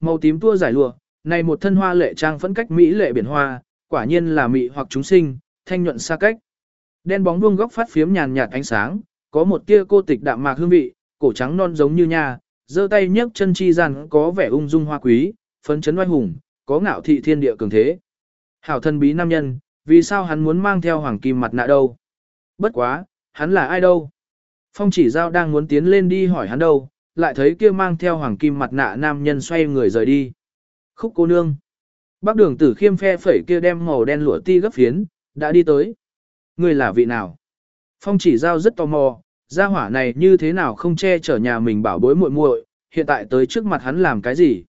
màu tím tua giải lụa, này một thân hoa lệ trang phẫn cách mỹ lệ biển hoa, quả nhiên là mỹ hoặc chúng sinh, thanh nhuận xa cách. Đen bóng vuông góc phát phiếm nhàn nhạt ánh sáng, có một tia cô tịch đạm mạc hương vị, cổ trắng non giống như nha, giơ tay nhấc chân chi rằng có vẻ ung dung hoa quý, phấn chấn oai hùng, có ngạo thị thiên địa cường thế. Hảo thân bí nam nhân, vì sao hắn muốn mang theo hoàng kim mặt nạ đâu? Bất quá, hắn là ai đâu? Phong chỉ giao đang muốn tiến lên đi hỏi hắn đâu, lại thấy kia mang theo hoàng kim mặt nạ nam nhân xoay người rời đi. Khúc cô nương. Bác đường tử khiêm phe phẩy kia đem màu đen lụa ti gấp phiến, đã đi tới. Người là vị nào? Phong chỉ giao rất tò mò, gia hỏa này như thế nào không che chở nhà mình bảo bối muội muội, hiện tại tới trước mặt hắn làm cái gì?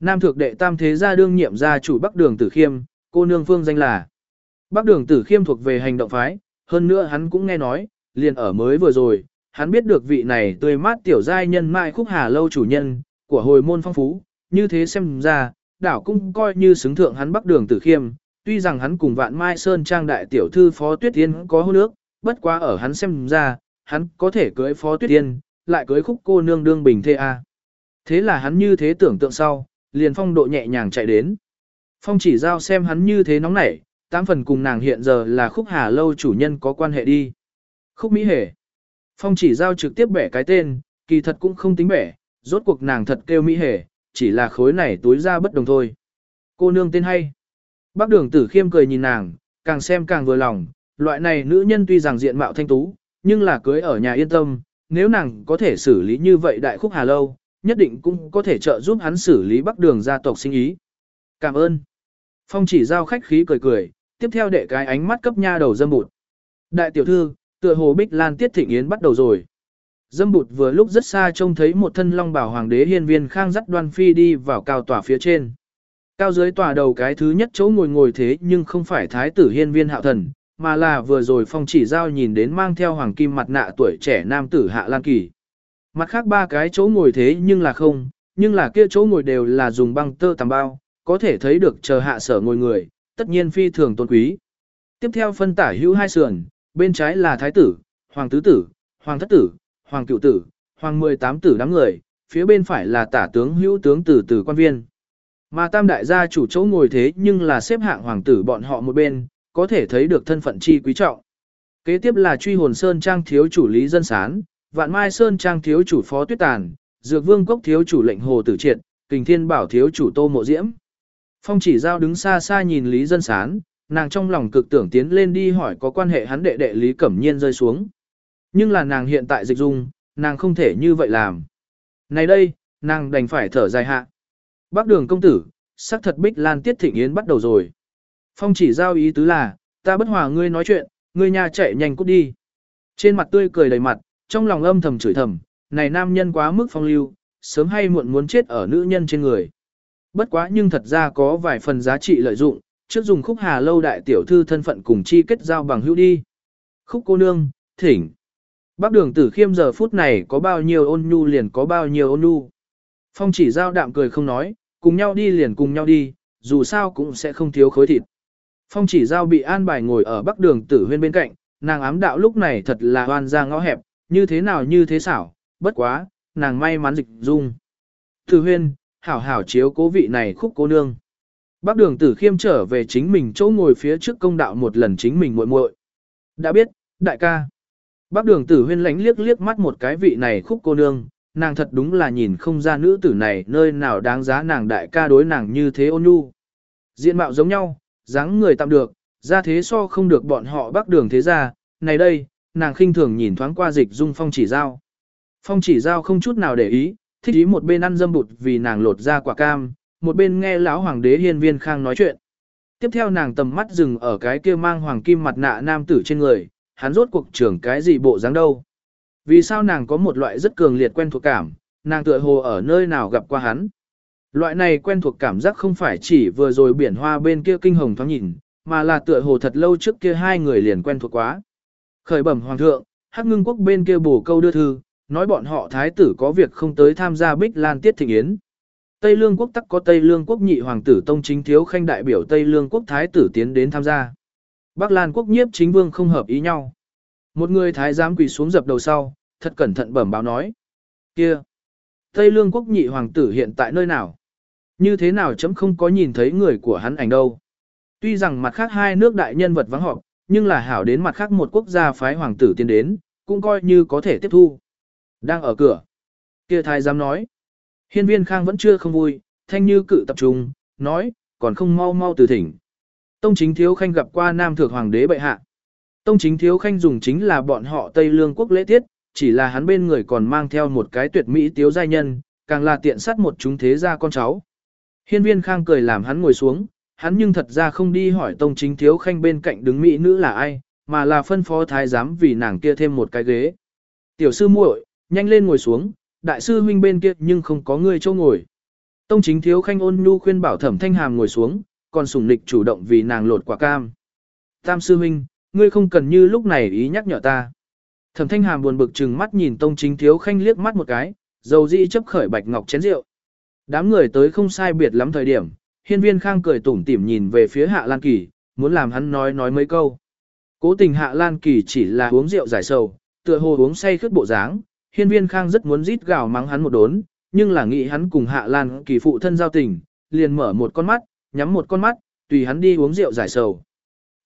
Nam thượng đệ tam thế gia đương nhiệm gia chủ Bắc Đường Tử Khiêm, cô nương phương danh là. Bắc Đường Tử Khiêm thuộc về hành động phái, hơn nữa hắn cũng nghe nói, liền ở mới vừa rồi, hắn biết được vị này tươi mát tiểu giai nhân mai khúc hà lâu chủ nhân, của hồi môn phong phú, như thế xem ra, đảo cũng coi như xứng thượng hắn Bắc Đường Tử Khiêm, tuy rằng hắn cùng vạn mai sơn trang đại tiểu thư phó tuyết tiên có hôn nước, bất quá ở hắn xem ra, hắn có thể cưới phó tuyết tiên, lại cưới khúc cô nương đương bình thê a. Thế là hắn như thế tưởng tượng sau, liền phong độ nhẹ nhàng chạy đến. Phong chỉ giao xem hắn như thế nóng nảy, tám phần cùng nàng hiện giờ là khúc hà lâu chủ nhân có quan hệ đi. Khúc Mỹ Hề. Phong chỉ giao trực tiếp bẻ cái tên, kỳ thật cũng không tính bẻ, rốt cuộc nàng thật kêu Mỹ Hề, chỉ là khối này túi ra bất đồng thôi. Cô nương tên hay. Bác đường tử khiêm cười nhìn nàng, càng xem càng vừa lòng, loại này nữ nhân tuy rằng diện mạo thanh tú, nhưng là cưới ở nhà yên tâm, nếu nàng có thể xử lý như vậy đại khúc hà lâu, nhất định cũng có thể trợ giúp hắn xử lý bắc đường gia tộc sinh ý. Cảm ơn. Phong chỉ giao khách khí cười cười, tiếp theo để cái ánh mắt cấp nha đầu dâm bụt. Đại tiểu thư, tựa hồ Bích Lan Tiết Thịnh Yến bắt đầu rồi. Dâm bụt vừa lúc rất xa trông thấy một thân long bảo hoàng đế hiên viên khang dắt đoan phi đi vào cao tòa phía trên. Cao dưới tòa đầu cái thứ nhất chỗ ngồi ngồi thế nhưng không phải thái tử hiên viên hạo thần, mà là vừa rồi phong chỉ giao nhìn đến mang theo hoàng kim mặt nạ tuổi trẻ nam tử hạ lan kỳ. Mặt khác ba cái chỗ ngồi thế nhưng là không, nhưng là kia chỗ ngồi đều là dùng băng tơ tằm bao, có thể thấy được chờ hạ sở ngồi người, tất nhiên phi thường tôn quý. Tiếp theo phân tả hữu hai sườn, bên trái là thái tử, hoàng tứ tử, hoàng thất tử, hoàng cựu tử, hoàng mười tám tử đám người, phía bên phải là tả tướng hữu tướng tử tử quan viên. Mà tam đại gia chủ chỗ ngồi thế nhưng là xếp hạng hoàng tử bọn họ một bên, có thể thấy được thân phận chi quý trọng. Kế tiếp là truy hồn sơn trang thiếu chủ lý dân sán, vạn mai sơn trang thiếu chủ phó tuyết tàn, dược vương cốc thiếu chủ lệnh hồ tử triệt, kình thiên bảo thiếu chủ tô mộ diễm. Phong chỉ giao đứng xa xa nhìn lý dân sán, nàng trong lòng cực tưởng tiến lên đi hỏi có quan hệ hắn đệ đệ lý cẩm nhiên rơi xuống. Nhưng là nàng hiện tại dịch dung, nàng không thể như vậy làm. Này đây, nàng đành phải thở dài hạ. Bác đường công tử, sắc thật bích lan tiết thịnh yến bắt đầu rồi. Phong chỉ giao ý tứ là, ta bất hòa ngươi nói chuyện, ngươi nhà chạy nhanh cút đi. Trên mặt tươi cười đầy mặt, trong lòng âm thầm chửi thầm, này nam nhân quá mức phong lưu, sớm hay muộn muốn chết ở nữ nhân trên người. Bất quá nhưng thật ra có vài phần giá trị lợi dụng, trước dùng khúc hà lâu đại tiểu thư thân phận cùng chi kết giao bằng hữu đi. Khúc cô nương, thỉnh. Bác đường tử khiêm giờ phút này có bao nhiêu ôn nhu liền có bao nhiêu ôn nhu. Phong chỉ giao đạm cười không nói, cùng nhau đi liền cùng nhau đi, dù sao cũng sẽ không thiếu khối thịt. Phong chỉ giao bị an bài ngồi ở bắc đường tử huyên bên cạnh, nàng ám đạo lúc này thật là hoan ra ngõ hẹp, như thế nào như thế xảo, bất quá, nàng may mắn dịch dung. Tử huyên, hảo hảo chiếu cố vị này khúc cô nương. Bác đường tử khiêm trở về chính mình chỗ ngồi phía trước công đạo một lần chính mình muội muội. Đã biết, đại ca. Bác đường tử huyên lánh liếc liếc mắt một cái vị này khúc cô nương, nàng thật đúng là nhìn không ra nữ tử này nơi nào đáng giá nàng đại ca đối nàng như thế ôn nhu. Diện mạo giống nhau, dáng người tạm được, ra thế so không được bọn họ bác đường thế ra, này đây, nàng khinh thường nhìn thoáng qua dịch dung phong chỉ giao. Phong chỉ giao không chút nào để ý, thích ý một bên ăn dâm bụt vì nàng lột ra quả cam, một bên nghe lão hoàng đế hiên viên khang nói chuyện. Tiếp theo nàng tầm mắt dừng ở cái kia mang hoàng kim mặt nạ nam tử trên người, hắn rốt cuộc trưởng cái gì bộ dáng đâu. Vì sao nàng có một loại rất cường liệt quen thuộc cảm, nàng tựa hồ ở nơi nào gặp qua hắn. Loại này quen thuộc cảm giác không phải chỉ vừa rồi biển hoa bên kia kinh hồng thoáng nhìn, mà là tựa hồ thật lâu trước kia hai người liền quen thuộc quá. Khởi bẩm hoàng thượng, hắc ngưng quốc bên kia bổ câu đưa thư, nói bọn họ thái tử có việc không tới tham gia bích lan tiết thịnh yến. Tây Lương quốc tắc có Tây Lương quốc nhị hoàng tử tông chính thiếu khanh đại biểu Tây Lương quốc thái tử tiến đến tham gia. Bắc Lan quốc nhiếp chính vương không hợp ý nhau. Một người thái giám quỳ xuống dập đầu sau, thật cẩn thận bẩm báo nói. Kia! Tây Lương quốc nhị hoàng tử hiện tại nơi nào? Như thế nào chấm không có nhìn thấy người của hắn ảnh đâu. Tuy rằng mặt khác hai nước đại nhân vật vắng họp, nhưng là hảo đến mặt khác một quốc gia phái hoàng tử tiến đến, cũng coi như có thể tiếp thu. Đang ở cửa. Kia thái giám nói. Hiên viên khang vẫn chưa không vui, thanh như cự tập trung, nói, còn không mau mau từ thỉnh. Tông chính thiếu khanh gặp qua nam thượng hoàng đế bệ hạ. Tông chính thiếu khanh dùng chính là bọn họ Tây Lương quốc lễ tiết, chỉ là hắn bên người còn mang theo một cái tuyệt mỹ tiếu giai nhân, càng là tiện sát một chúng thế gia con cháu. Hiên viên khang cười làm hắn ngồi xuống, hắn nhưng thật ra không đi hỏi tông chính thiếu khanh bên cạnh đứng mỹ nữ là ai, mà là phân phó thái giám vì nàng kia thêm một cái ghế. Tiểu sư muội, nhanh lên ngồi xuống, đại sư huynh bên kia nhưng không có người châu ngồi. Tông chính thiếu khanh ôn nhu khuyên bảo thẩm thanh hàm ngồi xuống, còn sủng nịch chủ động vì nàng lột quả cam. Tam sư huynh, ngươi không cần như lúc này ý nhắc nhở ta. Thẩm thanh hàm buồn bực chừng mắt nhìn tông chính thiếu khanh liếc mắt một cái, dầu dĩ chấp khởi bạch ngọc chén rượu. Đám người tới không sai biệt lắm thời điểm, hiên viên khang cười tủm tỉm nhìn về phía hạ lan kỳ, muốn làm hắn nói nói mấy câu. Cố tình hạ lan kỳ chỉ là uống rượu giải sầu, tựa hồ uống say khướt bộ dáng, hiên viên khang rất muốn rít gào mắng hắn một đốn, nhưng là nghĩ hắn cùng hạ lan kỳ phụ thân giao tình, liền mở một con mắt, nhắm một con mắt, tùy hắn đi uống rượu giải sầu.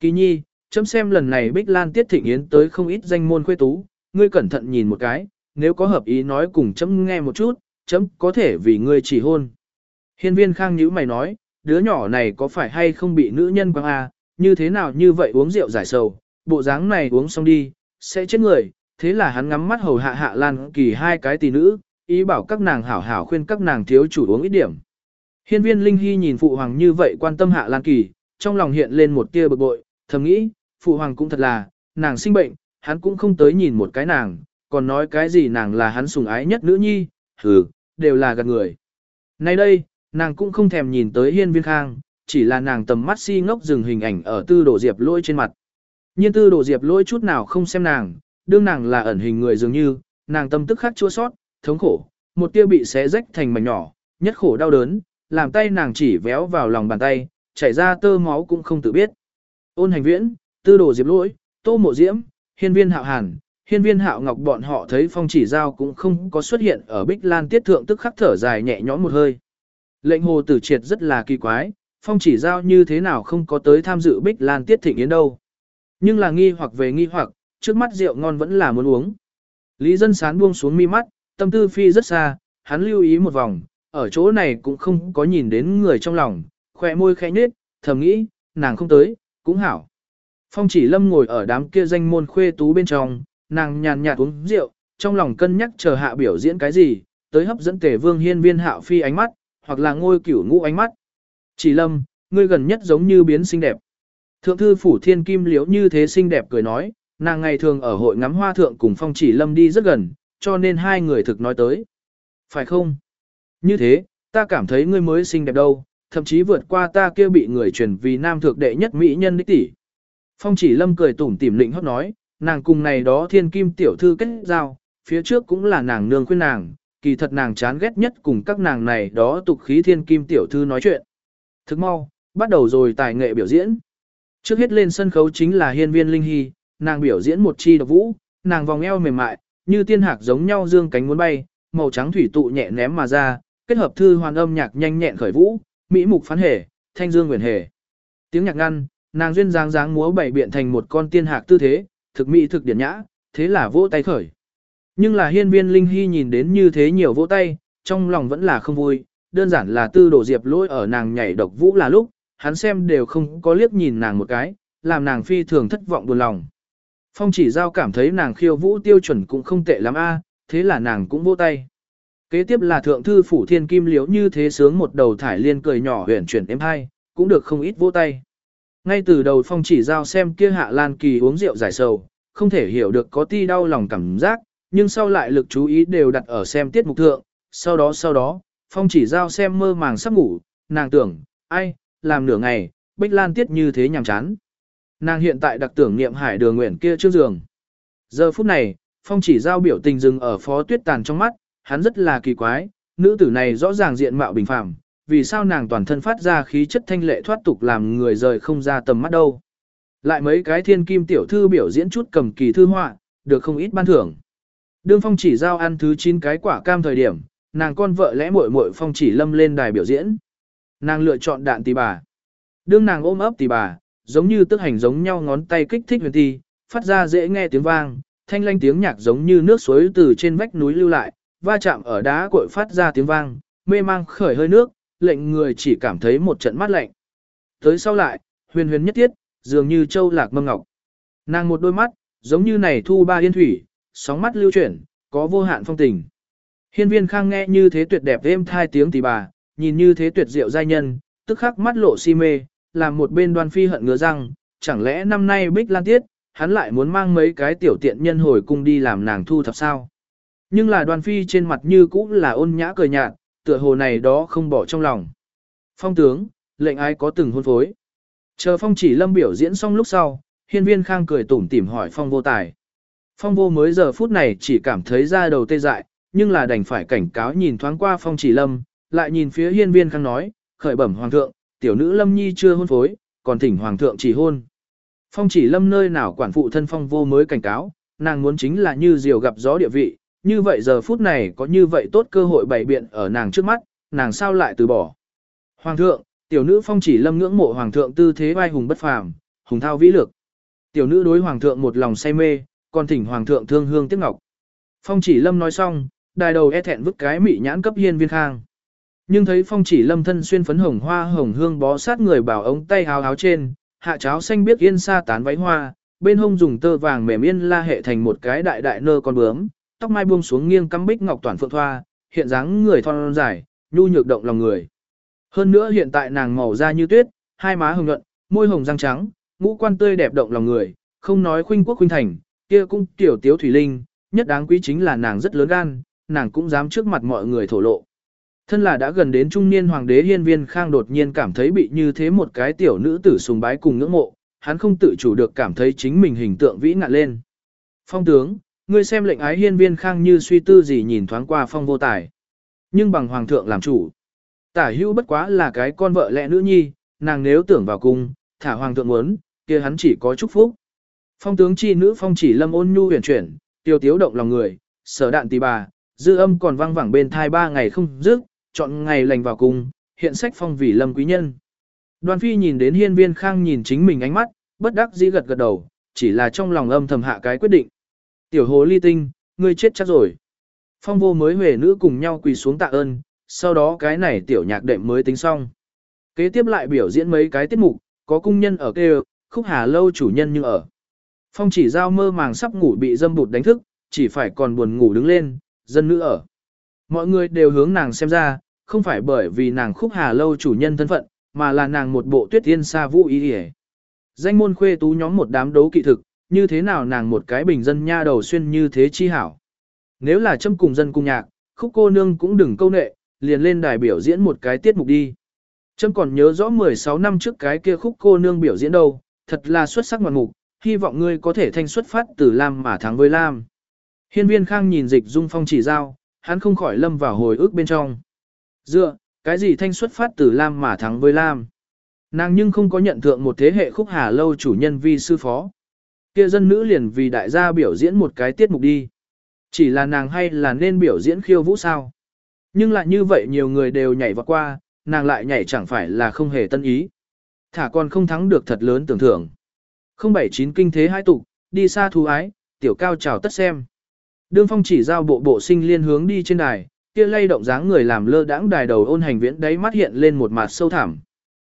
Kỳ nhi, chấm xem lần này Bích Lan Tiết Thịnh Yến tới không ít danh môn khuê tú, ngươi cẩn thận nhìn một cái, nếu có hợp ý nói cùng chấm nghe một chút, chấm có thể vì ngươi chỉ hôn. Hiên viên khang nhíu mày nói, đứa nhỏ này có phải hay không bị nữ nhân quăng à, như thế nào như vậy uống rượu giải sầu, bộ dáng này uống xong đi, sẽ chết người, thế là hắn ngắm mắt hầu hạ hạ lan kỳ hai cái tỷ nữ, ý bảo các nàng hảo hảo khuyên các nàng thiếu chủ uống ít điểm. Hiên viên Linh Hy nhìn phụ hoàng như vậy quan tâm hạ lan kỳ, trong lòng hiện lên một tia bực bội, thầm nghĩ, phụ hoàng cũng thật là, nàng sinh bệnh, hắn cũng không tới nhìn một cái nàng, còn nói cái gì nàng là hắn sùng ái nhất nữ nhi, hừ, đều là gạt người. Nay đây, nàng cũng không thèm nhìn tới hiên viên khang, chỉ là nàng tầm mắt si ngốc dừng hình ảnh ở tư đồ diệp lôi trên mặt. Nhiên tư đồ diệp lôi chút nào không xem nàng, đương nàng là ẩn hình người dường như, nàng tâm tức khắc chua sót, thống khổ, một tia bị xé rách thành mảnh nhỏ, nhất khổ đau đớn, làm tay nàng chỉ véo vào lòng bàn tay, chảy ra tơ máu cũng không tự biết. Ôn hành viễn, tư đồ diệp lỗi, tô mộ diễm, hiên viên hạo hàn, hiên viên hạo ngọc bọn họ thấy phong chỉ giao cũng không có xuất hiện ở bích lan tiết thượng tức khắc thở dài nhẹ nhõm một hơi. Lệnh hồ tử triệt rất là kỳ quái, phong chỉ giao như thế nào không có tới tham dự bích lan tiết thịnh yến đâu. Nhưng là nghi hoặc về nghi hoặc, trước mắt rượu ngon vẫn là muốn uống. Lý dân sán buông xuống mi mắt, tâm tư phi rất xa, hắn lưu ý một vòng, ở chỗ này cũng không có nhìn đến người trong lòng, khỏe môi khẽ nhếch, thầm nghĩ, nàng không tới, cũng hảo. Phong chỉ lâm ngồi ở đám kia danh môn khuê tú bên trong, nàng nhàn nhạt uống rượu, trong lòng cân nhắc chờ hạ biểu diễn cái gì, tới hấp dẫn tề vương hiên viên hạo phi ánh mắt, hoặc là ngôi cửu ngũ ánh mắt. Chỉ lâm, ngươi gần nhất giống như biến xinh đẹp. Thượng thư phủ thiên kim liễu như thế xinh đẹp cười nói, nàng ngày thường ở hội ngắm hoa thượng cùng phong chỉ lâm đi rất gần, cho nên hai người thực nói tới. Phải không? Như thế, ta cảm thấy ngươi mới xinh đẹp đâu, thậm chí vượt qua ta kia bị người truyền vì nam thượng đệ nhất mỹ nhân đích tỷ. Phong chỉ lâm cười tủm tỉm lịnh hót nói, nàng cùng này đó thiên kim tiểu thư kết giao, phía trước cũng là nàng nương khuyên nàng, kỳ thật nàng chán ghét nhất cùng các nàng này đó tục khí thiên kim tiểu thư nói chuyện. Thức mau, bắt đầu rồi tài nghệ biểu diễn. Trước hết lên sân khấu chính là hiên viên linh hy, nàng biểu diễn một chi độc vũ, nàng vòng eo mềm mại, như tiên hạc giống nhau dương cánh muốn bay, màu trắng thủy tụ nhẹ ném mà ra, kết hợp thư hoàn âm nhạc nhanh nhẹn khởi vũ, mỹ mục phán hề, thanh dương huyền hề. Tiếng nhạc ngăn, nàng duyên dáng dáng múa bảy biện thành một con tiên hạc tư thế, thực mỹ thực điển nhã, thế là vỗ tay khởi. Nhưng là hiên viên linh hy nhìn đến như thế nhiều vỗ tay, trong lòng vẫn là không vui, đơn giản là tư đổ diệp lỗi ở nàng nhảy độc vũ là lúc, hắn xem đều không có liếc nhìn nàng một cái, làm nàng phi thường thất vọng buồn lòng. Phong chỉ giao cảm thấy nàng khiêu vũ tiêu chuẩn cũng không tệ lắm a, thế là nàng cũng vỗ tay. Kế tiếp là thượng thư phủ thiên kim liếu như thế sướng một đầu thải liên cười nhỏ huyền chuyển em hai, cũng được không ít vỗ tay. Ngay từ đầu phong chỉ giao xem kia hạ lan kỳ uống rượu giải sầu, không thể hiểu được có ti đau lòng cảm giác, nhưng sau lại lực chú ý đều đặt ở xem tiết mục thượng, sau đó sau đó, phong chỉ giao xem mơ màng sắp ngủ, nàng tưởng, ai, làm nửa ngày, bích lan tiết như thế nhàm chán. Nàng hiện tại đặc tưởng niệm hải đường nguyện kia trước giường. Giờ phút này, phong chỉ giao biểu tình dừng ở phó tuyết tàn trong mắt, hắn rất là kỳ quái, nữ tử này rõ ràng diện mạo bình phẳng, vì sao nàng toàn thân phát ra khí chất thanh lệ thoát tục làm người rời không ra tầm mắt đâu. Lại mấy cái thiên kim tiểu thư biểu diễn chút cầm kỳ thư họa, được không ít ban thưởng. Đương phong chỉ giao ăn thứ 9 cái quả cam thời điểm, nàng con vợ lẽ muội muội phong chỉ lâm lên đài biểu diễn. Nàng lựa chọn đạn tỷ bà. Đương nàng ôm ấp tỷ bà, giống như tức hành giống nhau ngón tay kích thích huyền ti, phát ra dễ nghe tiếng vang, thanh lanh tiếng nhạc giống như nước suối từ trên vách núi lưu lại, va chạm ở đá cội phát ra tiếng vang, mê mang khởi hơi nước, lệnh người chỉ cảm thấy một trận mát lạnh. Tới sau lại, huyền huyền nhất tiết, dường như châu lạc mâm ngọc. Nàng một đôi mắt, giống như này thu ba yên thủy, sóng mắt lưu chuyển, có vô hạn phong tình. Hiên viên khang nghe như thế tuyệt đẹp êm thai tiếng tỷ bà, nhìn như thế tuyệt diệu giai nhân, tức khắc mắt lộ si mê, làm một bên đoan phi hận ngứa răng, chẳng lẽ năm nay bích lan tiết, hắn lại muốn mang mấy cái tiểu tiện nhân hồi cung đi làm nàng thu thập sao. Nhưng là đoan phi trên mặt như cũ là ôn nhã cười nhạt, tựa hồ này đó không bỏ trong lòng. Phong tướng, lệnh ai có từng hôn phối. Chờ phong chỉ lâm biểu diễn xong lúc sau, hiên viên khang cười tủm tỉm hỏi phong vô tài. Phong vô mới giờ phút này chỉ cảm thấy ra đầu tê dại, nhưng là đành phải cảnh cáo nhìn thoáng qua phong chỉ lâm, lại nhìn phía hiên viên khang nói, khởi bẩm hoàng thượng, tiểu nữ lâm nhi chưa hôn phối, còn thỉnh hoàng thượng chỉ hôn. Phong chỉ lâm nơi nào quản phụ thân phong vô mới cảnh cáo, nàng muốn chính là như diều gặp gió địa vị, như vậy giờ phút này có như vậy tốt cơ hội bày biện ở nàng trước mắt, nàng sao lại từ bỏ. Hoàng thượng, tiểu nữ phong chỉ lâm ngưỡng mộ hoàng thượng tư thế vai hùng bất phàm, hùng thao vĩ lược. Tiểu nữ đối hoàng thượng một lòng say mê, còn thỉnh hoàng thượng thương hương tiếc ngọc. Phong chỉ lâm nói xong, đài đầu e thẹn vứt cái mị nhãn cấp hiên viên khang. Nhưng thấy phong chỉ lâm thân xuyên phấn hồng hoa hồng hương bó sát người bảo ống tay háo háo trên, hạ cháo xanh biết yên sa tán váy hoa, bên hông dùng tơ vàng mềm yên la hệ thành một cái đại đại nơ con bướm, tóc mai buông xuống nghiêng cắm bích ngọc toàn phượng thoa, hiện dáng người thon dài, nhu nhược động lòng người. Hơn nữa hiện tại nàng màu da như tuyết, hai má hồng nhuận, môi hồng răng trắng, ngũ quan tươi đẹp động lòng người, không nói khuynh quốc khuynh thành, kia cũng tiểu tiếu thủy linh, nhất đáng quý chính là nàng rất lớn gan, nàng cũng dám trước mặt mọi người thổ lộ. Thân là đã gần đến trung niên hoàng đế hiên viên khang đột nhiên cảm thấy bị như thế một cái tiểu nữ tử sùng bái cùng ngưỡng mộ, hắn không tự chủ được cảm thấy chính mình hình tượng vĩ ngạn lên. Phong tướng, ngươi xem lệnh ái hiên viên khang như suy tư gì nhìn thoáng qua phong vô tài. Nhưng bằng hoàng thượng làm chủ. Tả hữu bất quá là cái con vợ lẽ nữ nhi, nàng nếu tưởng vào cung, thả hoàng thượng muốn, kia hắn chỉ có chúc phúc. Phong tướng chi nữ phong chỉ lâm ôn nhu huyền chuyển, tiêu tiếu động lòng người, sở đạn tì bà, dư âm còn vang vẳng bên thai ba ngày không dứt, chọn ngày lành vào cung, hiện sách phong vì lâm quý nhân. Đoàn phi nhìn đến hiên viên khang nhìn chính mình ánh mắt, bất đắc dĩ gật gật đầu, chỉ là trong lòng âm thầm hạ cái quyết định. Tiểu hồ ly tinh, ngươi chết chắc rồi. Phong vô mới huề nữ cùng nhau quỳ xuống tạ ơn, sau đó cái này tiểu nhạc đệm mới tính xong. Kế tiếp lại biểu diễn mấy cái tiết mục, có cung nhân ở kêu, khúc hà lâu chủ nhân như ở. Phong chỉ giao mơ màng sắp ngủ bị dâm bụt đánh thức, chỉ phải còn buồn ngủ đứng lên, dân nữ ở. Mọi người đều hướng nàng xem ra, không phải bởi vì nàng khúc hà lâu chủ nhân thân phận, mà là nàng một bộ tuyết tiên xa vũ ý hề. Danh môn khuê tú nhóm một đám đấu kỵ thực, như thế nào nàng một cái bình dân nha đầu xuyên như thế chi hảo. Nếu là châm cùng dân cung nhạc, khúc cô nương cũng đừng câu nệ, liền lên đài biểu diễn một cái tiết mục đi. Trâm còn nhớ rõ 16 năm trước cái kia khúc cô nương biểu diễn đâu, thật là xuất sắc ngoạn mục, hy vọng ngươi có thể thanh xuất phát từ Lam mà thắng với Lam. Hiên viên khang nhìn dịch dung phong chỉ giao, hắn không khỏi lâm vào hồi ức bên trong. Dựa, cái gì thanh xuất phát từ Lam mà thắng với Lam. Nàng nhưng không có nhận thượng một thế hệ khúc hà lâu chủ nhân vi sư phó. Kia dân nữ liền vì đại gia biểu diễn một cái tiết mục đi. Chỉ là nàng hay là nên biểu diễn khiêu vũ sao. Nhưng lại như vậy nhiều người đều nhảy vào qua, nàng lại nhảy chẳng phải là không hề tân ý. Thả còn không thắng được thật lớn tưởng thưởng. Không bảy chín kinh thế hai tục, đi xa thú ái, tiểu cao chào tất xem. Đương phong chỉ giao bộ bộ sinh liên hướng đi trên đài, kia lay động dáng người làm lơ đãng đài đầu ôn hành viễn đáy mắt hiện lên một mặt sâu thẳm.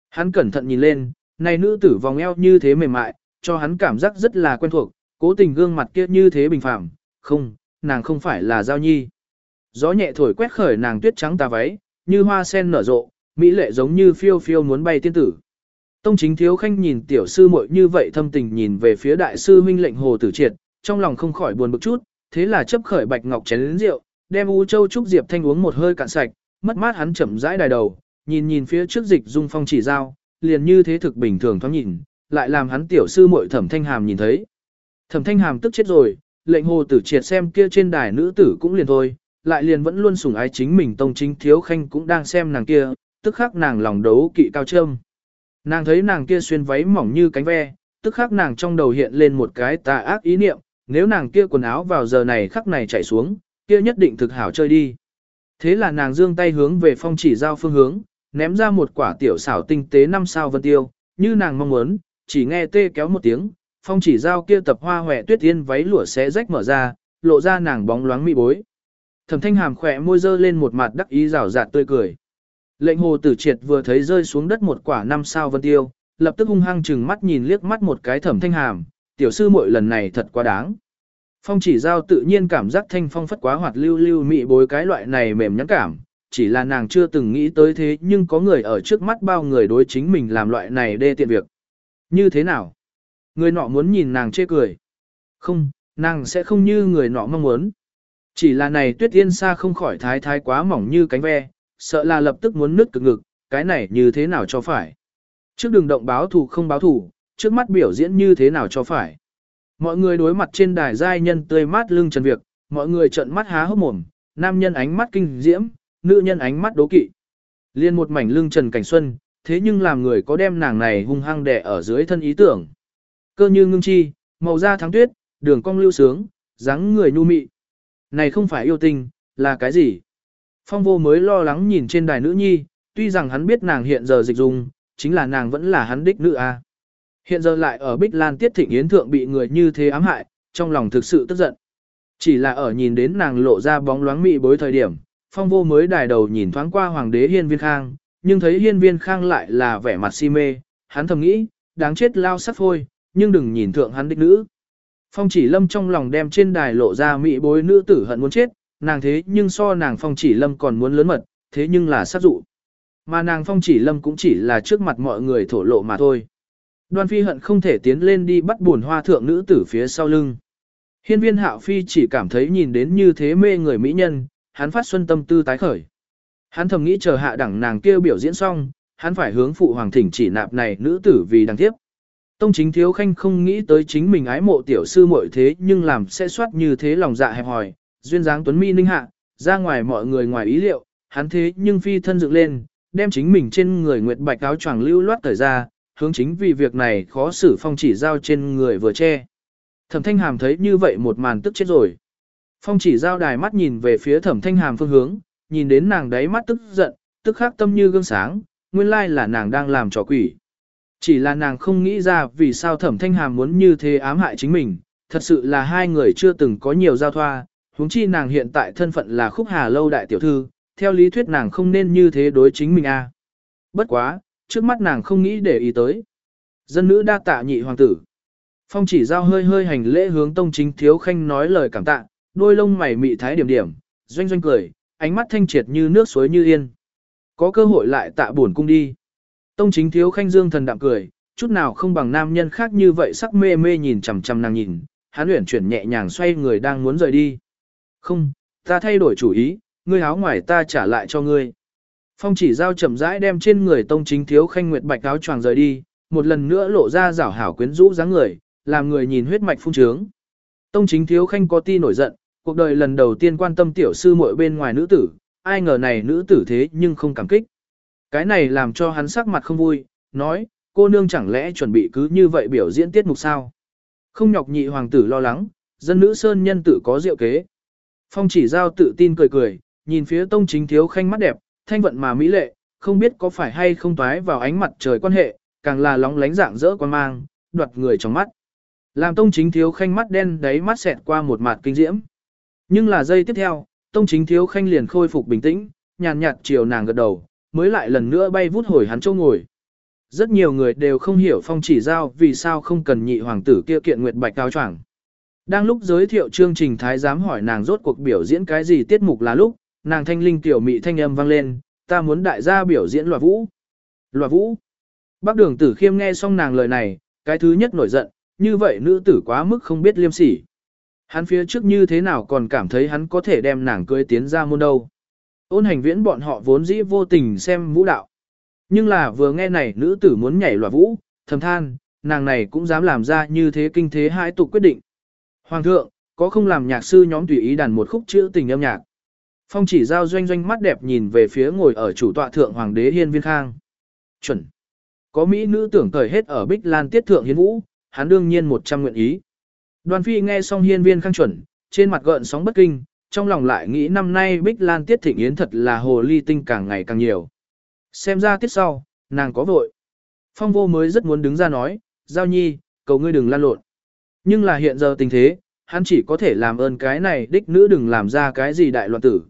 Hắn cẩn thận nhìn lên, này nữ tử vòng eo như thế mềm mại, cho hắn cảm giác rất là quen thuộc, cố tình gương mặt kia như thế bình phẳng, không, nàng không phải là giao nhi. Gió nhẹ thổi quét khởi nàng tuyết trắng tà váy, như hoa sen nở rộ, mỹ lệ giống như phiêu phiêu muốn bay tiên tử. Tông chính thiếu khanh nhìn tiểu sư muội như vậy thâm tình nhìn về phía đại sư huynh lệnh hồ tử triệt, trong lòng không khỏi buồn bực chút, thế là chấp khởi bạch ngọc chén lớn rượu, đem u châu trúc diệp thanh uống một hơi cạn sạch, mất mát hắn chậm rãi đài đầu, nhìn nhìn phía trước dịch dung phong chỉ giao, liền như thế thực bình thường thoáng nhìn, lại làm hắn tiểu sư muội thẩm thanh hàm nhìn thấy. Thẩm thanh hàm tức chết rồi, lệnh hồ tử triệt xem kia trên đài nữ tử cũng liền thôi, lại liền vẫn luôn sủng ái chính mình tông chính thiếu khanh cũng đang xem nàng kia, tức khắc nàng lòng đấu kỵ cao trâm. Nàng thấy nàng kia xuyên váy mỏng như cánh ve, tức khắc nàng trong đầu hiện lên một cái tà ác ý niệm, nếu nàng kia quần áo vào giờ này khắc này chảy xuống, kia nhất định thực hảo chơi đi. Thế là nàng dương tay hướng về phong chỉ giao phương hướng, ném ra một quả tiểu xảo tinh tế năm sao vân tiêu, như nàng mong muốn, chỉ nghe tê kéo một tiếng, phong chỉ giao kia tập hoa hòe tuyết yên váy lụa xé rách mở ra, lộ ra nàng bóng loáng mị bối. Thẩm thanh hàm khỏe môi dơ lên một mặt đắc ý rào rạt tươi cười. Lệnh hồ tử triệt vừa thấy rơi xuống đất một quả năm sao vân tiêu, lập tức hung hăng chừng mắt nhìn liếc mắt một cái thẩm thanh hàm, tiểu sư muội lần này thật quá đáng. Phong chỉ giao tự nhiên cảm giác thanh phong phất quá hoạt lưu lưu mị bối cái loại này mềm nhắn cảm, chỉ là nàng chưa từng nghĩ tới thế nhưng có người ở trước mắt bao người đối chính mình làm loại này đê tiện việc. Như thế nào? Người nọ muốn nhìn nàng chê cười. Không, nàng sẽ không như người nọ mong muốn. Chỉ là này tuyết yên xa không khỏi thái thái quá mỏng như cánh ve, sợ là lập tức muốn nứt cực ngực, cái này như thế nào cho phải. Trước đường động báo thù không báo thù, trước mắt biểu diễn như thế nào cho phải. Mọi người đối mặt trên đài giai nhân tươi mát lưng trần việc, mọi người trợn mắt há hốc mồm, nam nhân ánh mắt kinh diễm, nữ nhân ánh mắt đố kỵ. Liên một mảnh lưng trần cảnh xuân, thế nhưng làm người có đem nàng này hung hăng đè ở dưới thân ý tưởng. Cơ như ngưng chi, màu da tháng tuyết, đường cong lưu sướng, dáng người nhu mị. Này không phải yêu tình, là cái gì? Phong vô mới lo lắng nhìn trên đài nữ nhi, tuy rằng hắn biết nàng hiện giờ dịch dùng, chính là nàng vẫn là hắn đích nữ a. Hiện giờ lại ở Bích Lan Tiết Thịnh Yến Thượng bị người như thế ám hại, trong lòng thực sự tức giận. Chỉ là ở nhìn đến nàng lộ ra bóng loáng mị bối thời điểm, phong vô mới đài đầu nhìn thoáng qua hoàng đế hiên viên khang, nhưng thấy hiên viên khang lại là vẻ mặt si mê, hắn thầm nghĩ, đáng chết lao sắc phôi, nhưng đừng nhìn thượng hắn đích nữ. Phong chỉ lâm trong lòng đem trên đài lộ ra mị bối nữ tử hận muốn chết, nàng thế nhưng so nàng phong chỉ lâm còn muốn lớn mật, thế nhưng là sát dụ. Mà nàng phong chỉ lâm cũng chỉ là trước mặt mọi người thổ lộ mà thôi. Đoan phi hận không thể tiến lên đi bắt buồn hoa thượng nữ tử phía sau lưng. Hiên viên hạo phi chỉ cảm thấy nhìn đến như thế mê người mỹ nhân, hắn phát xuân tâm tư tái khởi. Hắn thầm nghĩ chờ hạ đẳng nàng kêu biểu diễn xong, hắn phải hướng phụ hoàng thỉnh chỉ nạp này nữ tử vì đăng tiếp. Tông chính thiếu khanh không nghĩ tới chính mình ái mộ tiểu sư muội thế nhưng làm sẽ soát như thế lòng dạ hẹp hòi, duyên dáng tuấn mi ninh hạ, ra ngoài mọi người ngoài ý liệu, hắn thế nhưng phi thân dựng lên, đem chính mình trên người nguyệt bạch áo choàng lưu loát thời ra, hướng chính vì việc này khó xử phong chỉ giao trên người vừa che. Thẩm thanh hàm thấy như vậy một màn tức chết rồi. Phong chỉ giao đài mắt nhìn về phía thẩm thanh hàm phương hướng, nhìn đến nàng đáy mắt tức giận, tức khắc tâm như gương sáng, nguyên lai là nàng đang làm trò quỷ. Chỉ là nàng không nghĩ ra vì sao thẩm thanh hàm muốn như thế ám hại chính mình, thật sự là hai người chưa từng có nhiều giao thoa, huống chi nàng hiện tại thân phận là khúc hà lâu đại tiểu thư, theo lý thuyết nàng không nên như thế đối chính mình a. Bất quá, trước mắt nàng không nghĩ để ý tới. Dân nữ đa tạ nhị hoàng tử. Phong chỉ giao hơi hơi hành lễ hướng tông chính thiếu khanh nói lời cảm tạ, đôi lông mày mị thái điểm điểm, doanh doanh cười, ánh mắt thanh triệt như nước suối như yên. Có cơ hội lại tạ buồn cung đi. Tông chính thiếu khanh dương thần đạm cười, chút nào không bằng nam nhân khác như vậy sắc mê mê nhìn chằm chằm nàng nhìn, hắn uyển chuyển nhẹ nhàng xoay người đang muốn rời đi. Không, ta thay đổi chủ ý, ngươi áo ngoài ta trả lại cho ngươi. Phong chỉ giao chậm rãi đem trên người tông chính thiếu khanh nguyệt bạch áo choàng rời đi, một lần nữa lộ ra rảo hảo quyến rũ dáng người, làm người nhìn huyết mạch phun trướng. Tông chính thiếu khanh có ti nổi giận, cuộc đời lần đầu tiên quan tâm tiểu sư muội bên ngoài nữ tử, ai ngờ này nữ tử thế nhưng không cảm kích. Cái này làm cho hắn sắc mặt không vui, nói, cô nương chẳng lẽ chuẩn bị cứ như vậy biểu diễn tiết mục sao? Không nhọc nhị hoàng tử lo lắng, dân nữ sơn nhân tử có diệu kế. Phong chỉ giao tự tin cười cười, nhìn phía tông chính thiếu khanh mắt đẹp, thanh vận mà mỹ lệ, không biết có phải hay không toái vào ánh mặt trời quan hệ, càng là lóng lánh dạng dỡ quan mang, đoạt người trong mắt. Làm tông chính thiếu khanh mắt đen đấy mắt xẹt qua một mặt kinh diễm. Nhưng là giây tiếp theo, tông chính thiếu khanh liền khôi phục bình tĩnh, nhàn nhạt chiều nàng gật đầu, mới lại lần nữa bay vút hồi hắn châu ngồi. Rất nhiều người đều không hiểu phong chỉ giao vì sao không cần nhị hoàng tử kia kiện nguyệt bạch cao choảng. Đang lúc giới thiệu chương trình thái giám hỏi nàng rốt cuộc biểu diễn cái gì tiết mục là lúc, nàng thanh linh tiểu mị thanh âm vang lên, ta muốn đại gia biểu diễn loa vũ. loa vũ. Bác đường tử khiêm nghe xong nàng lời này, cái thứ nhất nổi giận, như vậy nữ tử quá mức không biết liêm sỉ. Hắn phía trước như thế nào còn cảm thấy hắn có thể đem nàng cưới tiến ra môn đâu. Ôn hành viễn bọn họ vốn dĩ vô tình xem vũ đạo. Nhưng là vừa nghe này nữ tử muốn nhảy loa vũ, thầm than, nàng này cũng dám làm ra như thế kinh thế hai tục quyết định. Hoàng thượng, có không làm nhạc sư nhóm tùy ý đàn một khúc chữ tình âm nhạc. Phong chỉ giao doanh doanh mắt đẹp nhìn về phía ngồi ở chủ tọa thượng hoàng đế hiên viên khang. Chuẩn. Có mỹ nữ tưởng cởi hết ở bích lan tiết thượng Hiến vũ, hắn đương nhiên một trăm nguyện ý. Đoàn phi nghe xong hiên viên khang chuẩn, trên mặt gợn sóng bất kinh, trong lòng lại nghĩ năm nay bích lan tiết thịnh yến thật là hồ ly tinh càng ngày càng nhiều. Xem ra tiết sau, nàng có vội. Phong vô mới rất muốn đứng ra nói, giao nhi, cầu ngươi đừng lan lộn. Nhưng là hiện giờ tình thế, hắn chỉ có thể làm ơn cái này đích nữ đừng làm ra cái gì đại loạn tử.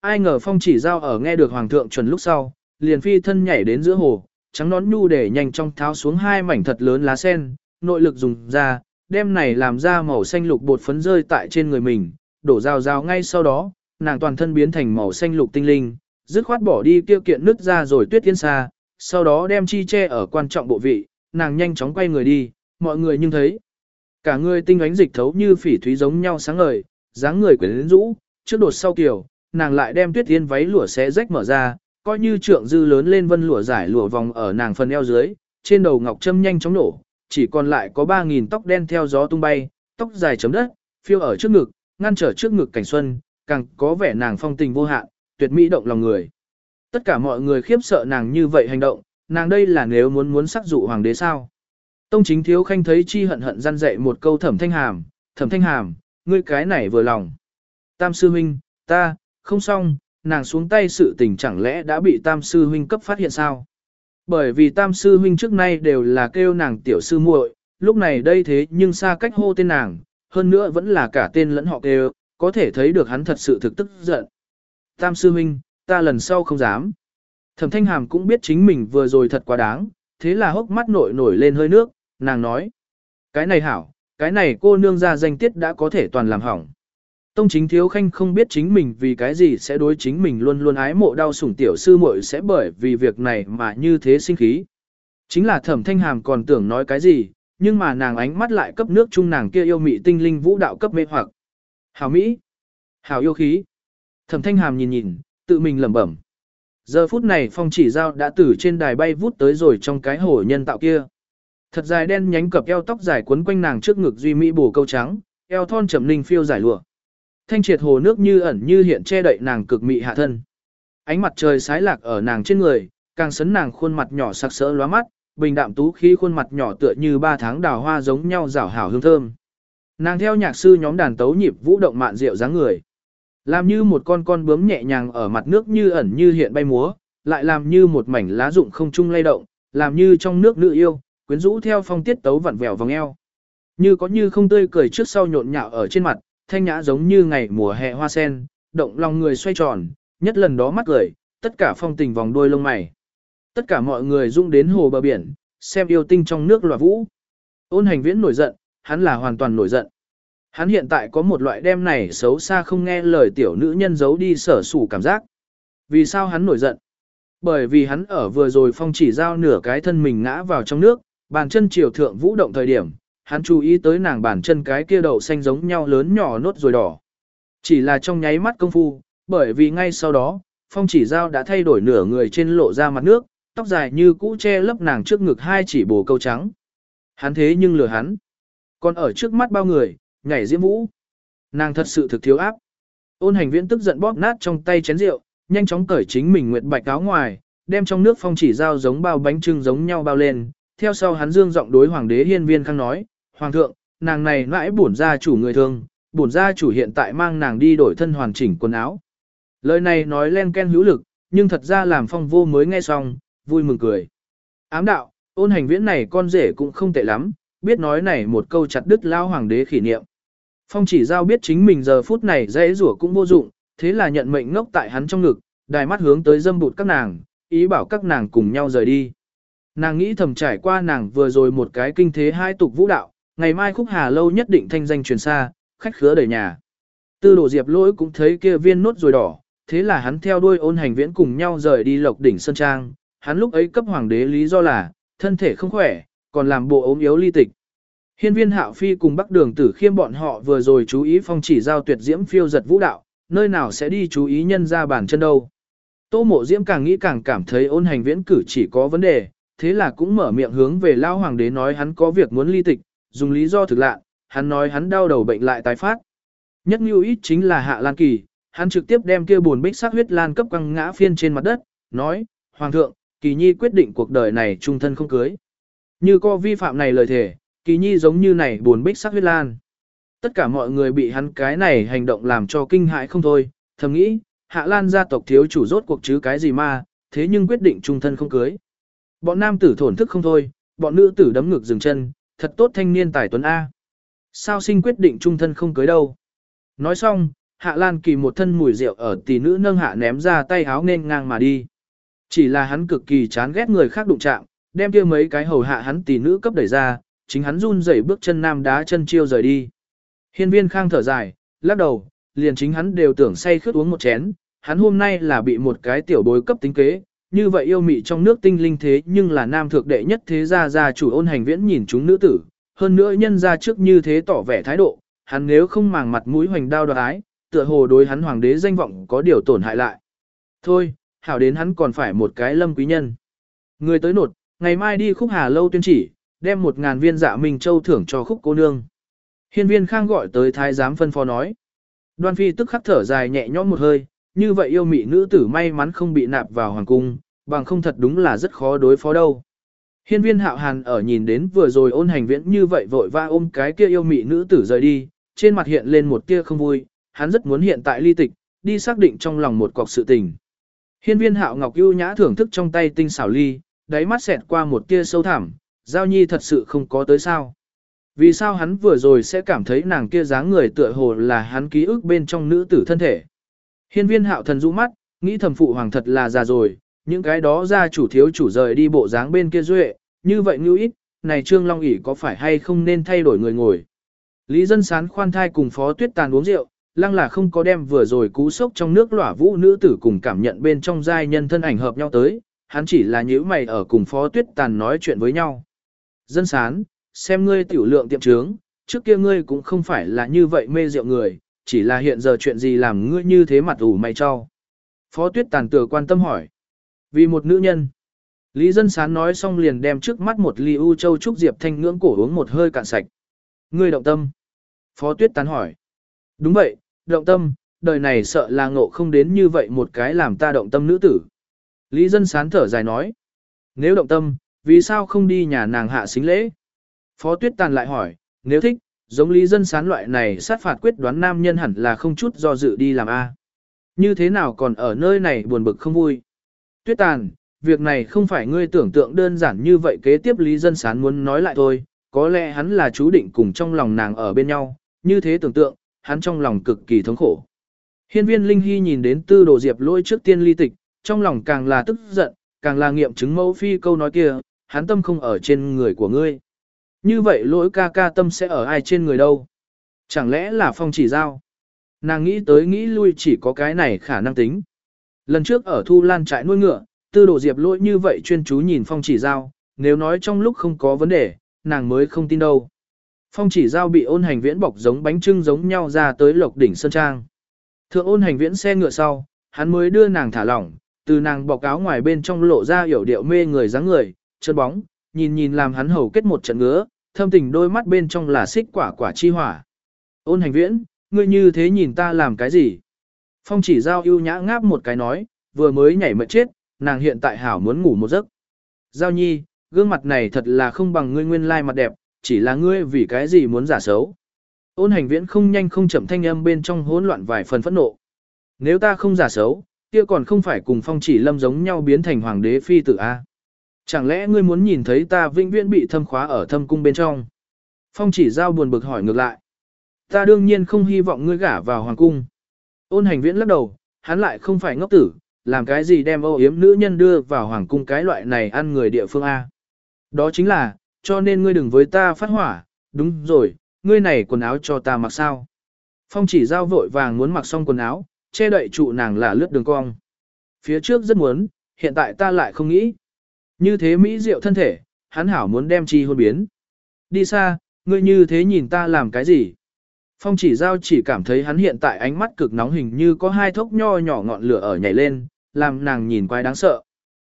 Ai ngờ phong chỉ giao ở nghe được hoàng thượng chuẩn lúc sau, liền phi thân nhảy đến giữa hồ, trắng nón nhu để nhanh trong tháo xuống hai mảnh thật lớn lá sen, nội lực dùng ra, đem này làm ra màu xanh lục bột phấn rơi tại trên người mình, đổ rào rào ngay sau đó, nàng toàn thân biến thành màu xanh lục tinh linh, dứt khoát bỏ đi tiêu kiện nứt ra rồi tuyết tiên xa, sau đó đem chi che ở quan trọng bộ vị, nàng nhanh chóng quay người đi, mọi người nhưng thấy. Cả người tinh ánh dịch thấu như phỉ thúy giống nhau sáng ngời, dáng người quyến rũ, trước đột sau kiểu, nàng lại đem tuyết tiên váy lụa xé rách mở ra, coi như trượng dư lớn lên vân lụa giải lụa vòng ở nàng phần eo dưới, trên đầu ngọc châm nhanh chóng nổ, chỉ còn lại có 3.000 tóc đen theo gió tung bay, tóc dài chấm đất, phiêu ở trước ngực, ngăn trở trước ngực cảnh xuân, càng có vẻ nàng phong tình vô hạn, tuyệt mỹ động lòng người. Tất cả mọi người khiếp sợ nàng như vậy hành động, nàng đây là nếu muốn muốn sắc dụ hoàng đế sao. Tông chính thiếu khanh thấy chi hận hận gian dạy một câu thẩm thanh hàm, thẩm thanh hàm, ngươi cái này vừa lòng. Tam sư huynh, ta, không xong, nàng xuống tay sự tình chẳng lẽ đã bị tam sư huynh cấp phát hiện sao? Bởi vì tam sư huynh trước nay đều là kêu nàng tiểu sư muội, lúc này đây thế nhưng xa cách hô tên nàng, hơn nữa vẫn là cả tên lẫn họ kêu, có thể thấy được hắn thật sự thực tức giận. Tam sư huynh, ta lần sau không dám. Thẩm thanh hàm cũng biết chính mình vừa rồi thật quá đáng, thế là hốc mắt nổi nổi lên hơi nước, nàng nói. Cái này hảo, cái này cô nương ra danh tiết đã có thể toàn làm hỏng. Tông chính thiếu khanh không biết chính mình vì cái gì sẽ đối chính mình luôn luôn ái mộ đau sủng tiểu sư muội sẽ bởi vì việc này mà như thế sinh khí. Chính là thẩm thanh hàm còn tưởng nói cái gì, nhưng mà nàng ánh mắt lại cấp nước chung nàng kia yêu mị tinh linh vũ đạo cấp mê hoặc. Hảo Mỹ, hảo yêu khí. Thẩm thanh hàm nhìn nhìn, tự mình lẩm bẩm. Giờ phút này phong chỉ giao đã từ trên đài bay vút tới rồi trong cái hổ nhân tạo kia. Thật dài đen nhánh cập eo tóc dài quấn quanh nàng trước ngực duy mỹ bổ câu trắng, eo thon chậm linh phiêu giải lụa. Thanh triệt hồ nước như ẩn như hiện che đậy nàng cực mị hạ thân. Ánh mặt trời sái lạc ở nàng trên người, càng sấn nàng khuôn mặt nhỏ sắc sỡ lóa mắt, bình đạm tú khí khuôn mặt nhỏ tựa như ba tháng đào hoa giống nhau rảo hảo hương thơm. Nàng theo nhạc sư nhóm đàn tấu nhịp vũ động mạn rượu dáng người. Làm như một con con bướm nhẹ nhàng ở mặt nước như ẩn như hiện bay múa, lại làm như một mảnh lá rụng không trung lay động, làm như trong nước nữ yêu, quyến rũ theo phong tiết tấu vặn vẹo vòng eo. Như có như không tươi cười trước sau nhộn nhạo ở trên mặt, thanh nhã giống như ngày mùa hè hoa sen, động lòng người xoay tròn, nhất lần đó mắt cười, tất cả phong tình vòng đuôi lông mày. Tất cả mọi người rung đến hồ bờ biển, xem yêu tinh trong nước loạt vũ. Ôn hành viễn nổi giận, hắn là hoàn toàn nổi giận. Hắn hiện tại có một loại đem này xấu xa không nghe lời tiểu nữ nhân giấu đi sở sủ cảm giác. Vì sao hắn nổi giận? Bởi vì hắn ở vừa rồi phong chỉ giao nửa cái thân mình ngã vào trong nước, bàn chân chiều thượng vũ động thời điểm, hắn chú ý tới nàng bàn chân cái kia đậu xanh giống nhau lớn nhỏ nốt rồi đỏ. Chỉ là trong nháy mắt công phu, bởi vì ngay sau đó, phong chỉ giao đã thay đổi nửa người trên lộ ra mặt nước, tóc dài như cũ che lấp nàng trước ngực hai chỉ bồ câu trắng. Hắn thế nhưng lừa hắn. Còn ở trước mắt bao người, nhảy diễm vũ. Nàng thật sự thực thiếu áp. Ôn hành viễn tức giận bóp nát trong tay chén rượu, nhanh chóng cởi chính mình nguyệt bạch áo ngoài, đem trong nước phong chỉ dao giống bao bánh trưng giống nhau bao lên. Theo sau hắn dương giọng đối hoàng đế hiên viên khang nói, Hoàng thượng, nàng này mãi bổn gia chủ người thương, bổn gia chủ hiện tại mang nàng đi đổi thân hoàn chỉnh quần áo. Lời này nói len ken hữu lực, nhưng thật ra làm phong vô mới nghe xong, vui mừng cười. Ám đạo, ôn hành viễn này con rể cũng không tệ lắm, biết nói này một câu chặt đứt lao hoàng đế kỷ niệm. Phong chỉ giao biết chính mình giờ phút này dễ rủa cũng vô dụng, thế là nhận mệnh ngốc tại hắn trong ngực, đài mắt hướng tới dâm bụt các nàng, ý bảo các nàng cùng nhau rời đi. Nàng nghĩ thầm trải qua nàng vừa rồi một cái kinh thế hai tục vũ đạo, ngày mai khúc hà lâu nhất định thanh danh truyền xa, khách khứa đầy nhà. Tư đồ diệp lỗi cũng thấy kia viên nốt rồi đỏ, thế là hắn theo đuôi ôn hành viễn cùng nhau rời đi lộc đỉnh Sơn Trang, hắn lúc ấy cấp hoàng đế lý do là, thân thể không khỏe, còn làm bộ ốm yếu ly tịch. Hiên viên hạo phi cùng bắc đường tử khiêm bọn họ vừa rồi chú ý phong chỉ giao tuyệt diễm phiêu giật vũ đạo, nơi nào sẽ đi chú ý nhân ra bản chân đâu. Tô mộ diễm càng nghĩ càng cảm thấy ôn hành viễn cử chỉ có vấn đề, thế là cũng mở miệng hướng về lao hoàng đế nói hắn có việc muốn ly tịch, dùng lý do thực lạ, hắn nói hắn đau đầu bệnh lại tái phát. Nhất như ít chính là Hạ Lan Kỳ, hắn trực tiếp đem kia buồn bích sắc huyết lan cấp quăng ngã phiên trên mặt đất, nói, Hoàng thượng, Kỳ Nhi quyết định cuộc đời này trung thân không cưới. Như co vi phạm này lời thề, Kỳ Nhi giống như này buồn bích sắc huyết lan. Tất cả mọi người bị hắn cái này hành động làm cho kinh hãi không thôi, thầm nghĩ, Hạ Lan gia tộc thiếu chủ rốt cuộc chứ cái gì mà, thế nhưng quyết định trung thân không cưới. Bọn nam tử thổn thức không thôi, bọn nữ tử đấm ngực dừng chân, thật tốt thanh niên tài tuấn A. Sao sinh quyết định trung thân không cưới đâu. Nói xong, Hạ Lan Kỳ một thân mùi rượu ở tỷ nữ nâng hạ ném ra tay háo nên ngang mà đi. Chỉ là hắn cực kỳ chán ghét người khác đụng chạm, đem kia mấy cái hầu hạ hắn tỷ nữ cấp đẩy ra, chính hắn run rẩy bước chân nam đá chân chiêu rời đi. Hiên viên khang thở dài, lắc đầu, liền chính hắn đều tưởng say khướt uống một chén, hắn hôm nay là bị một cái tiểu bối cấp tính kế, như vậy yêu mị trong nước tinh linh thế nhưng là nam thượng đệ nhất thế gia gia chủ ôn hành viễn nhìn chúng nữ tử, hơn nữa nhân ra trước như thế tỏ vẻ thái độ, hắn nếu không màng mặt mũi hoành đao đoạt ái, tựa hồ đối hắn hoàng đế danh vọng có điều tổn hại lại. Thôi, hảo đến hắn còn phải một cái lâm quý nhân. Người tới nột, ngày mai đi khúc hà lâu tuyên chỉ, đem một ngàn viên dạ minh châu thưởng cho khúc cô nương. Hiên viên khang gọi tới thái giám phân phó nói. Đoan phi tức khắc thở dài nhẹ nhõm một hơi, như vậy yêu mị nữ tử may mắn không bị nạp vào hoàng cung, bằng không thật đúng là rất khó đối phó đâu. Hiên viên hạo hàn ở nhìn đến vừa rồi ôn hành viễn như vậy vội va ôm cái kia yêu mị nữ tử rời đi, trên mặt hiện lên một tia không vui, hắn rất muốn hiện tại ly tịch, đi xác định trong lòng một cọc sự tình. Hiên viên hạo ngọc ưu nhã thưởng thức trong tay tinh xảo ly, đáy mắt xẹt qua một tia sâu thẳm, giao nhi thật sự không có tới sao. Vì sao hắn vừa rồi sẽ cảm thấy nàng kia dáng người tựa hồ là hắn ký ức bên trong nữ tử thân thể. Hiên viên hạo thần rũ mắt, nghĩ thầm phụ hoàng thật là già rồi, những cái đó ra chủ thiếu chủ rời đi bộ dáng bên kia duệ, như vậy ngưu ít, này Trương Long ỉ có phải hay không nên thay đổi người ngồi. Lý dân sán khoan thai cùng phó tuyết tàn uống rượu, lăng là không có đem vừa rồi cú sốc trong nước lỏa vũ nữ tử cùng cảm nhận bên trong giai nhân thân ảnh hợp nhau tới, hắn chỉ là nhữ mày ở cùng phó tuyết tàn nói chuyện với nhau. Dân sán, xem ngươi tiểu lượng tiệm trướng, trước kia ngươi cũng không phải là như vậy mê rượu người, chỉ là hiện giờ chuyện gì làm ngươi như thế mặt ủ mày cho. Phó tuyết tàn tựa quan tâm hỏi. Vì một nữ nhân. Lý dân sán nói xong liền đem trước mắt một ly u châu trúc diệp thanh ngưỡng cổ uống một hơi cạn sạch. Ngươi động tâm. Phó tuyết tán hỏi. Đúng vậy, động tâm, đời này sợ là ngộ không đến như vậy một cái làm ta động tâm nữ tử. Lý dân sán thở dài nói. Nếu động tâm, vì sao không đi nhà nàng hạ xính lễ? Phó tuyết tàn lại hỏi, nếu thích, giống lý dân sán loại này sát phạt quyết đoán nam nhân hẳn là không chút do dự đi làm A. Như thế nào còn ở nơi này buồn bực không vui? Tuyết tàn, việc này không phải ngươi tưởng tượng đơn giản như vậy kế tiếp lý dân sán muốn nói lại thôi, có lẽ hắn là chú định cùng trong lòng nàng ở bên nhau, như thế tưởng tượng, hắn trong lòng cực kỳ thống khổ. Hiên viên Linh Hy nhìn đến tư đồ diệp lôi trước tiên ly tịch, trong lòng càng là tức giận, càng là nghiệm chứng mẫu phi câu nói kia, hắn tâm không ở trên người của ngươi. Như vậy lỗi ca ca tâm sẽ ở ai trên người đâu? Chẳng lẽ là phong chỉ giao? Nàng nghĩ tới nghĩ lui chỉ có cái này khả năng tính. Lần trước ở Thu Lan trại nuôi ngựa, tư đồ diệp lỗi như vậy chuyên chú nhìn phong chỉ giao, nếu nói trong lúc không có vấn đề, nàng mới không tin đâu. Phong chỉ giao bị ôn hành viễn bọc giống bánh trưng giống nhau ra tới lộc đỉnh sơn trang. Thượng ôn hành viễn xe ngựa sau, hắn mới đưa nàng thả lỏng, từ nàng bọc áo ngoài bên trong lộ ra hiểu điệu mê người dáng người, chân bóng, nhìn nhìn làm hắn hầu kết một trận ngứa, thâm tình đôi mắt bên trong là xích quả quả chi hỏa. Ôn hành viễn, ngươi như thế nhìn ta làm cái gì? Phong chỉ giao ưu nhã ngáp một cái nói, vừa mới nhảy mệt chết, nàng hiện tại hảo muốn ngủ một giấc. Giao nhi, gương mặt này thật là không bằng ngươi nguyên lai mặt đẹp, chỉ là ngươi vì cái gì muốn giả xấu. Ôn hành viễn không nhanh không chậm thanh âm bên trong hỗn loạn vài phần phẫn nộ. Nếu ta không giả xấu, kia còn không phải cùng phong chỉ lâm giống nhau biến thành hoàng đế phi tử A. Chẳng lẽ ngươi muốn nhìn thấy ta vĩnh viễn bị thâm khóa ở thâm cung bên trong? Phong chỉ giao buồn bực hỏi ngược lại. Ta đương nhiên không hy vọng ngươi gả vào hoàng cung. Ôn hành viễn lắc đầu, hắn lại không phải ngốc tử, làm cái gì đem âu yếm nữ nhân đưa vào hoàng cung cái loại này ăn người địa phương A. Đó chính là, cho nên ngươi đừng với ta phát hỏa, đúng rồi, ngươi này quần áo cho ta mặc sao. Phong chỉ giao vội vàng muốn mặc xong quần áo, che đậy trụ nàng là lướt đường cong. Phía trước rất muốn, hiện tại ta lại không nghĩ. Như thế Mỹ diệu thân thể, hắn hảo muốn đem chi hôn biến. Đi xa, ngươi như thế nhìn ta làm cái gì? Phong chỉ giao chỉ cảm thấy hắn hiện tại ánh mắt cực nóng hình như có hai thốc nho nhỏ ngọn lửa ở nhảy lên, làm nàng nhìn quái đáng sợ.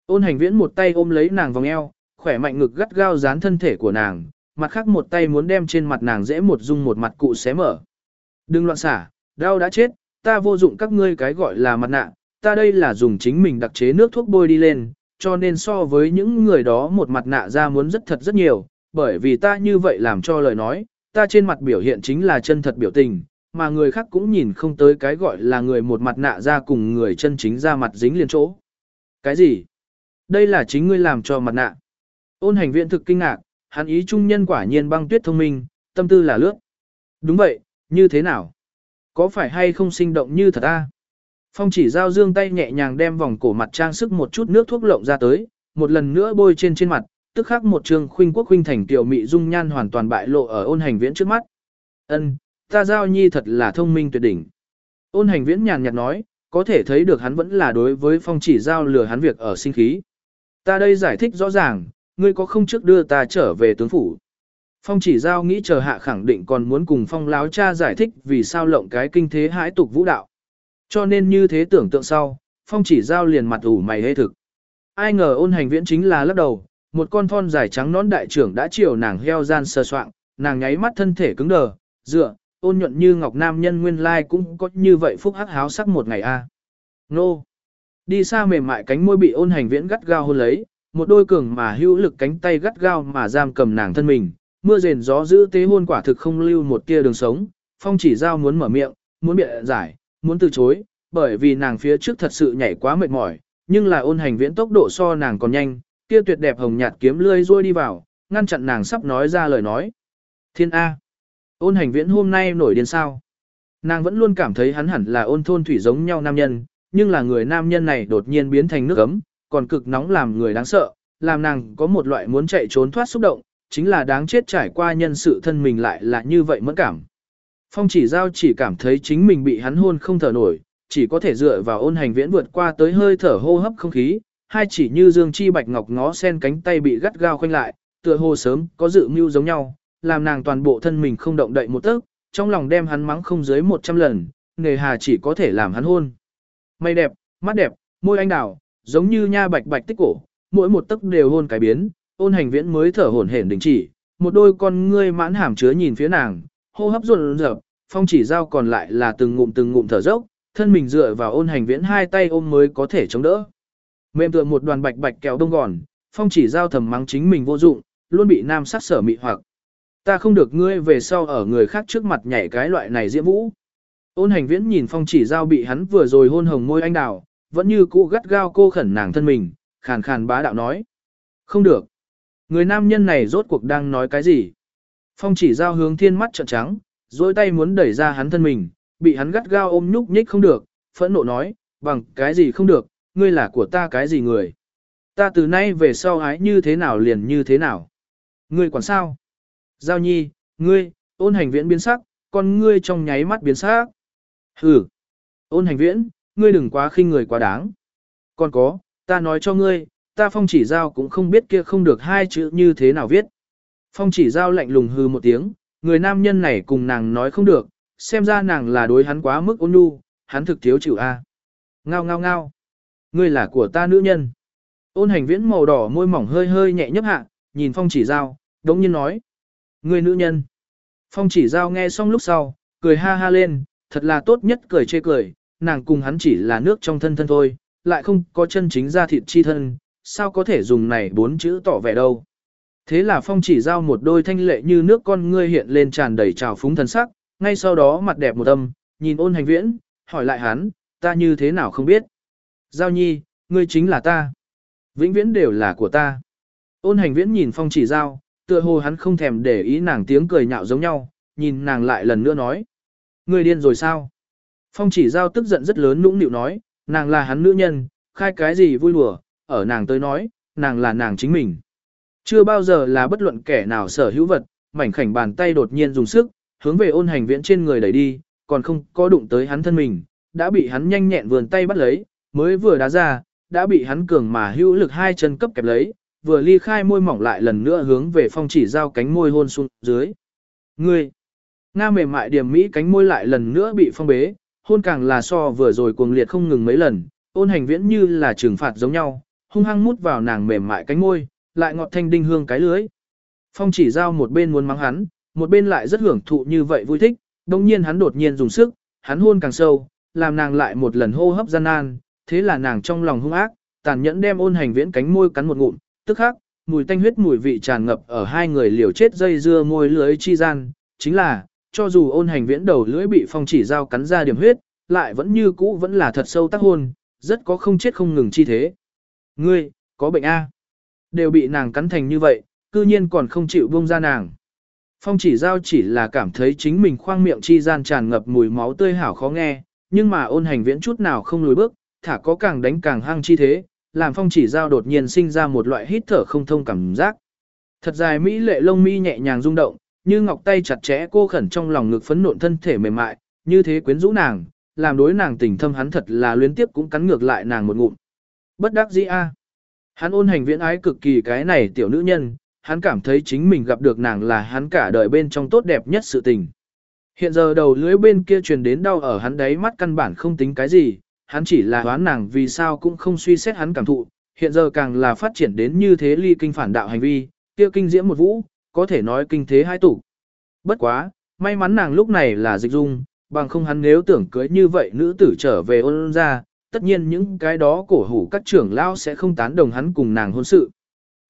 Ôn hành viễn một tay ôm lấy nàng vòng eo, khỏe mạnh ngực gắt gao dán thân thể của nàng, mặt khác một tay muốn đem trên mặt nàng dễ một dung một mặt cụ xé mở. Đừng loạn xả, đau đã chết, ta vô dụng các ngươi cái gọi là mặt nạ, ta đây là dùng chính mình đặc chế nước thuốc bôi đi lên, cho nên so với những người đó một mặt nạ ra muốn rất thật rất nhiều, bởi vì ta như vậy làm cho lời nói, ta trên mặt biểu hiện chính là chân thật biểu tình, mà người khác cũng nhìn không tới cái gọi là người một mặt nạ ra cùng người chân chính ra mặt dính liền chỗ. Cái gì? Đây là chính ngươi làm cho mặt nạ. Ôn hành viện thực kinh ngạc, hắn ý trung nhân quả nhiên băng tuyết thông minh, tâm tư là lướt. Đúng vậy, như thế nào? Có phải hay không sinh động như thật a? Phong chỉ giao dương tay nhẹ nhàng đem vòng cổ mặt trang sức một chút nước thuốc lộng ra tới, một lần nữa bôi trên trên mặt, tức khắc một trường khuynh quốc khuynh thành tiểu mị dung nhan hoàn toàn bại lộ ở ôn hành viễn trước mắt. Ân, ta giao nhi thật là thông minh tuyệt đỉnh. Ôn hành viễn nhàn nhạt nói, có thể thấy được hắn vẫn là đối với phong chỉ giao lừa hắn việc ở sinh khí. Ta đây giải thích rõ ràng, ngươi có không trước đưa ta trở về tướng phủ. Phong chỉ giao nghĩ chờ hạ khẳng định còn muốn cùng phong láo cha giải thích vì sao lộng cái kinh thế hãi tục vũ đạo. Cho nên như thế tưởng tượng sau, phong chỉ giao liền mặt ủ mày hê thực. Ai ngờ ôn hành viễn chính là lắc đầu, một con thon dài trắng nón đại trưởng đã chiều nàng heo gian sờ soạng, nàng nháy mắt thân thể cứng đờ, dựa, ôn nhuận như ngọc nam nhân nguyên lai cũng có như vậy phúc hắc háo sắc một ngày a. Nô! Đi xa mềm mại cánh môi bị ôn hành viễn gắt gao hôn lấy, một đôi cường mà hữu lực cánh tay gắt gao mà giam cầm nàng thân mình, mưa rền gió giữ tế hôn quả thực không lưu một tia đường sống, phong chỉ giao muốn mở miệng, muốn biện giải, muốn từ chối, bởi vì nàng phía trước thật sự nhảy quá mệt mỏi, nhưng là ôn hành viễn tốc độ so nàng còn nhanh, kia tuyệt đẹp hồng nhạt kiếm lươi rôi đi vào, ngăn chặn nàng sắp nói ra lời nói. Thiên A. Ôn hành viễn hôm nay nổi điên sao. Nàng vẫn luôn cảm thấy hắn hẳn là ôn thôn thủy giống nhau nam nhân, nhưng là người nam nhân này đột nhiên biến thành nước ấm, còn cực nóng làm người đáng sợ, làm nàng có một loại muốn chạy trốn thoát xúc động, chính là đáng chết trải qua nhân sự thân mình lại là như vậy mẫn cảm. Phong chỉ giao chỉ cảm thấy chính mình bị hắn hôn không thở nổi, chỉ có thể dựa vào ôn hành viễn vượt qua tới hơi thở hô hấp không khí, hai chỉ như dương chi bạch ngọc ngó sen cánh tay bị gắt gao khoanh lại, tựa hồ sớm có dự mưu giống nhau, làm nàng toàn bộ thân mình không động đậy một tấc, trong lòng đem hắn mắng không dưới 100 lần, nghề hà chỉ có thể làm hắn hôn. Mây đẹp, mắt đẹp, môi anh đào, giống như nha bạch bạch tích cổ, mỗi một tấc đều hôn cái biến, ôn hành viễn mới thở hổn hển đình chỉ, một đôi con ngươi mãn hàm chứa nhìn phía nàng, hô hấp run rợp, phong chỉ giao còn lại là từng ngụm từng ngụm thở dốc, thân mình dựa vào ôn hành viễn hai tay ôm mới có thể chống đỡ. Mềm tựa một đoàn bạch bạch kéo đông gòn, phong chỉ giao thầm mắng chính mình vô dụng, luôn bị nam sát sở mị hoặc. Ta không được ngươi về sau ở người khác trước mặt nhảy cái loại này diễm vũ. Ôn hành viễn nhìn phong chỉ giao bị hắn vừa rồi hôn hồng môi anh đào, vẫn như cũ gắt gao cô khẩn nàng thân mình, khàn khàn bá đạo nói. Không được. Người nam nhân này rốt cuộc đang nói cái gì? Phong chỉ giao hướng thiên mắt trợn trắng, dối tay muốn đẩy ra hắn thân mình, bị hắn gắt gao ôm nhúc nhích không được, phẫn nộ nói, bằng cái gì không được, ngươi là của ta cái gì người. Ta từ nay về sau ái như thế nào liền như thế nào. Ngươi quản sao? Giao nhi, ngươi, ôn hành viễn biến sắc, còn ngươi trong nháy mắt biến sắc. Hừ, ôn hành viễn, ngươi đừng quá khinh người quá đáng. Còn có, ta nói cho ngươi, ta phong chỉ giao cũng không biết kia không được hai chữ như thế nào viết. Phong chỉ giao lạnh lùng hư một tiếng, người nam nhân này cùng nàng nói không được, xem ra nàng là đối hắn quá mức ôn nhu, hắn thực thiếu chịu a. Ngao ngao ngao. Ngươi là của ta nữ nhân. Ôn hành viễn màu đỏ môi mỏng hơi hơi nhẹ nhấp hạ, nhìn phong chỉ giao, đống nhiên nói. Ngươi nữ nhân. Phong chỉ giao nghe xong lúc sau, cười ha ha lên, thật là tốt nhất cười chê cười, nàng cùng hắn chỉ là nước trong thân thân thôi, lại không có chân chính ra thịt chi thân, sao có thể dùng này bốn chữ tỏ vẻ đâu. Thế là phong chỉ giao một đôi thanh lệ như nước con ngươi hiện lên tràn đầy trào phúng thần sắc, ngay sau đó mặt đẹp một âm, nhìn ôn hành viễn, hỏi lại hắn, ta như thế nào không biết. Giao nhi, ngươi chính là ta. Vĩnh viễn đều là của ta. Ôn hành viễn nhìn phong chỉ giao, tựa hồ hắn không thèm để ý nàng tiếng cười nhạo giống nhau, nhìn nàng lại lần nữa nói. Ngươi điên rồi sao? Phong chỉ giao tức giận rất lớn nũng nịu nói, nàng là hắn nữ nhân, khai cái gì vui lùa, ở nàng tới nói, nàng là nàng chính mình. Chưa bao giờ là bất luận kẻ nào sở hữu vật, mảnh khảnh bàn tay đột nhiên dùng sức, hướng về ôn hành viễn trên người đẩy đi, còn không có đụng tới hắn thân mình, đã bị hắn nhanh nhẹn vườn tay bắt lấy, mới vừa đá ra, đã bị hắn cường mà hữu lực hai chân cấp kẹp lấy, vừa ly khai môi mỏng lại lần nữa hướng về phong chỉ giao cánh môi hôn xuống dưới. Ngươi! Nga mềm mại điểm mỹ cánh môi lại lần nữa bị phong bế, hôn càng là so vừa rồi cuồng liệt không ngừng mấy lần, ôn hành viễn như là trừng phạt giống nhau, hung hăng mút vào nàng mềm mại cánh môi, lại ngọt thanh đinh hương cái lưới. Phong chỉ giao một bên muốn mắng hắn, một bên lại rất hưởng thụ như vậy vui thích, đồng nhiên hắn đột nhiên dùng sức, hắn hôn càng sâu, làm nàng lại một lần hô hấp gian nan, thế là nàng trong lòng hung ác, tàn nhẫn đem ôn hành viễn cánh môi cắn một ngụm, tức khắc, mùi tanh huyết mùi vị tràn ngập ở hai người liều chết dây dưa môi lưới chi gian, chính là, cho dù ôn hành viễn đầu lưỡi bị phong chỉ dao cắn ra điểm huyết, lại vẫn như cũ vẫn là thật sâu tác hôn, rất có không chết không ngừng chi thế. Ngươi, có bệnh A. Đều bị nàng cắn thành như vậy, cư nhiên còn không chịu buông ra nàng. Phong chỉ giao chỉ là cảm thấy chính mình khoang miệng chi gian tràn ngập mùi máu tươi hảo khó nghe, nhưng mà ôn hành viễn chút nào không lùi bước, thả có càng đánh càng hăng chi thế, làm phong chỉ giao đột nhiên sinh ra một loại hít thở không thông cảm giác. Thật dài mỹ lệ lông mi nhẹ nhàng rung động, như ngọc tay chặt chẽ cô khẩn trong lòng ngực phấn nộn thân thể mềm mại, như thế quyến rũ nàng, làm đối nàng tình thâm hắn thật là luyến tiếp cũng cắn ngược lại nàng một ngụm. Bất đắc dĩ a. Hắn ôn hành viễn ái cực kỳ cái này tiểu nữ nhân, hắn cảm thấy chính mình gặp được nàng là hắn cả đời bên trong tốt đẹp nhất sự tình. Hiện giờ đầu lưỡi bên kia truyền đến đau ở hắn đấy mắt căn bản không tính cái gì, hắn chỉ là đoán nàng vì sao cũng không suy xét hắn cảm thụ, hiện giờ càng là phát triển đến như thế ly kinh phản đạo hành vi, kia kinh diễm một vũ, có thể nói kinh thế hai tủ. Bất quá, may mắn nàng lúc này là dịch dung, bằng không hắn nếu tưởng cưới như vậy nữ tử trở về ôn ra, tất nhiên những cái đó cổ hủ các trưởng lão sẽ không tán đồng hắn cùng nàng hôn sự.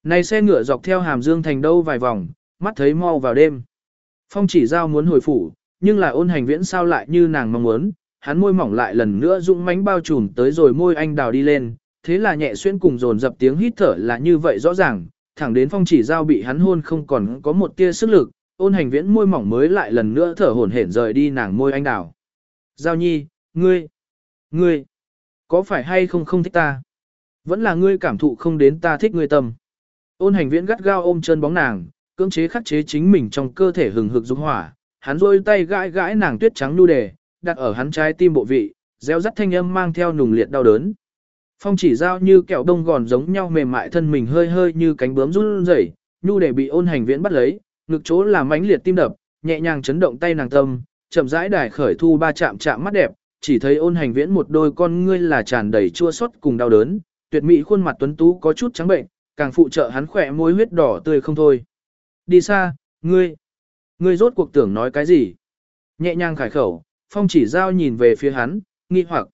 Này xe ngựa dọc theo hàm dương thành đâu vài vòng, mắt thấy mau vào đêm. Phong chỉ giao muốn hồi phủ, nhưng là ôn hành viễn sao lại như nàng mong muốn, hắn môi mỏng lại lần nữa dũng mánh bao trùm tới rồi môi anh đào đi lên, thế là nhẹ xuyên cùng dồn dập tiếng hít thở là như vậy rõ ràng, thẳng đến phong chỉ giao bị hắn hôn không còn có một tia sức lực, ôn hành viễn môi mỏng mới lại lần nữa thở hổn hển rời đi nàng môi anh đào. Giao nhi, ngươi, ngươi, có phải hay không không thích ta? Vẫn là ngươi cảm thụ không đến ta thích ngươi tâm. Ôn hành viễn gắt gao ôm chân bóng nàng, cưỡng chế khắc chế chính mình trong cơ thể hừng hực dục hỏa, hắn rôi tay gãi gãi nàng tuyết trắng nu đề, đặt ở hắn trái tim bộ vị, reo rắt thanh âm mang theo nùng liệt đau đớn. Phong chỉ giao như kẹo đông gòn giống nhau mềm mại thân mình hơi hơi như cánh bướm run rẩy, nu để bị ôn hành viễn bắt lấy, ngực chỗ làm mãnh liệt tim đập, nhẹ nhàng chấn động tay nàng tâm, chậm rãi đài khởi thu ba chạm chạm mắt đẹp, chỉ thấy ôn hành viễn một đôi con ngươi là tràn đầy chua xót cùng đau đớn, tuyệt mỹ khuôn mặt tuấn tú có chút trắng bệnh, càng phụ trợ hắn khỏe môi huyết đỏ tươi không thôi. Đi xa, ngươi, ngươi rốt cuộc tưởng nói cái gì? Nhẹ nhàng khải khẩu, phong chỉ giao nhìn về phía hắn, nghi hoặc.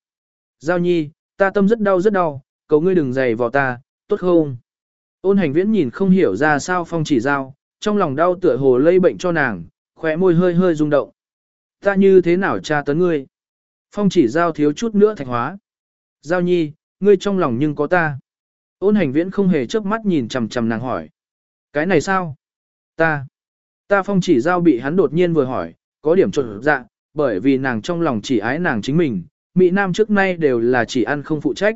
Giao nhi, ta tâm rất đau rất đau, cầu ngươi đừng dày vào ta, tốt không? Ôn hành viễn nhìn không hiểu ra sao phong chỉ giao, trong lòng đau tựa hồ lây bệnh cho nàng, khỏe môi hơi hơi rung động. Ta như thế nào tra tấn ngươi? Phong chỉ giao thiếu chút nữa thạch hóa. Giao nhi, ngươi trong lòng nhưng có ta. Ôn hành viễn không hề chớp mắt nhìn chằm chằm nàng hỏi. Cái này sao? Ta. Ta phong chỉ giao bị hắn đột nhiên vừa hỏi, có điểm trộn dạ, bởi vì nàng trong lòng chỉ ái nàng chính mình, Mỹ Nam trước nay đều là chỉ ăn không phụ trách.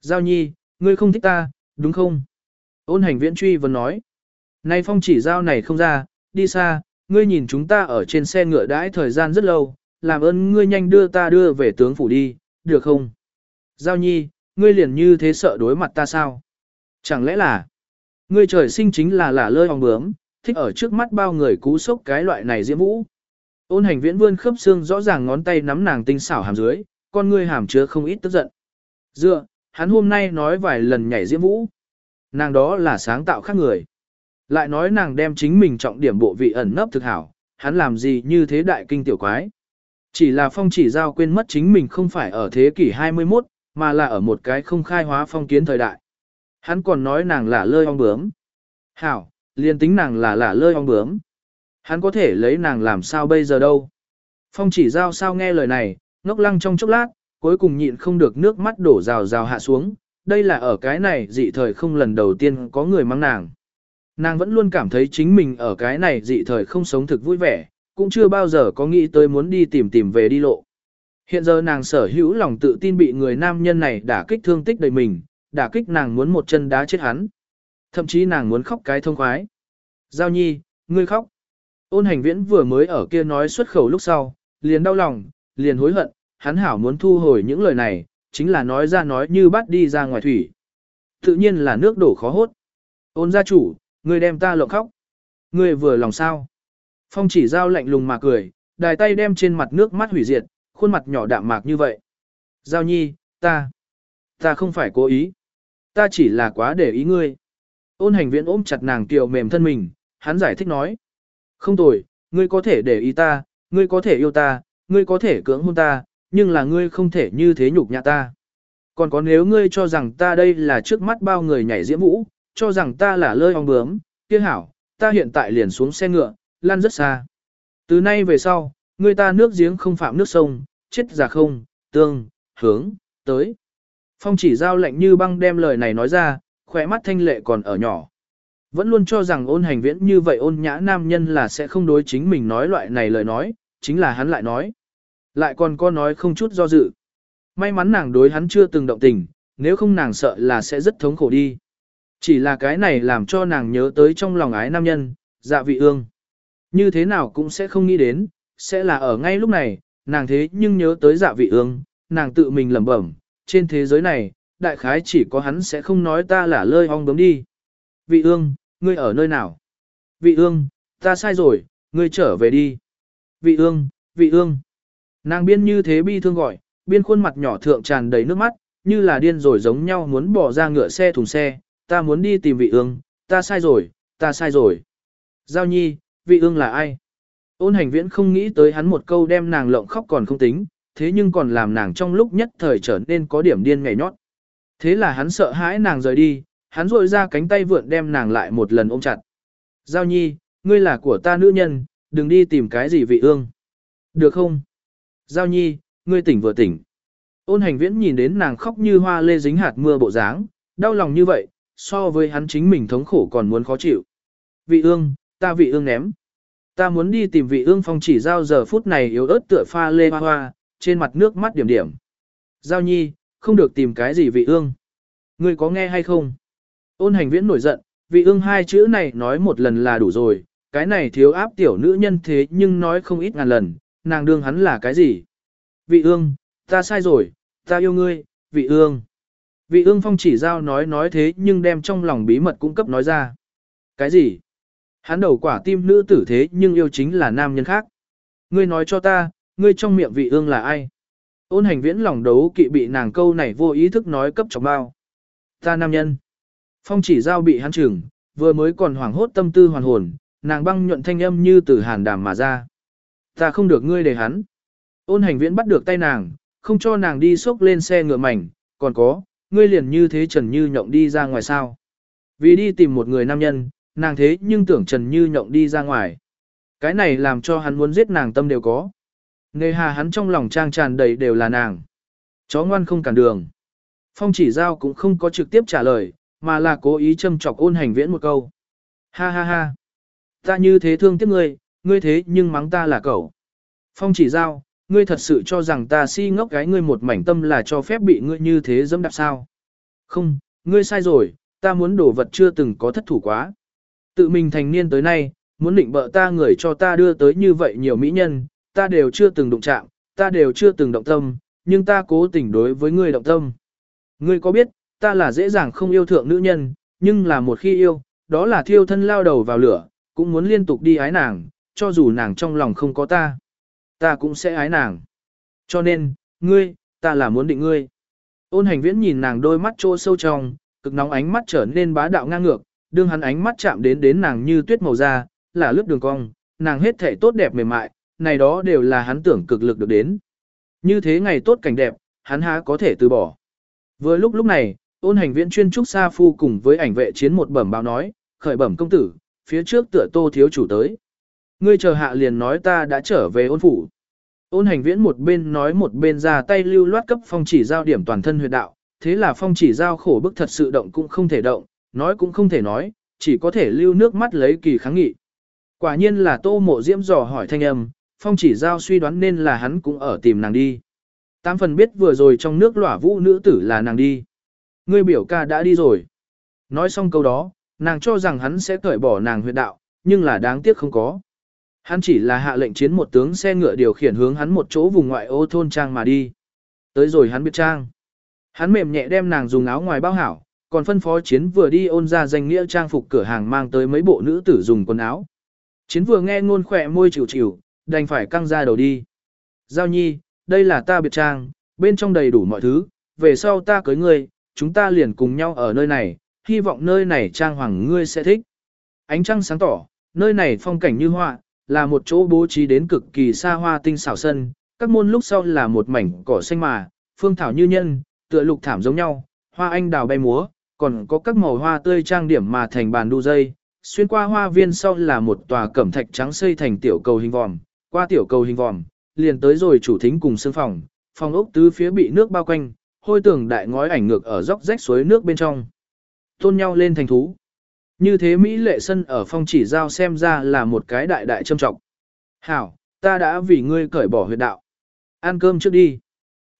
Giao nhi, ngươi không thích ta, đúng không? Ôn hành viễn truy vấn nói. Nay phong chỉ giao này không ra, đi xa, ngươi nhìn chúng ta ở trên xe ngựa đãi thời gian rất lâu, làm ơn ngươi nhanh đưa ta đưa về tướng phủ đi, được không? Giao nhi, ngươi liền như thế sợ đối mặt ta sao? Chẳng lẽ là, ngươi trời sinh chính là lả lơi hòng bướm, thích ở trước mắt bao người cú sốc cái loại này diễm vũ. Ôn hành viễn vươn khớp xương rõ ràng ngón tay nắm nàng tinh xảo hàm dưới, con ngươi hàm chứa không ít tức giận. Dựa, hắn hôm nay nói vài lần nhảy diễm vũ. Nàng đó là sáng tạo khác người. Lại nói nàng đem chính mình trọng điểm bộ vị ẩn nấp thực hảo, hắn làm gì như thế đại kinh tiểu quái. Chỉ là phong chỉ giao quên mất chính mình không phải ở thế kỷ 21, mà là ở một cái không khai hóa phong kiến thời đại. Hắn còn nói nàng là lơi ong bướm. Hảo, liền tính nàng là là lơi ong bướm. Hắn có thể lấy nàng làm sao bây giờ đâu. Phong chỉ giao sao nghe lời này, ngốc lăng trong chốc lát, cuối cùng nhịn không được nước mắt đổ rào rào hạ xuống. Đây là ở cái này dị thời không lần đầu tiên có người mang nàng. Nàng vẫn luôn cảm thấy chính mình ở cái này dị thời không sống thực vui vẻ, cũng chưa bao giờ có nghĩ tới muốn đi tìm tìm về đi lộ. Hiện giờ nàng sở hữu lòng tự tin bị người nam nhân này đả kích thương tích đầy mình, đả kích nàng muốn một chân đá chết hắn. Thậm chí nàng muốn khóc cái thông khoái. Giao nhi, ngươi khóc. Ôn hành viễn vừa mới ở kia nói xuất khẩu lúc sau, liền đau lòng, liền hối hận, hắn hảo muốn thu hồi những lời này, chính là nói ra nói như bắt đi ra ngoài thủy. Tự nhiên là nước đổ khó hốt. Ôn gia chủ, ngươi đem ta lộng khóc. Ngươi vừa lòng sao? Phong chỉ giao lạnh lùng mà cười, đài tay đem trên mặt nước mắt hủy diệt, khuôn mặt nhỏ đạm mạc như vậy. Giao nhi, ta, ta không phải cố ý. Ta chỉ là quá để ý ngươi. Ôn hành viễn ôm chặt nàng kiều mềm thân mình, hắn giải thích nói. Không tồi, ngươi có thể để ý ta, ngươi có thể yêu ta, ngươi có thể cưỡng hôn ta, nhưng là ngươi không thể như thế nhục nhã ta. Còn có nếu ngươi cho rằng ta đây là trước mắt bao người nhảy diễm vũ, cho rằng ta là lơi ong bướm, kia hảo, ta hiện tại liền xuống xe ngựa, lan rất xa. Từ nay về sau, người ta nước giếng không phạm nước sông, chết già không, tương, hướng, tới. Phong chỉ giao lệnh như băng đem lời này nói ra, khỏe mắt thanh lệ còn ở nhỏ. Vẫn luôn cho rằng ôn hành viễn như vậy ôn nhã nam nhân là sẽ không đối chính mình nói loại này lời nói, chính là hắn lại nói. Lại còn có nói không chút do dự. May mắn nàng đối hắn chưa từng động tình, nếu không nàng sợ là sẽ rất thống khổ đi. Chỉ là cái này làm cho nàng nhớ tới trong lòng ái nam nhân, dạ vị ương. Như thế nào cũng sẽ không nghĩ đến, sẽ là ở ngay lúc này, nàng thế nhưng nhớ tới dạ vị ương, nàng tự mình lẩm bẩm, trên thế giới này, đại khái chỉ có hắn sẽ không nói ta là lơi ong bấm đi. Vị ương, ngươi ở nơi nào? Vị ương, ta sai rồi, ngươi trở về đi. Vị ương, vị ương. Nàng biên như thế bi thương gọi, biên khuôn mặt nhỏ thượng tràn đầy nước mắt, như là điên rồi giống nhau muốn bỏ ra ngựa xe thùng xe, ta muốn đi tìm vị ương, ta sai rồi, ta sai rồi. Giao nhi, vị ương là ai? Ôn hành viễn không nghĩ tới hắn một câu đem nàng lộng khóc còn không tính, thế nhưng còn làm nàng trong lúc nhất thời trở nên có điểm điên ngày nhót. Thế là hắn sợ hãi nàng rời đi, hắn rội ra cánh tay vượn đem nàng lại một lần ôm chặt. Giao nhi, ngươi là của ta nữ nhân, đừng đi tìm cái gì vị ương. Được không? Giao nhi, ngươi tỉnh vừa tỉnh. Ôn hành viễn nhìn đến nàng khóc như hoa lê dính hạt mưa bộ dáng, đau lòng như vậy, so với hắn chính mình thống khổ còn muốn khó chịu. Vị ương, ta vị ương ném. Ta muốn đi tìm vị ương phong chỉ giao giờ phút này yếu ớt tựa pha lê hoa hoa, trên mặt nước mắt điểm điểm. Giao nhi, không được tìm cái gì vị ương. Ngươi có nghe hay không? Ôn hành viễn nổi giận, vị ương hai chữ này nói một lần là đủ rồi, cái này thiếu áp tiểu nữ nhân thế nhưng nói không ít ngàn lần, nàng đương hắn là cái gì? Vị ương, ta sai rồi, ta yêu ngươi, vị ương. Vị ương phong chỉ giao nói nói thế nhưng đem trong lòng bí mật cung cấp nói ra. Cái gì? Hắn đầu quả tim nữ tử thế nhưng yêu chính là nam nhân khác. Ngươi nói cho ta, ngươi trong miệng vị ương là ai? Ôn hành viễn lòng đấu kỵ bị nàng câu này vô ý thức nói cấp chọc bao. Ta nam nhân. Phong chỉ giao bị hắn trừng, vừa mới còn hoảng hốt tâm tư hoàn hồn, nàng băng nhuận thanh âm như từ hàn đàm mà ra. Ta không được ngươi để hắn. Ôn hành viễn bắt được tay nàng, không cho nàng đi xốc lên xe ngựa mảnh, còn có, ngươi liền như thế Trần Như Nhộng đi ra ngoài sao. Vì đi tìm một người nam nhân, nàng thế nhưng tưởng Trần Như Nhộng đi ra ngoài. Cái này làm cho hắn muốn giết nàng tâm đều có. Nề hà hắn trong lòng trang tràn đầy đều là nàng. Chó ngoan không cản đường. Phong chỉ giao cũng không có trực tiếp trả lời, mà là cố ý châm chọc ôn hành viễn một câu. Ha ha ha. Ta như thế thương tiếc ngươi, ngươi thế nhưng mắng ta là cậu. Phong chỉ giao, ngươi thật sự cho rằng ta si ngốc gái ngươi một mảnh tâm là cho phép bị ngươi như thế dẫm đạp sao. Không, ngươi sai rồi, ta muốn đổ vật chưa từng có thất thủ quá. Tự mình thành niên tới nay, muốn định bợ ta người cho ta đưa tới như vậy nhiều mỹ nhân, ta đều chưa từng đụng chạm, ta đều chưa từng động tâm, nhưng ta cố tình đối với ngươi động tâm. Ngươi có biết, ta là dễ dàng không yêu thượng nữ nhân, nhưng là một khi yêu, đó là thiêu thân lao đầu vào lửa, cũng muốn liên tục đi ái nàng, cho dù nàng trong lòng không có ta. Ta cũng sẽ ái nàng. Cho nên, ngươi, ta là muốn định ngươi. Ôn hành viễn nhìn nàng đôi mắt trô sâu trong, cực nóng ánh mắt trở nên bá đạo ngang ngược, đương hắn ánh mắt chạm đến đến nàng như tuyết màu da, là lướt đường cong, nàng hết thể tốt đẹp mềm mại, này đó đều là hắn tưởng cực lực được đến. Như thế ngày tốt cảnh đẹp, hắn há có thể từ bỏ. Vừa lúc lúc này, ôn hành viễn chuyên trúc sa phu cùng với ảnh vệ chiến một bẩm báo nói, khởi bẩm công tử, phía trước tựa tô thiếu chủ tới. Ngươi chờ hạ liền nói ta đã trở về ôn phủ. Ôn hành viễn một bên nói một bên ra tay lưu loát cấp phong chỉ giao điểm toàn thân huyệt đạo, thế là phong chỉ giao khổ bức thật sự động cũng không thể động, nói cũng không thể nói, chỉ có thể lưu nước mắt lấy kỳ kháng nghị. Quả nhiên là tô mộ diễm dò hỏi thanh âm, phong chỉ giao suy đoán nên là hắn cũng ở tìm nàng đi. Tám phần biết vừa rồi trong nước lỏa vũ nữ tử là nàng đi. Ngươi biểu ca đã đi rồi. Nói xong câu đó, nàng cho rằng hắn sẽ cởi bỏ nàng huyệt đạo, nhưng là đáng tiếc không có. Hắn chỉ là hạ lệnh chiến một tướng xe ngựa điều khiển hướng hắn một chỗ vùng ngoại ô thôn trang mà đi. Tới rồi hắn biết trang. Hắn mềm nhẹ đem nàng dùng áo ngoài bao hảo, còn phân phó chiến vừa đi ôn ra danh nghĩa trang phục cửa hàng mang tới mấy bộ nữ tử dùng quần áo. Chiến vừa nghe ngôn khỏe môi chịu chịu, đành phải căng ra đầu đi. Giao nhi, đây là ta biệt trang, bên trong đầy đủ mọi thứ, về sau ta cưới ngươi, chúng ta liền cùng nhau ở nơi này, hy vọng nơi này trang hoàng ngươi sẽ thích. Ánh trăng sáng tỏ, nơi này phong cảnh như họa, là một chỗ bố trí đến cực kỳ xa hoa tinh xảo sân, các môn lúc sau là một mảnh cỏ xanh mà, phương thảo như nhân, tựa lục thảm giống nhau, hoa anh đào bay múa, còn có các màu hoa tươi trang điểm mà thành bàn đu dây. Xuyên qua hoa viên sau là một tòa cẩm thạch trắng xây thành tiểu cầu hình vòm, qua tiểu cầu hình vòm, liền tới rồi chủ thính cùng sương phòng, phòng ốc tứ phía bị nước bao quanh, hôi tường đại ngói ảnh ngược ở dốc rách suối nước bên trong. Tôn nhau lên thành thú. Như thế Mỹ lệ sân ở phong chỉ giao xem ra là một cái đại đại châm trọng. Hảo, ta đã vì ngươi cởi bỏ huyệt đạo. Ăn cơm trước đi.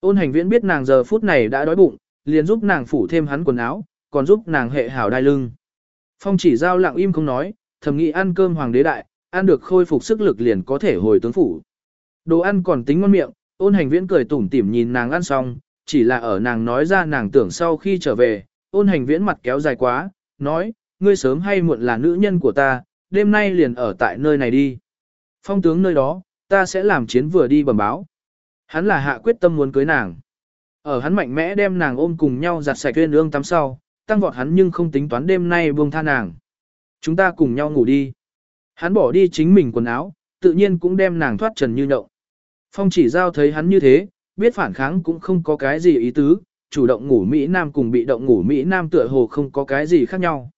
Ôn hành viễn biết nàng giờ phút này đã đói bụng, liền giúp nàng phủ thêm hắn quần áo, còn giúp nàng hệ hảo đai lưng. Phong chỉ giao lặng im không nói, thầm nghĩ ăn cơm hoàng đế đại, ăn được khôi phục sức lực liền có thể hồi tướng phủ. Đồ ăn còn tính ngon miệng, ôn hành viễn cười tủm tỉm nhìn nàng ăn xong, chỉ là ở nàng nói ra nàng tưởng sau khi trở về, ôn hành viễn mặt kéo dài quá, nói, ngươi sớm hay muộn là nữ nhân của ta, đêm nay liền ở tại nơi này đi. Phong tướng nơi đó, ta sẽ làm chiến vừa đi bẩm báo. Hắn là hạ quyết tâm muốn cưới nàng. Ở hắn mạnh mẽ đem nàng ôm cùng nhau giặt sạch tuyên ương tắm sau, tăng vọt hắn nhưng không tính toán đêm nay buông tha nàng. Chúng ta cùng nhau ngủ đi. Hắn bỏ đi chính mình quần áo, tự nhiên cũng đem nàng thoát trần như nhậu. Phong chỉ giao thấy hắn như thế, biết phản kháng cũng không có cái gì ý tứ, chủ động ngủ Mỹ Nam cùng bị động ngủ Mỹ Nam tựa hồ không có cái gì khác nhau.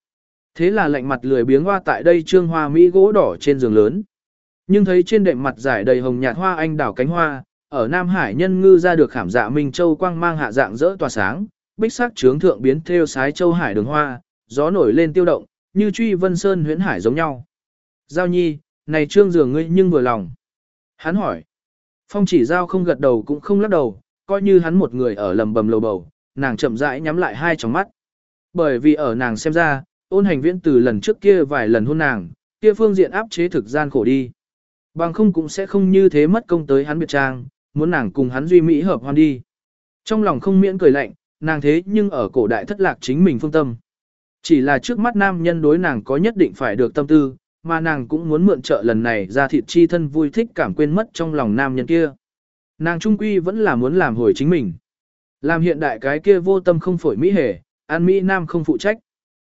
Thế là lạnh mặt lười biếng hoa tại đây trương hoa Mỹ gỗ đỏ trên giường lớn. Nhưng thấy trên đệm mặt giải đầy hồng nhạt hoa anh đào cánh hoa, ở Nam Hải nhân ngư ra được khảm dạ Minh Châu quang mang hạ dạng rỡ tỏa sáng, bích sắc trướng thượng biến theo sái châu hải đường hoa, gió nổi lên tiêu động, như truy vân sơn huyễn hải giống nhau. Giao nhi, này trương giường ngươi nhưng vừa lòng. Hắn hỏi. Phong chỉ giao không gật đầu cũng không lắc đầu, coi như hắn một người ở lầm bầm lầu bầu, nàng chậm rãi nhắm lại hai tròng mắt. Bởi vì ở nàng xem ra, ôn hành viễn từ lần trước kia vài lần hôn nàng, kia phương diện áp chế thực gian khổ đi. Bằng không cũng sẽ không như thế mất công tới hắn biệt trang, muốn nàng cùng hắn duy mỹ hợp hoan đi. Trong lòng không miễn cười lạnh, nàng thế nhưng ở cổ đại thất lạc chính mình phương tâm. Chỉ là trước mắt nam nhân đối nàng có nhất định phải được tâm tư, mà nàng cũng muốn mượn trợ lần này ra thịt chi thân vui thích cảm quên mất trong lòng nam nhân kia. Nàng trung quy vẫn là muốn làm hồi chính mình. Làm hiện đại cái kia vô tâm không phổi Mỹ hề, an Mỹ Nam không phụ trách.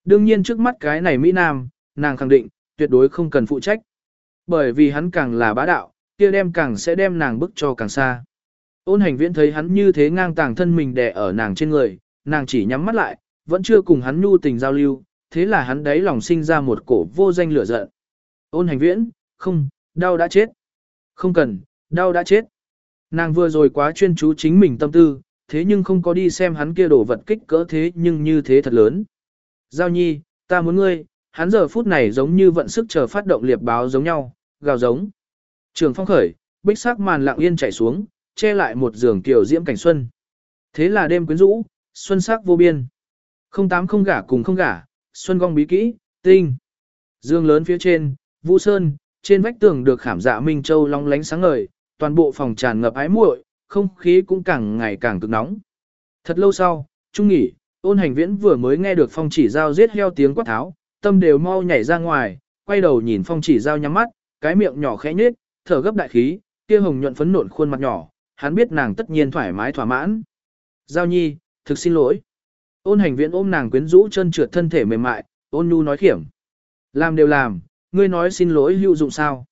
Đương nhiên trước mắt cái này Mỹ Nam, nàng khẳng định, tuyệt đối không cần phụ trách. Bởi vì hắn càng là bá đạo, kia đem càng sẽ đem nàng bức cho càng xa. Ôn hành viễn thấy hắn như thế ngang tàng thân mình đè ở nàng trên người, nàng chỉ nhắm mắt lại, vẫn chưa cùng hắn nhu tình giao lưu, thế là hắn đấy lòng sinh ra một cổ vô danh lửa giận. Ôn hành viễn, không, đau đã chết. Không cần, đau đã chết. Nàng vừa rồi quá chuyên chú chính mình tâm tư, thế nhưng không có đi xem hắn kia đổ vật kích cỡ thế nhưng như thế thật lớn. Giao nhi, ta muốn ngươi, hắn giờ phút này giống như vận sức chờ phát động liệp báo giống nhau, gào giống. Trường phong khởi, bích sắc màn lặng yên chảy xuống, che lại một giường kiểu diễm cảnh xuân. Thế là đêm quyến rũ, xuân sắc vô biên. Không tám không gả cùng không gả, xuân gong bí kỹ, tinh. Dương lớn phía trên, vũ sơn, trên vách tường được khảm dạ minh châu long lánh sáng ngời, toàn bộ phòng tràn ngập ái muội, không khí cũng càng ngày càng cực nóng. Thật lâu sau, trung nghỉ, ôn hành viễn vừa mới nghe được phong chỉ giao giết heo tiếng quát tháo, tâm đều mau nhảy ra ngoài, quay đầu nhìn phong chỉ giao nhắm mắt, cái miệng nhỏ khẽ nhếch, thở gấp đại khí, kia hồng nhuận phấn nộn khuôn mặt nhỏ, hắn biết nàng tất nhiên thoải mái thỏa mãn. Giao nhi, thực xin lỗi. Ôn hành viễn ôm nàng quyến rũ chân trượt thân thể mềm mại, ôn nhu nói khiểm. Làm đều làm, ngươi nói xin lỗi hữu dụng sao.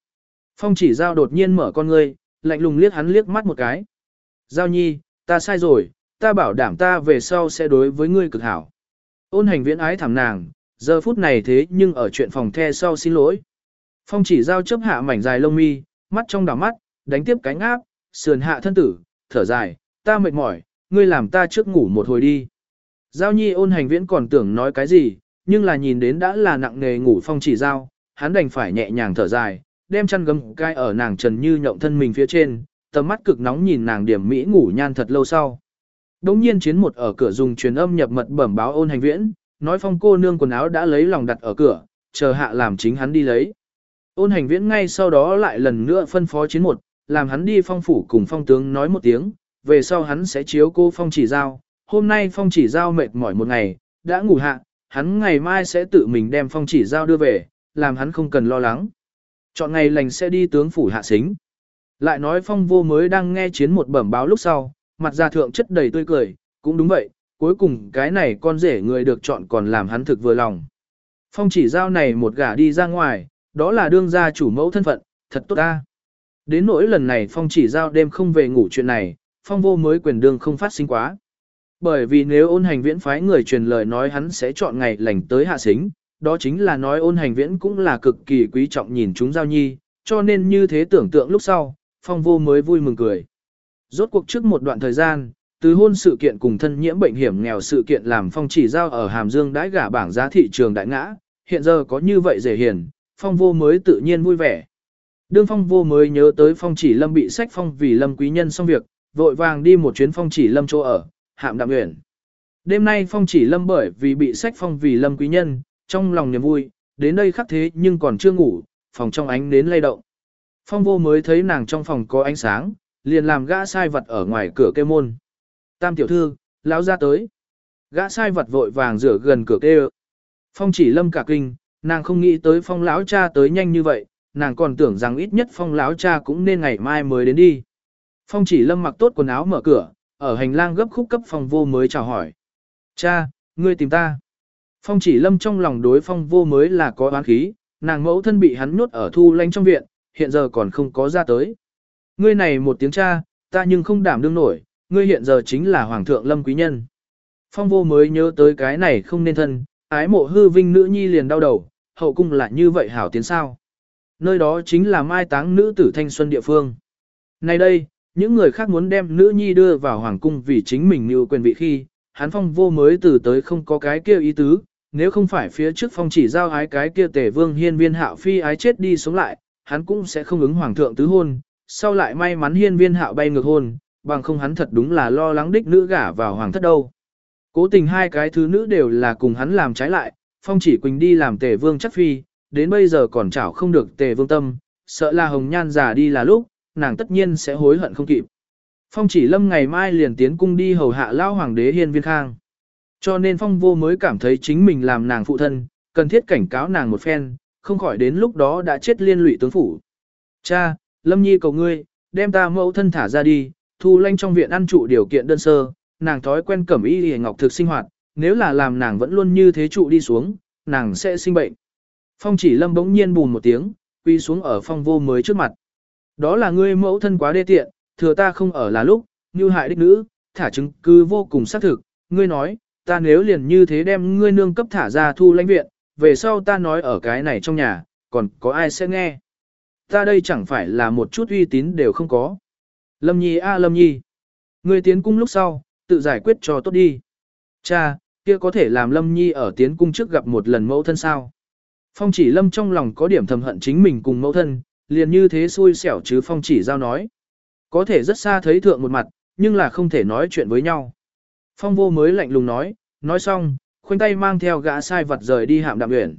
Phong chỉ giao đột nhiên mở con ngươi, lạnh lùng liếc hắn liếc mắt một cái. Giao nhi, ta sai rồi, ta bảo đảm ta về sau sẽ đối với ngươi cực hảo. Ôn hành viễn ái thảm nàng, giờ phút này thế nhưng ở chuyện phòng the sau xin lỗi. Phong chỉ giao chấp hạ mảnh dài lông mi, mắt trong đảo mắt, đánh tiếp cánh áp, sườn hạ thân tử, thở dài, ta mệt mỏi, ngươi làm ta trước ngủ một hồi đi. Giao nhi ôn hành viễn còn tưởng nói cái gì, nhưng là nhìn đến đã là nặng nề ngủ phong chỉ giao, hắn đành phải nhẹ nhàng thở dài, đem chăn gấm cai ở nàng trần như nhộng thân mình phía trên, tầm mắt cực nóng nhìn nàng điểm mỹ ngủ nhan thật lâu sau. Đống nhiên chiến một ở cửa dùng truyền âm nhập mật bẩm báo ôn hành viễn, nói phong cô nương quần áo đã lấy lòng đặt ở cửa, chờ hạ làm chính hắn đi lấy. Ôn hành viễn ngay sau đó lại lần nữa phân phó chiến một, làm hắn đi phong phủ cùng phong tướng nói một tiếng, về sau hắn sẽ chiếu cô phong chỉ giao. Hôm nay phong chỉ giao mệt mỏi một ngày, đã ngủ hạ, hắn ngày mai sẽ tự mình đem phong chỉ giao đưa về, làm hắn không cần lo lắng. Chọn ngày lành sẽ đi tướng phủ hạ xính. Lại nói phong vô mới đang nghe chiến một bẩm báo lúc sau, mặt ra thượng chất đầy tươi cười, cũng đúng vậy, cuối cùng cái này con rể người được chọn còn làm hắn thực vừa lòng. Phong chỉ giao này một gả đi ra ngoài, đó là đương gia chủ mẫu thân phận, thật tốt ta. Đến nỗi lần này Phong chỉ giao đêm không về ngủ chuyện này, Phong vô mới quyền đương không phát sinh quá. Bởi vì nếu ôn hành viễn phái người truyền lời nói hắn sẽ chọn ngày lành tới hạ xính, đó chính là nói ôn hành viễn cũng là cực kỳ quý trọng nhìn chúng giao nhi, cho nên như thế tưởng tượng lúc sau, Phong vô mới vui mừng cười. Rốt cuộc trước một đoạn thời gian, từ hôn sự kiện cùng thân nhiễm bệnh hiểm nghèo sự kiện làm phong chỉ giao ở Hàm Dương đãi gả bảng giá thị trường đại ngã, hiện giờ có như vậy dễ hiền, phong vô mới tự nhiên vui vẻ. Đương phong vô mới nhớ tới phong chỉ lâm bị sách phong vì lâm quý nhân xong việc, vội vàng đi một chuyến phong chỉ lâm chỗ ở, hạm đạm nguyện. Đêm nay phong chỉ lâm bởi vì bị sách phong vì lâm quý nhân, trong lòng niềm vui, đến đây khắc thế nhưng còn chưa ngủ, phòng trong ánh đến lay động. Phong vô mới thấy nàng trong phòng có ánh sáng, liền làm gã sai vật ở ngoài cửa kêu môn. Tam tiểu thư, lão ra tới. Gã sai vật vội vàng rửa gần cửa kêu. Phong chỉ lâm cả kinh, nàng không nghĩ tới phong lão cha tới nhanh như vậy, nàng còn tưởng rằng ít nhất phong láo cha cũng nên ngày mai mới đến đi. Phong chỉ lâm mặc tốt quần áo mở cửa, ở hành lang gấp khúc cấp phong vô mới chào hỏi. Cha, ngươi tìm ta. Phong chỉ lâm trong lòng đối phong vô mới là có oán khí, nàng mẫu thân bị hắn nhốt ở thu lanh trong viện, hiện giờ còn không có ra tới. Ngươi này một tiếng cha, ta nhưng không đảm đương nổi, ngươi hiện giờ chính là hoàng thượng lâm quý nhân. Phong vô mới nhớ tới cái này không nên thân, ái mộ hư vinh nữ nhi liền đau đầu, hậu cung là như vậy hảo tiến sao. Nơi đó chính là mai táng nữ tử thanh xuân địa phương. Nay đây, những người khác muốn đem nữ nhi đưa vào hoàng cung vì chính mình như quyền vị khi, hắn phong vô mới từ tới không có cái kia ý tứ, nếu không phải phía trước phong chỉ giao ái cái kia tể vương hiên viên hạo phi ái chết đi sống lại, hắn cũng sẽ không ứng hoàng thượng tứ hôn, sau lại may mắn hiên viên hạo bay ngược hôn, bằng không hắn thật đúng là lo lắng đích nữ gả vào hoàng thất đâu. Cố tình hai cái thứ nữ đều là cùng hắn làm trái lại, phong chỉ quỳnh đi làm tề vương chắc phi, đến bây giờ còn chảo không được tề vương tâm, sợ là hồng nhan già đi là lúc, nàng tất nhiên sẽ hối hận không kịp. Phong chỉ lâm ngày mai liền tiến cung đi hầu hạ lao hoàng đế hiên viên khang. Cho nên phong vô mới cảm thấy chính mình làm nàng phụ thân, cần thiết cảnh cáo nàng một phen, không khỏi đến lúc đó đã chết liên lụy tướng phủ. Cha, lâm nhi cầu ngươi, đem ta mẫu thân thả ra đi, thu lanh trong viện ăn trụ điều kiện đơn sơ, nàng thói quen cẩm y hề ngọc thực sinh hoạt, nếu là làm nàng vẫn luôn như thế trụ đi xuống, nàng sẽ sinh bệnh. Phong chỉ lâm bỗng nhiên bùn một tiếng, quy xuống ở phong vô mới trước mặt. Đó là ngươi mẫu thân quá đê tiện, thừa ta không ở là lúc, như hại đích nữ, thả chứng cứ vô cùng xác thực, ngươi nói, ta nếu liền như thế đem ngươi nương cấp thả ra thu lãnh viện, về sau ta nói ở cái này trong nhà, còn có ai sẽ nghe. Ta đây chẳng phải là một chút uy tín đều không có. Lâm Nhi a Lâm Nhi, ngươi tiến cung lúc sau, tự giải quyết cho tốt đi. Cha, kia có thể làm Lâm Nhi ở tiến cung trước gặp một lần mẫu thân sao? Phong chỉ Lâm trong lòng có điểm thầm hận chính mình cùng mẫu thân, liền như thế xui xẻo chứ Phong chỉ giao nói. Có thể rất xa thấy thượng một mặt, nhưng là không thể nói chuyện với nhau. Phong vô mới lạnh lùng nói, nói xong, khoanh tay mang theo gã sai vật rời đi hạm đạm uyển.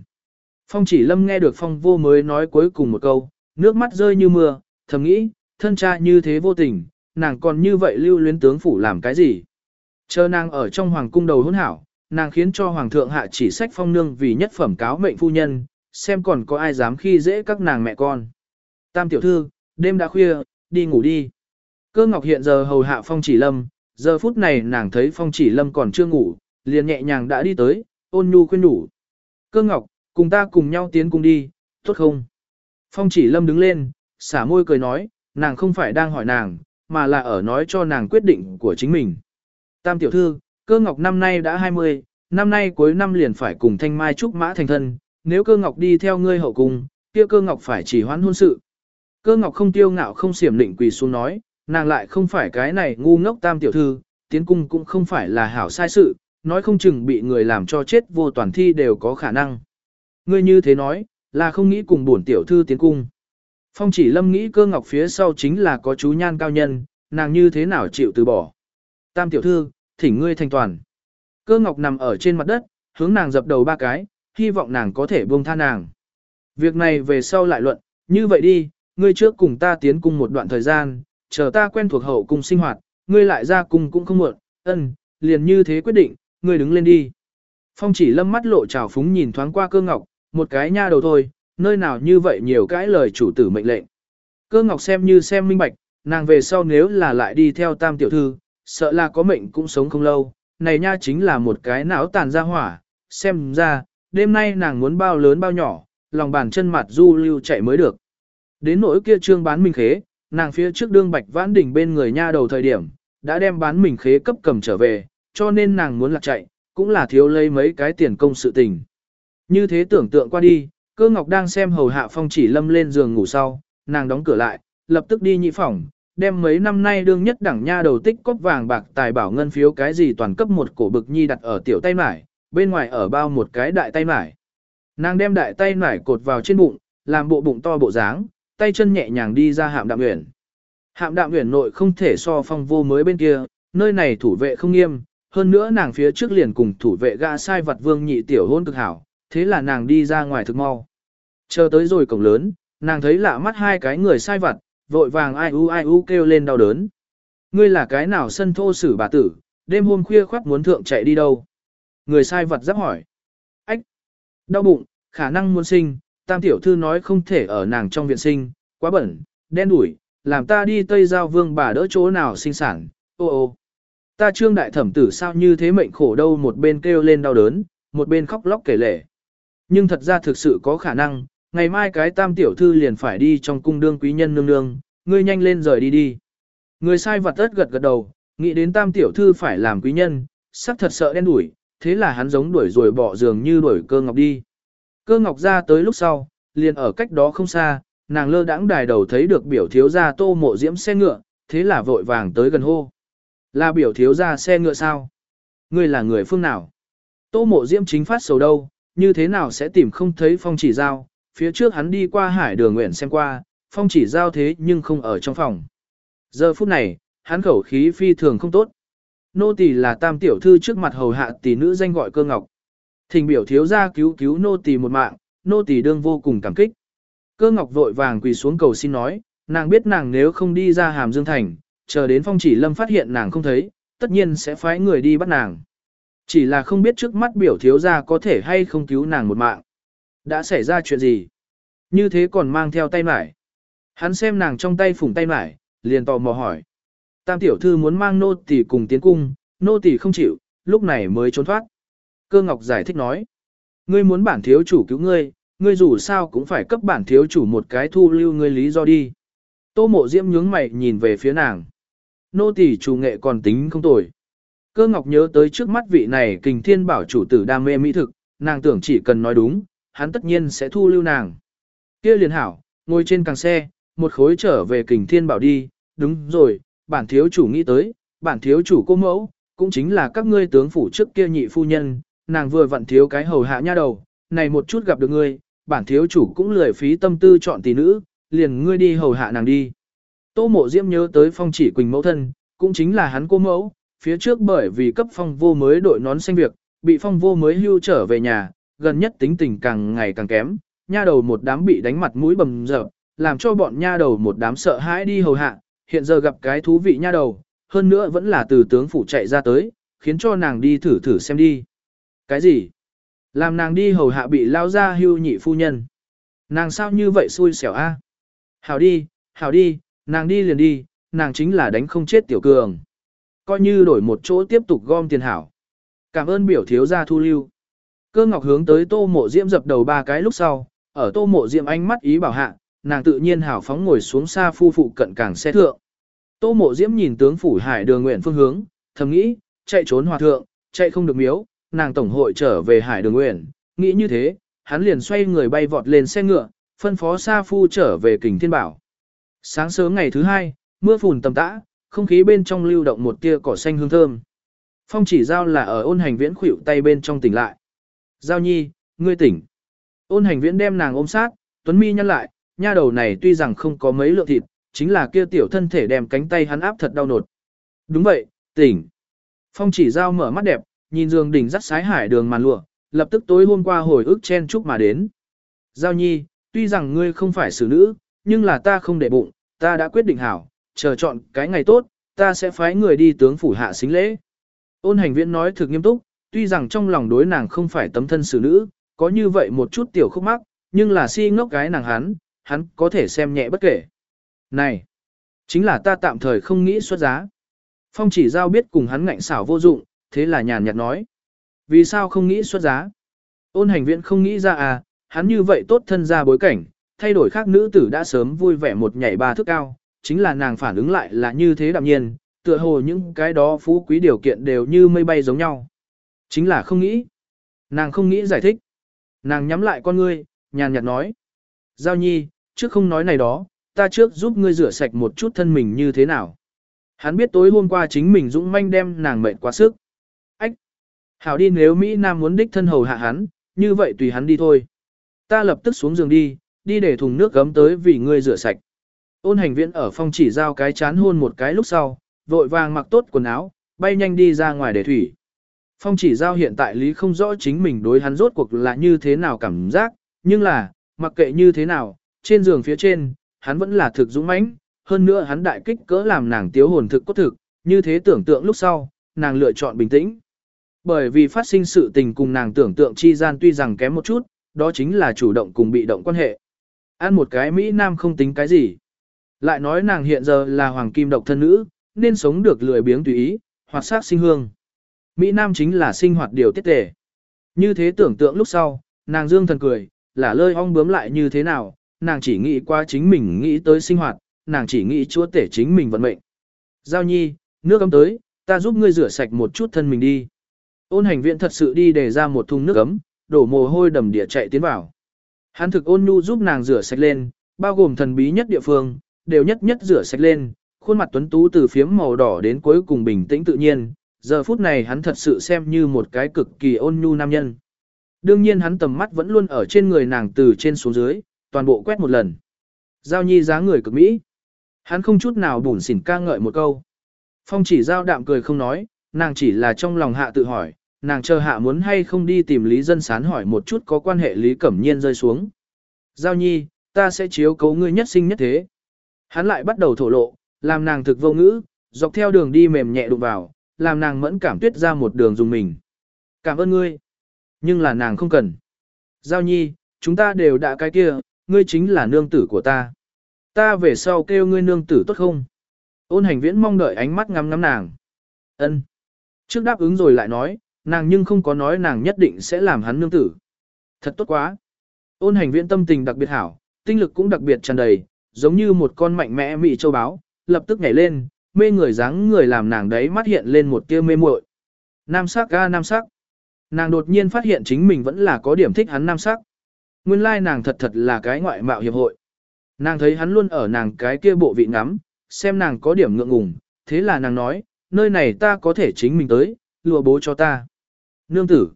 Phong chỉ lâm nghe được phong vô mới nói cuối cùng một câu, nước mắt rơi như mưa, thầm nghĩ, thân cha như thế vô tình, nàng còn như vậy lưu luyến tướng phủ làm cái gì. Chờ nàng ở trong hoàng cung đầu hỗn hảo, nàng khiến cho hoàng thượng hạ chỉ sách phong nương vì nhất phẩm cáo mệnh phu nhân, xem còn có ai dám khi dễ các nàng mẹ con. Tam tiểu thư, đêm đã khuya, đi ngủ đi. Cơ ngọc hiện giờ hầu hạ phong chỉ lâm, giờ phút này nàng thấy phong chỉ lâm còn chưa ngủ, liền nhẹ nhàng đã đi tới, ôn nhu khuyên đủ. Cơ ngọc, cùng ta cùng nhau tiến cùng đi, tốt không? Phong chỉ lâm đứng lên, xả môi cười nói, nàng không phải đang hỏi nàng, mà là ở nói cho nàng quyết định của chính mình. Tam tiểu thư, cơ ngọc năm nay đã 20, năm nay cuối năm liền phải cùng thanh mai trúc mã thành thân, nếu cơ ngọc đi theo ngươi hậu cung, kia cơ ngọc phải chỉ hoãn hôn sự. Cơ ngọc không tiêu ngạo không xiểm định quỳ xuống nói, nàng lại không phải cái này ngu ngốc tam tiểu thư, tiến cung cũng không phải là hảo sai sự, nói không chừng bị người làm cho chết vô toàn thi đều có khả năng. Ngươi như thế nói, là không nghĩ cùng bổn tiểu thư tiến cung. Phong chỉ lâm nghĩ cơ ngọc phía sau chính là có chú nhan cao nhân, nàng như thế nào chịu từ bỏ. Tam tiểu thư, thỉnh ngươi thành toàn. Cơ ngọc nằm ở trên mặt đất, hướng nàng dập đầu ba cái, hy vọng nàng có thể buông tha nàng. Việc này về sau lại luận, như vậy đi, ngươi trước cùng ta tiến cung một đoạn thời gian, chờ ta quen thuộc hậu cung sinh hoạt, ngươi lại ra cung cũng không muộn, ân, liền như thế quyết định, ngươi đứng lên đi. Phong chỉ lâm mắt lộ trào phúng nhìn thoáng qua cơ ngọc, một cái nha đầu thôi, nơi nào như vậy nhiều cái lời chủ tử mệnh lệnh. Cơ ngọc xem như xem minh bạch, nàng về sau nếu là lại đi theo tam tiểu thư, sợ là có mệnh cũng sống không lâu, này nha chính là một cái não tàn ra hỏa, xem ra, đêm nay nàng muốn bao lớn bao nhỏ, lòng bàn chân mặt du lưu chạy mới được. Đến nỗi kia trương bán minh khế, nàng phía trước đương bạch vãn đỉnh bên người nha đầu thời điểm, đã đem bán mình khế cấp cầm trở về, cho nên nàng muốn lạc chạy, cũng là thiếu lấy mấy cái tiền công sự tình. Như thế tưởng tượng qua đi, cơ ngọc đang xem hầu hạ phong chỉ lâm lên giường ngủ sau, nàng đóng cửa lại, lập tức đi nhị phòng, đem mấy năm nay đương nhất đẳng nha đầu tích cóp vàng bạc tài bảo ngân phiếu cái gì toàn cấp một cổ bực nhi đặt ở tiểu tay mải, bên ngoài ở bao một cái đại tay mải. Nàng đem đại tay mải cột vào trên bụng, làm bộ bụng to bộ dáng, tay chân nhẹ nhàng đi ra hạm đạm uyển. Hạm đạm uyển nội không thể so phong vô mới bên kia, nơi này thủ vệ không nghiêm, hơn nữa nàng phía trước liền cùng thủ vệ gã sai vật vương nhị tiểu hôn cực hảo, thế là nàng đi ra ngoài thực mau. Chờ tới rồi cổng lớn, nàng thấy lạ mắt hai cái người sai vật, vội vàng ai u ai u kêu lên đau đớn. Ngươi là cái nào sân thô sử bà tử, đêm hôm khuya khoác muốn thượng chạy đi đâu? Người sai vật giáp hỏi. Ách! Đau bụng, khả năng muốn sinh, tam tiểu thư nói không thể ở nàng trong viện sinh, quá bẩn, đen đủi, làm ta đi Tây Giao Vương bà đỡ chỗ nào sinh sản, ô ô. Ta trương đại thẩm tử sao như thế mệnh khổ đâu một bên kêu lên đau đớn, một bên khóc lóc kể lể. Nhưng thật ra thực sự có khả năng, ngày mai cái tam tiểu thư liền phải đi trong cung đương quý nhân nương nương, ngươi nhanh lên rời đi đi. Người sai vặt ớt gật gật đầu, nghĩ đến tam tiểu thư phải làm quý nhân, sắc thật sợ đen đuổi, thế là hắn giống đuổi rồi bỏ giường như đuổi cơ ngọc đi. Cơ ngọc ra tới lúc sau, liền ở cách đó không xa, nàng lơ đãng đài đầu thấy được biểu thiếu gia tô mộ diễm xe ngựa, thế là vội vàng tới gần hô. Là biểu thiếu gia xe ngựa sao? Ngươi là người phương nào? Tô mộ diễm chính phát sầu đâu, như thế nào sẽ tìm không thấy phong chỉ giao, phía trước hắn đi qua hải đường nguyện xem qua, phong chỉ giao thế nhưng không ở trong phòng. Giờ phút này, hắn khẩu khí phi thường không tốt. Nô tỳ là tam tiểu thư trước mặt hầu hạ tỷ nữ danh gọi cơ ngọc. Thỉnh biểu thiếu gia cứu cứu nô tỳ một mạng, nô tỳ đương vô cùng cảm kích. Cơ ngọc vội vàng quỳ xuống cầu xin nói, nàng biết nàng nếu không đi ra hàm dương thành, chờ đến phong chỉ lâm phát hiện nàng không thấy, tất nhiên sẽ phái người đi bắt nàng. Chỉ là không biết trước mắt biểu thiếu gia có thể hay không cứu nàng một mạng. Đã xảy ra chuyện gì? Như thế còn mang theo tay mải. Hắn xem nàng trong tay phủng tay mải, liền tò mò hỏi. Tam tiểu thư muốn mang nô tỷ cùng tiến cung, nô tỷ không chịu, lúc này mới trốn thoát. Cơ ngọc giải thích nói. Ngươi muốn bản thiếu chủ cứu ngươi, ngươi dù sao cũng phải cấp bản thiếu chủ một cái thu lưu ngươi lý do đi. Tô mộ diễm nhướng mày nhìn về phía nàng. Nô tỷ chủ nghệ còn tính không tồi. Cơ ngọc nhớ tới trước mắt vị này kình thiên bảo chủ tử đam mê mỹ thực, nàng tưởng chỉ cần nói đúng, hắn tất nhiên sẽ thu lưu nàng. kia liền hảo, ngồi trên càng xe, một khối trở về kình thiên bảo đi, đúng rồi, bản thiếu chủ nghĩ tới, bản thiếu chủ cô mẫu, cũng chính là các ngươi tướng phủ trước kia nhị phu nhân, nàng vừa vặn thiếu cái hầu hạ nha đầu, này một chút gặp được ngươi, bản thiếu chủ cũng lười phí tâm tư chọn tỷ nữ, liền ngươi đi hầu hạ nàng đi. Tô mộ diễm nhớ tới phong chỉ quỳnh mẫu thân, cũng chính là hắn cô mẫu, phía trước bởi vì cấp phong vô mới đội nón xanh việc, bị phong vô mới hưu trở về nhà, gần nhất tính tình càng ngày càng kém, nha đầu một đám bị đánh mặt mũi bầm dập, làm cho bọn nha đầu một đám sợ hãi đi hầu hạ, hiện giờ gặp cái thú vị nha đầu, hơn nữa vẫn là từ tướng phủ chạy ra tới, khiến cho nàng đi thử thử xem đi. Cái gì? Làm nàng đi hầu hạ bị lao ra hưu nhị phu nhân. Nàng sao như vậy xui xẻo a? Hảo đi, hảo đi, nàng đi liền đi, nàng chính là đánh không chết tiểu cường. Coi như đổi một chỗ tiếp tục gom tiền hảo. Cảm ơn biểu thiếu gia thu lưu. Cơ ngọc hướng tới tô mộ diễm dập đầu ba cái lúc sau, ở tô mộ diễm ánh mắt ý bảo hạ, nàng tự nhiên hảo phóng ngồi xuống xa phu phụ cận cảng xe thượng. Tô mộ diễm nhìn tướng phủ hải đường nguyện phương hướng, thầm nghĩ, chạy trốn hòa thượng, chạy không được miếu, nàng tổng hội trở về hải đường nguyện, nghĩ như thế, hắn liền xoay người bay vọt lên xe ngựa, phân phó xa Phu trở về kình thiên bảo. Sáng sớm ngày thứ hai, mưa phùn tầm tã, không khí bên trong lưu động một tia cỏ xanh hương thơm. Phong chỉ giao là ở ôn hành viễn khuỵu tay bên trong tỉnh lại. Giao nhi, ngươi tỉnh. Ôn hành viễn đem nàng ôm sát, tuấn mi nhăn lại, nha đầu này tuy rằng không có mấy lượng thịt, chính là kia tiểu thân thể đem cánh tay hắn áp thật đau nột. Đúng vậy, tỉnh. Phong chỉ giao mở mắt đẹp, nhìn giường đỉnh dắt sái hải đường màn lụa, lập tức tối hôm qua hồi ức chen chúc mà đến. Giao nhi, tuy rằng ngươi không phải xử nữ, nhưng là ta không để bụng, ta đã quyết định hảo, chờ chọn cái ngày tốt, ta sẽ phái người đi tướng phủ hạ xính lễ. Ôn hành viễn nói thực nghiêm túc, tuy rằng trong lòng đối nàng không phải tấm thân xử nữ, có như vậy một chút tiểu khúc mắc, nhưng là si ngốc cái nàng hắn, hắn có thể xem nhẹ bất kể. Này, chính là ta tạm thời không nghĩ xuất giá. Phong chỉ giao biết cùng hắn ngạnh xảo vô dụng, thế là nhàn nhạt nói. Vì sao không nghĩ xuất giá? Ôn hành viện không nghĩ ra à, hắn như vậy tốt thân ra bối cảnh, thay đổi khác nữ tử đã sớm vui vẻ một nhảy ba thước cao, chính là nàng phản ứng lại là như thế đạm nhiên, tựa hồ những cái đó phú quý điều kiện đều như mây bay giống nhau. Chính là không nghĩ. Nàng không nghĩ giải thích. Nàng nhắm lại con ngươi, nhàn nhạt nói. Giao nhi, trước không nói này đó, ta trước giúp ngươi rửa sạch một chút thân mình như thế nào. Hắn biết tối hôm qua chính mình dũng manh đem nàng mệt quá sức. Ách! Hảo đi nếu Mỹ Nam muốn đích thân hầu hạ hắn, như vậy tùy hắn đi thôi. Ta lập tức xuống giường đi, đi để thùng nước gấm tới vì ngươi rửa sạch. Ôn hành viện ở phong chỉ giao cái chán hôn một cái lúc sau, vội vàng mặc tốt quần áo, bay nhanh đi ra ngoài để thủy. Phong chỉ giao hiện tại lý không rõ chính mình đối hắn rốt cuộc là như thế nào cảm giác, nhưng là, mặc kệ như thế nào, trên giường phía trên, hắn vẫn là thực dũng mãnh, hơn nữa hắn đại kích cỡ làm nàng tiếu hồn thực cốt thực, như thế tưởng tượng lúc sau, nàng lựa chọn bình tĩnh. Bởi vì phát sinh sự tình cùng nàng tưởng tượng chi gian tuy rằng kém một chút, đó chính là chủ động cùng bị động quan hệ. Ăn một cái Mỹ Nam không tính cái gì. Lại nói nàng hiện giờ là hoàng kim độc thân nữ, nên sống được lười biếng tùy ý, hoặc sát sinh hương. Mỹ Nam chính là sinh hoạt điều tiết tề. Như thế tưởng tượng lúc sau, nàng dương thần cười, là lơi ong bướm lại như thế nào, nàng chỉ nghĩ qua chính mình nghĩ tới sinh hoạt, nàng chỉ nghĩ chúa tể chính mình vận mệnh. Giao nhi, nước ấm tới, ta giúp ngươi rửa sạch một chút thân mình đi. Ôn hành viện thật sự đi để ra một thùng nước ấm, đổ mồ hôi đầm địa chạy tiến vào. Hắn thực ôn nhu giúp nàng rửa sạch lên, bao gồm thần bí nhất địa phương, đều nhất nhất rửa sạch lên, khuôn mặt tuấn tú từ phiếm màu đỏ đến cuối cùng bình tĩnh tự nhiên, giờ phút này hắn thật sự xem như một cái cực kỳ ôn nhu nam nhân. Đương nhiên hắn tầm mắt vẫn luôn ở trên người nàng từ trên xuống dưới, toàn bộ quét một lần. Giao nhi dáng người cực mỹ. Hắn không chút nào bủn xỉn ca ngợi một câu. Phong chỉ giao đạm cười không nói, nàng chỉ là trong lòng hạ tự hỏi, nàng chờ hạ muốn hay không đi tìm Lý Dân Sán hỏi một chút có quan hệ Lý Cẩm Nhiên rơi xuống. Giao nhi, ta sẽ chiếu cấu ngươi nhất sinh nhất thế. Hắn lại bắt đầu thổ lộ, làm nàng thực vô ngữ, dọc theo đường đi mềm nhẹ đụng vào, làm nàng mẫn cảm tuyết ra một đường dùng mình. Cảm ơn ngươi. Nhưng là nàng không cần. Giao nhi, chúng ta đều đã cái kia, ngươi chính là nương tử của ta. Ta về sau kêu ngươi nương tử tốt không? Ôn hành viễn mong đợi ánh mắt ngắm ngắm nàng. ân Trước đáp ứng rồi lại nói, nàng nhưng không có nói nàng nhất định sẽ làm hắn nương tử. Thật tốt quá. Ôn hành viễn tâm tình đặc biệt hảo, tinh lực cũng đặc biệt tràn đầy, giống như một con mạnh mẽ mị châu báo, lập tức nhảy lên, mê người dáng người làm nàng đấy mắt hiện lên một tia mê muội. Nam sắc ga nam sắc. Nàng đột nhiên phát hiện chính mình vẫn là có điểm thích hắn nam sắc. Nguyên lai nàng thật thật là cái ngoại mạo hiệp hội. Nàng thấy hắn luôn ở nàng cái kia bộ vị ngắm, xem nàng có điểm ngượng ngùng, thế là nàng nói, nơi này ta có thể chính mình tới, lùa bố cho ta. Nương tử.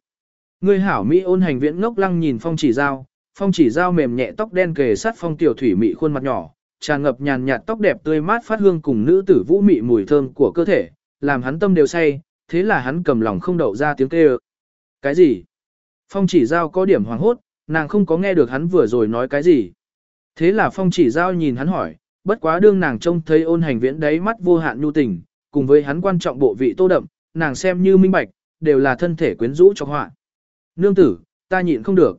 Ngươi hảo Mỹ ôn hành viễn ngốc lăng nhìn phong chỉ dao, phong chỉ dao mềm nhẹ tóc đen kề sát phong tiểu thủy mị khuôn mặt nhỏ, tràn ngập nhàn nhạt tóc đẹp tươi mát phát hương cùng nữ tử vũ mị mùi thơm của cơ thể, làm hắn tâm đều say, thế là hắn cầm lòng không đậu ra tiếng kêu. Cái gì? Phong chỉ giao có điểm hoàng hốt, nàng không có nghe được hắn vừa rồi nói cái gì. Thế là phong chỉ giao nhìn hắn hỏi, bất quá đương nàng trông thấy ôn hành viễn đáy mắt vô hạn nhu tình, cùng với hắn quan trọng bộ vị tô đậm, nàng xem như minh bạch, đều là thân thể quyến rũ cho họa. Nương tử, ta nhịn không được.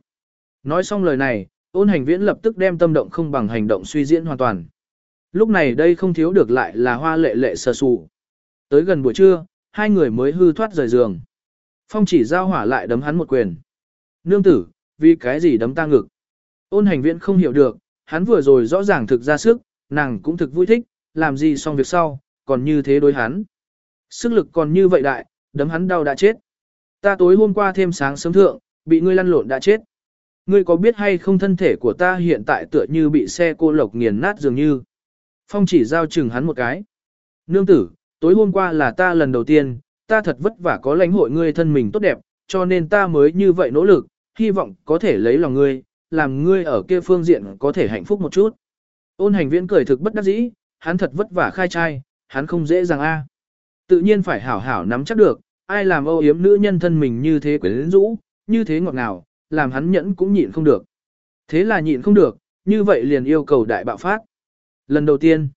Nói xong lời này, ôn hành viễn lập tức đem tâm động không bằng hành động suy diễn hoàn toàn. Lúc này đây không thiếu được lại là hoa lệ lệ sờ sù. Tới gần buổi trưa, hai người mới hư thoát rời giường. Phong chỉ giao hỏa lại đấm hắn một quyền. Nương tử, vì cái gì đấm ta ngực? Ôn hành viễn không hiểu được, hắn vừa rồi rõ ràng thực ra sức, nàng cũng thực vui thích, làm gì xong việc sau, còn như thế đối hắn. Sức lực còn như vậy đại, đấm hắn đau đã chết. Ta tối hôm qua thêm sáng sớm thượng, bị ngươi lăn lộn đã chết. Ngươi có biết hay không thân thể của ta hiện tại tựa như bị xe cô lộc nghiền nát dường như. Phong chỉ giao chừng hắn một cái. Nương tử, tối hôm qua là ta lần đầu tiên, ta thật vất vả có lãnh hội ngươi thân mình tốt đẹp, cho nên ta mới như vậy nỗ lực, hy vọng có thể lấy lòng ngươi, làm ngươi ở kia phương diện có thể hạnh phúc một chút. Ôn hành viễn cười thực bất đắc dĩ, hắn thật vất vả khai trai, hắn không dễ dàng a. Tự nhiên phải hảo hảo nắm chắc được, ai làm âu yếm nữ nhân thân mình như thế quyến rũ, như thế ngọt ngào, làm hắn nhẫn cũng nhịn không được. Thế là nhịn không được, như vậy liền yêu cầu đại bạo phát. Lần đầu tiên,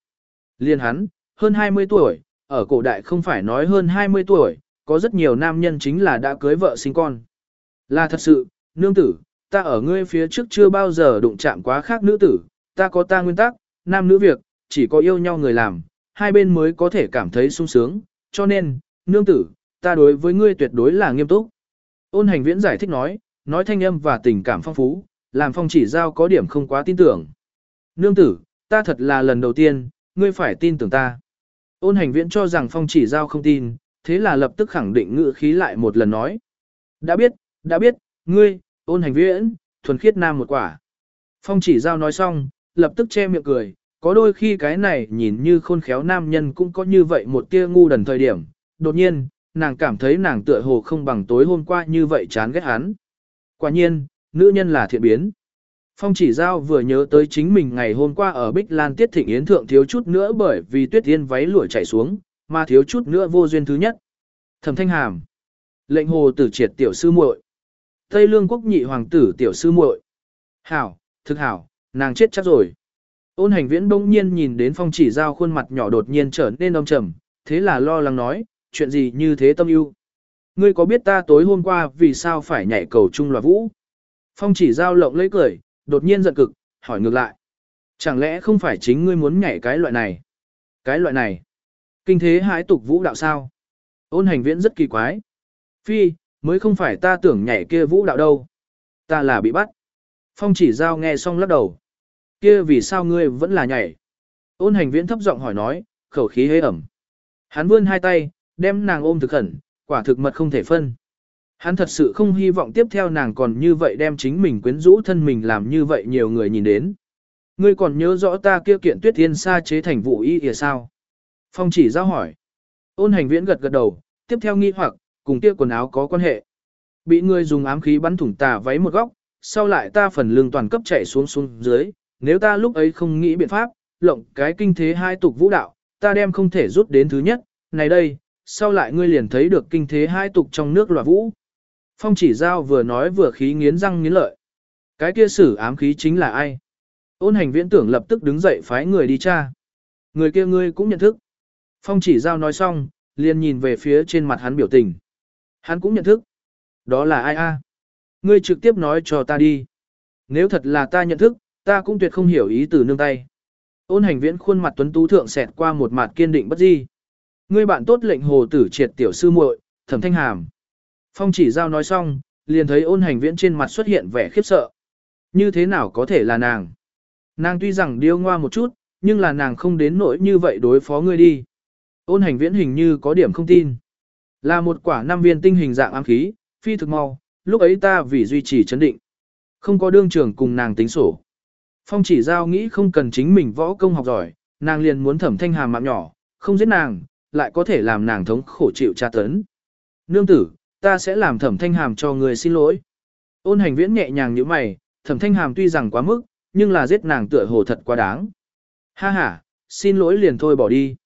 liền hắn, hơn 20 tuổi, ở cổ đại không phải nói hơn 20 tuổi, có rất nhiều nam nhân chính là đã cưới vợ sinh con. Là thật sự, nương tử, ta ở ngươi phía trước chưa bao giờ đụng chạm quá khác nữ tử, ta có ta nguyên tắc, nam nữ việc, chỉ có yêu nhau người làm, hai bên mới có thể cảm thấy sung sướng, cho nên, nương tử, ta đối với ngươi tuyệt đối là nghiêm túc. Ôn hành viễn giải thích nói, nói thanh âm và tình cảm phong phú, làm phong chỉ giao có điểm không quá tin tưởng. Nương tử, ta thật là lần đầu tiên, ngươi phải tin tưởng ta. Ôn hành viễn cho rằng phong chỉ giao không tin, thế là lập tức khẳng định ngữ khí lại một lần nói. Đã biết, đã biết, ngươi, ôn hành viễn, thuần khiết nam một quả. Phong chỉ giao nói xong, lập tức che miệng cười, có đôi khi cái này nhìn như khôn khéo nam nhân cũng có như vậy một tia ngu đần thời điểm, đột nhiên, nàng cảm thấy nàng tựa hồ không bằng tối hôm qua như vậy chán ghét hắn. Quả nhiên, nữ nhân là thiện biến. Phong chỉ giao vừa nhớ tới chính mình ngày hôm qua ở Bích Lan Tiết Thịnh Yến Thượng thiếu chút nữa bởi vì tuyết Thiên váy lụa chảy xuống, mà thiếu chút nữa vô duyên thứ nhất. Thẩm thanh hàm. Lệnh hồ tử triệt tiểu sư muội Tây lương quốc nhị hoàng tử tiểu sư muội Hảo, thực hảo, nàng chết chắc rồi. Ôn hành viễn bỗng nhiên nhìn đến phong chỉ giao khuôn mặt nhỏ đột nhiên trở nên âm trầm, thế là lo lắng nói, chuyện gì như thế tâm ưu Ngươi có biết ta tối hôm qua vì sao phải nhảy cầu trung loạt vũ? Phong chỉ giao lộng lấy cười, đột nhiên giận cực, hỏi ngược lại. Chẳng lẽ không phải chính ngươi muốn nhảy cái loại này? Cái loại này? Kinh thế hái tục vũ đạo sao? Ôn hành viễn rất kỳ quái. Phi, mới không phải ta tưởng nhảy kia vũ đạo đâu. Ta là bị bắt. Phong chỉ giao nghe xong lắc đầu. Kia vì sao ngươi vẫn là nhảy? Ôn hành viễn thấp giọng hỏi nói, khẩu khí hế ẩm. Hắn vươn hai tay, đem nàng ôm thực khẩn, quả thực mật không thể phân. Hắn thật sự không hy vọng tiếp theo nàng còn như vậy đem chính mình quyến rũ thân mình làm như vậy nhiều người nhìn đến. Ngươi còn nhớ rõ ta kia kiện tuyết thiên sa chế thành vụ y kìa sao? Phong chỉ giao hỏi. Ôn hành viễn gật gật đầu, tiếp theo nghi hoặc, cùng kia quần áo có quan hệ. Bị ngươi dùng ám khí bắn thủng tà váy một góc, sau lại ta phần lưng toàn cấp chạy xuống xuống dưới, nếu ta lúc ấy không nghĩ biện pháp, lộng cái kinh thế hai tục vũ đạo, ta đem không thể rút đến thứ nhất, này đây, sau lại ngươi liền thấy được kinh thế hai tục trong nước loạn vũ. Phong chỉ giao vừa nói vừa khí nghiến răng nghiến lợi. Cái kia sử ám khí chính là ai? Ôn hành viễn tưởng lập tức đứng dậy phái người đi tra. Người kia ngươi cũng nhận thức. Phong chỉ giao nói xong, liền nhìn về phía trên mặt hắn biểu tình. Hắn cũng nhận thức. Đó là ai a? Ngươi trực tiếp nói cho ta đi. Nếu thật là ta nhận thức, ta cũng tuyệt không hiểu ý từ nương tay. Ôn hành viễn khuôn mặt tuấn tú thượng xẹt qua một mặt kiên định bất di. Ngươi bạn tốt lệnh hồ tử triệt tiểu sư muội, thẩm thanh hàm. Phong chỉ giao nói xong, liền thấy ôn hành viễn trên mặt xuất hiện vẻ khiếp sợ. Như thế nào có thể là nàng? Nàng tuy rằng điêu ngoa một chút, nhưng là nàng không đến nỗi như vậy đối phó ngươi đi. Ôn hành viễn hình như có điểm không tin. Là một quả năm viên tinh hình dạng ám khí, phi thực mau, lúc ấy ta vì duy trì chấn định. Không có đương trưởng cùng nàng tính sổ. Phong chỉ giao nghĩ không cần chính mình võ công học giỏi, nàng liền muốn thẩm thanh hàm mạng nhỏ, không giết nàng, lại có thể làm nàng thống khổ chịu tra tấn. Nương tử, ta sẽ làm thẩm thanh hàm cho người xin lỗi. Ôn hành viễn nhẹ nhàng như mày, thẩm thanh hàm tuy rằng quá mức, nhưng là giết nàng tựa hồ thật quá đáng. Ha ha, xin lỗi liền thôi bỏ đi.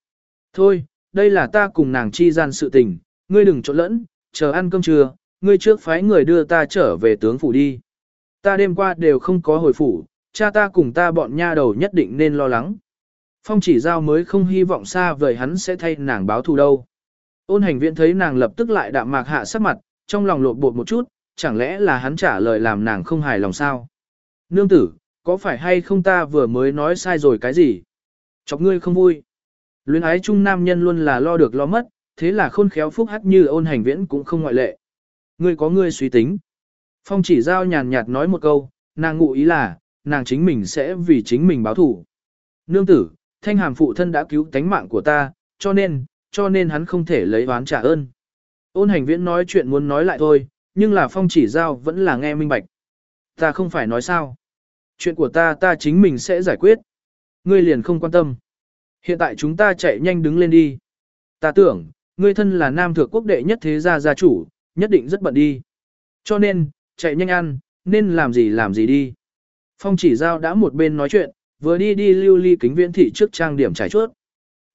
Thôi, đây là ta cùng nàng chi gian sự tình, ngươi đừng trộn lẫn, chờ ăn cơm trưa, ngươi trước phái người đưa ta trở về tướng phủ đi. Ta đêm qua đều không có hồi phủ, cha ta cùng ta bọn nha đầu nhất định nên lo lắng. Phong chỉ giao mới không hy vọng xa vời hắn sẽ thay nàng báo thù đâu. Ôn hành viện thấy nàng lập tức lại đạm mạc hạ sắc mặt, trong lòng lột bột một chút, chẳng lẽ là hắn trả lời làm nàng không hài lòng sao? Nương tử, có phải hay không ta vừa mới nói sai rồi cái gì? Chọc ngươi không vui. Luyến ái chung nam nhân luôn là lo được lo mất, thế là khôn khéo phúc hắc như ôn hành viễn cũng không ngoại lệ. Ngươi có ngươi suy tính. Phong chỉ giao nhàn nhạt nói một câu, nàng ngụ ý là, nàng chính mình sẽ vì chính mình báo thủ. Nương tử, thanh hàm phụ thân đã cứu tánh mạng của ta, cho nên, cho nên hắn không thể lấy oán trả ơn. Ôn hành viễn nói chuyện muốn nói lại thôi, nhưng là phong chỉ giao vẫn là nghe minh bạch. Ta không phải nói sao. Chuyện của ta ta chính mình sẽ giải quyết. Ngươi liền không quan tâm. Hiện tại chúng ta chạy nhanh đứng lên đi. Ta tưởng, ngươi thân là nam thượng quốc đệ nhất thế gia gia chủ, nhất định rất bận đi. Cho nên, chạy nhanh ăn, nên làm gì làm gì đi. Phong chỉ giao đã một bên nói chuyện, vừa đi đi lưu ly kính viễn thị trước trang điểm trải chuốt.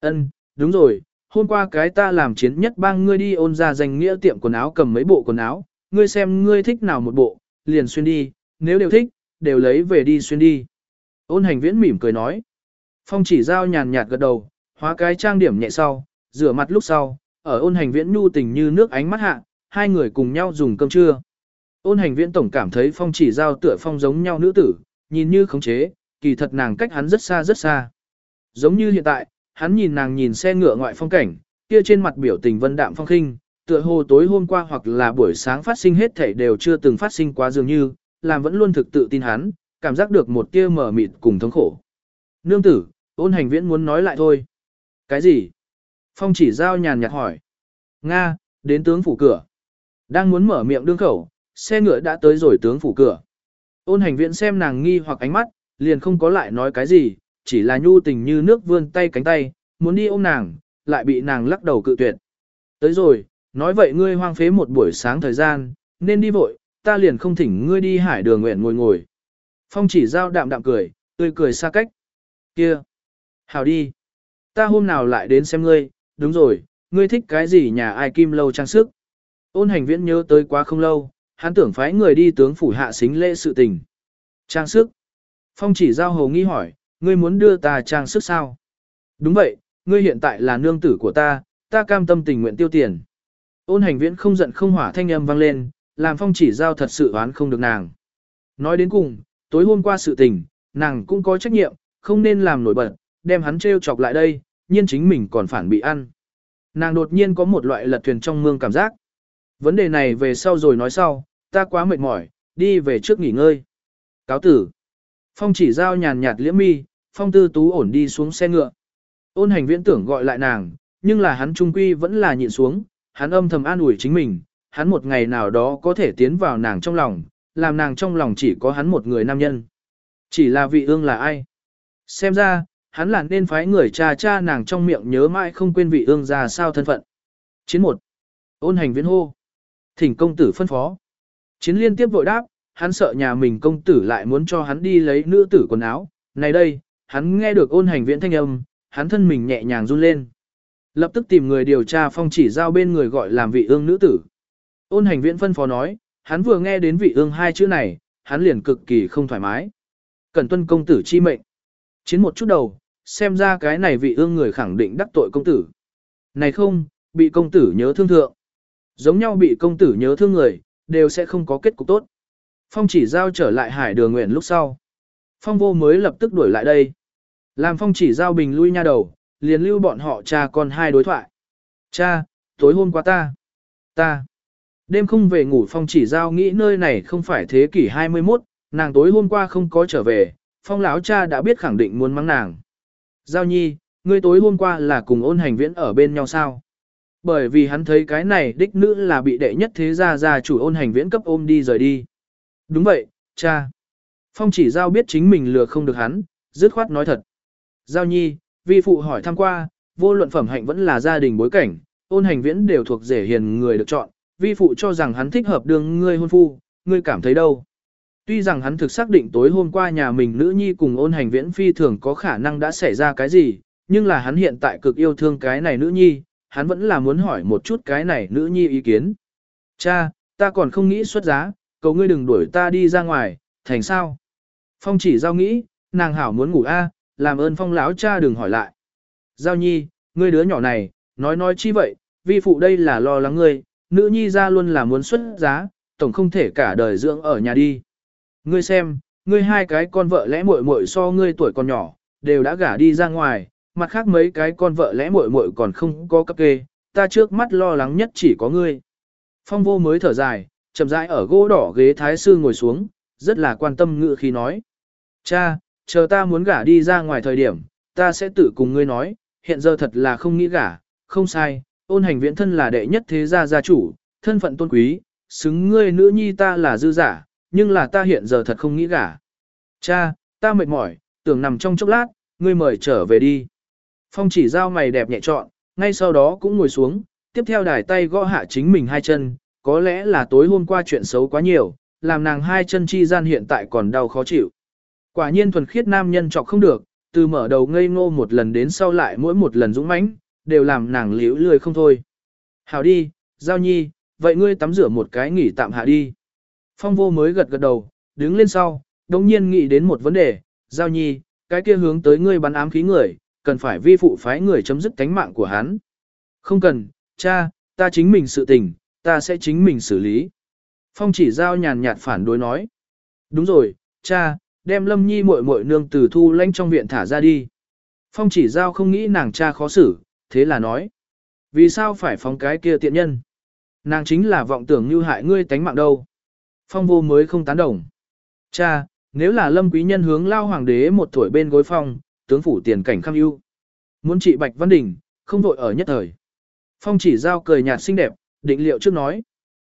Ân, đúng rồi, hôm qua cái ta làm chiến nhất bang ngươi đi ôn ra danh nghĩa tiệm quần áo cầm mấy bộ quần áo, ngươi xem ngươi thích nào một bộ, liền xuyên đi, nếu đều thích, đều lấy về đi xuyên đi. Ôn hành viễn mỉm cười nói. Phong chỉ giao nhàn nhạt gật đầu, hóa cái trang điểm nhẹ sau, rửa mặt lúc sau, ở ôn hành viễn nhu tình như nước ánh mắt hạ, hai người cùng nhau dùng cơm trưa. Ôn hành viễn tổng cảm thấy phong chỉ giao tựa phong giống nhau nữ tử, nhìn như khống chế, kỳ thật nàng cách hắn rất xa rất xa. Giống như hiện tại, hắn nhìn nàng nhìn xe ngựa ngoại phong cảnh, kia trên mặt biểu tình vân đạm phong khinh, tựa hồ tối hôm qua hoặc là buổi sáng phát sinh hết thảy đều chưa từng phát sinh quá dường như, làm vẫn luôn thực tự tin hắn, cảm giác được một tia mở mịt cùng thống khổ. Nương tử, ôn hành viễn muốn nói lại thôi. Cái gì? Phong chỉ giao nhàn nhạt hỏi. Nga, đến tướng phủ cửa. Đang muốn mở miệng đương khẩu, xe ngựa đã tới rồi tướng phủ cửa. Ôn hành viễn xem nàng nghi hoặc ánh mắt, liền không có lại nói cái gì, chỉ là nhu tình như nước vươn tay cánh tay, muốn đi ôm nàng, lại bị nàng lắc đầu cự tuyệt. Tới rồi, nói vậy ngươi hoang phế một buổi sáng thời gian, nên đi vội, ta liền không thỉnh ngươi đi hải đường nguyện ngồi ngồi. Phong chỉ giao đạm đạm cười, tươi cười xa cách. Kia! Hào đi! Ta hôm nào lại đến xem ngươi, đúng rồi, ngươi thích cái gì nhà ai kim lâu trang sức. Ôn hành viễn nhớ tới quá không lâu, hắn tưởng phái người đi tướng phủ hạ xính lễ sự tình. Trang sức. Phong chỉ giao hầu nghi hỏi, ngươi muốn đưa ta trang sức sao? Đúng vậy, ngươi hiện tại là nương tử của ta, ta cam tâm tình nguyện tiêu tiền. Ôn hành viễn không giận không hỏa thanh âm vang lên, làm phong chỉ giao thật sự oán không được nàng. Nói đến cùng, tối hôm qua sự tình, nàng cũng có trách nhiệm, không nên làm nổi bật, đem hắn treo chọc lại đây, nhiên chính mình còn phản bị ăn. Nàng đột nhiên có một loại lật thuyền trong mương cảm giác. Vấn đề này về sau rồi nói sau, ta quá mệt mỏi, đi về trước nghỉ ngơi. Cáo tử. Phong chỉ giao nhàn nhạt liễm mi, phong tư tú ổn đi xuống xe ngựa. Ôn hành viễn tưởng gọi lại nàng, nhưng là hắn trung quy vẫn là nhịn xuống, hắn âm thầm an ủi chính mình, hắn một ngày nào đó có thể tiến vào nàng trong lòng, làm nàng trong lòng chỉ có hắn một người nam nhân. Chỉ là vị ương là ai? Xem ra, hắn là nên phái người cha cha nàng trong miệng nhớ mãi không quên vị ương ra sao thân phận. Chiến một, Ôn hành viễn hô. Thỉnh công tử phân phó. Chiến liên tiếp vội đáp, hắn sợ nhà mình công tử lại muốn cho hắn đi lấy nữ tử quần áo. Này đây, hắn nghe được ôn hành viễn thanh âm, hắn thân mình nhẹ nhàng run lên. Lập tức tìm người điều tra phong chỉ giao bên người gọi làm vị ương nữ tử. Ôn hành viễn phân phó nói, hắn vừa nghe đến vị ương hai chữ này, hắn liền cực kỳ không thoải mái. Cần tuân công tử chi mệnh. Chiến một chút đầu, xem ra cái này vị ương người khẳng định đắc tội công tử. Này không, bị công tử nhớ thương thượng. Giống nhau bị công tử nhớ thương người, đều sẽ không có kết cục tốt. Phong chỉ giao trở lại hải đường nguyện lúc sau. Phong vô mới lập tức đuổi lại đây. Làm phong chỉ giao bình lui nha đầu, liền lưu bọn họ cha con hai đối thoại. Cha, tối hôm qua ta, ta, đêm không về ngủ phong chỉ giao nghĩ nơi này không phải thế kỷ 21, nàng tối hôm qua không có trở về, phong lão cha đã biết khẳng định muốn mắng nàng. Giao nhi, ngươi tối hôm qua là cùng ôn hành viễn ở bên nhau sao? Bởi vì hắn thấy cái này đích nữ là bị đệ nhất thế gia gia chủ ôn hành viễn cấp ôm đi rời đi. Đúng vậy, cha. Phong chỉ giao biết chính mình lừa không được hắn, dứt khoát nói thật. Giao nhi, vi phụ hỏi thăm qua, vô luận phẩm hạnh vẫn là gia đình bối cảnh, ôn hành viễn đều thuộc rể hiền người được chọn, vi phụ cho rằng hắn thích hợp đường ngươi hôn phu, ngươi cảm thấy đâu. Tuy rằng hắn thực xác định tối hôm qua nhà mình nữ nhi cùng ôn hành viễn phi thường có khả năng đã xảy ra cái gì, nhưng là hắn hiện tại cực yêu thương cái này nữ nhi, hắn vẫn là muốn hỏi một chút cái này nữ nhi ý kiến. Cha, ta còn không nghĩ xuất giá, cầu ngươi đừng đuổi ta đi ra ngoài, thành sao? Phong chỉ giao nghĩ, nàng hảo muốn ngủ a, à, làm ơn phong lão cha đừng hỏi lại. Giao nhi, ngươi đứa nhỏ này, nói nói chi vậy, vi phụ đây là lo lắng ngươi, nữ nhi ra luôn là muốn xuất giá, tổng không thể cả đời dưỡng ở nhà đi. Ngươi xem, ngươi hai cái con vợ lẽ muội muội so ngươi tuổi còn nhỏ, đều đã gả đi ra ngoài, mặt khác mấy cái con vợ lẽ muội muội còn không có cấp kê, ta trước mắt lo lắng nhất chỉ có ngươi. Phong vô mới thở dài, chậm rãi ở gỗ đỏ ghế thái sư ngồi xuống, rất là quan tâm ngự khi nói. Cha, chờ ta muốn gả đi ra ngoài thời điểm, ta sẽ tự cùng ngươi nói, hiện giờ thật là không nghĩ gả, không sai, ôn hành viễn thân là đệ nhất thế gia gia chủ, thân phận tôn quý, xứng ngươi nữ nhi ta là dư giả, nhưng là ta hiện giờ thật không nghĩ gả. Cha, ta mệt mỏi, tưởng nằm trong chốc lát, ngươi mời trở về đi. Phong chỉ giao mày đẹp nhẹ trọn, ngay sau đó cũng ngồi xuống, tiếp theo đài tay gõ hạ chính mình hai chân, có lẽ là tối hôm qua chuyện xấu quá nhiều, làm nàng hai chân chi gian hiện tại còn đau khó chịu. Quả nhiên thuần khiết nam nhân chọc không được, từ mở đầu ngây ngô một lần đến sau lại mỗi một lần dũng mãnh, đều làm nàng liễu lười không thôi. Hảo đi, giao nhi, vậy ngươi tắm rửa một cái nghỉ tạm hạ đi. Phong vô mới gật gật đầu, đứng lên sau, đồng nhiên nghĩ đến một vấn đề, giao nhi, cái kia hướng tới ngươi bắn ám khí người, cần phải vi phụ phái người chấm dứt cánh mạng của hắn. Không cần, cha, ta chính mình sự tình, ta sẽ chính mình xử lý. Phong chỉ giao nhàn nhạt phản đối nói. Đúng rồi, cha, đem lâm nhi muội muội nương từ thu lanh trong viện thả ra đi. Phong chỉ giao không nghĩ nàng cha khó xử, thế là nói. Vì sao phải phóng cái kia tiện nhân? Nàng chính là vọng tưởng như hại ngươi tánh mạng đâu. Phong vô mới không tán đồng. Cha, nếu là lâm quý nhân hướng lao hoàng đế một tuổi bên gối phong, tướng phủ tiền cảnh kham ưu. Muốn trị Bạch Văn Đình, không vội ở nhất thời. Phong chỉ giao cười nhạt xinh đẹp, định liệu trước nói.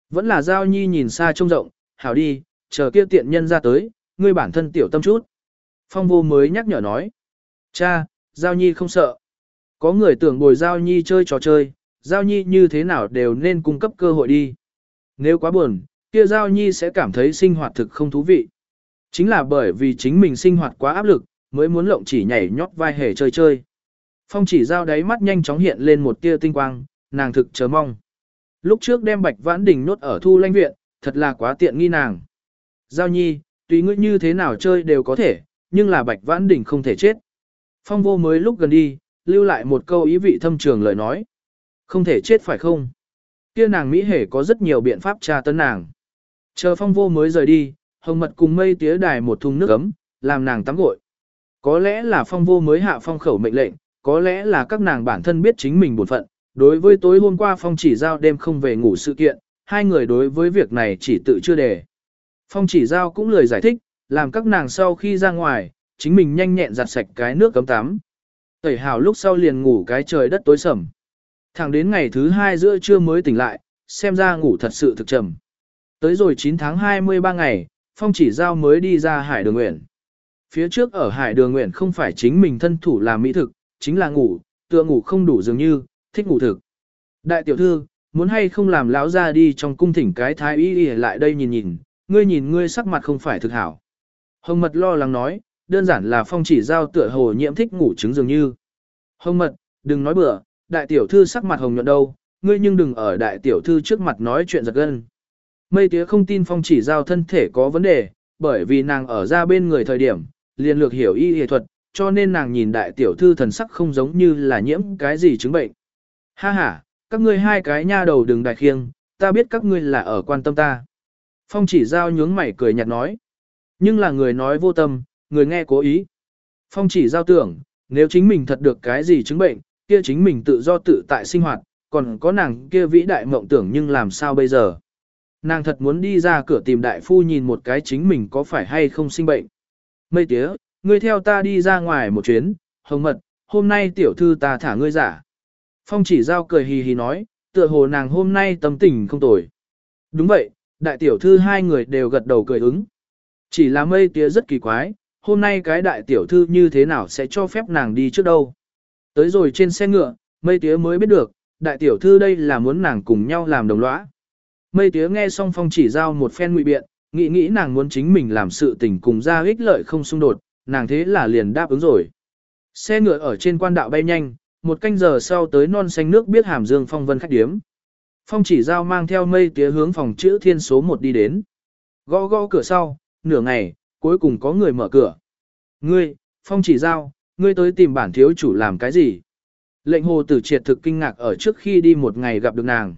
Vẫn là giao nhi nhìn xa trông rộng, hảo đi, chờ kia tiện nhân ra tới, ngươi bản thân tiểu tâm chút. Phong vô mới nhắc nhở nói. Cha, Giao Nhi không sợ. Có người tưởng bồi Giao Nhi chơi trò chơi, Giao Nhi như thế nào đều nên cung cấp cơ hội đi. Nếu quá buồn, kia Giao Nhi sẽ cảm thấy sinh hoạt thực không thú vị. Chính là bởi vì chính mình sinh hoạt quá áp lực, mới muốn lộng chỉ nhảy nhót vai hề chơi chơi. Phong chỉ Giao đáy mắt nhanh chóng hiện lên một tia tinh quang, nàng thực chờ mong. Lúc trước đem Bạch Vãn Đình nốt ở thu lanh viện, thật là quá tiện nghi nàng. Giao Nhi, tùy ngươi như thế nào chơi đều có thể, nhưng là Bạch Vãn Đình không thể chết. Phong vô mới lúc gần đi, lưu lại một câu ý vị thâm trường lời nói. Không thể chết phải không? Kia nàng Mỹ hề có rất nhiều biện pháp tra tấn nàng. Chờ phong vô mới rời đi, hồng mật cùng mây tía đài một thùng nước ấm, làm nàng tắm gội. Có lẽ là phong vô mới hạ phong khẩu mệnh lệnh, có lẽ là các nàng bản thân biết chính mình bổn phận. Đối với tối hôm qua phong chỉ giao đêm không về ngủ sự kiện, hai người đối với việc này chỉ tự chưa đề. Phong chỉ giao cũng lời giải thích, làm các nàng sau khi ra ngoài, chính mình nhanh nhẹn giặt sạch cái nước cấm tắm. Tẩy hào lúc sau liền ngủ cái trời đất tối sầm. Thẳng đến ngày thứ hai giữa trưa mới tỉnh lại, xem ra ngủ thật sự thực trầm. Tới rồi 9 tháng 23 ngày, Phong chỉ giao mới đi ra hải đường nguyện. Phía trước ở hải đường nguyện không phải chính mình thân thủ làm mỹ thực, chính là ngủ, tựa ngủ không đủ dường như, thích ngủ thực. Đại tiểu thư, muốn hay không làm lão ra đi trong cung thỉnh cái thái y y lại đây nhìn nhìn, ngươi nhìn ngươi sắc mặt không phải thực hảo. Hồng mật lo lắng nói, đơn giản là phong chỉ giao tựa hồ nhiễm thích ngủ trứng dường như. Hồng mật, đừng nói bừa, đại tiểu thư sắc mặt hồng nhuận đâu, ngươi nhưng đừng ở đại tiểu thư trước mặt nói chuyện giật gân. Mây tía không tin phong chỉ giao thân thể có vấn đề, bởi vì nàng ở ra bên người thời điểm, liền lược hiểu y y thuật, cho nên nàng nhìn đại tiểu thư thần sắc không giống như là nhiễm cái gì chứng bệnh. Ha ha, các ngươi hai cái nha đầu đừng đại khiêng, ta biết các ngươi là ở quan tâm ta. Phong chỉ giao nhướng mày cười nhạt nói. Nhưng là người nói vô tâm, người nghe cố ý. Phong chỉ giao tưởng, nếu chính mình thật được cái gì chứng bệnh, kia chính mình tự do tự tại sinh hoạt, còn có nàng kia vĩ đại mộng tưởng nhưng làm sao bây giờ. Nàng thật muốn đi ra cửa tìm đại phu nhìn một cái chính mình có phải hay không sinh bệnh. Mây tía, ngươi theo ta đi ra ngoài một chuyến, hồng mật, hôm nay tiểu thư ta thả ngươi giả. Phong chỉ giao cười hì hì nói, tựa hồ nàng hôm nay tâm tình không tồi. Đúng vậy, đại tiểu thư hai người đều gật đầu cười ứng. Chỉ là mây tía rất kỳ quái, hôm nay cái đại tiểu thư như thế nào sẽ cho phép nàng đi trước đâu. Tới rồi trên xe ngựa, mây tía mới biết được, đại tiểu thư đây là muốn nàng cùng nhau làm đồng lõa. Mây tía nghe xong phong chỉ giao một phen ngụy biện, nghĩ nghĩ nàng muốn chính mình làm sự tình cùng ra ích lợi không xung đột, nàng thế là liền đáp ứng rồi. Xe ngựa ở trên quan đạo bay nhanh, một canh giờ sau tới non xanh nước biết hàm dương phong vân khách điếm. Phong chỉ giao mang theo mây tía hướng phòng chữ thiên số 1 đi đến. Gõ gõ cửa sau, nửa ngày, cuối cùng có người mở cửa. Ngươi, phong chỉ giao, ngươi tới tìm bản thiếu chủ làm cái gì? Lệnh hồ tử triệt thực kinh ngạc ở trước khi đi một ngày gặp được nàng.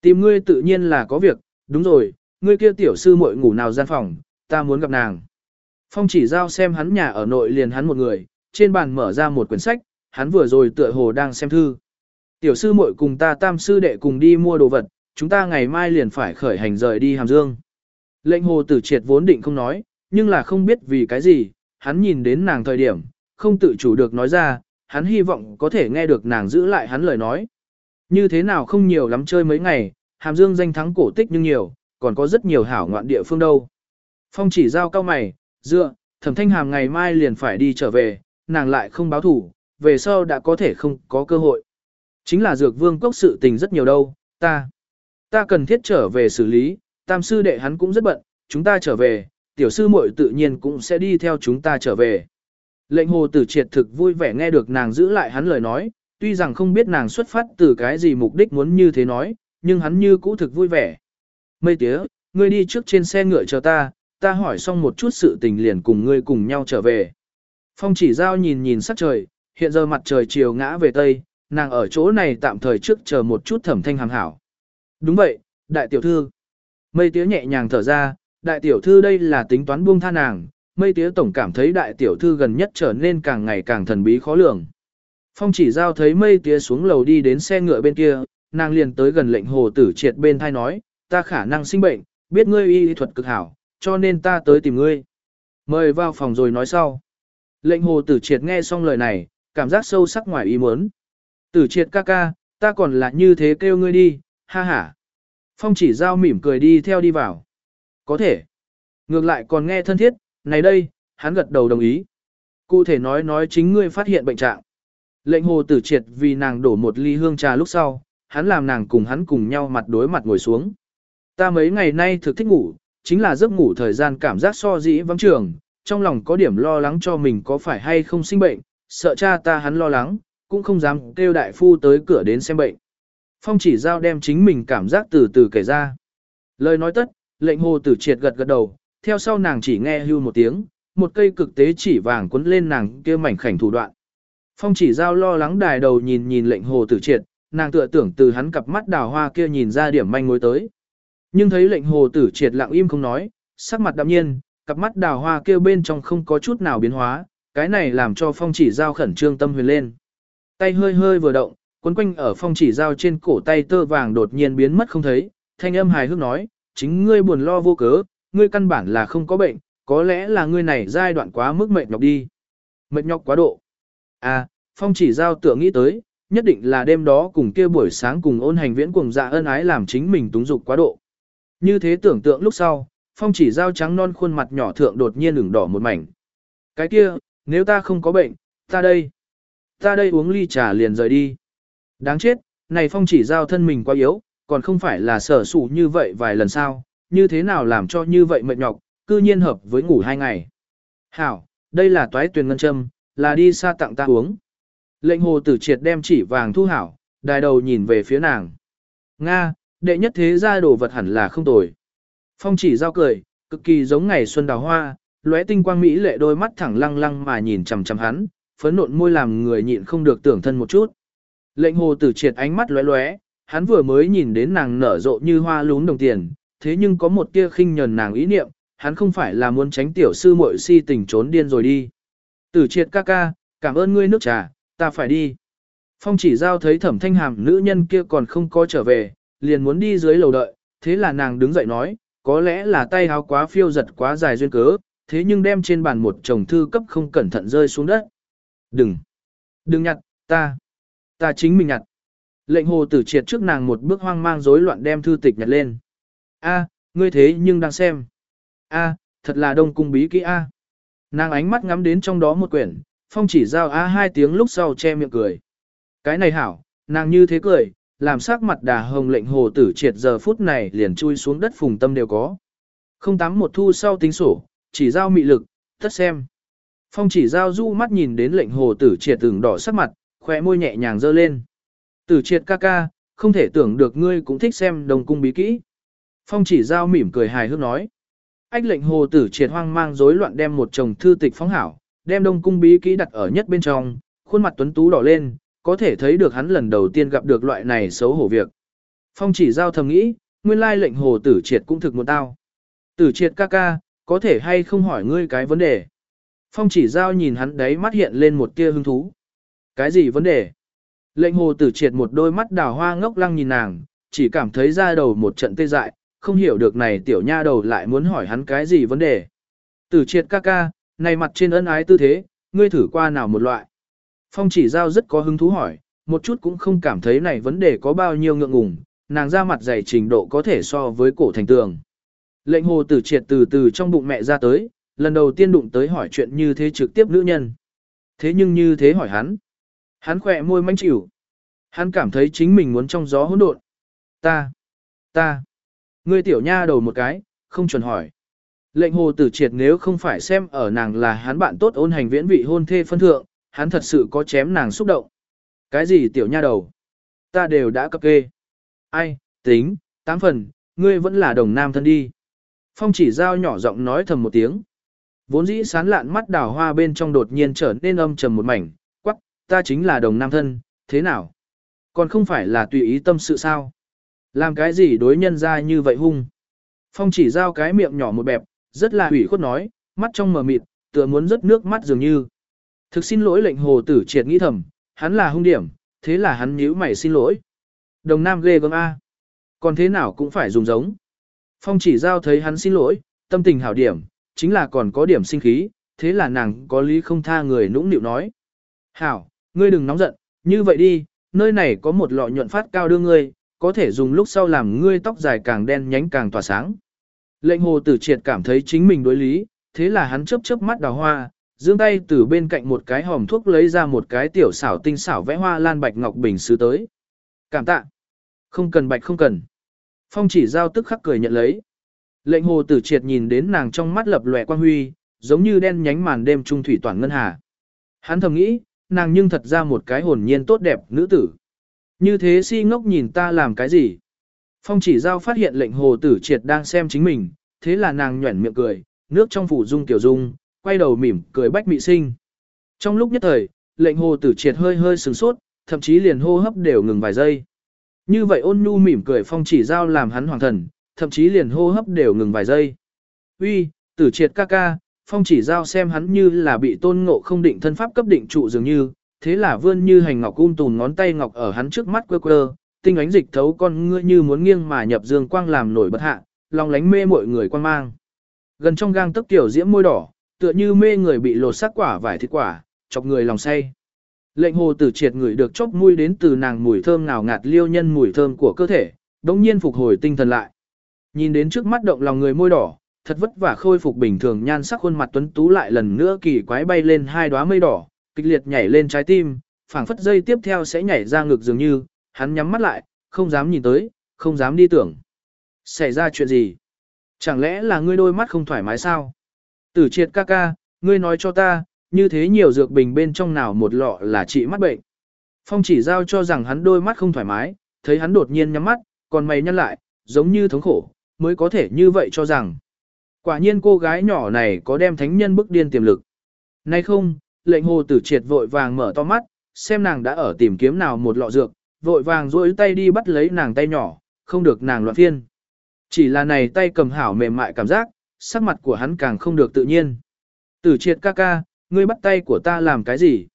Tìm ngươi tự nhiên là có việc, đúng rồi, ngươi kia tiểu sư muội ngủ nào gian phòng, ta muốn gặp nàng. Phong chỉ giao xem hắn nhà ở nội liền hắn một người, trên bàn mở ra một quyển sách, hắn vừa rồi tựa hồ đang xem thư. Tiểu sư muội cùng ta tam sư đệ cùng đi mua đồ vật, chúng ta ngày mai liền phải khởi hành rời đi Hàm Dương. Lệnh hồ tử triệt vốn định không nói, nhưng là không biết vì cái gì, hắn nhìn đến nàng thời điểm, không tự chủ được nói ra, hắn hy vọng có thể nghe được nàng giữ lại hắn lời nói. Như thế nào không nhiều lắm chơi mấy ngày, Hàm Dương danh thắng cổ tích nhưng nhiều, còn có rất nhiều hảo ngoạn địa phương đâu. Phong chỉ giao cao mày, dựa, thẩm thanh hàm ngày mai liền phải đi trở về, nàng lại không báo thủ, về sau đã có thể không có cơ hội. Chính là dược vương cốc sự tình rất nhiều đâu, ta. Ta cần thiết trở về xử lý, tam sư đệ hắn cũng rất bận, chúng ta trở về, tiểu sư muội tự nhiên cũng sẽ đi theo chúng ta trở về. Lệnh hồ tử triệt thực vui vẻ nghe được nàng giữ lại hắn lời nói, tuy rằng không biết nàng xuất phát từ cái gì mục đích muốn như thế nói, nhưng hắn như cũ thực vui vẻ. Mây tía, ngươi đi trước trên xe ngựa chờ ta, ta hỏi xong một chút sự tình liền cùng ngươi cùng nhau trở về. Phong chỉ giao nhìn nhìn sắc trời, hiện giờ mặt trời chiều ngã về tây, nàng ở chỗ này tạm thời trước chờ một chút thẩm thanh hàm hảo. Đúng vậy, đại tiểu thư. Mây tía nhẹ nhàng thở ra, đại tiểu thư đây là tính toán buông tha nàng, mây tía tổng cảm thấy đại tiểu thư gần nhất trở nên càng ngày càng thần bí khó lường. Phong chỉ giao thấy mây tía xuống lầu đi đến xe ngựa bên kia, nàng liền tới gần lệnh hồ tử triệt bên thai nói, ta khả năng sinh bệnh, biết ngươi y thuật cực hảo, cho nên ta tới tìm ngươi. Mời vào phòng rồi nói sau. Lệnh hồ tử triệt nghe xong lời này, cảm giác sâu sắc ngoài ý muốn. Tử triệt ca ca, ta còn là như thế kêu ngươi đi, ha ha. Phong chỉ giao mỉm cười đi theo đi vào. Có thể. Ngược lại còn nghe thân thiết, này đây, hắn gật đầu đồng ý. Cụ thể nói nói chính ngươi phát hiện bệnh trạng. Lệnh hồ tử triệt vì nàng đổ một ly hương trà lúc sau, hắn làm nàng cùng hắn cùng nhau mặt đối mặt ngồi xuống. Ta mấy ngày nay thực thích ngủ, chính là giấc ngủ thời gian cảm giác so dĩ vắng trường, trong lòng có điểm lo lắng cho mình có phải hay không sinh bệnh, sợ cha ta hắn lo lắng, cũng không dám kêu đại phu tới cửa đến xem bệnh. Phong chỉ giao đem chính mình cảm giác từ từ kể ra. Lời nói tất, lệnh hồ tử triệt gật gật đầu, theo sau nàng chỉ nghe hưu một tiếng, một cây cực tế chỉ vàng quấn lên nàng kia mảnh khảnh thủ đoạn. Phong chỉ giao lo lắng đài đầu nhìn nhìn lệnh hồ tử triệt, nàng tựa tưởng từ hắn cặp mắt đào hoa kia nhìn ra điểm manh mối tới. Nhưng thấy lệnh hồ tử triệt lặng im không nói, sắc mặt đạm nhiên, cặp mắt đào hoa kia bên trong không có chút nào biến hóa, cái này làm cho phong chỉ giao khẩn trương tâm huyền lên. Tay hơi hơi vừa động, quấn quanh ở phong chỉ giao trên cổ tay tơ vàng đột nhiên biến mất không thấy, thanh âm hài hước nói, chính ngươi buồn lo vô cớ, ngươi căn bản là không có bệnh, có lẽ là ngươi này giai đoạn quá mức mệt nhọc đi. Mệt nhọc quá độ. À, phong chỉ giao tựa nghĩ tới, nhất định là đêm đó cùng kia buổi sáng cùng ôn hành viễn cùng dạ ân ái làm chính mình túng dục quá độ. Như thế tưởng tượng lúc sau, phong chỉ giao trắng non khuôn mặt nhỏ thượng đột nhiên ửng đỏ một mảnh. Cái kia, nếu ta không có bệnh, ta đây. Ta đây uống ly trà liền rời đi. Đáng chết, này phong chỉ giao thân mình quá yếu, còn không phải là sở sủ như vậy vài lần sao, như thế nào làm cho như vậy mệt nhọc, cư nhiên hợp với ngủ hai ngày. Hảo, đây là toái tuyền ngân châm, là đi xa tặng ta uống. Lệnh hồ tử triệt đem chỉ vàng thu hảo, đài đầu nhìn về phía nàng. Nga, đệ nhất thế gia đồ vật hẳn là không tồi. Phong chỉ giao cười, cực kỳ giống ngày xuân đào hoa, lóe tinh quang mỹ lệ đôi mắt thẳng lăng lăng mà nhìn chằm chằm hắn, phấn nộn môi làm người nhịn không được tưởng thân một chút. Lệnh hồ tử triệt ánh mắt lóe lóe, hắn vừa mới nhìn đến nàng nở rộ như hoa lún đồng tiền, thế nhưng có một tia khinh nhờn nàng ý niệm, hắn không phải là muốn tránh tiểu sư muội si tình trốn điên rồi đi. Tử triệt ca ca, cảm ơn ngươi nước trà, ta phải đi. Phong chỉ giao thấy thẩm thanh hàm nữ nhân kia còn không có trở về, liền muốn đi dưới lầu đợi, thế là nàng đứng dậy nói, có lẽ là tay háo quá phiêu giật quá dài duyên cớ, thế nhưng đem trên bàn một chồng thư cấp không cẩn thận rơi xuống đất. Đừng! Đừng nhặt, ta! Ta chính mình nhặt. Lệnh hồ tử triệt trước nàng một bước hoang mang rối loạn đem thư tịch nhặt lên. A, ngươi thế nhưng đang xem. A, thật là đông cung bí kỹ A. Nàng ánh mắt ngắm đến trong đó một quyển, phong chỉ giao A hai tiếng lúc sau che miệng cười. Cái này hảo, nàng như thế cười, làm sắc mặt đà hồng lệnh hồ tử triệt giờ phút này liền chui xuống đất phùng tâm đều có. Không tám một thu sau tính sổ, chỉ giao mị lực, tất xem. Phong chỉ giao du mắt nhìn đến lệnh hồ tử triệt từng đỏ sắc mặt, khóe môi nhẹ nhàng dơ lên. Tử triệt ca ca, không thể tưởng được ngươi cũng thích xem đồng cung bí kỹ. Phong chỉ giao mỉm cười hài hước nói. Ách lệnh hồ tử triệt hoang mang rối loạn đem một chồng thư tịch phóng hảo, đem đông cung bí kỹ đặt ở nhất bên trong, khuôn mặt tuấn tú đỏ lên, có thể thấy được hắn lần đầu tiên gặp được loại này xấu hổ việc. Phong chỉ giao thầm nghĩ, nguyên lai lệnh hồ tử triệt cũng thực một tao. Tử triệt ca ca, có thể hay không hỏi ngươi cái vấn đề. Phong chỉ giao nhìn hắn đấy mắt hiện lên một tia hứng thú. Cái gì vấn đề? Lệnh hồ tử triệt một đôi mắt đào hoa ngốc lăng nhìn nàng, chỉ cảm thấy ra đầu một trận tê dại, không hiểu được này tiểu nha đầu lại muốn hỏi hắn cái gì vấn đề. Tử triệt ca ca, này mặt trên ân ái tư thế, ngươi thử qua nào một loại. Phong chỉ giao rất có hứng thú hỏi, một chút cũng không cảm thấy này vấn đề có bao nhiêu ngượng ngùng, nàng ra mặt dày trình độ có thể so với cổ thành tường. Lệnh hồ tử triệt từ từ trong bụng mẹ ra tới, lần đầu tiên đụng tới hỏi chuyện như thế trực tiếp nữ nhân. Thế nhưng như thế hỏi hắn. Hắn khỏe môi manh chịu. Hắn cảm thấy chính mình muốn trong gió hỗn độn. Ta, ta, ngươi tiểu nha đầu một cái, không chuẩn hỏi. Lệnh hồ tử triệt nếu không phải xem ở nàng là hắn bạn tốt ôn hành viễn vị hôn thê phân thượng, hắn thật sự có chém nàng xúc động. Cái gì tiểu nha đầu? Ta đều đã cập kê. Ai, tính, tám phần, ngươi vẫn là đồng nam thân đi. Phong chỉ giao nhỏ giọng nói thầm một tiếng. Vốn dĩ sán lạn mắt đào hoa bên trong đột nhiên trở nên âm trầm một mảnh, quắc, ta chính là đồng nam thân, thế nào? Còn không phải là tùy ý tâm sự sao? Làm cái gì đối nhân ra như vậy hung? Phong chỉ giao cái miệng nhỏ một bẹp, rất là ủy khuất nói, mắt trong mờ mịt, tựa muốn rớt nước mắt dường như. Thực xin lỗi lệnh hồ tử triệt nghĩ thầm, hắn là hung điểm, thế là hắn nhíu mày xin lỗi. Đồng nam ghê gớm A. Còn thế nào cũng phải dùng giống. Phong chỉ giao thấy hắn xin lỗi, tâm tình hảo điểm, chính là còn có điểm sinh khí, thế là nàng có lý không tha người nũng nịu nói. Hảo, ngươi đừng nóng giận, như vậy đi, nơi này có một lọ nhuận phát cao đưa ngươi, có thể dùng lúc sau làm ngươi tóc dài càng đen nhánh càng tỏa sáng. Lệnh hồ tử triệt cảm thấy chính mình đối lý, thế là hắn chớp chớp mắt đào hoa, giương tay từ bên cạnh một cái hòm thuốc lấy ra một cái tiểu xảo tinh xảo vẽ hoa lan bạch ngọc bình sứ tới. Cảm tạ. Không cần bạch không cần. Phong chỉ giao tức khắc cười nhận lấy. Lệnh hồ tử triệt nhìn đến nàng trong mắt lập lòe quang huy, giống như đen nhánh màn đêm trung thủy toàn ngân hà. Hắn thầm nghĩ, nàng nhưng thật ra một cái hồn nhiên tốt đẹp nữ tử. Như thế si ngốc nhìn ta làm cái gì? Phong chỉ giao phát hiện lệnh hồ tử triệt đang xem chính mình, thế là nàng nhuẩn miệng cười, nước trong phủ dung tiểu dung, quay đầu mỉm cười bách mị sinh. Trong lúc nhất thời, lệnh hồ tử triệt hơi hơi sừng sốt, thậm chí liền hô hấp đều ngừng vài giây. Như vậy ôn nhu mỉm cười phong chỉ giao làm hắn hoàng thần, thậm chí liền hô hấp đều ngừng vài giây. Uy, tử triệt ca ca, phong chỉ giao xem hắn như là bị tôn ngộ không định thân pháp cấp định trụ dường như, thế là vươn như hành ngọc cung tùn ngón tay ngọc ở hắn trước mắt quơ quơ, tinh ánh dịch thấu con ngươi như muốn nghiêng mà nhập dương quang làm nổi bật hạ, lòng lánh mê mọi người quan mang. Gần trong gang tấc tiểu diễm môi đỏ, tựa như mê người bị lột xác quả vải thịt quả, chọc người lòng say. Lệnh hồ tử triệt người được chốc mũi đến từ nàng mùi thơm nào ngạt liêu nhân mùi thơm của cơ thể, đống nhiên phục hồi tinh thần lại. Nhìn đến trước mắt động lòng người môi đỏ, thật vất vả khôi phục bình thường nhan sắc khuôn mặt tuấn tú lại lần nữa kỳ quái bay lên hai đóa mây đỏ, kịch liệt nhảy lên trái tim, phảng phất dây tiếp theo sẽ nhảy ra ngực dường như, hắn nhắm mắt lại, không dám nhìn tới, không dám đi tưởng. Xảy ra chuyện gì? Chẳng lẽ là ngươi đôi mắt không thoải mái sao? Tử triệt ca ca, ngươi nói cho ta, như thế nhiều dược bình bên trong nào một lọ là trị mắt bệnh. Phong chỉ giao cho rằng hắn đôi mắt không thoải mái, thấy hắn đột nhiên nhắm mắt, còn mày nhăn lại, giống như thống khổ, mới có thể như vậy cho rằng. Quả nhiên cô gái nhỏ này có đem thánh nhân bức điên tiềm lực. Nay không, lệnh hồ tử triệt vội vàng mở to mắt, xem nàng đã ở tìm kiếm nào một lọ dược, vội vàng duỗi tay đi bắt lấy nàng tay nhỏ, không được nàng loạn phiên. Chỉ là này tay cầm hảo mềm mại cảm giác, sắc mặt của hắn càng không được tự nhiên. Tử triệt ca ca, ngươi bắt tay của ta làm cái gì?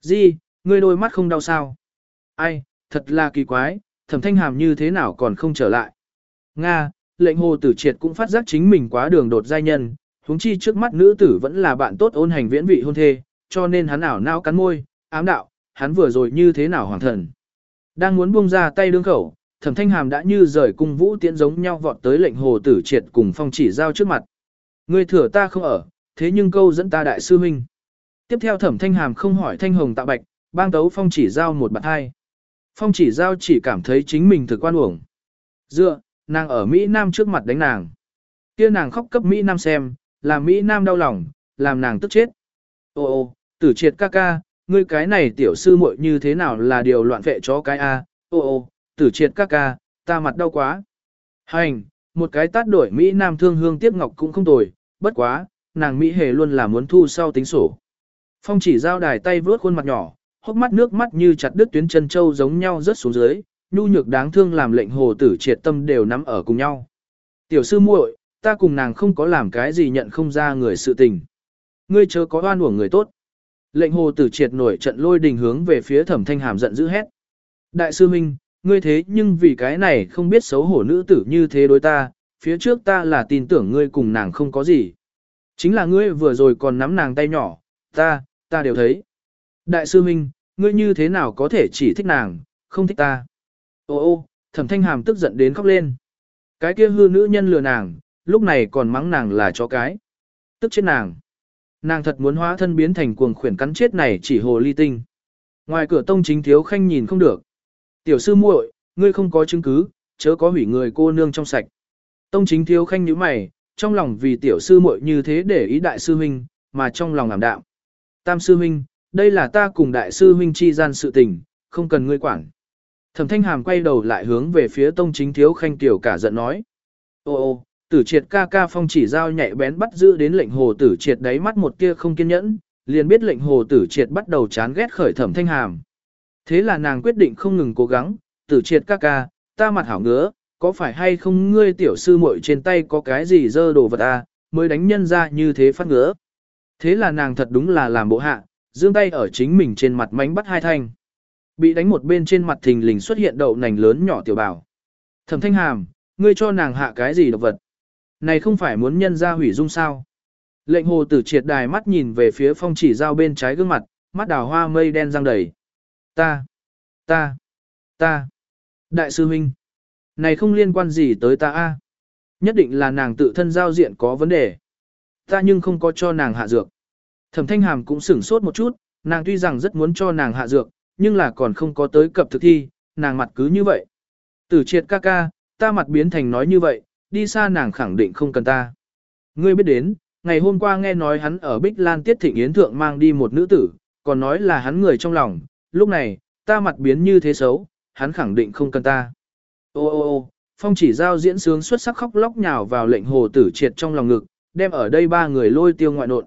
Di, ngươi đôi mắt không đau sao? Ai, thật là kỳ quái, thẩm thanh hàm như thế nào còn không trở lại? Nga, lệnh hồ tử triệt cũng phát giác chính mình quá đường đột giai nhân, huống chi trước mắt nữ tử vẫn là bạn tốt ôn hành viễn vị hôn thê, cho nên hắn ảo nao cắn môi, ám đạo, hắn vừa rồi như thế nào hoàng thần. Đang muốn buông ra tay đương khẩu, thẩm thanh hàm đã như rời cung vũ tiễn giống nhau vọt tới lệnh hồ tử triệt cùng phong chỉ giao trước mặt. Ngươi thừa ta không ở, thế nhưng câu dẫn ta đại sư huynh. Tiếp theo thẩm thanh hàm không hỏi thanh hồng tạ bạch, bang tấu phong chỉ giao một bạn hai. Phong chỉ giao chỉ cảm thấy chính mình thực quan uổng. Dựa, nàng ở Mỹ Nam trước mặt đánh nàng. kia nàng khóc cấp Mỹ Nam xem, làm Mỹ Nam đau lòng, làm nàng tức chết. Ô ô, tử triệt ca ca, ngươi cái này tiểu sư muội như thế nào là điều loạn vệ chó cái A, ô ô, tử triệt ca ca, ta mặt đau quá. Hành, một cái tát đổi Mỹ Nam thương hương tiếc ngọc cũng không tồi, bất quá, nàng Mỹ hề luôn là muốn thu sau tính sổ. Phong chỉ giao đài tay vướt khuôn mặt nhỏ, hốc mắt nước mắt như chặt đứt tuyến chân châu giống nhau rớt xuống dưới, nhu nhược đáng thương làm lệnh hồ tử triệt tâm đều nắm ở cùng nhau. Tiểu sư muội, ta cùng nàng không có làm cái gì nhận không ra người sự tình. Ngươi chớ có oan uổng người tốt. Lệnh hồ tử triệt nổi trận lôi đình hướng về phía thẩm thanh hàm giận dữ hét. Đại sư Minh, ngươi thế nhưng vì cái này không biết xấu hổ nữ tử như thế đối ta, phía trước ta là tin tưởng ngươi cùng nàng không có gì. Chính là ngươi vừa rồi còn nắm nàng tay nhỏ, ta, ta đều thấy. Đại sư Minh, ngươi như thế nào có thể chỉ thích nàng, không thích ta. Ô ô, thẩm thanh hàm tức giận đến khóc lên. Cái kia hư nữ nhân lừa nàng, lúc này còn mắng nàng là chó cái. Tức chết nàng. Nàng thật muốn hóa thân biến thành cuồng khuyển cắn chết này chỉ hồ ly tinh. Ngoài cửa tông chính thiếu khanh nhìn không được. Tiểu sư muội, ngươi không có chứng cứ, chớ có hủy người cô nương trong sạch. Tông chính thiếu khanh nhíu mày, trong lòng vì tiểu sư muội như thế để ý đại sư huynh, mà trong lòng làm đạo. Tam sư huynh, đây là ta cùng đại sư huynh chi gian sự tình, không cần ngươi quản. Thẩm thanh hàm quay đầu lại hướng về phía tông chính thiếu khanh tiểu cả giận nói. Ô ô, tử triệt ca ca phong chỉ giao nhạy bén bắt giữ đến lệnh hồ tử triệt đáy mắt một kia không kiên nhẫn, liền biết lệnh hồ tử triệt bắt đầu chán ghét khởi thẩm thanh hàm. Thế là nàng quyết định không ngừng cố gắng, tử triệt ca ca, ta mặt hảo ngứa, có phải hay không ngươi tiểu sư muội trên tay có cái gì dơ đồ vật à, mới đánh nhân ra như thế phát ngứa. Thế là nàng thật đúng là làm bộ hạ, dương tay ở chính mình trên mặt mánh bắt hai thanh. Bị đánh một bên trên mặt thình lình xuất hiện đậu nành lớn nhỏ tiểu bảo. Thẩm thanh hàm, ngươi cho nàng hạ cái gì độc vật? Này không phải muốn nhân ra hủy dung sao? Lệnh hồ tử triệt đài mắt nhìn về phía phong chỉ giao bên trái gương mặt, mắt đào hoa mây đen răng đầy. Ta, ta, ta, đại sư huynh, này không liên quan gì tới ta a Nhất định là nàng tự thân giao diện có vấn đề. Ta nhưng không có cho nàng hạ dược. Thẩm thanh hàm cũng sửng sốt một chút, nàng tuy rằng rất muốn cho nàng hạ dược, nhưng là còn không có tới cập thực thi, nàng mặt cứ như vậy. Tử triệt ca ca, ta mặt biến thành nói như vậy, đi xa nàng khẳng định không cần ta. Ngươi biết đến, ngày hôm qua nghe nói hắn ở Bích Lan Tiết Thịnh Yến Thượng mang đi một nữ tử, còn nói là hắn người trong lòng, lúc này, ta mặt biến như thế xấu, hắn khẳng định không cần ta. Ô ô ô, phong chỉ giao diễn sướng xuất sắc khóc lóc nhào vào lệnh hồ tử triệt trong lòng ngực, đem ở đây ba người lôi tiêu ngoại nộn.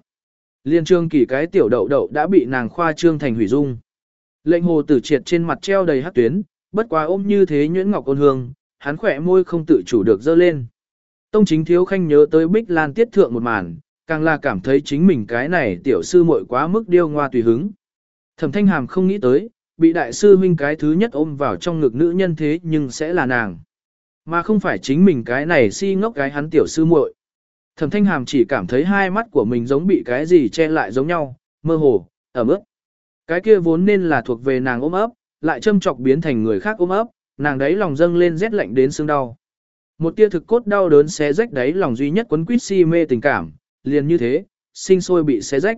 Liên trương kỳ cái tiểu đậu đậu đã bị nàng khoa trương thành hủy dung. Lệnh hồ tử triệt trên mặt treo đầy hát tuyến, bất quá ôm như thế nhuyễn ngọc ôn hương, hắn khỏe môi không tự chủ được dơ lên. Tông chính thiếu khanh nhớ tới bích lan tiết thượng một màn, càng là cảm thấy chính mình cái này tiểu sư muội quá mức điêu ngoa tùy hứng. Thẩm thanh hàm không nghĩ tới, bị đại sư huynh cái thứ nhất ôm vào trong ngực nữ nhân thế nhưng sẽ là nàng. Mà không phải chính mình cái này si ngốc cái hắn tiểu sư muội. Thẩm thanh hàm chỉ cảm thấy hai mắt của mình giống bị cái gì che lại giống nhau, mơ hồ, ẩm ướt. Cái kia vốn nên là thuộc về nàng ôm ấp, lại châm chọc biến thành người khác ôm ấp, nàng đấy lòng dâng lên rét lạnh đến xương đau. Một tia thực cốt đau đớn xé rách đáy lòng duy nhất quấn quýt si mê tình cảm, liền như thế, sinh sôi bị xé rách.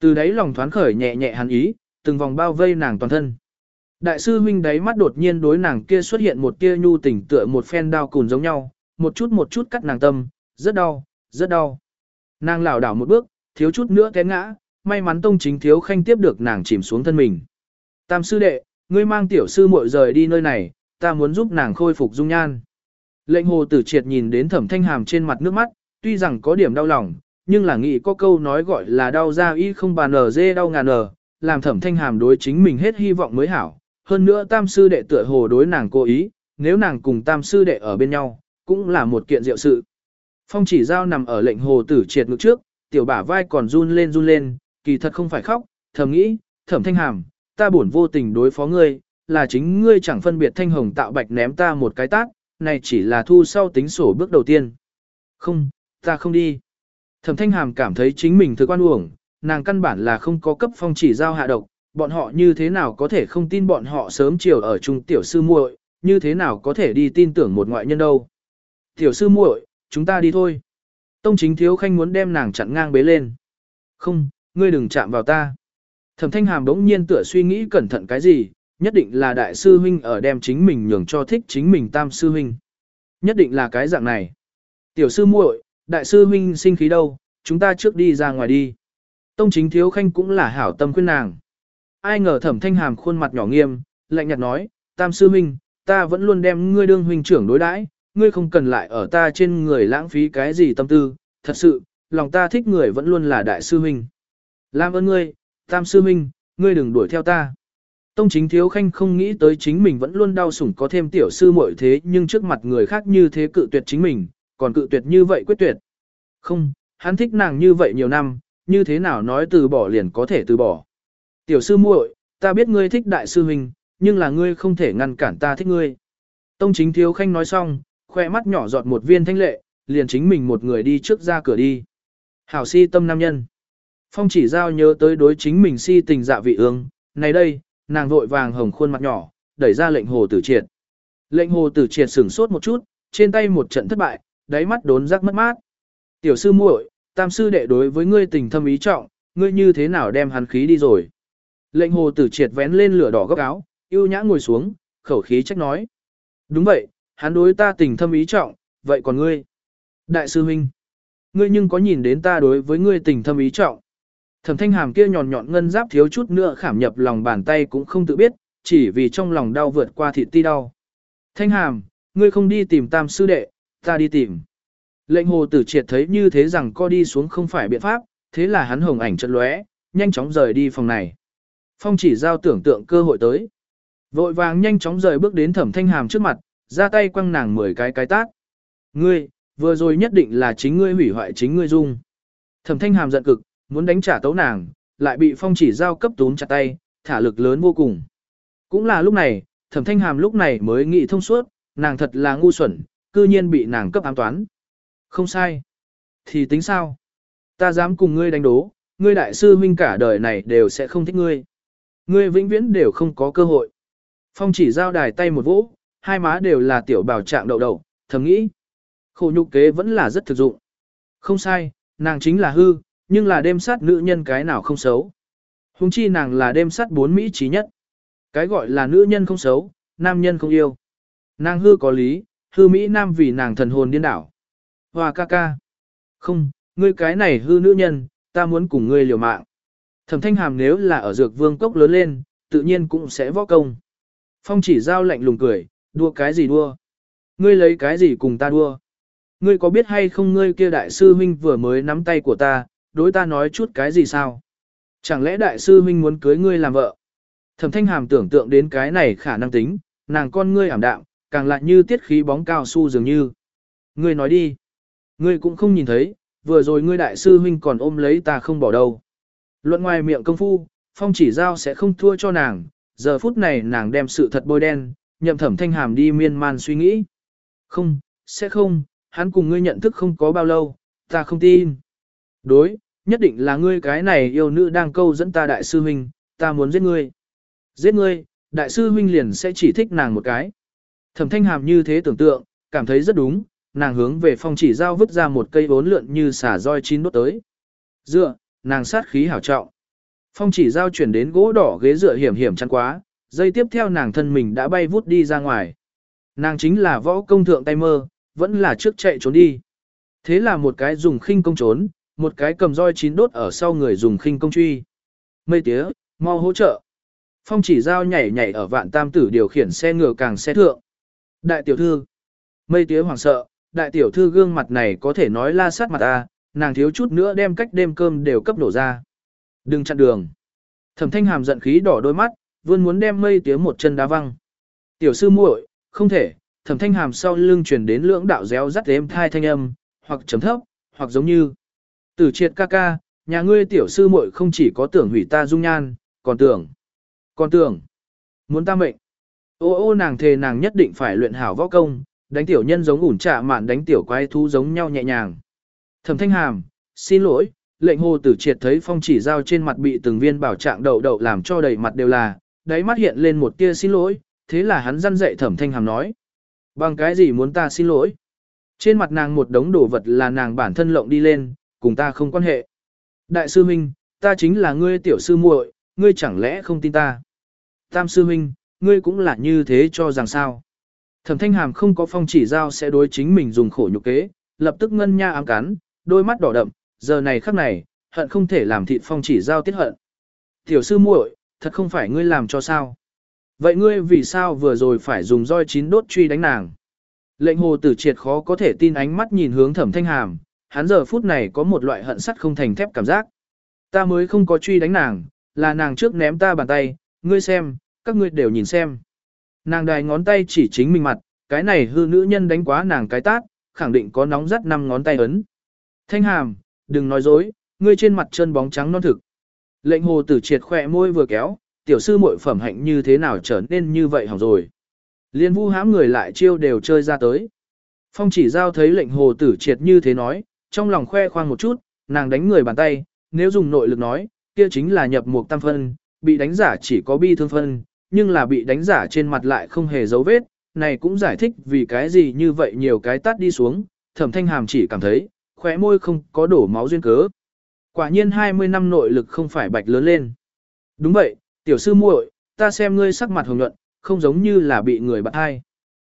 Từ đáy lòng thoáng khởi nhẹ nhẹ hắn ý, từng vòng bao vây nàng toàn thân. Đại sư huynh đáy mắt đột nhiên đối nàng kia xuất hiện một tia nhu tình tựa một phen đau cùn giống nhau, một chút một chút cắt nàng tâm, rất đau, rất đau. Nàng lảo đảo một bước, thiếu chút nữa té ngã, may mắn tông chính thiếu khanh tiếp được nàng chìm xuống thân mình. Tam sư đệ, ngươi mang tiểu sư muội rời đi nơi này, ta muốn giúp nàng khôi phục dung nhan. Lệnh hồ tử triệt nhìn đến thẩm thanh hàm trên mặt nước mắt, tuy rằng có điểm đau lòng, nhưng là nghĩ có câu nói gọi là đau ra y không bàn ở dê đau ngàn ở, làm thẩm thanh hàm đối chính mình hết hy vọng mới hảo. Hơn nữa tam sư đệ tựa hồ đối nàng cố ý, nếu nàng cùng tam sư đệ ở bên nhau, cũng là một kiện diệu sự. Phong chỉ giao nằm ở lệnh hồ tử triệt ngực trước, tiểu bả vai còn run lên run lên, kỳ thật không phải khóc, thầm nghĩ, thẩm thanh hàm, ta buồn vô tình đối phó ngươi, là chính ngươi chẳng phân biệt thanh hồng tạo bạch ném ta một cái tác, này chỉ là thu sau tính sổ bước đầu tiên. Không, ta không đi. Thẩm thanh hàm cảm thấy chính mình thực quan uổng, nàng căn bản là không có cấp phong chỉ giao hạ độc, bọn họ như thế nào có thể không tin bọn họ sớm chiều ở trung tiểu sư muội, như thế nào có thể đi tin tưởng một ngoại nhân đâu. Tiểu sư muội, chúng ta đi thôi. Tông chính thiếu khanh muốn đem nàng chặn ngang bế lên. Không, ngươi đừng chạm vào ta. Thẩm thanh hàm đống nhiên tựa suy nghĩ cẩn thận cái gì, nhất định là đại sư huynh ở đem chính mình nhường cho thích chính mình tam sư huynh. Nhất định là cái dạng này. Tiểu sư muội, đại sư huynh sinh khí đâu, chúng ta trước đi ra ngoài đi. Tông chính thiếu khanh cũng là hảo tâm khuyên nàng. Ai ngờ thẩm thanh hàm khuôn mặt nhỏ nghiêm, lạnh nhạt nói, tam sư huynh, ta vẫn luôn đem ngươi đương huynh trưởng đối đãi, ngươi không cần lại ở ta trên người lãng phí cái gì tâm tư, thật sự, lòng ta thích người vẫn luôn là đại sư huynh. Làm ơn ngươi, tam sư huynh, ngươi đừng đuổi theo ta. Tông chính thiếu khanh không nghĩ tới chính mình vẫn luôn đau sủng có thêm tiểu sư muội thế nhưng trước mặt người khác như thế cự tuyệt chính mình, còn cự tuyệt như vậy quyết tuyệt. Không, hắn thích nàng như vậy nhiều năm, như thế nào nói từ bỏ liền có thể từ bỏ. Tiểu sư muội, ta biết ngươi thích đại sư huynh, nhưng là ngươi không thể ngăn cản ta thích ngươi. Tông chính thiếu khanh nói xong, khoe mắt nhỏ giọt một viên thanh lệ, liền chính mình một người đi trước ra cửa đi. Hảo si tâm nam nhân. Phong chỉ giao nhớ tới đối chính mình si tình dạ vị ương, này đây, nàng vội vàng hồng khuôn mặt nhỏ, đẩy ra lệnh hồ tử triệt. Lệnh hồ tử triệt sửng sốt một chút, trên tay một trận thất bại, đáy mắt đốn rắc mất mát. Tiểu sư muội, tam sư đệ đối với ngươi tình thâm ý trọng, ngươi như thế nào đem hắn khí đi rồi. Lệnh hồ tử triệt vén lên lửa đỏ góc áo, yêu nhã ngồi xuống, khẩu khí trách nói. Đúng vậy, hắn đối ta tình thâm ý trọng, vậy còn ngươi? Đại sư huynh, ngươi nhưng có nhìn đến ta đối với ngươi tình thâm ý trọng? Thẩm thanh hàm kia nhọn nhọn ngân giáp thiếu chút nữa khảm nhập lòng bàn tay cũng không tự biết, chỉ vì trong lòng đau vượt qua thịt ti đau. Thanh hàm, ngươi không đi tìm tam sư đệ, ta đi tìm. Lệnh hồ tử triệt thấy như thế rằng co đi xuống không phải biện pháp, thế là hắn hồng ảnh chợt lóe, nhanh chóng rời đi phòng này. Phong chỉ giao tưởng tượng cơ hội tới. Vội vàng nhanh chóng rời bước đến thẩm thanh hàm trước mặt, ra tay quăng nàng 10 cái cái tát. Ngươi, vừa rồi nhất định là chính ngươi hủy hoại chính ngươi dung. Thẩm thanh hàm giận cực, muốn đánh trả tấu nàng, lại bị phong chỉ giao cấp túm chặt tay, thả lực lớn vô cùng. Cũng là lúc này, thẩm thanh hàm lúc này mới nghĩ thông suốt, nàng thật là ngu xuẩn, cư nhiên bị nàng cấp ám toán. Không sai. Thì tính sao? Ta dám cùng ngươi đánh đố, ngươi đại sư huynh cả đời này đều sẽ không thích ngươi. Ngươi vĩnh viễn đều không có cơ hội. Phong chỉ giao đài tay một vỗ, hai má đều là tiểu bảo trạng đậu đậu, thầm nghĩ. Khổ nhục kế vẫn là rất thực dụng. Không sai, nàng chính là hư, Nhưng là đêm sát nữ nhân cái nào không xấu. Hùng chi nàng là đêm sát bốn Mỹ trí nhất. Cái gọi là nữ nhân không xấu, nam nhân không yêu. Nàng hư có lý, hư Mỹ nam vì nàng thần hồn điên đảo. Hoa ca ca. Không, ngươi cái này hư nữ nhân, ta muốn cùng ngươi liều mạng. Thẩm thanh hàm nếu là ở dược vương cốc lớn lên, tự nhiên cũng sẽ võ công. Phong chỉ giao lạnh lùng cười, đua cái gì đua? Ngươi lấy cái gì cùng ta đua? Ngươi có biết hay không ngươi kia đại sư huynh vừa mới nắm tay của ta, đối ta nói chút cái gì sao? Chẳng lẽ đại sư huynh muốn cưới ngươi làm vợ? Thẩm thanh hàm tưởng tượng đến cái này khả năng tính, nàng con ngươi ảm đạm, càng lại như tiết khí bóng cao su dường như. Ngươi nói đi. Ngươi cũng không nhìn thấy, vừa rồi ngươi đại sư huynh còn ôm lấy ta không bỏ đâu. Luận ngoài miệng công phu, phong chỉ giao sẽ không thua cho nàng, giờ phút này nàng đem sự thật bôi đen, nhậm thẩm thanh hàm đi miên man suy nghĩ. Không, sẽ không, hắn cùng ngươi nhận thức không có bao lâu, ta không tin. Đối, nhất định là ngươi cái này yêu nữ đang câu dẫn ta đại sư huynh, ta muốn giết ngươi. Giết ngươi, đại sư huynh liền sẽ chỉ thích nàng một cái. Thẩm thanh hàm như thế tưởng tượng, cảm thấy rất đúng, nàng hướng về phong chỉ giao vứt ra một cây bốn lượn như xả roi chín đốt tới. Dựa, nàng sát khí hảo trọng. Phong chỉ giao chuyển đến gỗ đỏ ghế dựa hiểm hiểm chăn quá, dây tiếp theo nàng thân mình đã bay vút đi ra ngoài. Nàng chính là võ công thượng tay mơ, vẫn là trước chạy trốn đi. Thế là một cái dùng khinh công trốn, một cái cầm roi chín đốt ở sau người dùng khinh công truy. Mây tía, mau hỗ trợ. Phong chỉ giao nhảy nhảy ở vạn tam tử điều khiển xe ngựa càng xe thượng. Đại tiểu thư. Mây tía hoảng sợ, đại tiểu thư gương mặt này có thể nói la sát mặt ta, nàng thiếu chút nữa đem cách đêm cơm đều cấp đổ ra. Đừng chặn đường. Thẩm thanh hàm giận khí đỏ đôi mắt, vươn muốn đem mây tía một chân đá văng. Tiểu sư muội, không thể, thẩm thanh hàm sau lưng chuyển đến lưỡng đạo réo rắt êm thai thanh âm, hoặc chấm thấp, hoặc giống như. Tử triệt ca ca, nhà ngươi tiểu sư muội không chỉ có tưởng hủy ta dung nhan, còn tưởng, còn tưởng, muốn ta mệnh. Ô ô nàng thề nàng nhất định phải luyện hảo võ công, đánh tiểu nhân giống ủn trạ mạn đánh tiểu quái thú giống nhau nhẹ nhàng. Thẩm thanh hàm, xin lỗi, lệnh hồ tử triệt thấy phong chỉ giao trên mặt bị từng viên bảo trạng đậu đậu làm cho đầy mặt đều là, đáy mắt hiện lên một tia xin lỗi, thế là hắn răn dậy thẩm thanh hàm nói. Bằng cái gì muốn ta xin lỗi? Trên mặt nàng một đống đồ vật là nàng bản thân lộng đi lên, cùng ta không quan hệ. Đại sư Minh, ta chính là ngươi tiểu sư muội, ngươi chẳng lẽ không tin ta? Tam sư Minh, ngươi cũng là như thế cho rằng sao? Thẩm thanh hàm không có phong chỉ giao sẽ đối chính mình dùng khổ nhục kế, lập tức ngân nha ám cắn, đôi mắt đỏ đậm, giờ này khắc này, hận không thể làm thịt phong chỉ giao tiết hận. Tiểu sư muội, thật không phải ngươi làm cho sao? Vậy ngươi vì sao vừa rồi phải dùng roi chín đốt truy đánh nàng? Lệnh hồ tử triệt khó có thể tin ánh mắt nhìn hướng thẩm thanh hàm, hắn giờ phút này có một loại hận sắt không thành thép cảm giác. Ta mới không có truy đánh nàng, là nàng trước ném ta bàn tay, ngươi xem, các ngươi đều nhìn xem. Nàng đài ngón tay chỉ chính mình mặt, cái này hư nữ nhân đánh quá nàng cái tát, khẳng định có nóng rắt năm ngón tay ấn. Thanh hàm, đừng nói dối, ngươi trên mặt chân bóng trắng non thực. Lệnh hồ tử triệt khỏe môi vừa kéo, tiểu sư muội phẩm hạnh như thế nào trở nên như vậy hỏng rồi. Liên vu hãm người lại chiêu đều chơi ra tới. Phong chỉ giao thấy lệnh hồ tử triệt như thế nói, trong lòng khoe khoang một chút, nàng đánh người bàn tay, nếu dùng nội lực nói, kia chính là nhập một tam phân, bị đánh giả chỉ có bi thương phân, nhưng là bị đánh giả trên mặt lại không hề dấu vết, này cũng giải thích vì cái gì như vậy nhiều cái tát đi xuống, thẩm thanh hàm chỉ cảm thấy, khóe môi không có đổ máu duyên cớ. Quả nhiên 20 năm nội lực không phải bạch lớn lên. Đúng vậy, tiểu sư muội, ta xem ngươi sắc mặt hồng nhuận, không giống như là bị người bắt hai.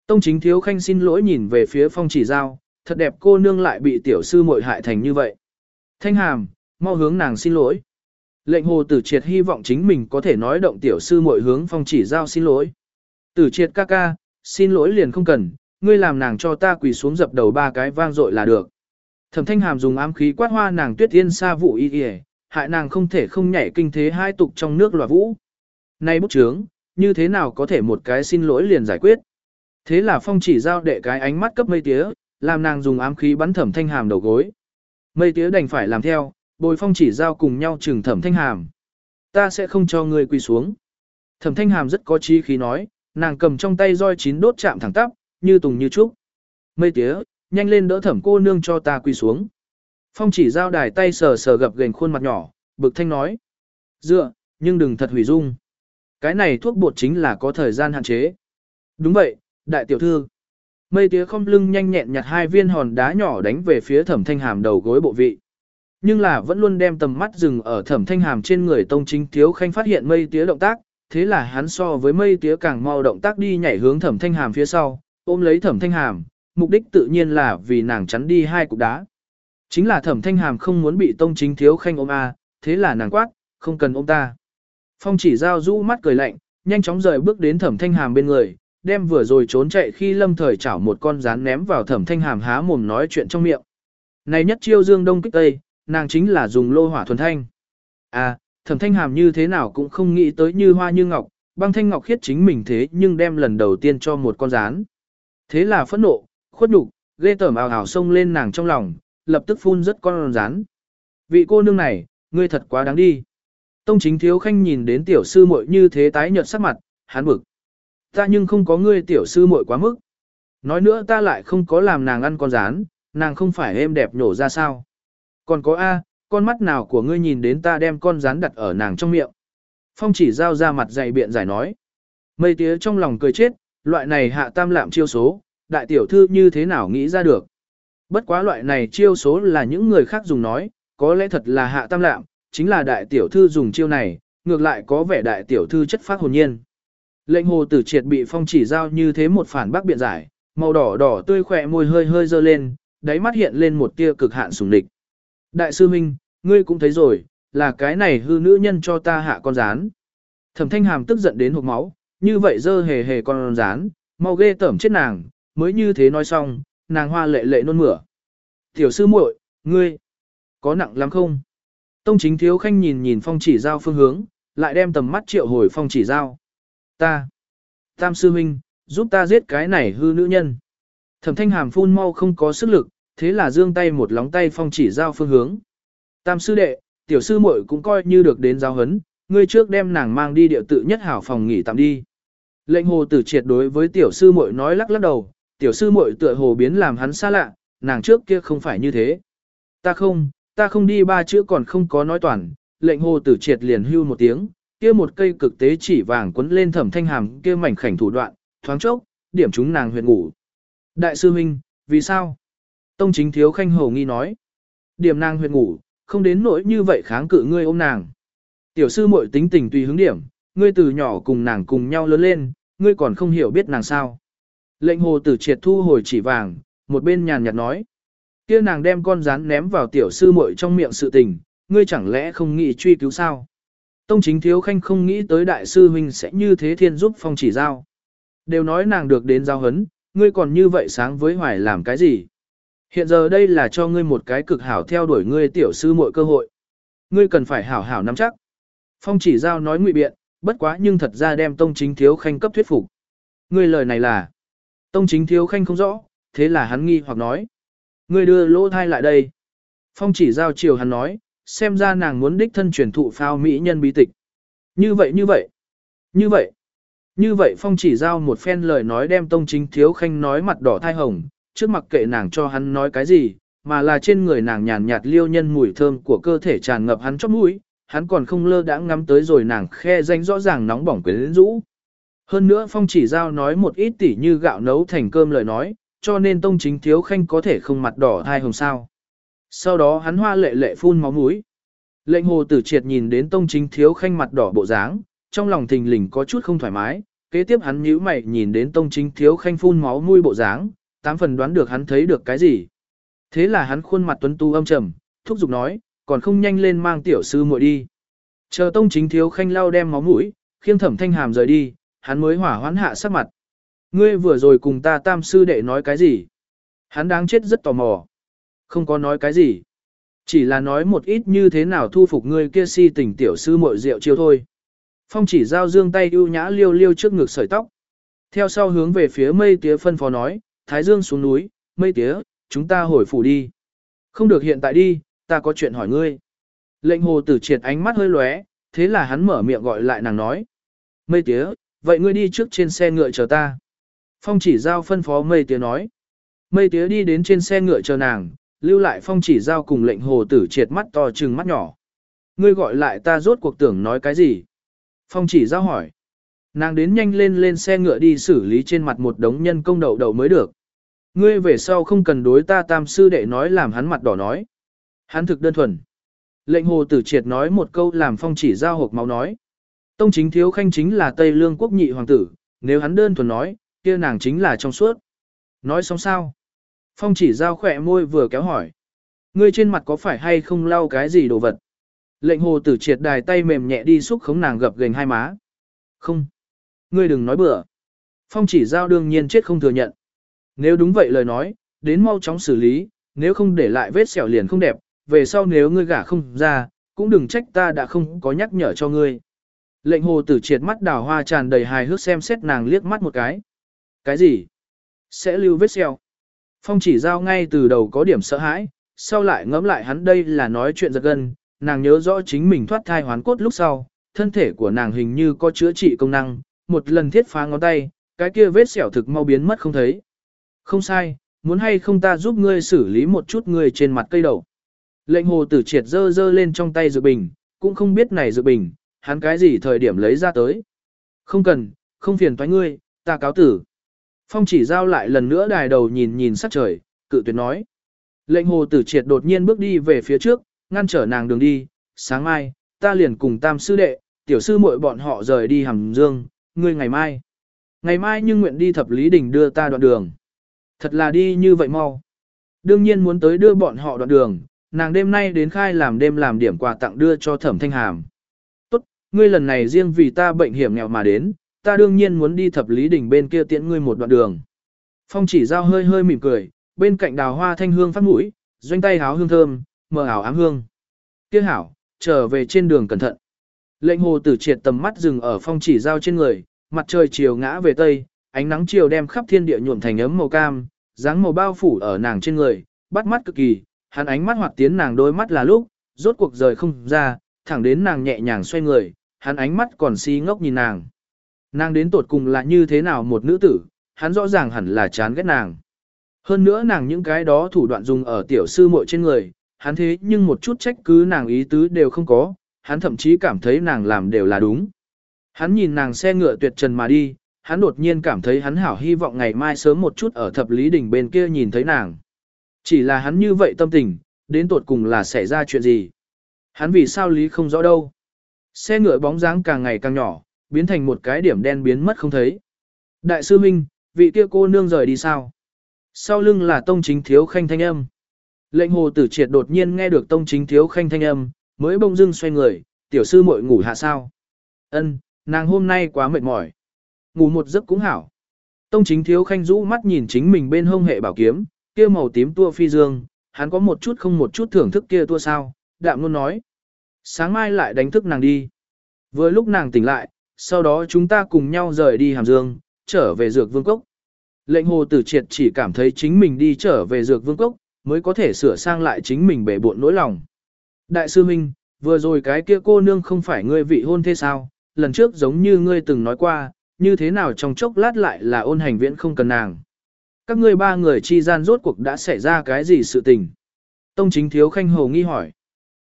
Tông chính thiếu khanh xin lỗi nhìn về phía phong chỉ giao, thật đẹp cô nương lại bị tiểu sư muội hại thành như vậy. Thanh hàm, mau hướng nàng xin lỗi. Lệnh hồ tử triệt hy vọng chính mình có thể nói động tiểu sư muội hướng phong chỉ giao xin lỗi. Tử triệt ca ca, xin lỗi liền không cần, ngươi làm nàng cho ta quỳ xuống dập đầu ba cái vang dội là được. Thẩm thanh hàm dùng ám khí quát hoa nàng tuyết yên xa vụ y y, hại nàng không thể không nhảy kinh thế hai tục trong nước loạt vũ. Nay bút chướng, như thế nào có thể một cái xin lỗi liền giải quyết. Thế là phong chỉ giao đệ cái ánh mắt cấp mây tía, làm nàng dùng ám khí bắn thẩm thanh hàm đầu gối. Mây tía đành phải làm theo, bồi phong chỉ giao cùng nhau trừng thẩm thanh hàm. Ta sẽ không cho ngươi quỳ xuống. Thẩm thanh hàm rất có trí khí nói, nàng cầm trong tay roi chín đốt chạm thẳng tắp, như tùng như trúc. Mây tía, nhanh lên đỡ thẩm cô nương cho ta quỳ xuống. Phong chỉ giao đài tay sờ sờ gập gềnh khuôn mặt nhỏ, bực thanh nói. Dựa, nhưng đừng thật hủy dung. Cái này thuốc bột chính là có thời gian hạn chế. Đúng vậy, đại tiểu thư. Mây tía không lưng nhanh nhẹn nhặt hai viên hòn đá nhỏ đánh về phía thẩm thanh hàm đầu gối bộ vị. nhưng là vẫn luôn đem tầm mắt dừng ở thẩm thanh hàm trên người tông chính thiếu khanh phát hiện mây tía động tác, thế là hắn so với mây tía càng mau động tác đi nhảy hướng thẩm thanh hàm phía sau, ôm lấy thẩm thanh hàm, mục đích tự nhiên là vì nàng chắn đi hai cục đá. Chính là thẩm thanh hàm không muốn bị tông chính thiếu khanh ôm a, thế là nàng quát, không cần ôm ta. Phong chỉ giao rũ mắt cười lạnh, nhanh chóng rời bước đến thẩm thanh hàm bên người, đem vừa rồi trốn chạy khi lâm thời chảo một con rán ném vào thẩm thanh hàm há mồm nói chuyện trong miệng. Này nhất chiêu dương đông kích tây, nàng chính là dùng lô hỏa thuần thanh. À, thẩm thanh hàm như thế nào cũng không nghĩ tới như hoa như ngọc, băng thanh ngọc khiết chính mình thế nhưng đem lần đầu tiên cho một con rán. Thế là phẫn nộ, khuất nhục, ghê tởm ào ào xông lên nàng trong lòng, lập tức phun rất con rán. Vị cô nương này, ngươi thật quá đáng đi. Tông chính thiếu khanh nhìn đến tiểu sư muội như thế tái nhợt sắc mặt, hắn bực. Ta nhưng không có ngươi tiểu sư muội quá mức. Nói nữa ta lại không có làm nàng ăn con rán, nàng không phải êm đẹp nhổ ra sao. Còn có A, con mắt nào của ngươi nhìn đến ta đem con rán đặt ở nàng trong miệng. Phong chỉ giao ra mặt dày biện giải nói. Mây tía trong lòng cười chết, loại này hạ tam lạm chiêu số, đại tiểu thư như thế nào nghĩ ra được. Bất quá loại này chiêu số là những người khác dùng nói, có lẽ thật là hạ tam lạm, chính là đại tiểu thư dùng chiêu này, ngược lại có vẻ đại tiểu thư chất phát hồn nhiên. Lệnh hồ tử triệt bị phong chỉ giao như thế một phản bác biện giải, màu đỏ đỏ tươi khỏe môi hơi hơi dơ lên, đáy mắt hiện lên một tia cực hạn sùng địch. Đại sư Minh, ngươi cũng thấy rồi, là cái này hư nữ nhân cho ta hạ con rán. Thẩm thanh hàm tức giận đến hộp máu, như vậy dơ hề hề con rán, mau ghê tẩm chết nàng, mới như thế nói xong, nàng hoa lệ lệ nôn mửa. Tiểu sư muội, ngươi, có nặng lắm không? Tông chính thiếu khanh nhìn nhìn phong chỉ giao phương hướng, lại đem tầm mắt triệu hồi phong chỉ giao. Ta, tam sư huynh, giúp ta giết cái này hư nữ nhân. Thẩm thanh hàm phun mau không có sức lực, thế là dương tay một lóng tay phong chỉ giao phương hướng. Tam sư đệ, tiểu sư muội cũng coi như được đến giáo hấn, ngươi trước đem nàng mang đi điệu tự nhất hảo phòng nghỉ tạm đi. Lệnh hồ tử triệt đối với tiểu sư muội nói lắc lắc đầu, tiểu sư muội tựa hồ biến làm hắn xa lạ, nàng trước kia không phải như thế. Ta không, ta không đi ba chữ còn không có nói toàn, lệnh hồ tử triệt liền hưu một tiếng, kia một cây cực tế chỉ vàng quấn lên thẩm thanh hàm kia mảnh khảnh thủ đoạn, thoáng chốc, điểm chúng nàng huyệt ngủ. Đại sư huynh, vì sao? Tông chính thiếu khanh hồ nghi nói. Điểm nàng huyệt ngủ, không đến nỗi như vậy kháng cự ngươi ôm nàng. Tiểu sư muội tính tình tùy hướng điểm, ngươi từ nhỏ cùng nàng cùng nhau lớn lên, ngươi còn không hiểu biết nàng sao. Lệnh hồ tử triệt thu hồi chỉ vàng, một bên nhàn nhạt nói. kia nàng đem con rắn ném vào tiểu sư muội trong miệng sự tình, ngươi chẳng lẽ không nghĩ truy cứu sao? Tông chính thiếu khanh không nghĩ tới đại sư huynh sẽ như thế thiên giúp phong chỉ giao. Đều nói nàng được đến giao hấn, ngươi còn như vậy sáng với hoài làm cái gì? Hiện giờ đây là cho ngươi một cái cực hảo theo đuổi ngươi tiểu sư muội cơ hội. Ngươi cần phải hảo hảo nắm chắc. Phong chỉ giao nói ngụy biện, bất quá nhưng thật ra đem tông chính thiếu khanh cấp thuyết phục. Ngươi lời này là, tông chính thiếu khanh không rõ, thế là hắn nghi hoặc nói. Ngươi đưa lỗ thai lại đây. Phong chỉ giao chiều hắn nói, xem ra nàng muốn đích thân truyền thụ phao mỹ nhân bí tịch. Như vậy như vậy, như vậy, như vậy phong chỉ giao một phen lời nói đem tông chính thiếu khanh nói mặt đỏ thai hồng, trước mặc kệ nàng cho hắn nói cái gì, mà là trên người nàng nhàn nhạt liêu nhân mùi thơm của cơ thể tràn ngập hắn chóp mũi, hắn còn không lơ đãng ngắm tới rồi nàng khe danh rõ ràng nóng bỏng quyến rũ. Hơn nữa phong chỉ giao nói một ít tỉ như gạo nấu thành cơm lời nói, cho nên tông chính thiếu khanh có thể không mặt đỏ hai hồng sao. Sau đó hắn hoa lệ lệ phun máu mũi. Lệnh hồ tử triệt nhìn đến tông chính thiếu khanh mặt đỏ bộ dáng, trong lòng thình lình có chút không thoải mái, kế tiếp hắn nhíu mày nhìn đến tông chính thiếu khanh phun máu mũi bộ dáng, tám phần đoán được hắn thấy được cái gì. Thế là hắn khuôn mặt tuấn tu âm trầm, thúc giục nói, còn không nhanh lên mang tiểu sư muội đi. Chờ tông chính thiếu khanh lau đem máu mũi, khiêng thẩm thanh hàm rời đi, hắn mới hỏa hoán hạ sắc mặt. Ngươi vừa rồi cùng ta tam sư đệ nói cái gì? Hắn đáng chết rất tò mò. Không có nói cái gì. Chỉ là nói một ít như thế nào thu phục ngươi kia si tình tiểu sư muội rượu chiêu thôi. Phong chỉ giao dương tay ưu nhã liêu liêu trước ngực sợi tóc. Theo sau hướng về phía mây tía phân phó nói, Thái Dương xuống núi, mây tía, chúng ta hồi phủ đi. Không được hiện tại đi, ta có chuyện hỏi ngươi. Lệnh hồ tử triệt ánh mắt hơi lóe, thế là hắn mở miệng gọi lại nàng nói. Mây tía, vậy ngươi đi trước trên xe ngựa chờ ta. Phong chỉ giao phân phó mây tía nói. Mây tía đi đến trên xe ngựa chờ nàng, lưu lại phong chỉ giao cùng lệnh hồ tử triệt mắt to trừng mắt nhỏ. Ngươi gọi lại ta rốt cuộc tưởng nói cái gì? Phong chỉ giao hỏi. Nàng đến nhanh lên lên xe ngựa đi xử lý trên mặt một đống nhân công đầu đầu mới được. Ngươi về sau không cần đối ta tam sư đệ nói làm hắn mặt đỏ nói. Hắn thực đơn thuần. Lệnh hồ tử triệt nói một câu làm phong chỉ giao hộp máu nói. Tông chính thiếu khanh chính là Tây Lương quốc nhị hoàng tử, nếu hắn đơn thuần nói, kia nàng chính là trong suốt. Nói xong sao? Phong chỉ giao khỏe môi vừa kéo hỏi. Ngươi trên mặt có phải hay không lau cái gì đồ vật? Lệnh hồ tử triệt đài tay mềm nhẹ đi xúc khống nàng gập gềnh hai má. Không. Ngươi đừng nói bừa. Phong chỉ giao đương nhiên chết không thừa nhận. Nếu đúng vậy lời nói, đến mau chóng xử lý, nếu không để lại vết sẹo liền không đẹp, về sau nếu ngươi gả không ra, cũng đừng trách ta đã không có nhắc nhở cho ngươi. Lệnh hồ tử triệt mắt đào hoa tràn đầy hài hước xem xét nàng liếc mắt một cái. Cái gì? Sẽ lưu vết sẹo. Phong chỉ giao ngay từ đầu có điểm sợ hãi, sau lại ngẫm lại hắn đây là nói chuyện giật gân, nàng nhớ rõ chính mình thoát thai hoán cốt lúc sau, thân thể của nàng hình như có chữa trị công năng, một lần thiết phá ngón tay, cái kia vết sẹo thực mau biến mất không thấy. Không sai, muốn hay không ta giúp ngươi xử lý một chút ngươi trên mặt cây đầu. Lệnh hồ tử triệt dơ dơ lên trong tay dự bình, cũng không biết này dự bình, hắn cái gì thời điểm lấy ra tới. Không cần, không phiền toái ngươi, ta cáo tử. Phong chỉ giao lại lần nữa đài đầu nhìn nhìn sắc trời, cự tuyệt nói. Lệnh hồ tử triệt đột nhiên bước đi về phía trước, ngăn trở nàng đường đi, sáng mai, ta liền cùng tam sư đệ, tiểu sư muội bọn họ rời đi hằng dương, ngươi ngày mai. Ngày mai nhưng nguyện đi thập lý đỉnh đưa ta đoạn đường. Thật là đi như vậy mau. Đương nhiên muốn tới đưa bọn họ đoạn đường, nàng đêm nay đến khai làm đêm làm điểm quà tặng đưa cho thẩm thanh hàm. Ngươi lần này riêng vì ta bệnh hiểm nghèo mà đến, ta đương nhiên muốn đi thập lý đỉnh bên kia tiễn ngươi một đoạn đường. Phong chỉ giao hơi hơi mỉm cười, bên cạnh đào hoa thanh hương phát mũi, doanh tay háo hương thơm, mờ ảo ám hương. Tiếc hảo, trở về trên đường cẩn thận. Lệnh hồ tử triệt tầm mắt dừng ở phong chỉ giao trên người, mặt trời chiều ngã về tây, ánh nắng chiều đem khắp thiên địa nhuộm thành ấm màu cam, dáng màu bao phủ ở nàng trên người, bắt mắt cực kỳ, hắn ánh mắt hoạt tiến nàng đôi mắt là lúc, rốt cuộc rời không ra, thẳng đến nàng nhẹ nhàng xoay người, hắn ánh mắt còn si ngốc nhìn nàng. Nàng đến tột cùng là như thế nào một nữ tử, hắn rõ ràng hẳn là chán ghét nàng. Hơn nữa nàng những cái đó thủ đoạn dùng ở tiểu sư muội trên người, hắn thế nhưng một chút trách cứ nàng ý tứ đều không có, hắn thậm chí cảm thấy nàng làm đều là đúng. Hắn nhìn nàng xe ngựa tuyệt trần mà đi, hắn đột nhiên cảm thấy hắn hảo hy vọng ngày mai sớm một chút ở thập lý đỉnh bên kia nhìn thấy nàng. Chỉ là hắn như vậy tâm tình, đến tột cùng là xảy ra chuyện gì. Hắn vì sao lý không rõ đâu. Xe ngựa bóng dáng càng ngày càng nhỏ, biến thành một cái điểm đen biến mất không thấy. Đại sư Minh, vị kia cô nương rời đi sao? Sau lưng là tông chính thiếu khanh thanh âm. Lệnh hồ tử triệt đột nhiên nghe được tông chính thiếu khanh thanh âm, mới bông dưng xoay người, tiểu sư muội ngủ hạ sao? Ân, nàng hôm nay quá mệt mỏi. Ngủ một giấc cũng hảo. Tông chính thiếu khanh rũ mắt nhìn chính mình bên hông hệ bảo kiếm, kia màu tím tua phi dương, hắn có một chút không một chút thưởng thức kia tua sao, đạm luôn nói. Sáng mai lại đánh thức nàng đi. Vừa lúc nàng tỉnh lại, sau đó chúng ta cùng nhau rời đi hàm dương, trở về dược vương cốc. Lệnh hồ tử triệt chỉ cảm thấy chính mình đi trở về dược vương cốc, mới có thể sửa sang lại chính mình bể buộn nỗi lòng. Đại sư Minh, vừa rồi cái kia cô nương không phải ngươi vị hôn thế sao, lần trước giống như ngươi từng nói qua, như thế nào trong chốc lát lại là ôn hành viễn không cần nàng. Các ngươi ba người chi gian rốt cuộc đã xảy ra cái gì sự tình? Tông chính thiếu khanh hồ nghi hỏi.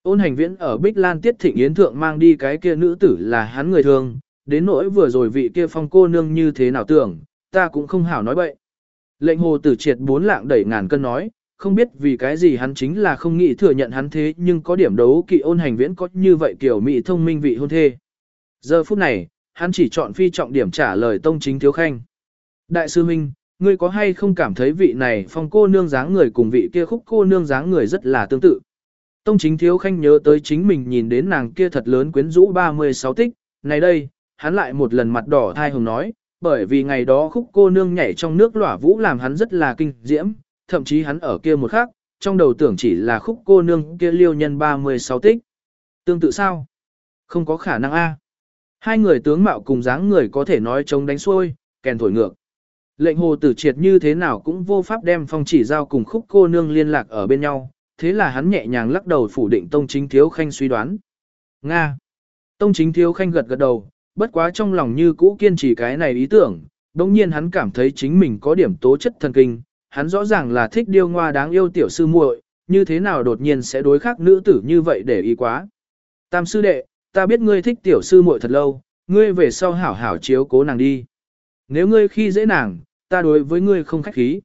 Ôn hành viễn ở Bích Lan Tiết Thịnh Yến Thượng mang đi cái kia nữ tử là hắn người thường, đến nỗi vừa rồi vị kia phong cô nương như thế nào tưởng, ta cũng không hảo nói bậy. Lệnh hồ tử triệt bốn lạng đẩy ngàn cân nói, không biết vì cái gì hắn chính là không nghĩ thừa nhận hắn thế nhưng có điểm đấu kỵ ôn hành viễn có như vậy kiểu mỹ thông minh vị hôn thê. Giờ phút này, hắn chỉ chọn phi trọng điểm trả lời tông chính thiếu khanh. Đại sư Minh, ngươi có hay không cảm thấy vị này phong cô nương dáng người cùng vị kia khúc cô nương dáng người rất là tương tự. Tông chính thiếu khanh nhớ tới chính mình nhìn đến nàng kia thật lớn quyến rũ 36 tích, này đây, hắn lại một lần mặt đỏ thai hồng nói, bởi vì ngày đó khúc cô nương nhảy trong nước lỏa vũ làm hắn rất là kinh diễm, thậm chí hắn ở kia một khắc, trong đầu tưởng chỉ là khúc cô nương kia liêu nhân 36 tích. Tương tự sao? Không có khả năng a. Hai người tướng mạo cùng dáng người có thể nói chống đánh xuôi, kèn thổi ngược. Lệnh hồ tử triệt như thế nào cũng vô pháp đem phong chỉ giao cùng khúc cô nương liên lạc ở bên nhau, thế là hắn nhẹ nhàng lắc đầu phủ định tông chính thiếu khanh suy đoán. Nga. Tông chính thiếu khanh gật gật đầu, bất quá trong lòng như cũ kiên trì cái này ý tưởng, đồng nhiên hắn cảm thấy chính mình có điểm tố chất thần kinh, hắn rõ ràng là thích điêu ngoa đáng yêu tiểu sư muội, như thế nào đột nhiên sẽ đối khác nữ tử như vậy để ý quá. Tam sư đệ, ta biết ngươi thích tiểu sư muội thật lâu, ngươi về sau hảo hảo chiếu cố nàng đi. Nếu ngươi khi dễ nàng, ta đối với ngươi không khách khí.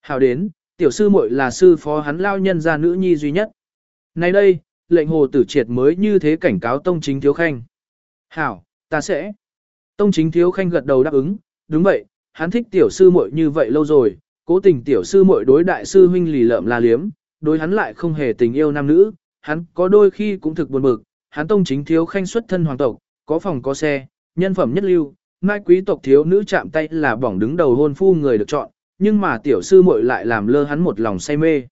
Hảo đến, tiểu sư muội là sư phó hắn lao nhân gia nữ nhi duy nhất. Nay đây, lệnh hồ tử triệt mới như thế cảnh cáo tông chính thiếu khanh. Hảo, ta sẽ. Tông chính thiếu khanh gật đầu đáp ứng, đúng vậy, hắn thích tiểu sư muội như vậy lâu rồi, cố tình tiểu sư muội đối đại sư huynh lì lợm la liếm, đối hắn lại không hề tình yêu nam nữ, hắn có đôi khi cũng thực buồn bực, hắn tông chính thiếu khanh xuất thân hoàng tộc, có phòng có xe, nhân phẩm nhất lưu, mai quý tộc thiếu nữ chạm tay là bỏng đứng đầu hôn phu người được chọn, nhưng mà tiểu sư muội lại làm lơ hắn một lòng say mê.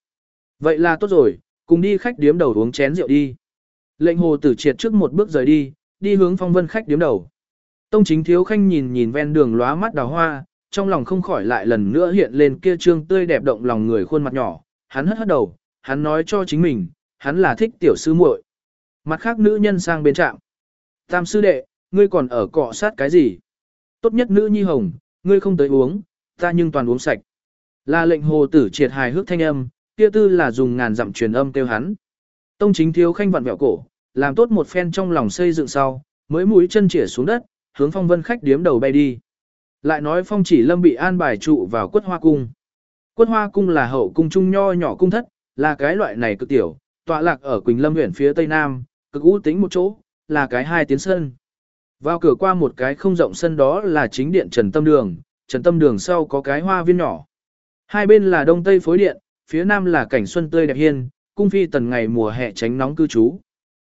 Vậy là tốt rồi, cùng đi khách điếm đầu uống chén rượu đi. Lệnh hồ tử triệt trước một bước rời đi, đi hướng phong vân khách điếm đầu. Tông chính thiếu khanh nhìn nhìn ven đường lóa mắt đào hoa, trong lòng không khỏi lại lần nữa hiện lên kia trương tươi đẹp động lòng người khuôn mặt nhỏ, hắn hất hất đầu, hắn nói cho chính mình, hắn là thích tiểu sư muội. Mặt khác nữ nhân sang bên trạm. Tam sư đệ, ngươi còn ở cọ sát cái gì? Tốt nhất nữ nhi hồng, ngươi không tới uống, ta nhưng toàn uống sạch. Là lệnh hồ tử triệt hài hước thanh âm, kia tư là dùng ngàn dặm truyền âm kêu hắn. Tông chính thiếu khanh vặn vẹo cổ, làm tốt một phen trong lòng xây dựng sau, mới mũi chân chỉa xuống đất, hướng phong vân khách điếm đầu bay đi. Lại nói phong chỉ lâm bị an bài trụ vào quất hoa cung. Quất hoa cung là hậu cung trung nho nhỏ cung thất, là cái loại này cực tiểu, tọa lạc ở Quỳnh Lâm huyện phía tây nam, cực ưu tính một chỗ, là cái hai tiến sân. Vào cửa qua một cái không rộng sân đó là chính điện Trần Tâm Đường, Trần Tâm Đường sau có cái hoa viên nhỏ. Hai bên là đông tây phối điện, phía nam là cảnh xuân tươi đẹp hiên, cung phi tần ngày mùa hè tránh nóng cư trú.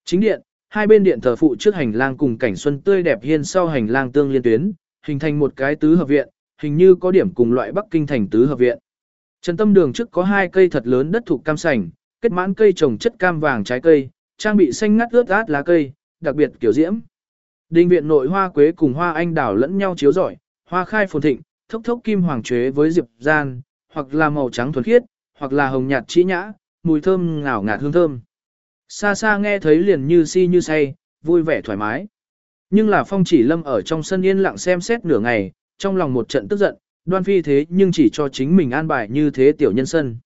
Chính điện, hai bên điện thờ phụ trước hành lang cùng cảnh xuân tươi đẹp hiên sau hành lang tương liên tuyến, hình thành một cái tứ hợp viện, hình như có điểm cùng loại Bắc Kinh thành tứ hợp viện. Trần Tâm Đường trước có hai cây thật lớn đất thuộc cam sành, kết mãn cây trồng chất cam vàng trái cây, trang bị xanh ngắt ướt át lá cây, đặc biệt kiểu diễm. Đình viện nội hoa quế cùng hoa anh đào lẫn nhau chiếu rọi, hoa khai phồn thịnh, thốc thốc kim hoàng chế với diệp gian, hoặc là màu trắng thuần khiết, hoặc là hồng nhạt trí nhã, mùi thơm ngào ngạt hương thơm. Xa xa nghe thấy liền như si như say, vui vẻ thoải mái. Nhưng là phong chỉ lâm ở trong sân yên lặng xem xét nửa ngày, trong lòng một trận tức giận, đoan phi thế nhưng chỉ cho chính mình an bài như thế tiểu nhân sân.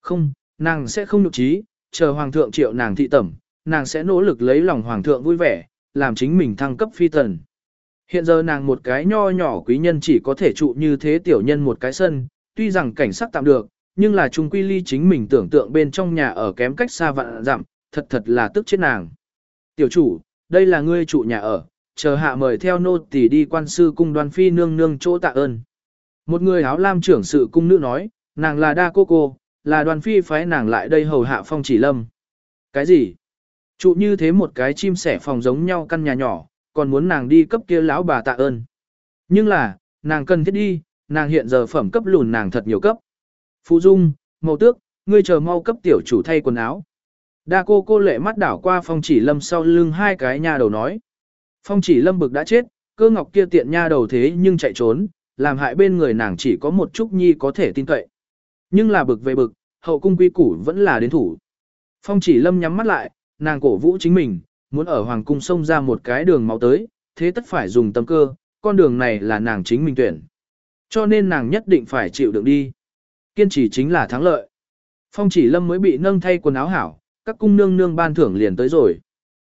Không, nàng sẽ không nhục trí, chờ hoàng thượng triệu nàng thị tẩm, nàng sẽ nỗ lực lấy lòng hoàng thượng vui vẻ, làm chính mình thăng cấp phi tần. Hiện giờ nàng một cái nho nhỏ quý nhân chỉ có thể trụ như thế tiểu nhân một cái sân, tuy rằng cảnh sắc tạm được, nhưng là chung quy ly chính mình tưởng tượng bên trong nhà ở kém cách xa vạn dặm, thật thật là tức chết nàng. Tiểu chủ, đây là ngươi trụ nhà ở, chờ hạ mời theo nô tỳ đi quan sư cung đoan phi nương nương chỗ tạ ơn. Một người áo lam trưởng sự cung nữ nói, nàng là đa cô cô, là đoàn phi phái nàng lại đây hầu hạ phong chỉ lâm. Cái gì? Trụ như thế một cái chim sẻ phòng giống nhau căn nhà nhỏ, còn muốn nàng đi cấp kia lão bà tạ ơn. Nhưng là, nàng cần thiết đi, nàng hiện giờ phẩm cấp lùn nàng thật nhiều cấp. Phụ Dung, Mậu Tước, ngươi chờ mau cấp tiểu chủ thay quần áo. Đa cô cô lệ mắt đảo qua phong chỉ lâm sau lưng hai cái nha đầu nói. Phong chỉ lâm bực đã chết, cơ ngọc kia tiện nha đầu thế nhưng chạy trốn, làm hại bên người nàng chỉ có một chút nhi có thể tin cậy. Nhưng là bực về bực, hậu cung quy củ vẫn là đến thủ. Phong chỉ lâm nhắm mắt lại, nàng cổ vũ chính mình, muốn ở hoàng cung xông ra một cái đường máu tới, thế tất phải dùng tâm cơ, con đường này là nàng chính mình tuyển. Cho nên nàng nhất định phải chịu đựng đi. Kiên trì chính là thắng lợi. Phong chỉ lâm mới bị nâng thay quần áo hảo, các cung nương nương ban thưởng liền tới rồi.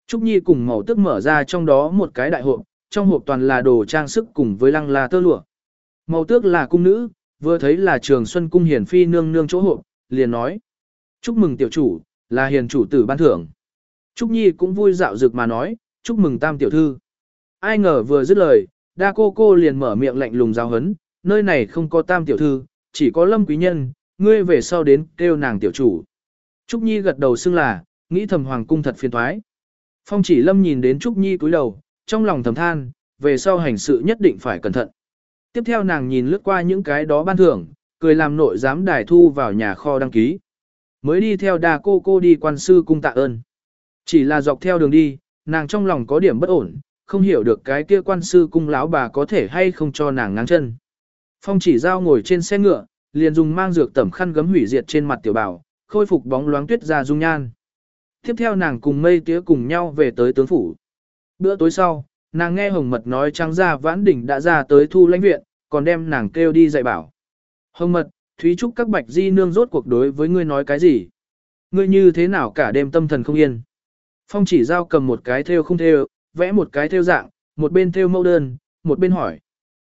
Trúc Nhi cùng màu tức mở ra trong đó một cái đại hộp, trong hộp toàn là đồ trang sức cùng với lăng la tơ lụa. Màu tước là cung nữ, vừa thấy là trường xuân cung hiển phi nương nương chỗ hộp, liền nói. Chúc mừng tiểu chủ, là hiền chủ tử ban thưởng. Trúc Nhi cũng vui dạo dực mà nói, chúc mừng tam tiểu thư. Ai ngờ vừa dứt lời, đa cô cô liền mở miệng lạnh lùng giáo hấn, nơi này không có tam tiểu thư, chỉ có lâm quý nhân, ngươi về sau đến kêu nàng tiểu chủ. Trúc Nhi gật đầu xưng là, nghĩ thầm hoàng cung thật phiền thoái. Phong chỉ lâm nhìn đến Trúc Nhi cúi đầu, trong lòng thầm than, về sau hành sự nhất định phải cẩn thận. Tiếp theo nàng nhìn lướt qua những cái đó ban thưởng, cười làm nội giám đài thu vào nhà kho đăng ký. Mới đi theo đà cô cô đi quan sư cung tạ ơn. Chỉ là dọc theo đường đi, nàng trong lòng có điểm bất ổn, không hiểu được cái kia quan sư cung lão bà có thể hay không cho nàng ngáng chân. Phong chỉ giao ngồi trên xe ngựa, liền dùng mang dược tẩm khăn gấm hủy diệt trên mặt tiểu bảo, khôi phục bóng loáng tuyết ra dung nhan. Tiếp theo nàng cùng mây tía cùng nhau về tới tướng phủ. Bữa tối sau, nàng nghe Hồng Mật nói trắng ra vãn đỉnh đã ra tới thu lãnh viện, còn đem nàng kêu đi dạy bảo. Hồng Mật, Thúy Trúc các bạch di nương rốt cuộc đối với ngươi nói cái gì? Ngươi như thế nào cả đêm tâm thần không yên? Phong chỉ giao cầm một cái theo không theo, vẽ một cái theo dạng, một bên theo mẫu đơn, một bên hỏi.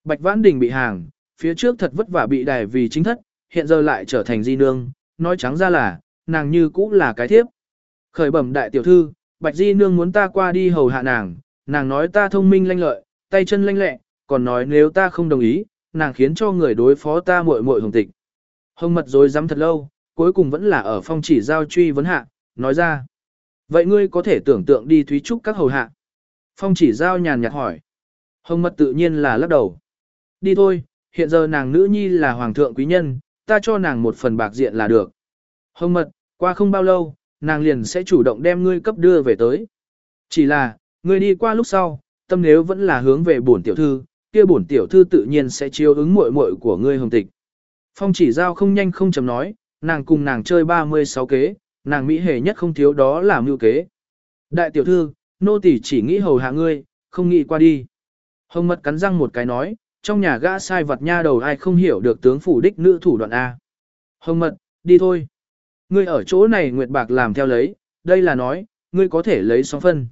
Bạch vãn Đình bị hàng, phía trước thật vất vả bị đài vì chính thất, hiện giờ lại trở thành di nương, nói trắng ra là, nàng như cũ là cái thiếp. Khởi bẩm đại tiểu thư, Bạch Di Nương muốn ta qua đi hầu hạ nàng, nàng nói ta thông minh lanh lợi, tay chân lanh lẹ, còn nói nếu ta không đồng ý, nàng khiến cho người đối phó ta muội muội hồng tịch. Hồng mật rồi dám thật lâu, cuối cùng vẫn là ở phong chỉ giao truy vấn hạ, nói ra. Vậy ngươi có thể tưởng tượng đi thúy trúc các hầu hạ. Phong chỉ giao nhàn nhạt hỏi. Hồng mật tự nhiên là lắc đầu. Đi thôi, hiện giờ nàng nữ nhi là hoàng thượng quý nhân, ta cho nàng một phần bạc diện là được. Hồng mật, qua không bao lâu, nàng liền sẽ chủ động đem ngươi cấp đưa về tới. Chỉ là, ngươi đi qua lúc sau, tâm nếu vẫn là hướng về bổn tiểu thư, kia bổn tiểu thư tự nhiên sẽ chiếu ứng muội muội của ngươi hồng tịch. Phong chỉ giao không nhanh không chậm nói, nàng cùng nàng chơi 36 kế, nàng mỹ hề nhất không thiếu đó là mưu kế. Đại tiểu thư, nô tỳ chỉ nghĩ hầu hạ ngươi, không nghĩ qua đi. Hồng mật cắn răng một cái nói, trong nhà gã sai vật nha đầu ai không hiểu được tướng phủ đích nữ thủ đoạn A. Hồng mật, đi thôi. Ngươi ở chỗ này Nguyệt Bạc làm theo lấy, đây là nói, ngươi có thể lấy sóng phân.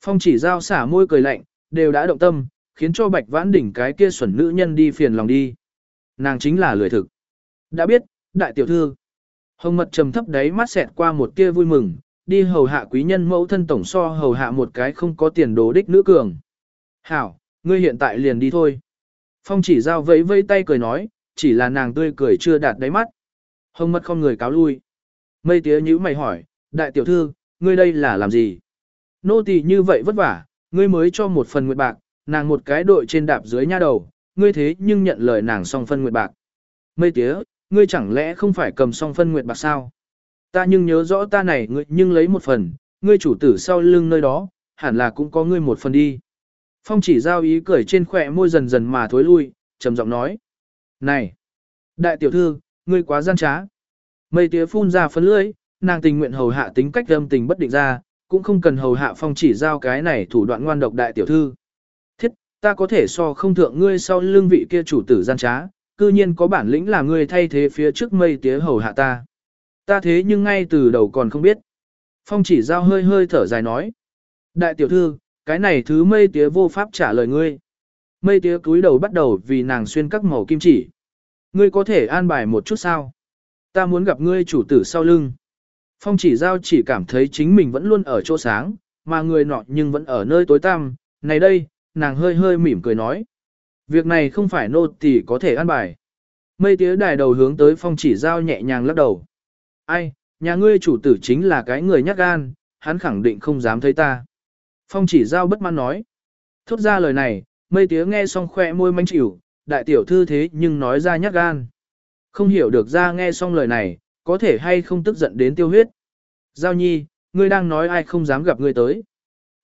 Phong chỉ giao xả môi cười lạnh, đều đã động tâm, khiến cho bạch vãn đỉnh cái kia xuẩn nữ nhân đi phiền lòng đi. Nàng chính là lười thực. Đã biết, đại tiểu thư. Hồng mật trầm thấp đấy mắt xẹt qua một tia vui mừng, đi hầu hạ quý nhân mẫu thân tổng so hầu hạ một cái không có tiền đồ đích nữ cường. Hảo, ngươi hiện tại liền đi thôi. Phong chỉ giao vẫy vẫy tay cười nói, chỉ là nàng tươi cười chưa đạt đáy mắt. Hồng mật không người cáo lui. Mây tía nhữ mày hỏi, đại tiểu thư, ngươi đây là làm gì? Nô tỳ như vậy vất vả, ngươi mới cho một phần nguyệt bạc, nàng một cái đội trên đạp dưới nha đầu, ngươi thế nhưng nhận lời nàng xong phân nguyệt bạc. Mây tía, ngươi chẳng lẽ không phải cầm song phân nguyệt bạc sao? Ta nhưng nhớ rõ ta này ngươi nhưng lấy một phần, ngươi chủ tử sau lưng nơi đó, hẳn là cũng có ngươi một phần đi. Phong chỉ giao ý cười trên khỏe môi dần dần mà thối lui, trầm giọng nói. Này! Đại tiểu thư, ngươi quá gian trá. Mây tía phun ra phấn lưỡi, nàng tình nguyện hầu hạ tính cách âm tình bất định ra, cũng không cần hầu hạ phong chỉ giao cái này thủ đoạn ngoan độc đại tiểu thư. Thiết, ta có thể so không thượng ngươi sau lưng vị kia chủ tử gian trá, cư nhiên có bản lĩnh là ngươi thay thế phía trước mây tía hầu hạ ta. Ta thế nhưng ngay từ đầu còn không biết. Phong chỉ giao hơi hơi thở dài nói. Đại tiểu thư, cái này thứ mây tía vô pháp trả lời ngươi. Mây tía cúi đầu bắt đầu vì nàng xuyên các màu kim chỉ. Ngươi có thể an bài một chút sao? Ta muốn gặp ngươi chủ tử sau lưng. Phong chỉ giao chỉ cảm thấy chính mình vẫn luôn ở chỗ sáng, mà người nọ nhưng vẫn ở nơi tối tăm. Này đây, nàng hơi hơi mỉm cười nói. Việc này không phải nô tỳ có thể an bài. Mây tía đài đầu hướng tới phong chỉ giao nhẹ nhàng lắc đầu. Ai, nhà ngươi chủ tử chính là cái người nhát gan, hắn khẳng định không dám thấy ta. Phong chỉ giao bất mãn nói. Thốt ra lời này, mây tía nghe xong khoe môi manh chịu, đại tiểu thư thế nhưng nói ra nhát gan. Không hiểu được ra nghe xong lời này, có thể hay không tức giận đến tiêu huyết. Giao nhi, ngươi đang nói ai không dám gặp ngươi tới.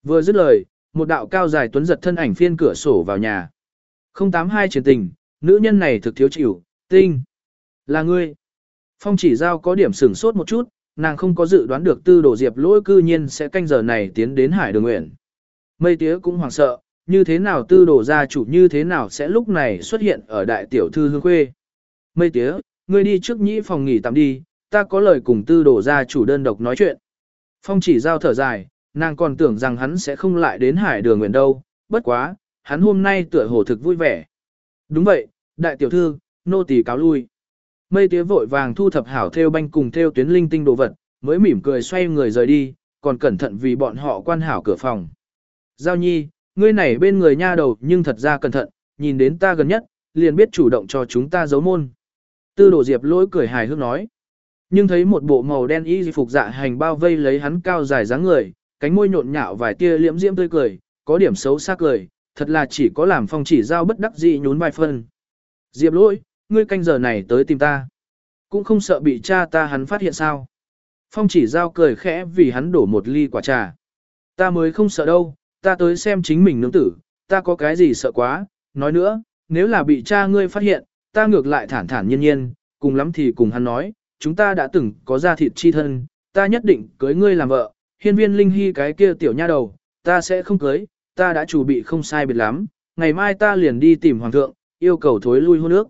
Vừa dứt lời, một đạo cao dài tuấn giật thân ảnh phiên cửa sổ vào nhà. 082 truyền tình, nữ nhân này thực thiếu chịu, tinh. Là ngươi. Phong chỉ giao có điểm sửng sốt một chút, nàng không có dự đoán được tư đồ diệp lỗi cư nhiên sẽ canh giờ này tiến đến hải đường nguyện. Mây tía cũng hoảng sợ, như thế nào tư đồ gia chủ như thế nào sẽ lúc này xuất hiện ở đại tiểu thư hương khuê. Mây tía, ngươi đi trước nhĩ phòng nghỉ tạm đi, ta có lời cùng tư đồ gia chủ đơn độc nói chuyện. Phong chỉ giao thở dài, nàng còn tưởng rằng hắn sẽ không lại đến hải đường nguyện đâu, bất quá, hắn hôm nay tựa hồ thực vui vẻ. Đúng vậy, đại tiểu thư, nô tỳ cáo lui. Mây tía vội vàng thu thập hảo theo banh cùng theo tuyến linh tinh đồ vật, mới mỉm cười xoay người rời đi, còn cẩn thận vì bọn họ quan hảo cửa phòng. Giao nhi, ngươi này bên người nha đầu nhưng thật ra cẩn thận, nhìn đến ta gần nhất, liền biết chủ động cho chúng ta giấu môn. Tư đồ diệp lỗi cười hài hước nói. Nhưng thấy một bộ màu đen y phục dạ hành bao vây lấy hắn cao dài dáng người, cánh môi nhộn nhạo vài tia liễm diễm tươi cười, có điểm xấu xa cười, thật là chỉ có làm phong chỉ giao bất đắc dĩ nhún vai phân. Diệp lỗi, ngươi canh giờ này tới tìm ta. Cũng không sợ bị cha ta hắn phát hiện sao. Phong chỉ giao cười khẽ vì hắn đổ một ly quả trà. Ta mới không sợ đâu, ta tới xem chính mình nương tử, ta có cái gì sợ quá, nói nữa, nếu là bị cha ngươi phát hiện, ta ngược lại thản thản nhiên nhiên, cùng lắm thì cùng hắn nói, chúng ta đã từng có ra thịt chi thân, ta nhất định cưới ngươi làm vợ, hiên viên linh hy cái kia tiểu nha đầu, ta sẽ không cưới, ta đã chuẩn bị không sai biệt lắm, ngày mai ta liền đi tìm hoàng thượng, yêu cầu thối lui hôn nước.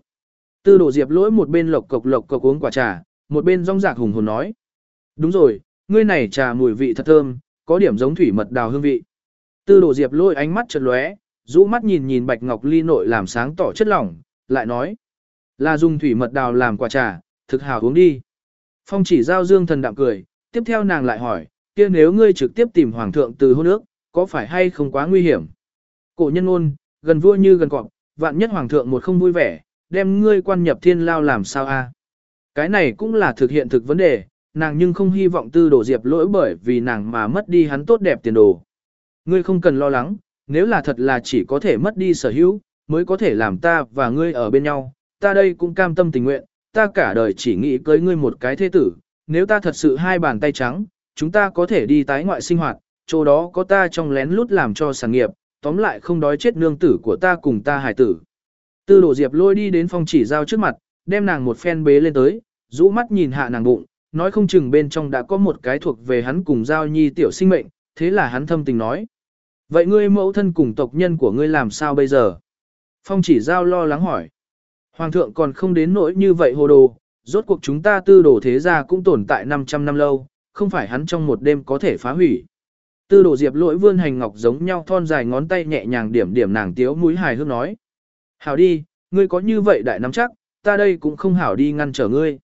Tư đồ diệp lỗi một bên lộc cộc lộc cộc uống quả trà, một bên rong rạc hùng hồn nói. Đúng rồi, ngươi này trà mùi vị thật thơm, có điểm giống thủy mật đào hương vị. Tư đồ diệp lỗi ánh mắt chật lóe, rũ mắt nhìn nhìn bạch ngọc ly nội làm sáng tỏ chất lỏng, lại nói. Là dùng thủy mật đào làm quả trà, thực hào uống đi. Phong chỉ giao dương thần đạm cười, tiếp theo nàng lại hỏi, kia nếu ngươi trực tiếp tìm hoàng thượng từ hôn nước? Có phải hay không quá nguy hiểm? Cổ nhân ôn, gần vua như gần cọp, vạn nhất hoàng thượng một không vui vẻ, đem ngươi quan nhập thiên lao làm sao a? Cái này cũng là thực hiện thực vấn đề, nàng nhưng không hy vọng tư đổ diệp lỗi bởi vì nàng mà mất đi hắn tốt đẹp tiền đồ. Ngươi không cần lo lắng, nếu là thật là chỉ có thể mất đi sở hữu, mới có thể làm ta và ngươi ở bên nhau, ta đây cũng cam tâm tình nguyện, ta cả đời chỉ nghĩ cưới ngươi một cái thế tử, nếu ta thật sự hai bàn tay trắng, chúng ta có thể đi tái ngoại sinh hoạt, chỗ đó có ta trong lén lút làm cho sản nghiệp, tóm lại không đói chết nương tử của ta cùng ta hải tử. Tư đổ diệp lôi đi đến phong chỉ giao trước mặt, đem nàng một phen bế lên tới, rũ mắt nhìn hạ nàng bụng, nói không chừng bên trong đã có một cái thuộc về hắn cùng giao nhi tiểu sinh mệnh, thế là hắn thâm tình nói. Vậy ngươi mẫu thân cùng tộc nhân của ngươi làm sao bây giờ? Phong chỉ giao lo lắng hỏi. Hoàng thượng còn không đến nỗi như vậy hồ đồ, rốt cuộc chúng ta tư đồ thế gia cũng tồn tại 500 năm lâu, không phải hắn trong một đêm có thể phá hủy. Tư đồ diệp lỗi vươn hành ngọc giống nhau thon dài ngón tay nhẹ nhàng điểm điểm nàng tiếu mũi hài hước nói. Hảo đi, ngươi có như vậy đại nắm chắc, ta đây cũng không hảo đi ngăn trở ngươi.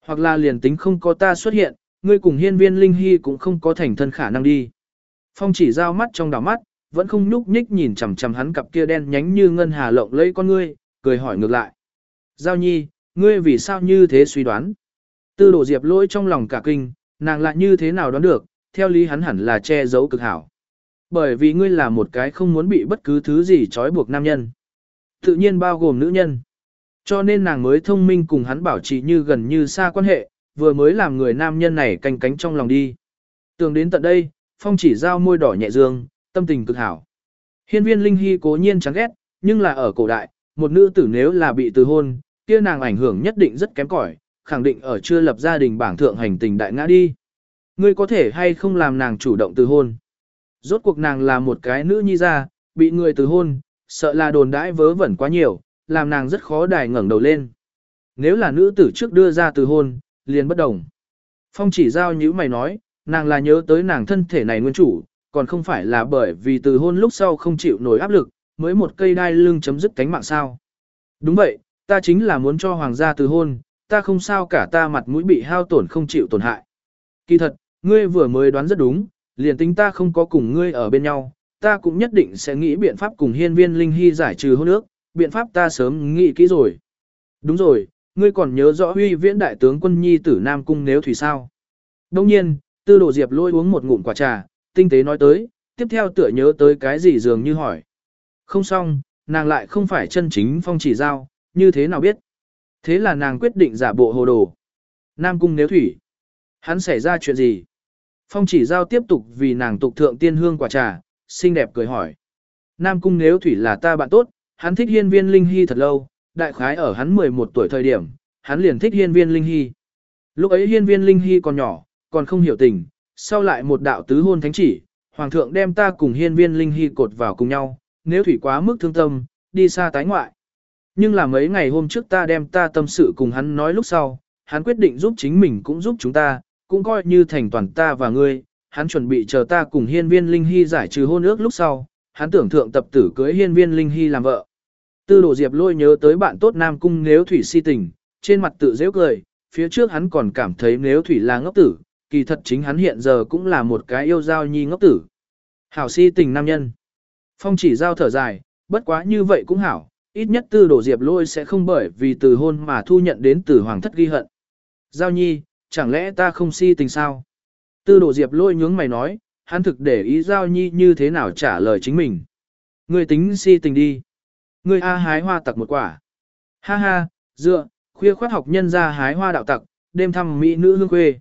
Hoặc là liền tính không có ta xuất hiện, ngươi cùng hiên viên linh hy cũng không có thành thân khả năng đi. Phong chỉ giao mắt trong đảo mắt, vẫn không nhúc nhích nhìn chằm chằm hắn cặp kia đen nhánh như ngân hà lộng lấy con ngươi, cười hỏi ngược lại. Giao nhi, ngươi vì sao như thế suy đoán? Tư đồ diệp lỗi trong lòng cả kinh, nàng lại như thế nào đoán được, theo lý hắn hẳn là che giấu cực hảo. Bởi vì ngươi là một cái không muốn bị bất cứ thứ gì trói buộc nam nhân. Tự nhiên bao gồm nữ nhân. Cho nên nàng mới thông minh cùng hắn bảo trì như gần như xa quan hệ, vừa mới làm người nam nhân này canh cánh trong lòng đi. Tưởng đến tận đây, phong chỉ giao môi đỏ nhẹ dương, tâm tình cực hảo. Hiên viên linh hy cố nhiên chán ghét, nhưng là ở cổ đại, một nữ tử nếu là bị từ hôn, kia nàng ảnh hưởng nhất định rất kém cỏi, khẳng định ở chưa lập gia đình bảng thượng hành tình đại ngã đi. Ngươi có thể hay không làm nàng chủ động từ hôn. Rốt cuộc nàng là một cái nữ nhi ra, bị người từ hôn, sợ là đồn đãi vớ vẩn quá nhiều, làm nàng rất khó đài ngẩng đầu lên. Nếu là nữ tử trước đưa ra từ hôn, liền bất đồng. Phong chỉ giao như mày nói, nàng là nhớ tới nàng thân thể này nguyên chủ, còn không phải là bởi vì từ hôn lúc sau không chịu nổi áp lực, mới một cây đai lưng chấm dứt cánh mạng sao. Đúng vậy, ta chính là muốn cho hoàng gia từ hôn, ta không sao cả ta mặt mũi bị hao tổn không chịu tổn hại. Kỳ thật, ngươi vừa mới đoán rất đúng, liền tính ta không có cùng ngươi ở bên nhau, ta cũng nhất định sẽ nghĩ biện pháp cùng hiên viên linh hy giải trừ hôn ước, biện pháp ta sớm nghĩ kỹ rồi. Đúng rồi, ngươi còn nhớ rõ huy viễn đại tướng quân nhi tử Nam Cung nếu thủy sao. Đông nhiên, tư đồ diệp lôi uống một ngụm quả trà, tinh tế nói tới, tiếp theo tựa nhớ tới cái gì dường như hỏi. Không xong, nàng lại không phải chân chính phong chỉ giao, như thế nào biết. Thế là nàng quyết định giả bộ hồ đồ. Nam cung nếu thủy. Hắn xảy ra chuyện gì? Phong chỉ giao tiếp tục vì nàng tục thượng tiên hương quả trà, xinh đẹp cười hỏi. Nam cung nếu thủy là ta bạn tốt, hắn thích hiên viên linh hy thật lâu, đại khái ở hắn 11 tuổi thời điểm, hắn liền thích hiên viên linh hy. Lúc ấy hiên viên linh hy còn nhỏ, còn không hiểu tình, sau lại một đạo tứ hôn thánh chỉ, hoàng thượng đem ta cùng hiên viên linh hy cột vào cùng nhau, nếu thủy quá mức thương tâm, đi xa tái ngoại. Nhưng là mấy ngày hôm trước ta đem ta tâm sự cùng hắn nói lúc sau, hắn quyết định giúp chính mình cũng giúp chúng ta, cũng coi như thành toàn ta và ngươi, hắn chuẩn bị chờ ta cùng hiên viên linh hy giải trừ hôn ước lúc sau, hắn tưởng thượng tập tử cưới hiên viên linh hy làm vợ. Tư đồ diệp lôi nhớ tới bạn tốt nam cung nếu thủy si tình, trên mặt tự dễ cười, phía trước hắn còn cảm thấy nếu thủy là ngốc tử, kỳ thật chính hắn hiện giờ cũng là một cái yêu giao nhi ngốc tử. Hảo si tình nam nhân. Phong chỉ giao thở dài, bất quá như vậy cũng hảo, ít nhất tư đồ diệp lôi sẽ không bởi vì từ hôn mà thu nhận đến từ hoàng thất ghi hận. Giao nhi, chẳng lẽ ta không si tình sao? Tư đồ diệp lôi nhướng mày nói, hắn thực để ý giao nhi như thế nào trả lời chính mình. Ngươi tính si tình đi. Ngươi a hái hoa tặc một quả. Ha ha, dựa, khuya khoát học nhân ra hái hoa đạo tặc, đêm thăm mỹ nữ hương quê.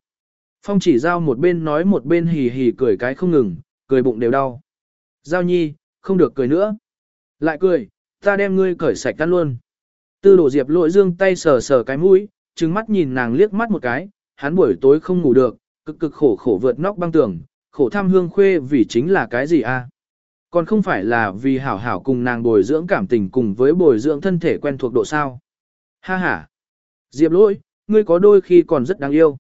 Phong chỉ giao một bên nói một bên hì hì cười cái không ngừng, cười bụng đều đau. Giao nhi, không được cười nữa. Lại cười, ta đem ngươi cởi sạch tan luôn. Tư đổ diệp lội dương tay sờ sờ cái mũi, trừng mắt nhìn nàng liếc mắt một cái, hắn buổi tối không ngủ được, cực cực khổ khổ vượt nóc băng tường, khổ tham hương khuê vì chính là cái gì a? Còn không phải là vì hảo hảo cùng nàng bồi dưỡng cảm tình cùng với bồi dưỡng thân thể quen thuộc độ sao. Ha ha. Diệp lỗi, ngươi có đôi khi còn rất đáng yêu.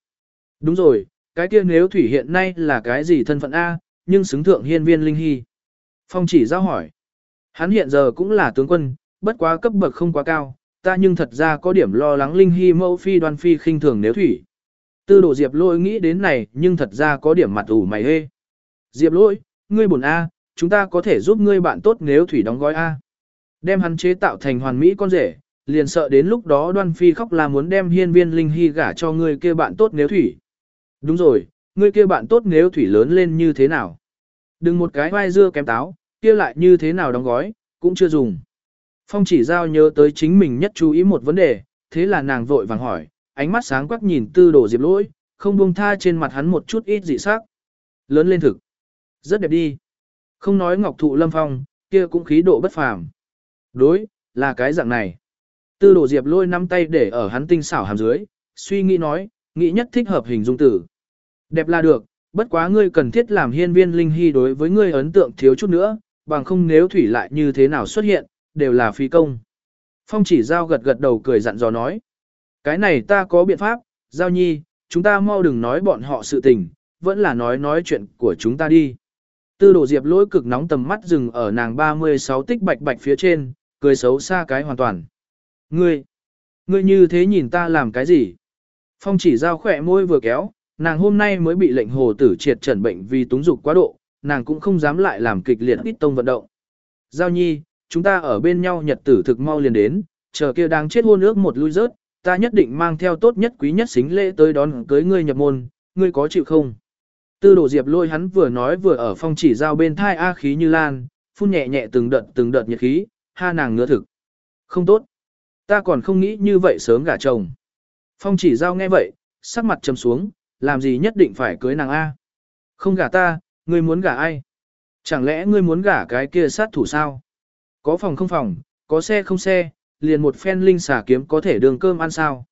Đúng rồi, cái kia nếu thủy hiện nay là cái gì thân phận A, nhưng xứng thượng hiên viên linh hy. Phong chỉ giao hỏi. Hắn hiện giờ cũng là tướng quân, bất quá cấp bậc không quá cao, ta nhưng thật ra có điểm lo lắng linh hy mẫu phi đoan phi khinh thường nếu thủy. Tư đồ Diệp lôi nghĩ đến này nhưng thật ra có điểm mặt ủ mày hê. Diệp lôi, ngươi buồn A, chúng ta có thể giúp ngươi bạn tốt nếu thủy đóng gói A. Đem hắn chế tạo thành hoàn mỹ con rể, liền sợ đến lúc đó đoan phi khóc là muốn đem hiên viên linh hy gả cho ngươi kia bạn tốt nếu thủy. Đúng rồi, ngươi kia bạn tốt nếu thủy lớn lên như thế nào. Đừng một cái vai dưa kém táo, kia lại như thế nào đóng gói, cũng chưa dùng. Phong chỉ giao nhớ tới chính mình nhất chú ý một vấn đề, thế là nàng vội vàng hỏi, ánh mắt sáng quắc nhìn tư đồ diệp lỗi, không buông tha trên mặt hắn một chút ít dị sắc. Lớn lên thực. Rất đẹp đi. Không nói ngọc thụ lâm phong, kia cũng khí độ bất phàm. Đối, là cái dạng này. Tư đồ diệp lôi nắm tay để ở hắn tinh xảo hàm dưới, suy nghĩ nói, nghĩ nhất thích hợp hình dung tử. Đẹp là được, bất quá ngươi cần thiết làm hiên viên linh hy đối với ngươi ấn tượng thiếu chút nữa, bằng không nếu thủy lại như thế nào xuất hiện, đều là phí công. Phong chỉ giao gật gật đầu cười dặn dò nói. Cái này ta có biện pháp, giao nhi, chúng ta mau đừng nói bọn họ sự tình, vẫn là nói nói chuyện của chúng ta đi. Tư đồ diệp lỗi cực nóng tầm mắt dừng ở nàng 36 tích bạch bạch phía trên, cười xấu xa cái hoàn toàn. Ngươi, ngươi như thế nhìn ta làm cái gì? Phong chỉ giao khỏe môi vừa kéo, nàng hôm nay mới bị lệnh hồ tử triệt trần bệnh vì túng dục quá độ, nàng cũng không dám lại làm kịch liệt ít tông vận động. Giao nhi, chúng ta ở bên nhau nhật tử thực mau liền đến, chờ kia đang chết hôn ước một lui rớt, ta nhất định mang theo tốt nhất quý nhất xính lễ tới đón cưới ngươi nhập môn, ngươi có chịu không? Tư đồ diệp lôi hắn vừa nói vừa ở phong chỉ giao bên thai A khí như lan, phun nhẹ nhẹ từng đợt từng đợt nhiệt khí, ha nàng ngứa thực. Không tốt. Ta còn không nghĩ như vậy sớm gả chồng. Phong chỉ giao nghe vậy, sắc mặt trầm xuống, làm gì nhất định phải cưới nàng A. Không gả ta, ngươi muốn gả ai? Chẳng lẽ ngươi muốn gả cái kia sát thủ sao? Có phòng không phòng, có xe không xe, liền một phen linh xà kiếm có thể đường cơm ăn sao?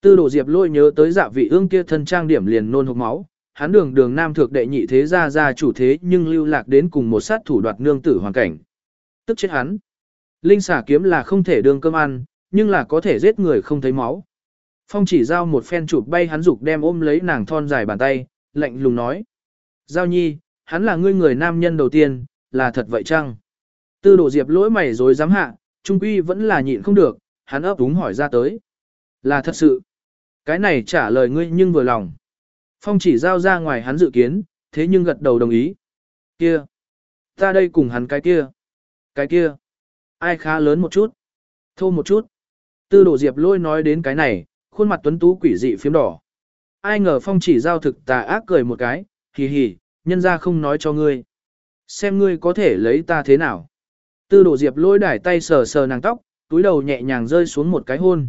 Tư đồ diệp lôi nhớ tới dạ vị ương kia thân trang điểm liền nôn hộc máu, hắn đường đường nam thượng đệ nhị thế gia gia chủ thế nhưng lưu lạc đến cùng một sát thủ đoạt nương tử hoàn cảnh. Tức chết hắn. Linh xà kiếm là không thể đường cơm ăn, nhưng là có thể giết người không thấy máu. Phong chỉ giao một phen chụp bay hắn dục đem ôm lấy nàng thon dài bàn tay, lạnh lùng nói. Giao nhi, hắn là ngươi người nam nhân đầu tiên, là thật vậy chăng? Tư đồ diệp lỗi mày rồi dám hạ, trung quy vẫn là nhịn không được, hắn ấp úng hỏi ra tới. Là thật sự. Cái này trả lời ngươi nhưng vừa lòng. Phong chỉ giao ra ngoài hắn dự kiến, thế nhưng gật đầu đồng ý. Kia. Ta đây cùng hắn cái kia. Cái kia. Ai khá lớn một chút. Thô một chút. Tư đồ diệp lôi nói đến cái này, khuôn mặt tuấn tú quỷ dị phiếm đỏ. Ai ngờ phong chỉ giao thực tà ác cười một cái, hì hì, nhân ra không nói cho ngươi. Xem ngươi có thể lấy ta thế nào. Tư đồ diệp lôi đải tay sờ sờ nàng tóc, túi đầu nhẹ nhàng rơi xuống một cái hôn.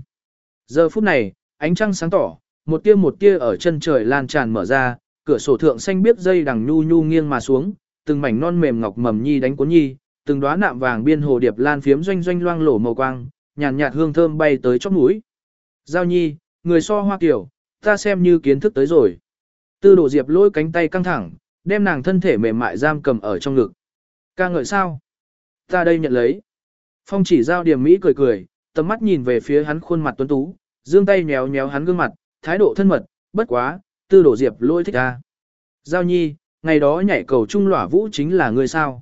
Giờ phút này, ánh trăng sáng tỏ, một tia một tia ở chân trời lan tràn mở ra, cửa sổ thượng xanh biết dây đằng nhu nhu nghiêng mà xuống, từng mảnh non mềm ngọc mầm nhi đánh cuốn nhi, từng đóa nạm vàng biên hồ điệp lan phiếm doanh doanh loang lổ màu quang, nhàn nhạt, hương thơm bay tới chóp mũi. Giao nhi, người so hoa kiểu, ta xem như kiến thức tới rồi. Tư đồ diệp lôi cánh tay căng thẳng, đem nàng thân thể mềm mại giam cầm ở trong ngực. Ca ngợi sao? Ta đây nhận lấy. Phong chỉ giao điểm mỹ cười cười, tầm mắt nhìn về phía hắn khuôn mặt tuấn tú, dương tay nhéo nhéo hắn gương mặt, thái độ thân mật, bất quá, tư đổ diệp lôi thích ta. Giao nhi, ngày đó nhảy cầu trung lỏa vũ chính là người sao?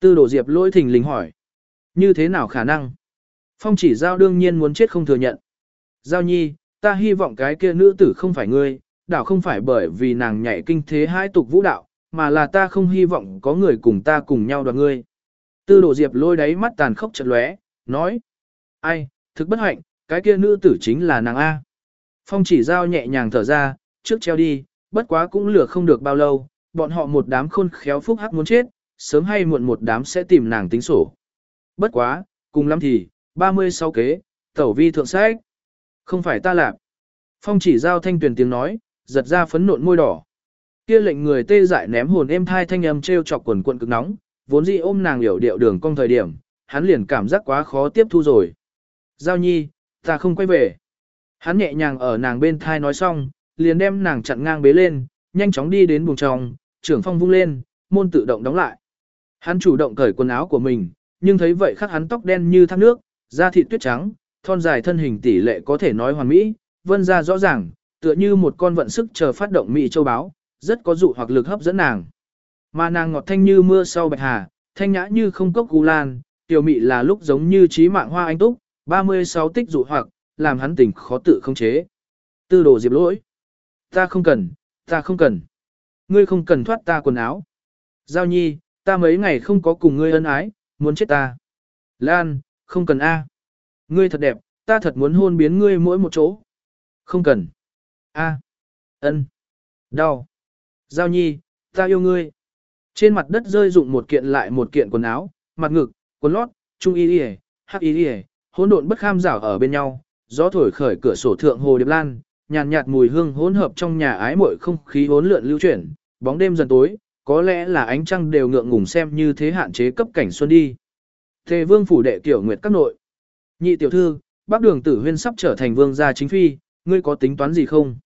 Tư đổ diệp lôi thình lình hỏi. Như thế nào khả năng? Phong chỉ giao đương nhiên muốn chết không thừa nhận. Giao nhi, ta hy vọng cái kia nữ tử không phải ngươi, đảo không phải bởi vì nàng nhảy kinh thế hai tục vũ đạo, mà là ta không hy vọng có người cùng ta cùng nhau đoạt ngươi. Tư đồ diệp lôi đáy mắt tàn khốc chật lóe, nói. Ai, thực bất hạnh, cái kia nữ tử chính là nàng A. Phong chỉ giao nhẹ nhàng thở ra, trước treo đi, bất quá cũng lừa không được bao lâu, bọn họ một đám khôn khéo phúc hắc muốn chết, sớm hay muộn một đám sẽ tìm nàng tính sổ. Bất quá, cùng lắm thì, 36 kế, tẩu vi thượng sách. Không phải ta làm. Phong chỉ giao thanh tuyển tiếng nói, giật ra phấn nộn môi đỏ. Kia lệnh người tê dại ném hồn êm thai thanh âm treo chọc quần quận cực nóng, vốn dĩ ôm nàng hiểu điệu đường cong thời điểm, hắn liền cảm giác quá khó tiếp thu rồi. Giao nhi, ta không quay về. Hắn nhẹ nhàng ở nàng bên thai nói xong, liền đem nàng chặn ngang bế lên, nhanh chóng đi đến buồng trong, trưởng phong vung lên, môn tự động đóng lại. Hắn chủ động cởi quần áo của mình, nhưng thấy vậy khắc hắn tóc đen như thác nước, da thịt tuyết trắng, thon dài thân hình tỷ lệ có thể nói hoàn mỹ, vân ra rõ ràng, tựa như một con vận sức chờ phát động mỹ châu báo, rất có dụ hoặc lực hấp dẫn nàng. Mà nàng ngọt thanh như mưa sau bạch hà, thanh nhã như không cốc gu lan, tiểu mị là lúc giống như trí mạng hoa anh túc, 36 tích dụ hoặc, làm hắn tình khó tự không chế. Tư đồ diệp lỗi. Ta không cần, ta không cần. Ngươi không cần thoát ta quần áo. Giao nhi, ta mấy ngày không có cùng ngươi ân ái, muốn chết ta. Lan, không cần A. Ngươi thật đẹp, ta thật muốn hôn biến ngươi mỗi một chỗ. Không cần. A. Ân. Đau. Giao nhi, ta yêu ngươi. Trên mặt đất rơi dụng một kiện lại một kiện quần áo, mặt ngực, quần lót, trung y y, hắc y y, hỗn độn bất kham rảo ở bên nhau, gió thổi khởi cửa sổ thượng hồ điệp lan, nhàn nhạt, mùi hương hỗn hợp trong nhà ái muội không khí hỗn lượn lưu chuyển, bóng đêm dần tối, có lẽ là ánh trăng đều ngượng ngùng xem như thế hạn chế cấp cảnh xuân đi. Thề vương phủ đệ tiểu nguyệt các nội. Nhị tiểu thư, bác đường tử huyên sắp trở thành vương gia chính phi, ngươi có tính toán gì không?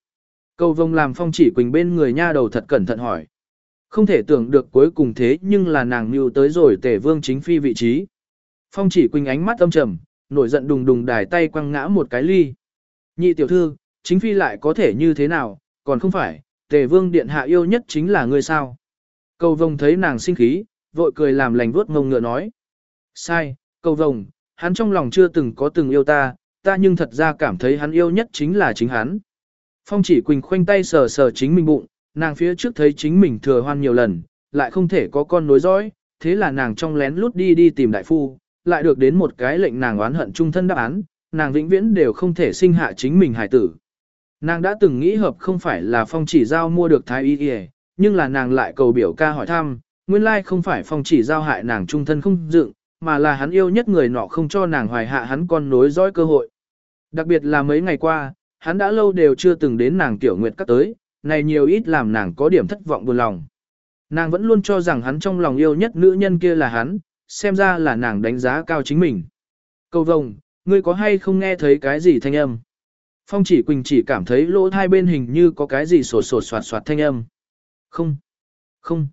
Cầu vông làm phong chỉ quỳnh bên người nha đầu thật cẩn thận hỏi. Không thể tưởng được cuối cùng thế nhưng là nàng mưu tới rồi tể vương chính phi vị trí. Phong chỉ quỳnh ánh mắt âm trầm, nổi giận đùng đùng đài tay quăng ngã một cái ly. Nhị tiểu thư, chính phi lại có thể như thế nào, còn không phải, tề vương điện hạ yêu nhất chính là ngươi sao. Cầu vồng thấy nàng sinh khí, vội cười làm lành vuốt ngông ngựa nói. Sai, cầu vồng hắn trong lòng chưa từng có từng yêu ta, ta nhưng thật ra cảm thấy hắn yêu nhất chính là chính hắn. Phong chỉ quỳnh khoanh tay sờ sờ chính mình bụng, nàng phía trước thấy chính mình thừa hoan nhiều lần, lại không thể có con nối dõi, thế là nàng trong lén lút đi đi tìm đại phu, lại được đến một cái lệnh nàng oán hận trung thân đáp án, nàng vĩnh viễn đều không thể sinh hạ chính mình hải tử. Nàng đã từng nghĩ hợp không phải là phong chỉ giao mua được thái y y, nhưng là nàng lại cầu biểu ca hỏi thăm, nguyên lai không phải phong chỉ giao hại nàng trung thân không dựng, mà là hắn yêu nhất người nọ không cho nàng hoài hạ hắn con nối dõi cơ hội. Đặc biệt là mấy ngày qua, hắn đã lâu đều chưa từng đến nàng tiểu nguyệt các tới, này nhiều ít làm nàng có điểm thất vọng buồn lòng. Nàng vẫn luôn cho rằng hắn trong lòng yêu nhất nữ nhân kia là hắn, xem ra là nàng đánh giá cao chính mình. Cầu vồng, ngươi có hay không nghe thấy cái gì thanh âm? Phong chỉ quỳnh chỉ cảm thấy lỗ hai bên hình như có cái gì sột sột soạt soạt thanh âm. Không, không,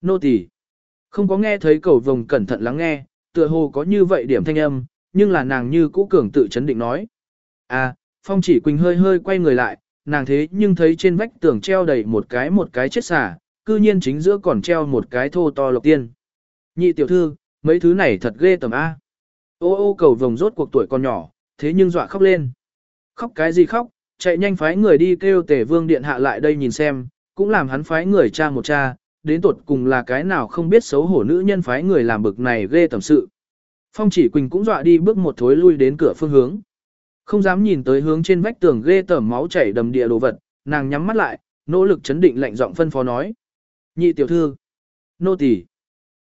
nô tỳ Không có nghe thấy cầu vồng cẩn thận lắng nghe, tựa hồ có như vậy điểm thanh âm, nhưng là nàng như cũ cường tự chấn định nói. À, Phong chỉ quỳnh hơi hơi quay người lại, nàng thế nhưng thấy trên vách tường treo đầy một cái một cái chết xả, cư nhiên chính giữa còn treo một cái thô to lộc tiên. Nhị tiểu thư, mấy thứ này thật ghê tầm A. Ô ô cầu vồng rốt cuộc tuổi còn nhỏ, thế nhưng dọa khóc lên. Khóc cái gì khóc, chạy nhanh phái người đi kêu tể vương điện hạ lại đây nhìn xem, cũng làm hắn phái người cha một cha, đến tột cùng là cái nào không biết xấu hổ nữ nhân phái người làm bực này ghê tầm sự. Phong chỉ Quỳnh cũng dọa đi bước một thối lui đến cửa phương hướng. Không dám nhìn tới hướng trên vách tường ghê tởm máu chảy đầm địa đồ vật, nàng nhắm mắt lại, nỗ lực chấn định lạnh giọng phân phó nói. Nhị tiểu thư, nô tỳ,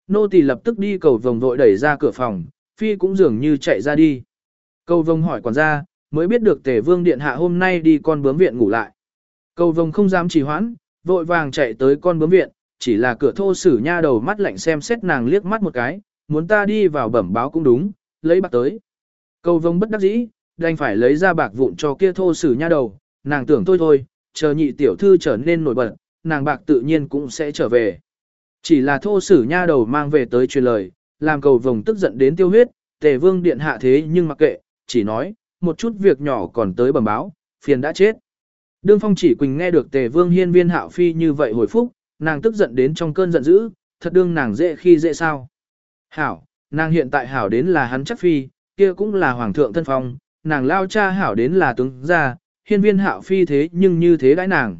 nô tỳ lập tức đi cầu vồng vội đẩy ra cửa phòng, phi cũng dường như chạy ra đi. Cầu vồng hỏi quản gia, mới biết được tề vương điện hạ hôm nay đi con bướm viện ngủ lại. Cầu vồng không dám trì hoãn, vội vàng chạy tới con bướm viện, chỉ là cửa thô sử nha đầu mắt lạnh xem xét nàng liếc mắt một cái, muốn ta đi vào bẩm báo cũng đúng, lấy bạc tới. Cầu vồng bất đắc dĩ, đành phải lấy ra bạc vụn cho kia thô sử nha đầu, nàng tưởng thôi thôi, chờ nhị tiểu thư trở nên nổi bật, nàng bạc tự nhiên cũng sẽ trở về. Chỉ là thô sử nha đầu mang về tới truyền lời, làm cầu vồng tức giận đến tiêu huyết, tề vương điện hạ thế nhưng mặc kệ, chỉ nói, một chút việc nhỏ còn tới bẩm báo, phiền đã chết. Đương phong chỉ quỳnh nghe được tề vương hiên viên hạo phi như vậy hồi phúc, nàng tức giận đến trong cơn giận dữ, thật đương nàng dễ khi dễ sao. Hảo, nàng hiện tại hảo đến là hắn chắc phi, kia cũng là hoàng thượng thân phong, nàng lao cha hảo đến là tướng ra, hiên viên hạo phi thế nhưng như thế đãi nàng.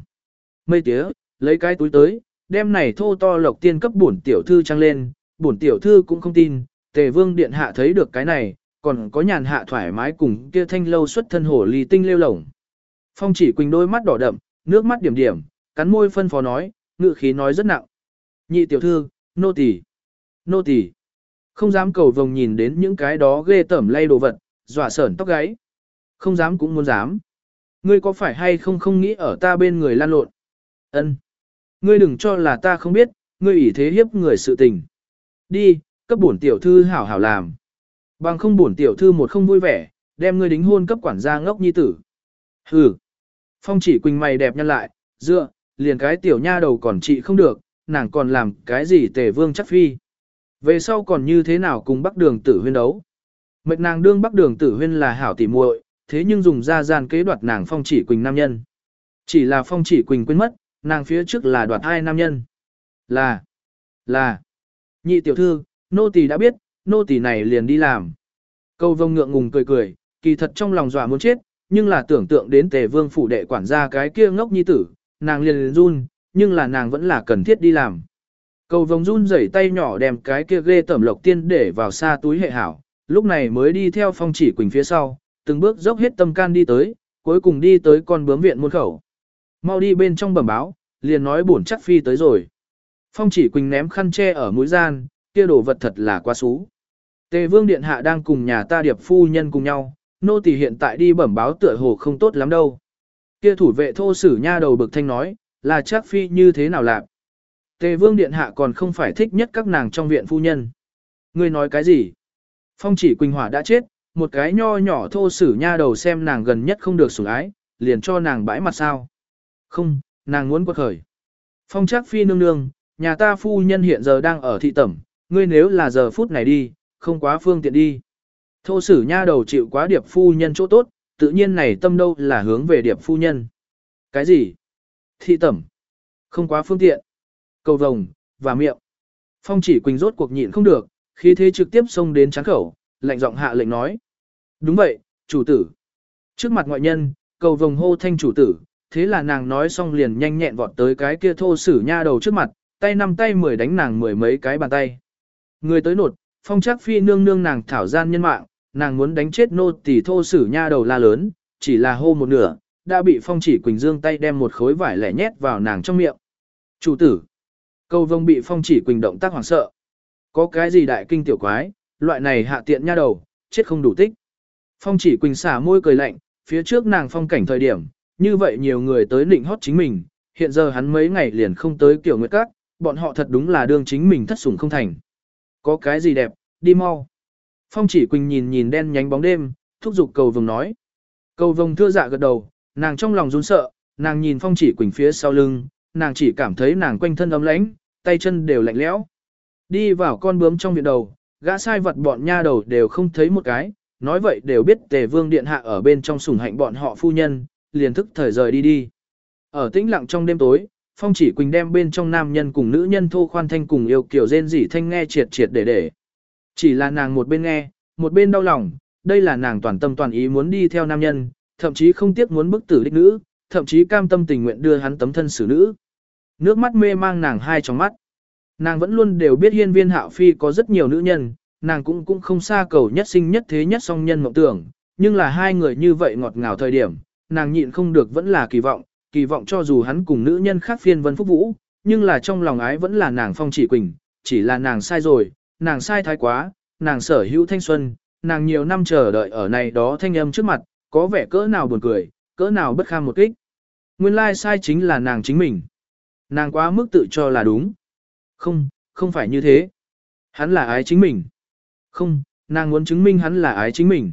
Mây tía, lấy cái túi tới, đem này thô to lộc tiên cấp bổn tiểu thư trăng lên, bổn tiểu thư cũng không tin, tề vương điện hạ thấy được cái này, còn có nhàn hạ thoải mái cùng kia thanh lâu xuất thân hổ ly tinh lêu lổng. Phong chỉ quỳnh đôi mắt đỏ đậm, nước mắt điểm điểm, cắn môi phân phó nói, ngự khí nói rất nặng. Nhị tiểu thư, nô tỳ, nô tỳ, không dám cầu vồng nhìn đến những cái đó ghê tởm lay đồ vật, dọa sởn tóc gáy. Không dám cũng muốn dám. Ngươi có phải hay không không nghĩ ở ta bên người lan lộn? Ân. Ngươi đừng cho là ta không biết, ngươi ủy thế hiếp người sự tình. Đi, cấp bổn tiểu thư hảo hảo làm. Bằng không bổn tiểu thư một không vui vẻ, đem ngươi đính hôn cấp quản gia ngốc nhi tử. Hừ. Phong chỉ quỳnh mày đẹp nhân lại, dựa, liền cái tiểu nha đầu còn trị không được, nàng còn làm cái gì tề vương chắc phi. Về sau còn như thế nào cùng bắc đường tử huyên đấu. Mệnh nàng đương bắc đường tử huyên là hảo tỉ muội, thế nhưng dùng ra gian kế đoạt nàng phong chỉ quỳnh nam nhân. Chỉ là phong chỉ quỳnh quên mất, nàng phía trước là đoạt hai nam nhân. Là, là, nhị tiểu thư, nô tỳ đã biết, nô tỳ này liền đi làm. Câu vông ngượng ngùng cười cười, kỳ thật trong lòng dọa muốn chết, nhưng là tưởng tượng đến tề vương phủ đệ quản gia cái kia ngốc nhi tử, nàng liền run, nhưng là nàng vẫn là cần thiết đi làm. Cầu vồng run rẩy tay nhỏ đem cái kia ghê tẩm lộc tiên để vào xa túi hệ hảo, lúc này mới đi theo phong chỉ quỳnh phía sau, từng bước dốc hết tâm can đi tới, cuối cùng đi tới con bướm viện muôn khẩu. Mau đi bên trong bẩm báo, liền nói bổn chắc phi tới rồi. Phong chỉ quỳnh ném khăn che ở mũi gian, kia đồ vật thật là quá xú. Tề vương điện hạ đang cùng nhà ta điệp phu nhân cùng nhau, nô tỳ hiện tại đi bẩm báo tựa hồ không tốt lắm đâu. Kia thủ vệ thô sử nha đầu bực thanh nói, là chắc phi như thế nào lạc. Tề vương điện hạ còn không phải thích nhất các nàng trong viện phu nhân. Ngươi nói cái gì? Phong chỉ Quỳnh Hỏa đã chết, một cái nho nhỏ thô sử nha đầu xem nàng gần nhất không được sủng ái, liền cho nàng bãi mặt sao. Không, nàng muốn quật khởi. Phong chắc phi nương nương, nhà ta phu nhân hiện giờ đang ở thị tẩm, ngươi nếu là giờ phút này đi, không quá phương tiện đi. Thô sử nha đầu chịu quá điệp phu nhân chỗ tốt, tự nhiên này tâm đâu là hướng về điệp phu nhân. Cái gì? Thị tẩm. Không quá phương tiện. Cầu vồng, và miệng. Phong chỉ quỳnh rốt cuộc nhịn không được, khi thế trực tiếp xông đến tráng khẩu, lạnh giọng hạ lệnh nói. Đúng vậy, chủ tử. Trước mặt ngoại nhân, cầu vồng hô thanh chủ tử, thế là nàng nói xong liền nhanh nhẹn vọt tới cái kia thô sử nha đầu trước mặt, tay năm tay mười đánh nàng mười mấy cái bàn tay. Người tới nột, phong trác phi nương nương nàng thảo gian nhân mạng, nàng muốn đánh chết nô tỳ thô sử nha đầu la lớn, chỉ là hô một nửa, đã bị phong chỉ Quỳnh Dương tay đem một khối vải lẻ nhét vào nàng trong miệng. Chủ tử, câu vông bị phong chỉ Quỳnh động tác hoảng sợ. Có cái gì đại kinh tiểu quái, loại này hạ tiện nha đầu, chết không đủ tích. Phong chỉ Quỳnh xả môi cười lạnh, phía trước nàng phong cảnh thời điểm, như vậy nhiều người tới định hót chính mình, hiện giờ hắn mấy ngày liền không tới kiểu nguyệt các, bọn họ thật đúng là đương chính mình thất sủng không thành. Có cái gì đẹp, đi mau. Phong chỉ Quỳnh nhìn nhìn đen nhánh bóng đêm, thúc giục cầu vồng nói. Cầu vồng thưa dạ gật đầu, nàng trong lòng run sợ, nàng nhìn phong chỉ Quỳnh phía sau lưng, nàng chỉ cảm thấy nàng quanh thân ấm lãnh, tay chân đều lạnh lẽo. Đi vào con bướm trong viện đầu, gã sai vật bọn nha đầu đều không thấy một cái, nói vậy đều biết tề vương điện hạ ở bên trong sủng hạnh bọn họ phu nhân, liền thức thời rời đi đi. Ở tĩnh lặng trong đêm tối, phong chỉ quỳnh đem bên trong nam nhân cùng nữ nhân thô khoan thanh cùng yêu kiểu rên rỉ thanh nghe triệt triệt để để. Chỉ là nàng một bên nghe, một bên đau lòng, đây là nàng toàn tâm toàn ý muốn đi theo nam nhân, thậm chí không tiếc muốn bức tử đích nữ, thậm chí cam tâm tình nguyện đưa hắn tấm thân xử nữ. Nước mắt mê mang nàng hai trong mắt. Nàng vẫn luôn đều biết hiên viên hạo phi có rất nhiều nữ nhân, nàng cũng cũng không xa cầu nhất sinh nhất thế nhất song nhân mộng tưởng, nhưng là hai người như vậy ngọt ngào thời điểm, nàng nhịn không được vẫn là kỳ vọng, kỳ vọng cho dù hắn cùng nữ nhân khác phiên vân phúc vũ, nhưng là trong lòng ái vẫn là nàng phong chỉ quỳnh, chỉ là nàng sai rồi, nàng sai thái quá, nàng sở hữu thanh xuân, nàng nhiều năm chờ đợi ở này đó thanh âm trước mặt, có vẻ cỡ nào buồn cười, cỡ nào bất kham một kích. Nguyên lai sai chính là nàng chính mình. Nàng quá mức tự cho là đúng. Không, không phải như thế. Hắn là ái chính mình. Không, nàng muốn chứng minh hắn là ái chính mình.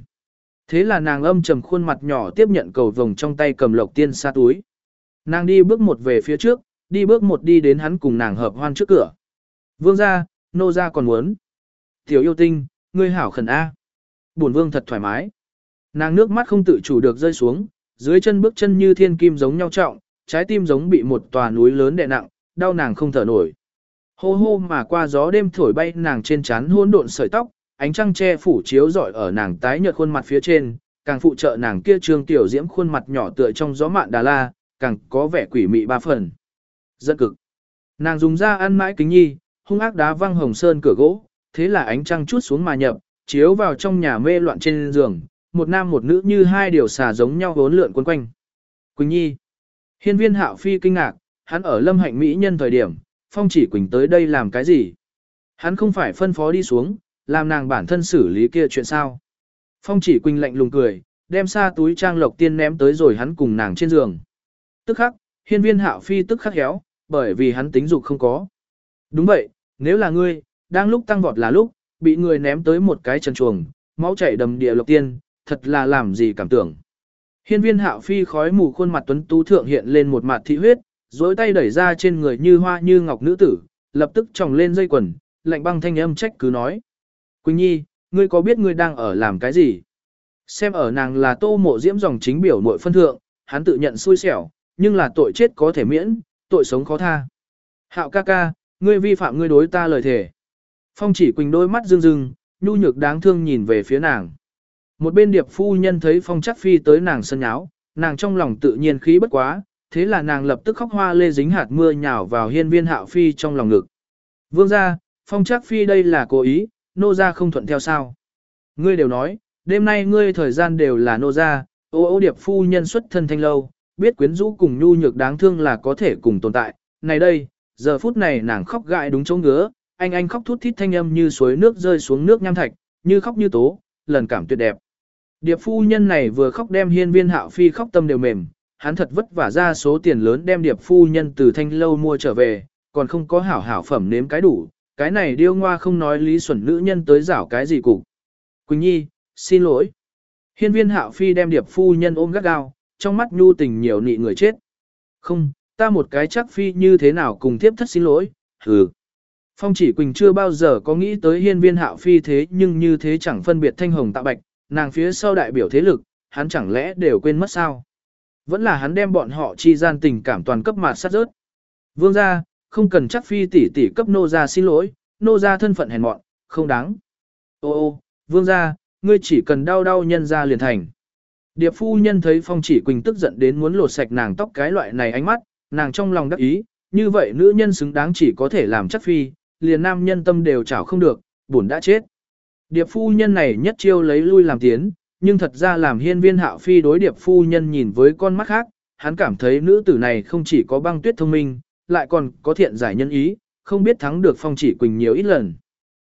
Thế là nàng âm trầm khuôn mặt nhỏ tiếp nhận cầu vồng trong tay cầm lộc tiên xa túi. Nàng đi bước một về phía trước, đi bước một đi đến hắn cùng nàng hợp hoan trước cửa. Vương ra, nô ra còn muốn. Tiểu yêu tinh, ngươi hảo khẩn A. Bổn vương thật thoải mái. Nàng nước mắt không tự chủ được rơi xuống, dưới chân bước chân như thiên kim giống nhau trọng, trái tim giống bị một tòa núi lớn đè nặng, đau nàng không thở nổi. Hô hô mà qua gió đêm thổi bay nàng trên trán hỗn độn sợi tóc, ánh trăng che phủ chiếu rọi ở nàng tái nhợt khuôn mặt phía trên, càng phụ trợ nàng kia trương tiểu diễm khuôn mặt nhỏ tựa trong gió mạn đà la, càng có vẻ quỷ mị ba phần. Rất cực. Nàng dùng ra ăn mãi kính nhi, hung ác đá văng hồng sơn cửa gỗ, thế là ánh trăng chút xuống mà nhập, chiếu vào trong nhà mê loạn trên giường, một nam một nữ như hai điều xà giống nhau vốn lượn quấn quanh. Quỳnh Nhi. Hiên viên hạo phi kinh ngạc, hắn ở lâm hạnh mỹ nhân thời điểm, phong chỉ Quỳnh tới đây làm cái gì? Hắn không phải phân phó đi xuống, làm nàng bản thân xử lý kia chuyện sao? Phong chỉ Quỳnh lạnh lùng cười, đem xa túi trang lộc tiên ném tới rồi hắn cùng nàng trên giường. Tức khắc, hiên viên hạo phi tức khắc héo, bởi vì hắn tính dục không có. Đúng vậy, nếu là ngươi, đang lúc tăng vọt là lúc, bị người ném tới một cái chân chuồng, máu chảy đầm địa lộc tiên, thật là làm gì cảm tưởng. Hiên viên hạo phi khói mù khuôn mặt tuấn tú thượng hiện lên một mặt thị huyết, dối tay đẩy ra trên người như hoa như ngọc nữ tử, lập tức tròng lên dây quần, lạnh băng thanh âm trách cứ nói. Quỳnh Nhi, ngươi có biết ngươi đang ở làm cái gì? Xem ở nàng là tô mộ diễm dòng chính biểu nội phân thượng, hắn tự nhận xui xẻo, nhưng là tội chết có thể miễn, tội sống khó tha. Hạo ca ca, ngươi vi phạm ngươi đối ta lời thề. Phong chỉ quỳnh đôi mắt rưng rưng, nhu nhược đáng thương nhìn về phía nàng. Một bên điệp phu nhân thấy phong chắc phi tới nàng sân nháo nàng trong lòng tự nhiên khí bất quá, thế là nàng lập tức khóc hoa lê dính hạt mưa nhào vào hiên viên hạo phi trong lòng ngực. Vương gia, phong chắc phi đây là cố ý, nô gia không thuận theo sao. Ngươi đều nói, đêm nay ngươi thời gian đều là nô gia, ô ô điệp phu nhân xuất thân thanh lâu, biết quyến rũ cùng nhu nhược đáng thương là có thể cùng tồn tại. Này đây, giờ phút này nàng khóc gại đúng chỗ ngứa, anh anh khóc thút thít thanh âm như suối nước rơi xuống nước nham thạch, như khóc như tố, lần cảm tuyệt đẹp. Điệp phu nhân này vừa khóc đem hiên viên hạo phi khóc tâm đều mềm, hắn thật vất vả ra số tiền lớn đem điệp phu nhân từ thanh lâu mua trở về, còn không có hảo hảo phẩm nếm cái đủ, cái này điêu ngoa không nói lý xuẩn nữ nhân tới rảo cái gì cục. Quỳnh Nhi, xin lỗi. Hiên viên hạo phi đem điệp phu nhân ôm gắt gao, trong mắt nhu tình nhiều nị người chết. Không, ta một cái chắc phi như thế nào cùng tiếp thất xin lỗi, hừ. Phong chỉ Quỳnh chưa bao giờ có nghĩ tới hiên viên hạo phi thế nhưng như thế chẳng phân biệt thanh hồng tạ bạch, nàng phía sau đại biểu thế lực, hắn chẳng lẽ đều quên mất sao? Vẫn là hắn đem bọn họ chi gian tình cảm toàn cấp mạt sát rớt. Vương gia, không cần chắc phi tỷ tỷ cấp nô gia xin lỗi, nô gia thân phận hèn mọn, không đáng. Ô ô, vương gia, ngươi chỉ cần đau đau nhân gia liền thành. Điệp phu nhân thấy phong chỉ quỳnh tức giận đến muốn lột sạch nàng tóc cái loại này ánh mắt, nàng trong lòng đắc ý, như vậy nữ nhân xứng đáng chỉ có thể làm chắc phi, liền nam nhân tâm đều chảo không được, buồn đã chết. Điệp phu nhân này nhất chiêu lấy lui làm tiến, nhưng thật ra làm hiên viên hạo phi đối điệp phu nhân nhìn với con mắt khác, hắn cảm thấy nữ tử này không chỉ có băng tuyết thông minh, lại còn có thiện giải nhân ý, không biết thắng được phong chỉ quỳnh nhiều ít lần.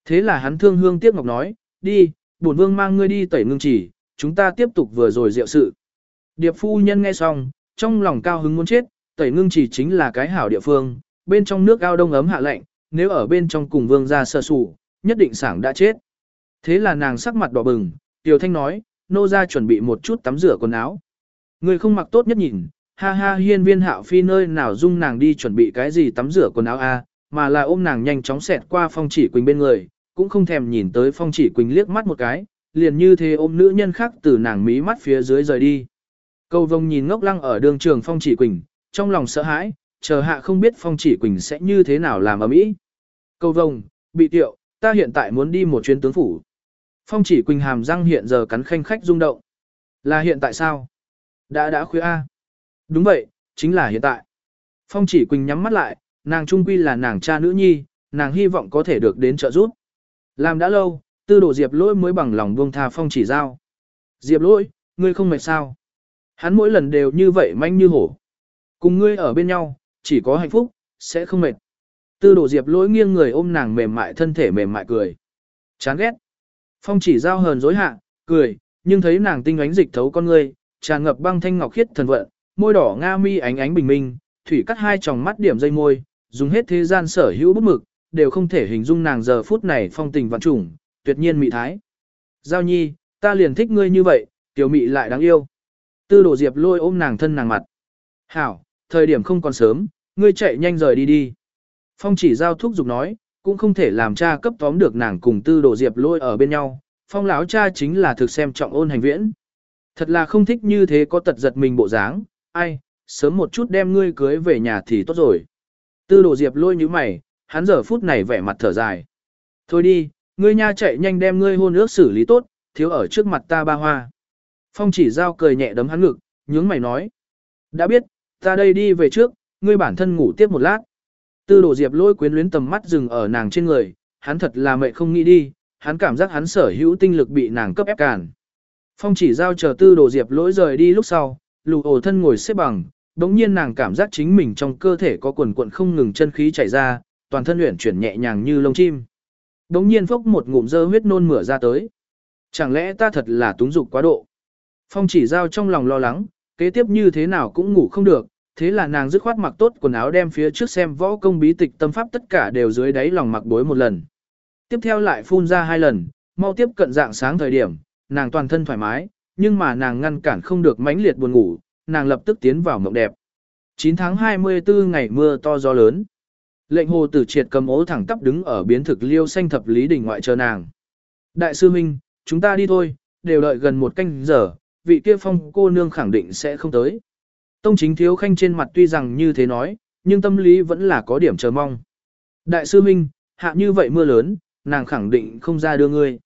Thế là hắn thương hương tiếc ngọc nói, đi, bổn vương mang ngươi đi tẩy ngưng chỉ, chúng ta tiếp tục vừa rồi diệu sự. Điệp phu nhân nghe xong, trong lòng cao hứng muốn chết, tẩy ngưng chỉ chính là cái hảo địa phương, bên trong nước ao đông ấm hạ lạnh, nếu ở bên trong cùng vương ra sơ sủ, nhất định sảng đã chết. Thế là nàng sắc mặt đỏ bừng, Tiểu Thanh nói, nô ra chuẩn bị một chút tắm rửa quần áo. Người không mặc tốt nhất nhìn, ha ha hiên viên hạo phi nơi nào dung nàng đi chuẩn bị cái gì tắm rửa quần áo a mà là ôm nàng nhanh chóng xẹt qua phong chỉ quỳnh bên người, cũng không thèm nhìn tới phong chỉ quỳnh liếc mắt một cái, liền như thế ôm nữ nhân khác từ nàng mí mắt phía dưới rời đi. Cầu vông nhìn ngốc lăng ở đường trường phong chỉ quỳnh, trong lòng sợ hãi, chờ hạ không biết phong chỉ quỳnh sẽ như thế nào làm ở mỹ. Cầu vông, bị tiệu, ta hiện tại muốn đi một chuyến tướng phủ. Phong chỉ quỳnh hàm răng hiện giờ cắn khanh khách rung động. Là hiện tại sao? Đã đã khuya A. Đúng vậy, chính là hiện tại. Phong chỉ quỳnh nhắm mắt lại, nàng trung quy là nàng cha nữ nhi, nàng hy vọng có thể được đến trợ giúp. Làm đã lâu, tư đồ diệp lỗi mới bằng lòng buông tha phong chỉ giao. Diệp lỗi, ngươi không mệt sao? Hắn mỗi lần đều như vậy manh như hổ. Cùng ngươi ở bên nhau, chỉ có hạnh phúc, sẽ không mệt. Tư đồ diệp lỗi nghiêng người ôm nàng mềm mại thân thể mềm mại cười. Chán ghét. Phong chỉ giao hờn dối hạ, cười, nhưng thấy nàng tinh ánh dịch thấu con ngươi, tràn ngập băng thanh ngọc khiết thần vận, môi đỏ nga mi ánh ánh bình minh, thủy cắt hai tròng mắt điểm dây môi, dùng hết thế gian sở hữu bút mực, đều không thể hình dung nàng giờ phút này phong tình vạn trùng, tuyệt nhiên mị thái. Giao nhi, ta liền thích ngươi như vậy, tiểu mị lại đáng yêu. Tư đổ diệp lôi ôm nàng thân nàng mặt. Hảo, thời điểm không còn sớm, ngươi chạy nhanh rời đi đi. Phong chỉ giao thúc giục nói, cũng không thể làm cha cấp tóm được nàng cùng tư đồ diệp lôi ở bên nhau. Phong lão cha chính là thực xem trọng ôn hành viễn. Thật là không thích như thế có tật giật mình bộ dáng, ai, sớm một chút đem ngươi cưới về nhà thì tốt rồi. Tư đồ diệp lôi như mày, hắn giờ phút này vẻ mặt thở dài. Thôi đi, ngươi nha chạy nhanh đem ngươi hôn ước xử lý tốt, thiếu ở trước mặt ta ba hoa. Phong chỉ giao cười nhẹ đấm hắn ngực, nhướng mày nói. Đã biết, ta đây đi về trước, ngươi bản thân ngủ tiếp một lát. Tư đồ diệp lôi quyến luyến tầm mắt dừng ở nàng trên người, hắn thật là mệt không nghĩ đi, hắn cảm giác hắn sở hữu tinh lực bị nàng cấp ép cản. Phong chỉ giao chờ tư đồ diệp lỗi rời đi lúc sau, lù ổ thân ngồi xếp bằng, đống nhiên nàng cảm giác chính mình trong cơ thể có quần cuộn không ngừng chân khí chảy ra, toàn thân luyện chuyển nhẹ nhàng như lông chim. Đống nhiên phốc một ngụm dơ huyết nôn mửa ra tới. Chẳng lẽ ta thật là túng dục quá độ? Phong chỉ giao trong lòng lo lắng, kế tiếp như thế nào cũng ngủ không được, thế là nàng dứt khoát mặc tốt quần áo đem phía trước xem võ công bí tịch tâm pháp tất cả đều dưới đáy lòng mặc bối một lần. Tiếp theo lại phun ra hai lần, mau tiếp cận dạng sáng thời điểm, nàng toàn thân thoải mái, nhưng mà nàng ngăn cản không được mãnh liệt buồn ngủ, nàng lập tức tiến vào mộng đẹp. 9 tháng 24 ngày mưa to gió lớn. Lệnh hồ tử triệt cầm ố thẳng tắp đứng ở biến thực liêu xanh thập lý đỉnh ngoại chờ nàng. Đại sư Minh, chúng ta đi thôi, đều đợi gần một canh giờ, vị kia phong cô nương khẳng định sẽ không tới. Tông chính thiếu khanh trên mặt tuy rằng như thế nói, nhưng tâm lý vẫn là có điểm chờ mong. Đại sư Minh, hạ như vậy mưa lớn, nàng khẳng định không ra đưa ngươi.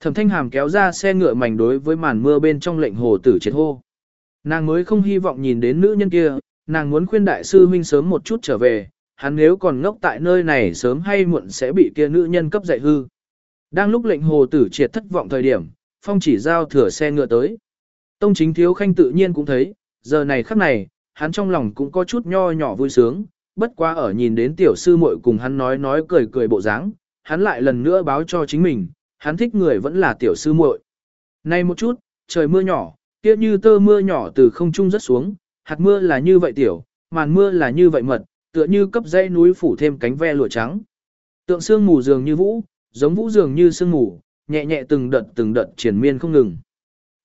Thẩm thanh hàm kéo ra xe ngựa mảnh đối với màn mưa bên trong lệnh hồ tử triệt hô. Nàng mới không hy vọng nhìn đến nữ nhân kia, nàng muốn khuyên đại sư huynh sớm một chút trở về, hắn nếu còn ngốc tại nơi này sớm hay muộn sẽ bị kia nữ nhân cấp dạy hư. Đang lúc lệnh hồ tử triệt thất vọng thời điểm, phong chỉ giao thừa xe ngựa tới. Tông chính thiếu khanh tự nhiên cũng thấy, giờ này khắc này, hắn trong lòng cũng có chút nho nhỏ vui sướng, bất quá ở nhìn đến tiểu sư muội cùng hắn nói nói cười cười bộ dáng, hắn lại lần nữa báo cho chính mình, hắn thích người vẫn là tiểu sư muội. Nay một chút, trời mưa nhỏ, kia như tơ mưa nhỏ từ không trung rất xuống, hạt mưa là như vậy tiểu, màn mưa là như vậy mật, tựa như cấp dây núi phủ thêm cánh ve lụa trắng. Tượng sương mù dường như vũ, giống vũ dường như sương mù, nhẹ nhẹ từng đợt từng đợt triển miên không ngừng.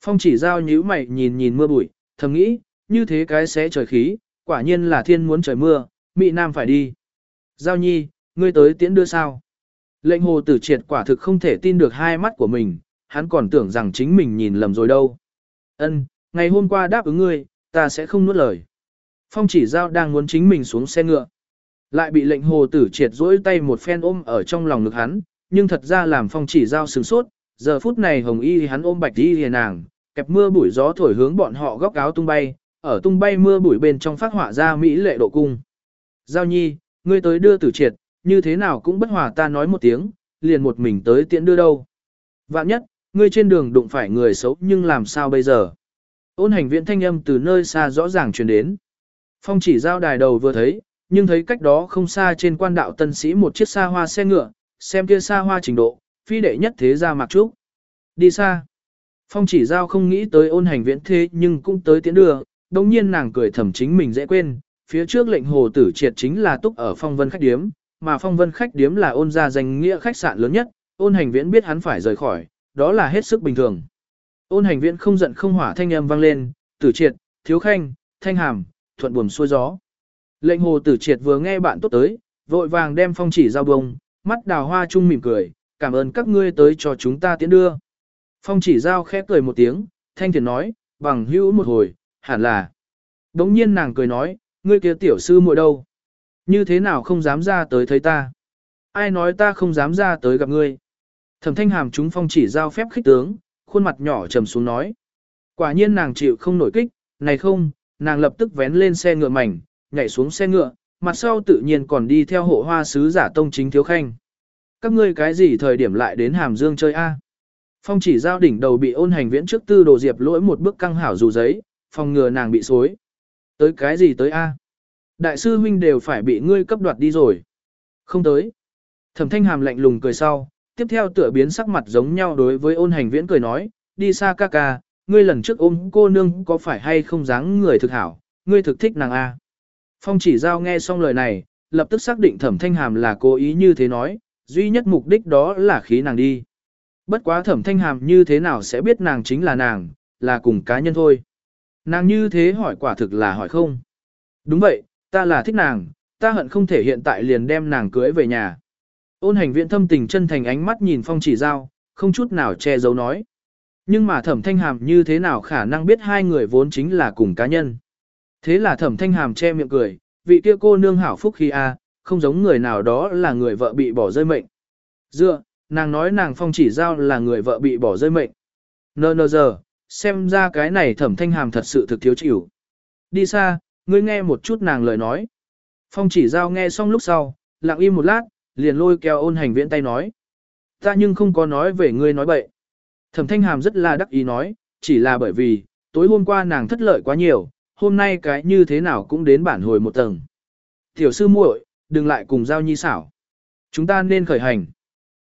Phong chỉ giao nhíu mày nhìn nhìn mưa bụi, thầm nghĩ, như thế cái sẽ trời khí, quả nhiên là thiên muốn trời mưa, Mỹ Nam phải đi. Giao nhi, ngươi tới tiễn đưa sao? Lệnh hồ tử triệt quả thực không thể tin được hai mắt của mình, hắn còn tưởng rằng chính mình nhìn lầm rồi đâu. Ân, ngày hôm qua đáp ứng ngươi, ta sẽ không nuốt lời. Phong chỉ giao đang muốn chính mình xuống xe ngựa. Lại bị lệnh hồ tử triệt duỗi tay một phen ôm ở trong lòng ngực hắn, nhưng thật ra làm phong chỉ giao sừng sốt, giờ phút này hồng y hắn ôm bạch y liền nàng, kẹp mưa bụi gió thổi hướng bọn họ góc áo tung bay, ở tung bay mưa bụi bên trong phát họa ra mỹ lệ độ cung. Giao nhi, ngươi tới đưa tử triệt, như thế nào cũng bất hòa ta nói một tiếng, liền một mình tới tiễn đưa đâu. Vạn nhất, ngươi trên đường đụng phải người xấu nhưng làm sao bây giờ? Ôn hành viện thanh âm từ nơi xa rõ ràng truyền đến. Phong chỉ giao đài đầu vừa thấy, nhưng thấy cách đó không xa trên quan đạo tân sĩ một chiếc xa hoa xe ngựa, xem kia xa hoa trình độ, phi đệ nhất thế ra mặc trúc. Đi xa. Phong chỉ giao không nghĩ tới ôn hành viễn thế nhưng cũng tới tiến đưa, đồng nhiên nàng cười thầm chính mình dễ quên, phía trước lệnh hồ tử triệt chính là túc ở phong vân khách điếm, mà phong vân khách điếm là ôn gia danh nghĩa khách sạn lớn nhất, ôn hành viễn biết hắn phải rời khỏi, đó là hết sức bình thường. Ôn hành viễn không giận không hỏa thanh âm vang lên, tử triệt, thiếu khanh, thanh hàm, thuận buồm xuôi gió. Lệnh hồ tử triệt vừa nghe bạn tốt tới, vội vàng đem phong chỉ giao bông, mắt đào hoa chung mỉm cười, cảm ơn các ngươi tới cho chúng ta tiến đưa. Phong chỉ giao khẽ cười một tiếng, thanh thiền nói, bằng hữu một hồi, hẳn là. Đống nhiên nàng cười nói, ngươi kia tiểu sư muội đâu? Như thế nào không dám ra tới thấy ta? Ai nói ta không dám ra tới gặp ngươi? Thẩm thanh hàm chúng phong chỉ giao phép khích tướng, khuôn mặt nhỏ trầm xuống nói. Quả nhiên nàng chịu không nổi kích, này không, nàng lập tức vén lên xe ngựa mảnh, nhảy xuống xe ngựa, mặt sau tự nhiên còn đi theo hộ hoa sứ giả tông chính thiếu khanh. Các ngươi cái gì thời điểm lại đến Hàm Dương chơi a? Phong chỉ giao đỉnh đầu bị ôn hành viễn trước tư đồ diệp lỗi một bước căng hảo dù giấy, phòng ngừa nàng bị xối. Tới cái gì tới a? Đại sư huynh đều phải bị ngươi cấp đoạt đi rồi. Không tới. Thẩm thanh hàm lạnh lùng cười sau, tiếp theo tựa biến sắc mặt giống nhau đối với ôn hành viễn cười nói, đi xa ca ca, ngươi lần trước ôm cô nương có phải hay không dáng người thực hảo, ngươi thực thích nàng a. Phong chỉ giao nghe xong lời này, lập tức xác định thẩm thanh hàm là cố ý như thế nói, duy nhất mục đích đó là khí nàng đi. Bất quá thẩm thanh hàm như thế nào sẽ biết nàng chính là nàng, là cùng cá nhân thôi. Nàng như thế hỏi quả thực là hỏi không. Đúng vậy, ta là thích nàng, ta hận không thể hiện tại liền đem nàng cưới về nhà. Ôn hành viện thâm tình chân thành ánh mắt nhìn phong chỉ giao, không chút nào che giấu nói. Nhưng mà thẩm thanh hàm như thế nào khả năng biết hai người vốn chính là cùng cá nhân. Thế là thẩm thanh hàm che miệng cười, vị kia cô nương hảo phúc khi a, không giống người nào đó là người vợ bị bỏ rơi mệnh. Dựa, nàng nói nàng phong chỉ giao là người vợ bị bỏ rơi mệnh. Nơ nơ giờ, xem ra cái này thẩm thanh hàm thật sự thực thiếu chịu. Đi xa, ngươi nghe một chút nàng lời nói. Phong chỉ giao nghe xong lúc sau, lặng im một lát, liền lôi kéo ôn hành viễn tay nói. Ta nhưng không có nói về ngươi nói bậy. Thẩm thanh hàm rất là đắc ý nói, chỉ là bởi vì, tối hôm qua nàng thất lợi quá nhiều, hôm nay cái như thế nào cũng đến bản hồi một tầng. Tiểu sư muội, đừng lại cùng giao nhi xảo. Chúng ta nên khởi hành.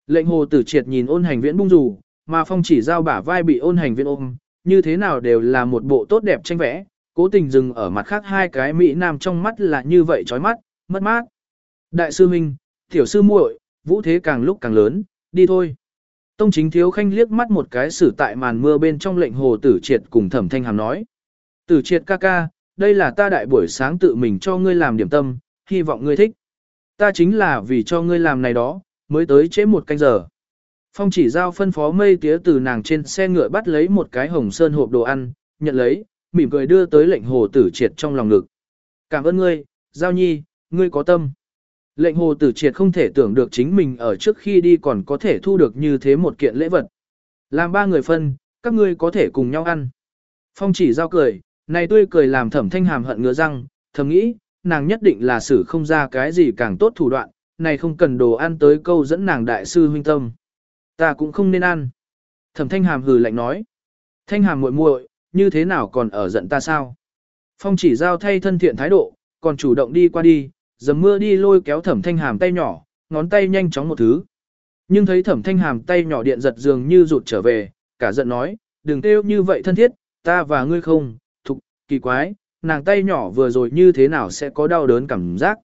Lệnh hồ tử triệt nhìn ôn hành viễn bung rủ, mà phong chỉ giao bả vai bị ôn hành viễn ôm, như thế nào đều là một bộ tốt đẹp tranh vẽ, cố tình dừng ở mặt khác hai cái mỹ nam trong mắt là như vậy chói mắt, mất mát. Đại sư Minh, tiểu sư muội, vũ thế càng lúc càng lớn, đi thôi. Tông chính thiếu khanh liếc mắt một cái xử tại màn mưa bên trong lệnh hồ tử triệt cùng thẩm thanh hàm nói. Tử triệt ca ca, đây là ta đại buổi sáng tự mình cho ngươi làm điểm tâm, hy vọng ngươi thích. Ta chính là vì cho ngươi làm này đó, mới tới chế một canh giờ. Phong chỉ giao phân phó mây tía từ nàng trên xe ngựa bắt lấy một cái hồng sơn hộp đồ ăn, nhận lấy, mỉm cười đưa tới lệnh hồ tử triệt trong lòng ngực. Cảm ơn ngươi, giao nhi, ngươi có tâm. Lệnh hồ tử triệt không thể tưởng được chính mình ở trước khi đi còn có thể thu được như thế một kiện lễ vật. Làm ba người phân, các ngươi có thể cùng nhau ăn. Phong chỉ giao cười, này tươi cười làm thẩm thanh hàm hận ngứa răng, Thầm nghĩ, nàng nhất định là xử không ra cái gì càng tốt thủ đoạn, này không cần đồ ăn tới câu dẫn nàng đại sư huynh tâm. Ta cũng không nên ăn. Thẩm thanh hàm hừ lạnh nói. Thanh hàm muội muội, như thế nào còn ở giận ta sao? Phong chỉ giao thay thân thiện thái độ, còn chủ động đi qua đi, dầm mưa đi lôi kéo thẩm thanh hàm tay nhỏ, ngón tay nhanh chóng một thứ. Nhưng thấy thẩm thanh hàm tay nhỏ điện giật dường như rụt trở về, cả giận nói, đừng kêu như vậy thân thiết, ta và ngươi không, thục, kỳ quái, nàng tay nhỏ vừa rồi như thế nào sẽ có đau đớn cảm giác.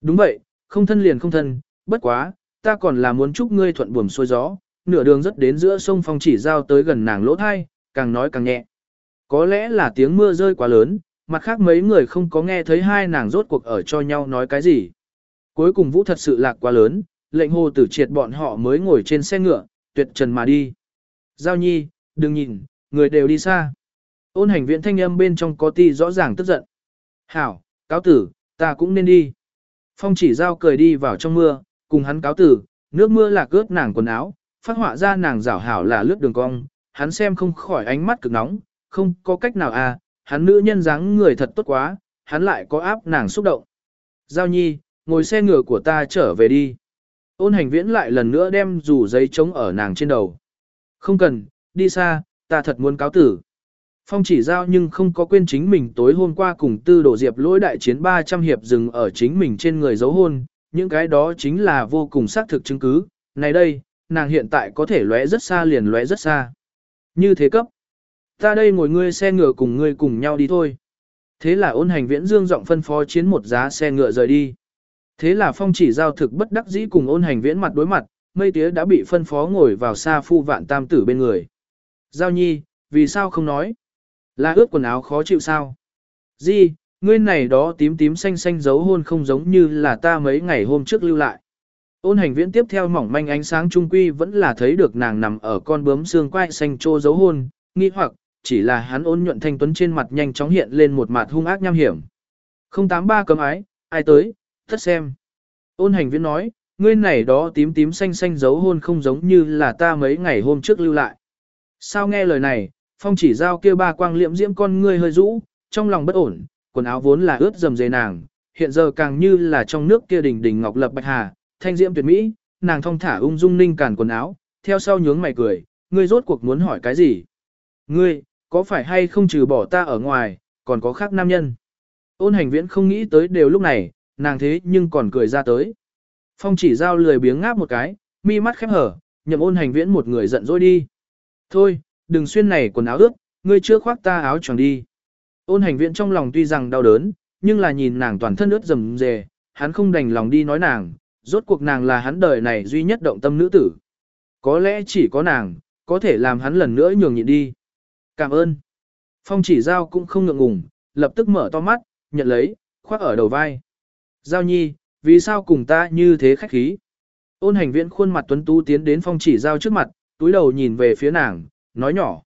Đúng vậy, không thân liền không thân, bất quá, ta còn là muốn chúc ngươi thuận buồm xuôi gió, nửa đường rất đến giữa sông phong chỉ giao tới gần nàng lỗ thai, càng nói càng nhẹ. Có lẽ là tiếng mưa rơi quá lớn, mặt khác mấy người không có nghe thấy hai nàng rốt cuộc ở cho nhau nói cái gì. Cuối cùng vũ thật sự lạc quá lớn, lệnh hồ tử triệt bọn họ mới ngồi trên xe ngựa, tuyệt trần mà đi. Giao nhi, đừng nhìn, người đều đi xa. Ôn hành viện thanh âm bên trong có ti rõ ràng tức giận. Hảo, cáo tử, ta cũng nên đi. Phong chỉ giao cười đi vào trong mưa, cùng hắn cáo tử, nước mưa là cướp nàng quần áo, phát họa ra nàng rảo hảo là lướt đường cong, hắn xem không khỏi ánh mắt cực nóng, không có cách nào à, hắn nữ nhân dáng người thật tốt quá, hắn lại có áp nàng xúc động. Giao nhi, ngồi xe ngựa của ta trở về đi. Ôn hành viễn lại lần nữa đem rủ giấy trống ở nàng trên đầu. Không cần, đi xa, ta thật muốn cáo tử. Phong chỉ giao nhưng không có quên chính mình tối hôm qua cùng tư đổ diệp lỗi đại chiến 300 hiệp dừng ở chính mình trên người dấu hôn, những cái đó chính là vô cùng xác thực chứng cứ. Này đây, nàng hiện tại có thể lóe rất xa liền lóe rất xa. Như thế cấp. Ta đây ngồi ngươi xe ngựa cùng ngươi cùng nhau đi thôi. Thế là ôn hành viễn dương giọng phân phó chiến một giá xe ngựa rời đi. Thế là phong chỉ giao thực bất đắc dĩ cùng ôn hành viễn mặt đối mặt, mây tía đã bị phân phó ngồi vào xa phu vạn tam tử bên người. Giao nhi, vì sao không nói? Là ướt quần áo khó chịu sao? Di, ngươi này đó tím tím xanh xanh dấu hôn không giống như là ta mấy ngày hôm trước lưu lại. Ôn hành viễn tiếp theo mỏng manh ánh sáng trung quy vẫn là thấy được nàng nằm ở con bướm xương quai xanh trô dấu hôn, nghi hoặc, chỉ là hắn ôn nhuận thanh tuấn trên mặt nhanh chóng hiện lên một mặt hung ác nham hiểm. 083 cấm ái, ai tới, thất xem. Ôn hành viễn nói, ngươi này đó tím tím xanh xanh dấu hôn không giống như là ta mấy ngày hôm trước lưu lại. Sao nghe lời này, phong chỉ giao kia ba quang liệm diễm con ngươi hơi rũ, trong lòng bất ổn, quần áo vốn là ướt dầm dề nàng, hiện giờ càng như là trong nước kia đỉnh đỉnh ngọc lập bạch hà, thanh diễm tuyệt mỹ, nàng thong thả ung dung ninh cản quần áo, theo sau nhướng mày cười, ngươi rốt cuộc muốn hỏi cái gì? Ngươi, có phải hay không trừ bỏ ta ở ngoài, còn có khác nam nhân? Ôn hành viễn không nghĩ tới đều lúc này, nàng thế nhưng còn cười ra tới. Phong chỉ giao lười biếng ngáp một cái, mi mắt khép hở, nhậm ôn hành viễn một người giận dỗi đi. Thôi, đừng xuyên này quần áo ướt, ngươi chưa khoác ta áo choàng đi. Ôn hành viễn trong lòng tuy rằng đau đớn, nhưng là nhìn nàng toàn thân ướt rầm rề, hắn không đành lòng đi nói nàng, rốt cuộc nàng là hắn đời này duy nhất động tâm nữ tử. Có lẽ chỉ có nàng, có thể làm hắn lần nữa nhường nhịn đi. Cảm ơn. Phong chỉ giao cũng không ngượng ngùng, lập tức mở to mắt, nhận lấy, khoác ở đầu vai. Giao nhi, vì sao cùng ta như thế khách khí? Ôn hành viễn khuôn mặt tuấn tú tiến đến phong chỉ giao trước mặt, túi đầu nhìn về phía nàng, nói nhỏ.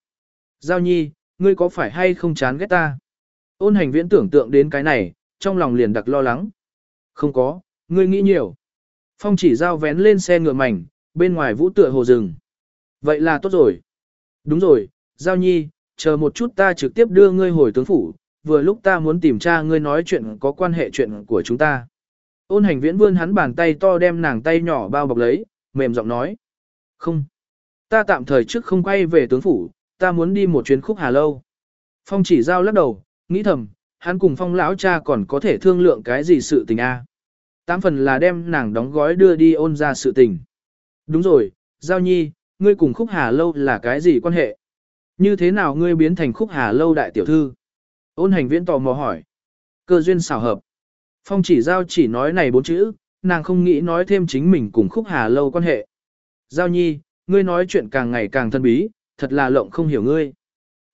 Giao nhi, ngươi có phải hay không chán ghét ta? Ôn hành viễn tưởng tượng đến cái này, trong lòng liền đặc lo lắng. Không có, ngươi nghĩ nhiều. Phong chỉ giao vén lên xe ngựa mảnh, bên ngoài vũ tựa hồ rừng. Vậy là tốt rồi. Đúng rồi, giao nhi, chờ một chút ta trực tiếp đưa ngươi hồi tướng phủ, vừa lúc ta muốn tìm tra ngươi nói chuyện có quan hệ chuyện của chúng ta. Ôn hành viễn vươn hắn bàn tay to đem nàng tay nhỏ bao bọc lấy, mềm giọng nói. Không. Ta tạm thời trước không quay về tướng phủ, ta muốn đi một chuyến khúc hà lâu. Phong chỉ giao lắc đầu, nghĩ thầm, hắn cùng phong lão cha còn có thể thương lượng cái gì sự tình a? Tám phần là đem nàng đóng gói đưa đi ôn ra sự tình. Đúng rồi, giao nhi, ngươi cùng khúc hà lâu là cái gì quan hệ? Như thế nào ngươi biến thành khúc hà lâu đại tiểu thư? Ôn hành viễn tò mò hỏi. Cơ duyên xảo hợp. Phong chỉ giao chỉ nói này bốn chữ, nàng không nghĩ nói thêm chính mình cùng khúc hà lâu quan hệ. Giao nhi, ngươi nói chuyện càng ngày càng thân bí, thật là lộng không hiểu ngươi.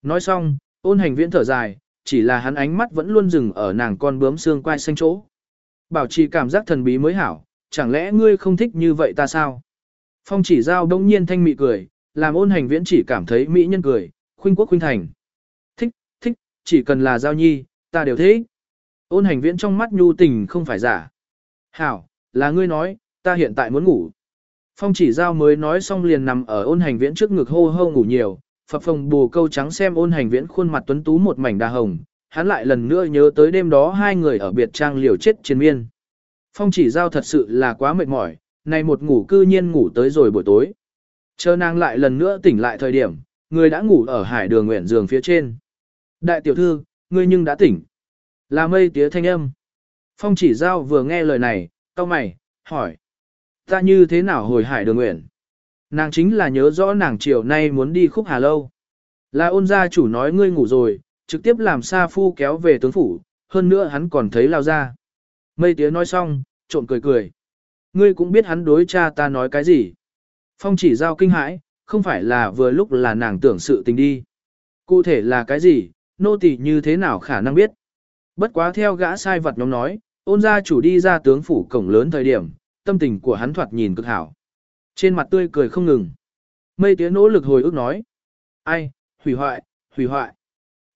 Nói xong, ôn hành viễn thở dài, chỉ là hắn ánh mắt vẫn luôn dừng ở nàng con bướm xương quai xanh chỗ. Bảo trì cảm giác thần bí mới hảo, chẳng lẽ ngươi không thích như vậy ta sao? Phong chỉ giao đông nhiên thanh mị cười, làm ôn hành viễn chỉ cảm thấy mỹ nhân cười, khuynh quốc khuynh thành. Thích, thích, chỉ cần là giao nhi, ta đều thích. Ôn hành viễn trong mắt nhu tình không phải giả. Hảo, là ngươi nói, ta hiện tại muốn ngủ. Phong chỉ giao mới nói xong liền nằm ở ôn hành viễn trước ngực hô hô ngủ nhiều, phập phồng bù câu trắng xem ôn hành viễn khuôn mặt tuấn tú một mảnh đa hồng, hắn lại lần nữa nhớ tới đêm đó hai người ở biệt trang liều chết chiến miên. Phong chỉ giao thật sự là quá mệt mỏi, này một ngủ cư nhiên ngủ tới rồi buổi tối. Chờ nàng lại lần nữa tỉnh lại thời điểm, người đã ngủ ở hải đường nguyện giường phía trên. Đại tiểu thư, ngươi nhưng đã tỉnh. Là mây tía thanh âm. Phong chỉ giao vừa nghe lời này, cau mày, hỏi. Ta như thế nào hồi hải đường nguyện? Nàng chính là nhớ rõ nàng chiều nay muốn đi khúc hà lâu. Là ôn gia chủ nói ngươi ngủ rồi, trực tiếp làm Sa Phu kéo về tướng phủ, hơn nữa hắn còn thấy lao ra. Mây tía nói xong, trộn cười cười. Ngươi cũng biết hắn đối cha ta nói cái gì. Phong chỉ giao kinh hãi, không phải là vừa lúc là nàng tưởng sự tình đi. Cụ thể là cái gì, nô tỳ như thế nào khả năng biết. Bất quá theo gã sai vật nhóm nói, ôn gia chủ đi ra tướng phủ cổng lớn thời điểm, tâm tình của hắn thoạt nhìn cực hảo. Trên mặt tươi cười không ngừng. Mây tía nỗ lực hồi ức nói. Ai, hủy hoại, hủy hoại.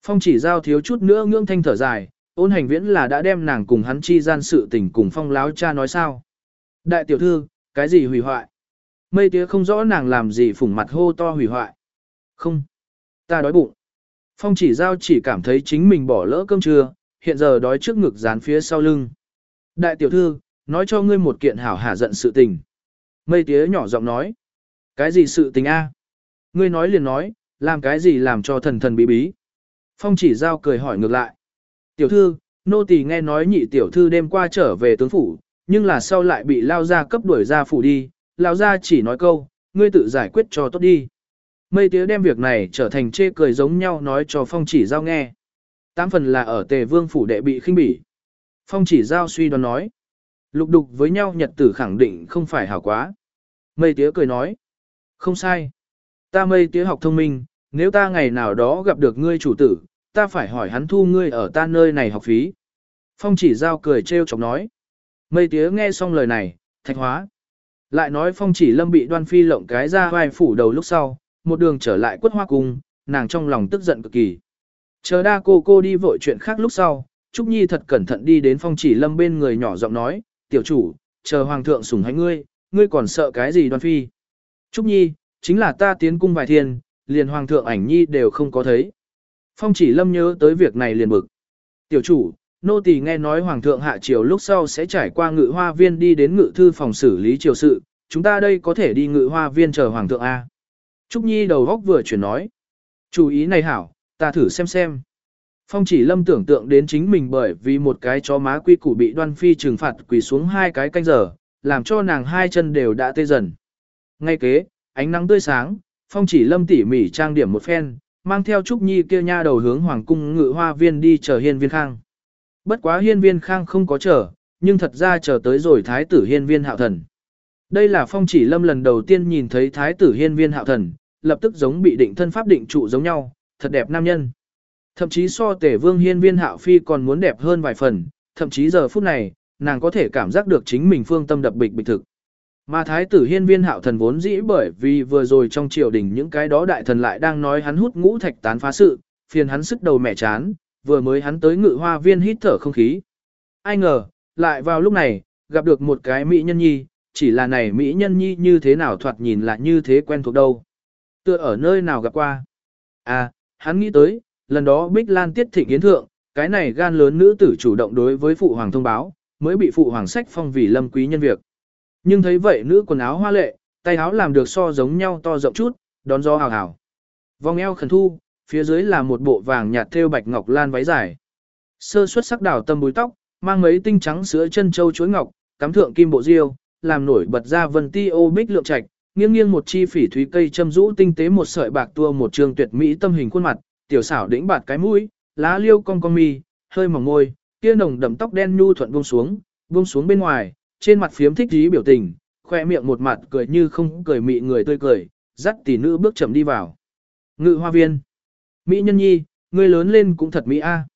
Phong chỉ giao thiếu chút nữa ngưỡng thanh thở dài, ôn hành viễn là đã đem nàng cùng hắn chi gian sự tình cùng phong láo cha nói sao. Đại tiểu thư, cái gì hủy hoại? Mây tía không rõ nàng làm gì phủng mặt hô to hủy hoại. Không, ta đói bụng. Phong chỉ giao chỉ cảm thấy chính mình bỏ lỡ cơm trưa, hiện giờ đói trước ngực dán phía sau lưng. Đại tiểu thư, nói cho ngươi một kiện hảo hả giận sự tình. Mây tía nhỏ giọng nói. Cái gì sự tình a? Ngươi nói liền nói, làm cái gì làm cho thần thần bí bí. Phong chỉ giao cười hỏi ngược lại. Tiểu thư, nô tỳ nghe nói nhị tiểu thư đêm qua trở về tướng phủ, nhưng là sau lại bị lao ra cấp đuổi ra phủ đi, lao ra chỉ nói câu, ngươi tự giải quyết cho tốt đi. Mây tía đem việc này trở thành chê cười giống nhau nói cho phong chỉ giao nghe. Tám phần là ở tề vương phủ đệ bị khinh bỉ. Phong chỉ giao suy đoán nói. Lục đục với nhau nhật tử khẳng định không phải hảo quá. Mây tía cười nói. Không sai. Ta mây tía học thông minh, nếu ta ngày nào đó gặp được ngươi chủ tử, ta phải hỏi hắn thu ngươi ở ta nơi này học phí. Phong chỉ giao cười trêu chọc nói. Mây tía nghe xong lời này, thạch hóa. Lại nói phong chỉ lâm bị đoan phi lộng cái ra vai phủ đầu lúc sau, một đường trở lại quất hoa cung, nàng trong lòng tức giận cực kỳ. Chờ đa cô cô đi vội chuyện khác lúc sau, Trúc Nhi thật cẩn thận đi đến phong chỉ lâm bên người nhỏ giọng nói, tiểu chủ, chờ hoàng thượng sủng hãnh ngươi, ngươi còn sợ cái gì đoan phi. Trúc Nhi, chính là ta tiến cung vài thiên, liền hoàng thượng ảnh nhi đều không có thấy. Phong chỉ lâm nhớ tới việc này liền bực. Tiểu chủ, nô tỳ nghe nói hoàng thượng hạ triều lúc sau sẽ trải qua ngự hoa viên đi đến ngự thư phòng xử lý triều sự, chúng ta đây có thể đi ngự hoa viên chờ hoàng thượng A. Trúc Nhi đầu góc vừa chuyển nói. Chủ ý này hảo, ta thử xem xem. Phong chỉ lâm tưởng tượng đến chính mình bởi vì một cái chó má quy củ bị đoan phi trừng phạt quỳ xuống hai cái canh giờ, làm cho nàng hai chân đều đã tê dần. Ngay kế, ánh nắng tươi sáng, phong chỉ lâm tỉ mỉ trang điểm một phen, mang theo Trúc Nhi kia nha đầu hướng hoàng cung ngự hoa viên đi chờ hiên viên khang. Bất quá hiên viên khang không có chờ, nhưng thật ra chờ tới rồi thái tử hiên viên hạo thần. Đây là phong chỉ lâm lần đầu tiên nhìn thấy thái tử hiên viên hạo thần, lập tức giống bị định thân pháp định trụ giống nhau, thật đẹp nam nhân. Thậm chí so tể vương hiên viên hạo phi còn muốn đẹp hơn vài phần, thậm chí giờ phút này, nàng có thể cảm giác được chính mình phương tâm đập bịch bịch thực. Mà thái tử hiên viên hạo thần vốn dĩ bởi vì vừa rồi trong triều đình những cái đó đại thần lại đang nói hắn hút ngũ thạch tán phá sự, phiền hắn sức đầu mẻ chán, vừa mới hắn tới ngự hoa viên hít thở không khí. Ai ngờ, lại vào lúc này, gặp được một cái mỹ nhân nhi, chỉ là này mỹ nhân nhi như thế nào thoạt nhìn là như thế quen thuộc đâu. Tựa ở nơi nào gặp qua. À, hắn nghĩ tới, lần đó Bích Lan tiết thịnh yến thượng, cái này gan lớn nữ tử chủ động đối với phụ hoàng thông báo, mới bị phụ hoàng sách phong vì lâm quý nhân việc. Nhưng thấy vậy nữ quần áo hoa lệ, tay áo làm được so giống nhau to rộng chút, đón gió hào hào. Vòng eo khẩn thu, phía dưới là một bộ vàng nhạt thêu bạch ngọc lan váy dài. Sơ xuất sắc đào tâm búi tóc, mang mấy tinh trắng sữa chân châu chuối ngọc, cắm thượng kim bộ diêu, làm nổi bật ra vân ti ô bích lượng trạch, nghiêng nghiêng một chi phỉ thúy cây châm rũ tinh tế một sợi bạc tua một trường tuyệt mỹ tâm hình khuôn mặt, tiểu xảo đĩnh bạt cái mũi, lá liêu cong cong mi, hơi mỏng môi, kia nồng đậm tóc đen nhu thuận buông xuống, buông xuống bên ngoài, trên mặt phiếm thích trí biểu tình, khoe miệng một mặt cười như không cười mị người tươi cười, dắt tỷ nữ bước chậm đi vào. Ngự hoa viên. Mỹ nhân nhi, ngươi lớn lên cũng thật mỹ a.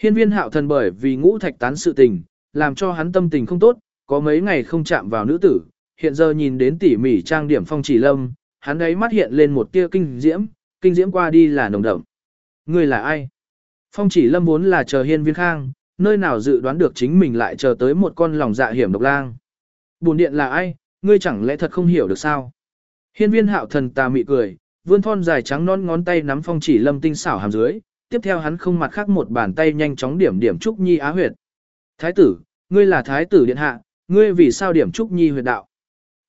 Hiên viên hạo thần bởi vì ngũ thạch tán sự tình, làm cho hắn tâm tình không tốt, có mấy ngày không chạm vào nữ tử, hiện giờ nhìn đến tỉ mỉ trang điểm phong chỉ lâm, hắn ấy mắt hiện lên một tia kinh diễm, kinh diễm qua đi là nồng đậm. Ngươi là ai? Phong chỉ lâm vốn là chờ hiên viên khang, nơi nào dự đoán được chính mình lại chờ tới một con lòng dạ hiểm độc lang. Bùn điện là ai, ngươi chẳng lẽ thật không hiểu được sao? Hiên viên hạo thần tà mị cười, vươn thon dài trắng non ngón tay nắm phong chỉ lâm tinh xảo hàm dưới, tiếp theo hắn không mặt khác một bàn tay nhanh chóng điểm điểm Trúc Nhi á huyệt. Thái tử, ngươi là thái tử điện hạ, ngươi vì sao điểm Trúc Nhi huyệt đạo?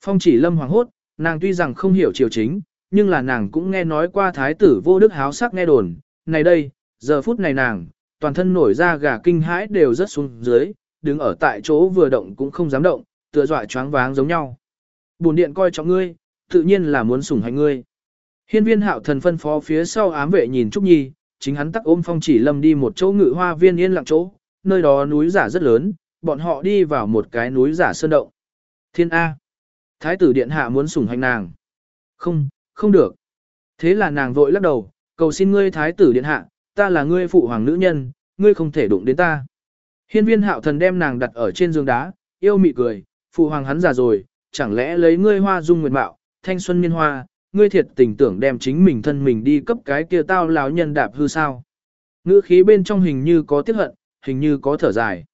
Phong chỉ lâm hoàng hốt, nàng tuy rằng không hiểu triều chính, nhưng là nàng cũng nghe nói qua thái tử vô đức háo sắc nghe đồn. Này đây, giờ phút này nàng, toàn thân nổi ra gà kinh hãi đều rất xuống dưới, đứng ở tại chỗ vừa động cũng không dám động, tựa dọa choáng váng giống nhau. Bổn điện coi trọng ngươi, tự nhiên là muốn sủng hành ngươi. Hiên viên hạo thần phân phó phía sau ám vệ nhìn Trúc Nhi, chính hắn tắc ôm phong chỉ lâm đi một chỗ ngự hoa viên yên lặng chỗ, nơi đó núi giả rất lớn, bọn họ đi vào một cái núi giả sơn động. Thiên A. Thái tử điện hạ muốn sủng hành nàng. Không, không được. Thế là nàng vội lắc đầu, cầu xin ngươi thái tử điện hạ, ta là ngươi phụ hoàng nữ nhân, ngươi không thể đụng đến ta. Hiên viên hạo thần đem nàng đặt ở trên giường đá, yêu mị cười, phụ hoàng hắn già rồi, chẳng lẽ lấy ngươi hoa dung nguyệt mạo, thanh xuân niên hoa, ngươi thiệt tình tưởng đem chính mình thân mình đi cấp cái kia tao lão nhân đạp hư sao. Ngữ khí bên trong hình như có tiếc hận, hình như có thở dài.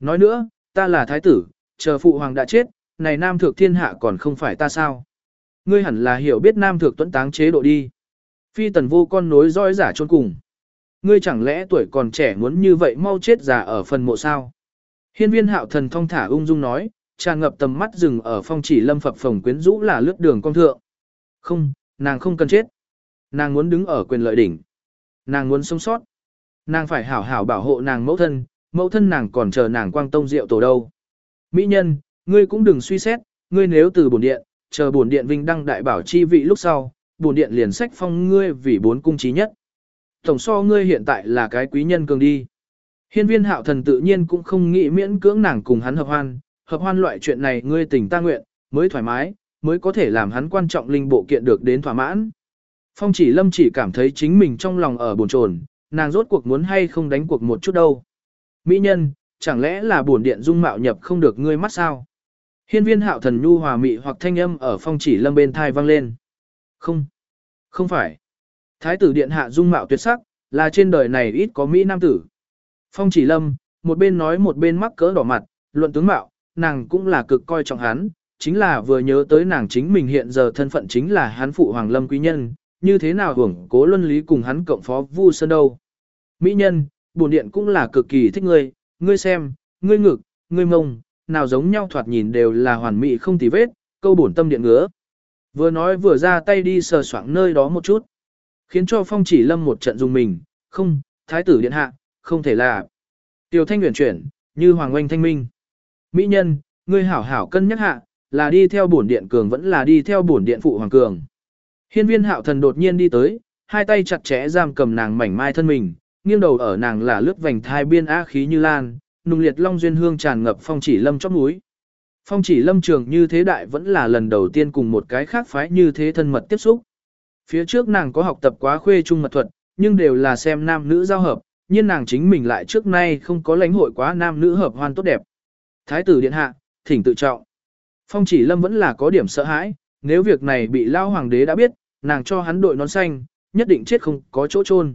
Nói nữa, ta là thái tử, chờ phụ hoàng đã chết, này nam thượng thiên hạ còn không phải ta sao. Ngươi hẳn là hiểu biết nam thượng tuấn táng chế độ đi. Phi tần vô con nối roi giả chôn cùng. Ngươi chẳng lẽ tuổi còn trẻ muốn như vậy mau chết già ở phần mộ sao? Hiên viên hạo thần thong thả ung dung nói, tràn ngập tầm mắt dừng ở phong chỉ lâm phập phồng quyến rũ là lướt đường con thượng. Không, nàng không cần chết. Nàng muốn đứng ở quyền lợi đỉnh. Nàng muốn sống sót. Nàng phải hảo hảo bảo hộ nàng mẫu thân, mẫu thân nàng còn chờ nàng quang tông rượu tổ đâu. Mỹ nhân, ngươi cũng đừng suy xét, ngươi nếu từ bổn điện, chờ bổn điện vinh đăng đại bảo chi vị lúc sau, bổn điện liền sách phong ngươi vì bốn cung trí nhất. Tổng so ngươi hiện tại là cái quý nhân cường đi. Hiên viên hạo thần tự nhiên cũng không nghĩ miễn cưỡng nàng cùng hắn hợp hoan, hợp hoan loại chuyện này ngươi tình ta nguyện, mới thoải mái, mới có thể làm hắn quan trọng linh bộ kiện được đến thỏa mãn. Phong chỉ lâm chỉ cảm thấy chính mình trong lòng ở buồn chồn, nàng rốt cuộc muốn hay không đánh cuộc một chút đâu. Mỹ nhân, chẳng lẽ là buồn điện dung mạo nhập không được ngươi mắt sao? Hiên viên hạo thần nhu hòa mị hoặc thanh âm ở phong chỉ lâm bên thai vang lên. Không, không phải. Thái tử điện hạ dung mạo tuyệt sắc, là trên đời này ít có Mỹ nam tử. Phong chỉ lâm, một bên nói một bên mắc cỡ đỏ mặt, luận tướng mạo, nàng cũng là cực coi trọng hắn, chính là vừa nhớ tới nàng chính mình hiện giờ thân phận chính là hắn phụ hoàng lâm quý nhân, như thế nào hưởng cố luân lý cùng hắn cộng phó vu sơn đâu. Mỹ nhân, bổn điện cũng là cực kỳ thích ngươi, ngươi xem, ngươi ngực, ngươi mông, nào giống nhau thoạt nhìn đều là hoàn mỹ không tì vết, câu bổn tâm điện ngứa. Vừa nói vừa ra tay đi sờ soạng nơi đó một chút. Khiến cho phong chỉ lâm một trận dùng mình, không, thái tử điện hạ, không thể là. Tiểu thanh nguyện chuyển, như hoàng oanh thanh minh. Mỹ nhân, ngươi hảo hảo cân nhắc hạ, là đi theo bổn điện cường vẫn là đi theo bổn điện phụ hoàng cường. Hiên viên hạo thần đột nhiên đi tới, hai tay chặt chẽ giam cầm nàng mảnh mai thân mình, nghiêng đầu ở nàng là lướt vành thai biên á khí như lan, nùng liệt long duyên hương tràn ngập phong chỉ lâm chóp núi. Phong chỉ lâm trường như thế đại vẫn là lần đầu tiên cùng một cái khác phái như thế thân mật tiếp xúc. Phía trước nàng có học tập quá khuê trung mật thuật, nhưng đều là xem nam nữ giao hợp, nhưng nàng chính mình lại trước nay không có lãnh hội quá nam nữ hợp hoan tốt đẹp. Thái tử điện hạ, thỉnh tự trọng. Phong chỉ lâm vẫn là có điểm sợ hãi, nếu việc này bị lao hoàng đế đã biết, nàng cho hắn đội nón xanh, nhất định chết không có chỗ chôn.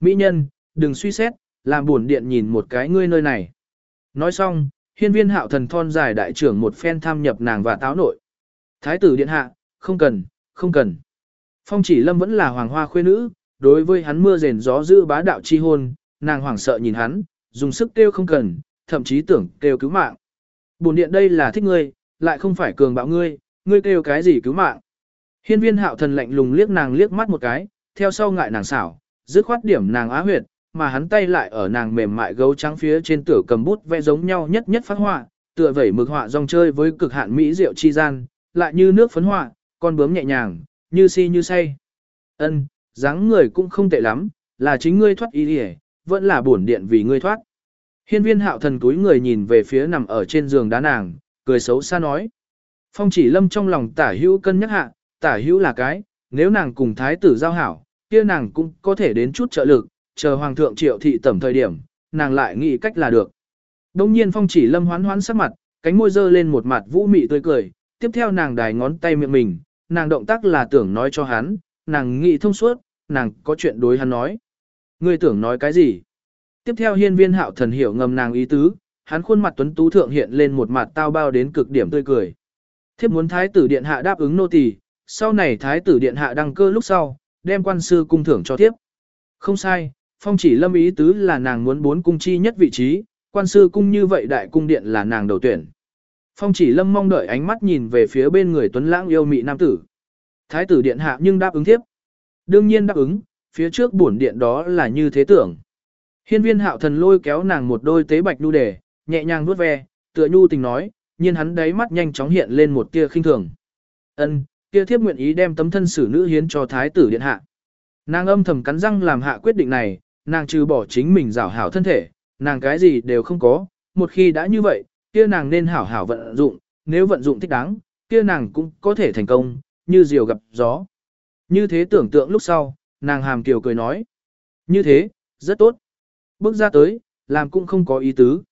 Mỹ nhân, đừng suy xét, làm buồn điện nhìn một cái ngươi nơi này. Nói xong, hiên viên hạo thần thon dài đại trưởng một phen tham nhập nàng và táo nội. Thái tử điện hạ, không cần, không cần. Phong chỉ lâm vẫn là hoàng hoa khuê nữ, đối với hắn mưa rền gió dữ bá đạo chi hôn, nàng hoảng sợ nhìn hắn, dùng sức kêu không cần, thậm chí tưởng kêu cứu mạng. Bổn điện đây là thích ngươi, lại không phải cường bạo ngươi, ngươi kêu cái gì cứu mạng. Hiên viên hạo thần lạnh lùng liếc nàng liếc mắt một cái, theo sau ngại nàng xảo, dứt khoát điểm nàng á huyệt, mà hắn tay lại ở nàng mềm mại gấu trắng phía trên tử cầm bút vẽ giống nhau nhất nhất phát họa, tựa vẩy mực họa rong chơi với cực hạn mỹ diệu chi gian, lại như nước phấn họa, con bướm nhẹ nhàng, như si như say. Ân, dáng người cũng không tệ lắm, là chính ngươi thoát ý đi vẫn là bổn điện vì ngươi thoát. Hiên viên hạo thần túi người nhìn về phía nằm ở trên giường đá nàng, cười xấu xa nói. Phong chỉ lâm trong lòng tả hữu cân nhắc hạ, tả hữu là cái, nếu nàng cùng thái tử giao hảo, kia nàng cũng có thể đến chút trợ lực, chờ hoàng thượng triệu thị tẩm thời điểm, nàng lại nghĩ cách là được. Đông nhiên phong chỉ lâm hoán hoán sắc mặt, cánh môi dơ lên một mặt vũ mị tươi cười, tiếp theo nàng đài ngón tay miệng mình, nàng động tác là tưởng nói cho hắn, nàng nghĩ thông suốt, nàng có chuyện đối hắn nói. Ngươi tưởng nói cái gì? Tiếp theo hiên viên hạo thần hiểu ngầm nàng ý tứ, hắn khuôn mặt tuấn tú thượng hiện lên một mặt tao bao đến cực điểm tươi cười. Thiếp muốn thái tử điện hạ đáp ứng nô tỳ, sau này thái tử điện hạ đăng cơ lúc sau, đem quan sư cung thưởng cho thiếp. Không sai, phong chỉ lâm ý tứ là nàng muốn bốn cung chi nhất vị trí, quan sư cung như vậy đại cung điện là nàng đầu tuyển. Phong chỉ lâm mong đợi ánh mắt nhìn về phía bên người tuấn lãng yêu mị nam tử. Thái tử điện hạ nhưng đáp ứng tiếp. Đương nhiên đáp ứng, phía trước bổn điện đó là như thế tưởng. Hiên viên hạo thần lôi kéo nàng một đôi tế bạch nhu đề, nhẹ nhàng vuốt ve, tựa nhu tình nói, nhiên hắn đáy mắt nhanh chóng hiện lên một tia khinh thường. Ân, kia thiếp nguyện ý đem tấm thân xử nữ hiến cho thái tử điện hạ. Nàng âm thầm cắn răng làm hạ quyết định này, nàng trừ bỏ chính mình rảo hảo thân thể, nàng cái gì đều không có, một khi đã như vậy, kia nàng nên hảo hảo vận dụng, nếu vận dụng thích đáng, kia nàng cũng có thể thành công, như diều gặp gió. Như thế tưởng tượng lúc sau, nàng hàm kiều cười nói. Như thế, rất tốt. Bước ra tới, làm cũng không có ý tứ.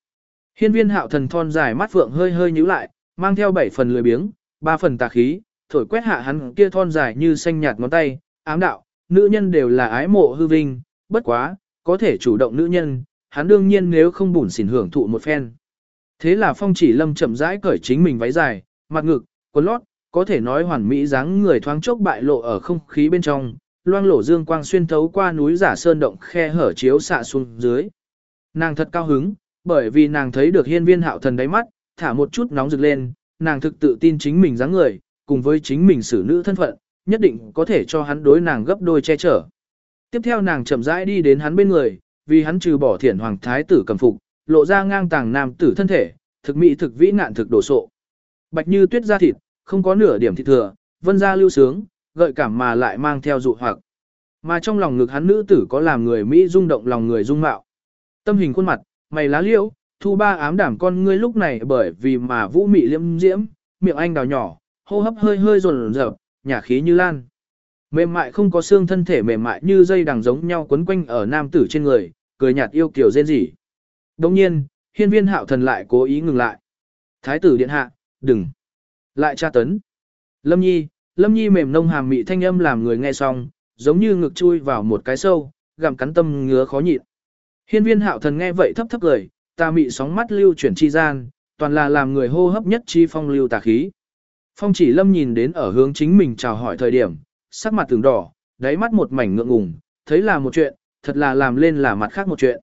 Hiên viên hạo thần thon dài mắt phượng hơi hơi nhíu lại, mang theo bảy phần lười biếng, ba phần tà khí, thổi quét hạ hắn kia thon dài như xanh nhạt ngón tay, ám đạo, nữ nhân đều là ái mộ hư vinh, bất quá, có thể chủ động nữ nhân, hắn đương nhiên nếu không bùn xỉn hưởng thụ một phen. Thế là phong chỉ lâm chậm rãi cởi chính mình váy dài, mặt ngực, quần lót, có thể nói hoàn mỹ dáng người thoáng chốc bại lộ ở không khí bên trong, loang lổ dương quang xuyên thấu qua núi giả sơn động khe hở chiếu xạ xuống dưới. Nàng thật cao hứng, bởi vì nàng thấy được hiên viên hạo thần đáy mắt, thả một chút nóng rực lên, nàng thực tự tin chính mình dáng người, cùng với chính mình xử nữ thân phận, nhất định có thể cho hắn đối nàng gấp đôi che chở. Tiếp theo nàng chậm rãi đi đến hắn bên người, vì hắn trừ bỏ thiển hoàng thái tử cầm phục, lộ ra ngang tàng nam tử thân thể, thực mỹ thực vĩ ngạn thực đổ sộ. Bạch như tuyết da thịt, không có nửa điểm thịt thừa, vân ra lưu sướng, gợi cảm mà lại mang theo dụ hoặc. Mà trong lòng ngực hắn nữ tử có làm người Mỹ rung động lòng người dung mạo. Tâm hình khuôn mặt, mày lá liễu, thu ba ám đảm con ngươi lúc này bởi vì mà vũ mị liễm diễm, miệng anh đào nhỏ, hô hấp hơi hơi rồn rợp, nhả khí như lan. Mềm mại không có xương thân thể mềm mại như dây đằng giống nhau quấn quanh ở nam tử trên người, cười nhạt yêu kiều rên rỉ. Đồng nhiên, hiên viên hạo thần lại cố ý ngừng lại. Thái tử điện hạ, đừng. Lại tra tấn. Lâm nhi, lâm nhi mềm nông hàm mị thanh âm làm người nghe xong, giống như ngực chui vào một cái sâu, gặm cắn tâm ngứa khó nhịn. Hiên viên hạo thần nghe vậy thấp thấp cười, ta mị sóng mắt lưu chuyển chi gian, toàn là làm người hô hấp nhất chi phong lưu tà khí. Phong chỉ lâm nhìn đến ở hướng chính mình chào hỏi thời điểm, sắc mặt tường đỏ, đáy mắt một mảnh ngượng ngùng, thấy là một chuyện, thật là làm lên là mặt khác một chuyện.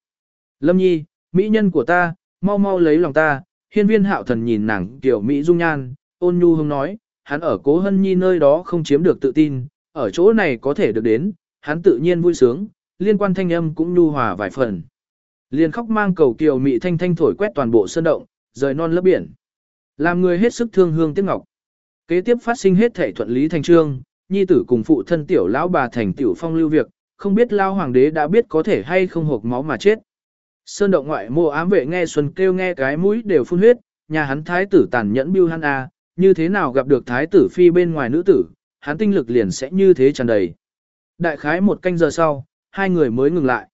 Lâm nhi, mỹ nhân của ta, mau mau lấy lòng ta, hiên viên hạo thần nhìn nàng tiểu mỹ dung nhan, ôn nhu hương nói, hắn ở cố hân nhi nơi đó không chiếm được tự tin, ở chỗ này có thể được đến, hắn tự nhiên vui sướng, liên quan thanh âm cũng nhu hòa vài phần. Liên khóc mang cầu kiều mị thanh thanh thổi quét toàn bộ sơn động, rời non lớp biển. Làm người hết sức thương hương tiếc ngọc. Kế tiếp phát sinh hết thể thuận lý thành trương, nhi tử cùng phụ thân tiểu lão bà thành tiểu phong lưu việc, không biết lao hoàng đế đã biết có thể hay không hộp máu mà chết. Sơn động ngoại mô ám vệ nghe xuân kêu nghe cái mũi đều phun huyết, nhà hắn thái tử tàn nhẫn biêu hắn a, như thế nào gặp được thái tử phi bên ngoài nữ tử, hắn tinh lực liền sẽ như thế tràn đầy. Đại khái một canh giờ sau, hai người mới ngừng lại.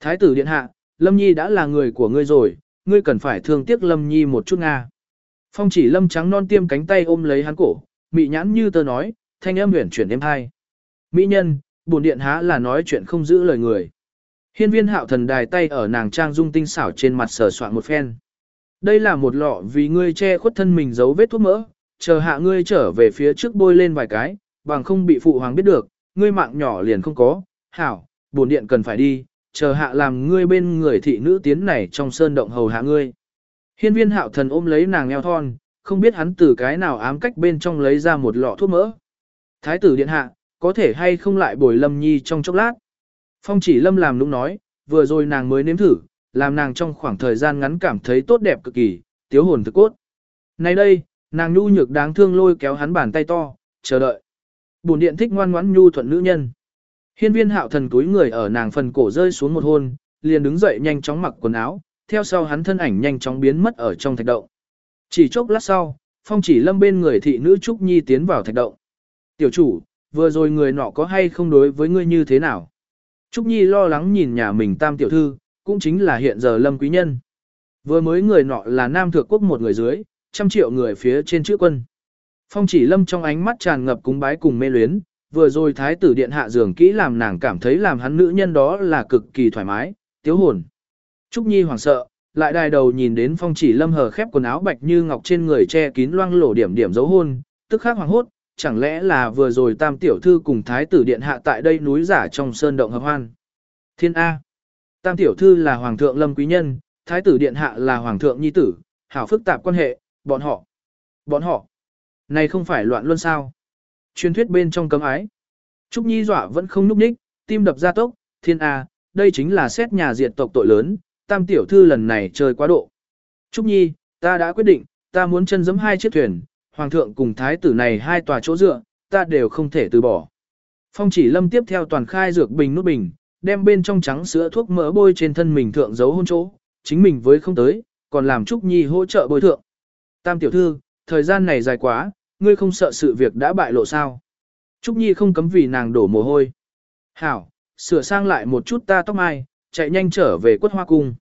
Thái tử điện hạ, Lâm Nhi đã là người của ngươi rồi, ngươi cần phải thương tiếc Lâm Nhi một chút nga. Phong chỉ lâm trắng non tiêm cánh tay ôm lấy hắn cổ, mị nhãn như tơ nói, thanh âm huyền chuyển êm hai. Mỹ nhân, bổn điện há là nói chuyện không giữ lời người. Hiên viên hạo thần đài tay ở nàng trang dung tinh xảo trên mặt sờ soạn một phen. Đây là một lọ vì ngươi che khuất thân mình giấu vết thuốc mỡ, chờ hạ ngươi trở về phía trước bôi lên vài cái, bằng không bị phụ hoàng biết được, ngươi mạng nhỏ liền không có, hảo, bổn điện cần phải đi, chờ hạ làm ngươi bên người thị nữ tiến này trong sơn động hầu hạ ngươi. Hiên viên hạo thần ôm lấy nàng eo thon, không biết hắn từ cái nào ám cách bên trong lấy ra một lọ thuốc mỡ. Thái tử điện hạ, có thể hay không lại bồi lâm nhi trong chốc lát. Phong chỉ lâm làm nũng nói, vừa rồi nàng mới nếm thử, làm nàng trong khoảng thời gian ngắn cảm thấy tốt đẹp cực kỳ, tiếu hồn thực cốt. Này đây, nàng nhu nhược đáng thương lôi kéo hắn bàn tay to, chờ đợi. Bùn điện thích ngoan ngoãn nhu thuận nữ nhân. Hiên viên hạo thần túi người ở nàng phần cổ rơi xuống một hôn, liền đứng dậy nhanh chóng mặc quần áo, theo sau hắn thân ảnh nhanh chóng biến mất ở trong thạch động. Chỉ chốc lát sau, phong chỉ lâm bên người thị nữ Trúc Nhi tiến vào thạch động. Tiểu chủ, vừa rồi người nọ có hay không đối với ngươi như thế nào? Trúc Nhi lo lắng nhìn nhà mình tam tiểu thư, cũng chính là hiện giờ lâm quý nhân. Vừa mới người nọ là nam thượng quốc một người dưới, trăm triệu người phía trên chữ quân. Phong chỉ lâm trong ánh mắt tràn ngập cúng bái cùng mê luyến, vừa rồi thái tử điện hạ giường kỹ làm nàng cảm thấy làm hắn nữ nhân đó là cực kỳ thoải mái, tiếu hồn. Trúc Nhi hoảng sợ, lại đài đầu nhìn đến phong chỉ lâm hờ khép quần áo bạch như ngọc trên người che kín loang lổ điểm điểm dấu hôn, tức khắc hoàng hốt, chẳng lẽ là vừa rồi tam tiểu thư cùng thái tử điện hạ tại đây núi giả trong sơn động hợp hoan. Thiên A. Tam tiểu thư là hoàng thượng lâm quý nhân, thái tử điện hạ là hoàng thượng nhi tử, hảo phức tạp quan hệ, bọn họ. Bọn họ. Này không phải loạn luôn sao? Truyền thuyết bên trong cấm ái. Trúc Nhi dọa vẫn không núp ních, tim đập ra tốc, thiên a, đây chính là xét nhà diệt tộc tội lớn, tam tiểu thư lần này chơi quá độ. Trúc Nhi, ta đã quyết định, ta muốn chân giấm hai chiếc thuyền, hoàng thượng cùng thái tử này hai tòa chỗ dựa, ta đều không thể từ bỏ. Phong chỉ lâm tiếp theo toàn khai dược bình nút bình, đem bên trong trắng sữa thuốc mỡ bôi trên thân mình thượng giấu hôn chỗ, chính mình với không tới, còn làm Trúc Nhi hỗ trợ bôi thượng. Tam tiểu thư, thời gian này dài quá, ngươi không sợ sự việc đã bại lộ sao. Trúc Nhi không cấm vì nàng đổ mồ hôi. Hảo, sửa sang lại một chút ta tóc mai, chạy nhanh trở về quất hoa cung.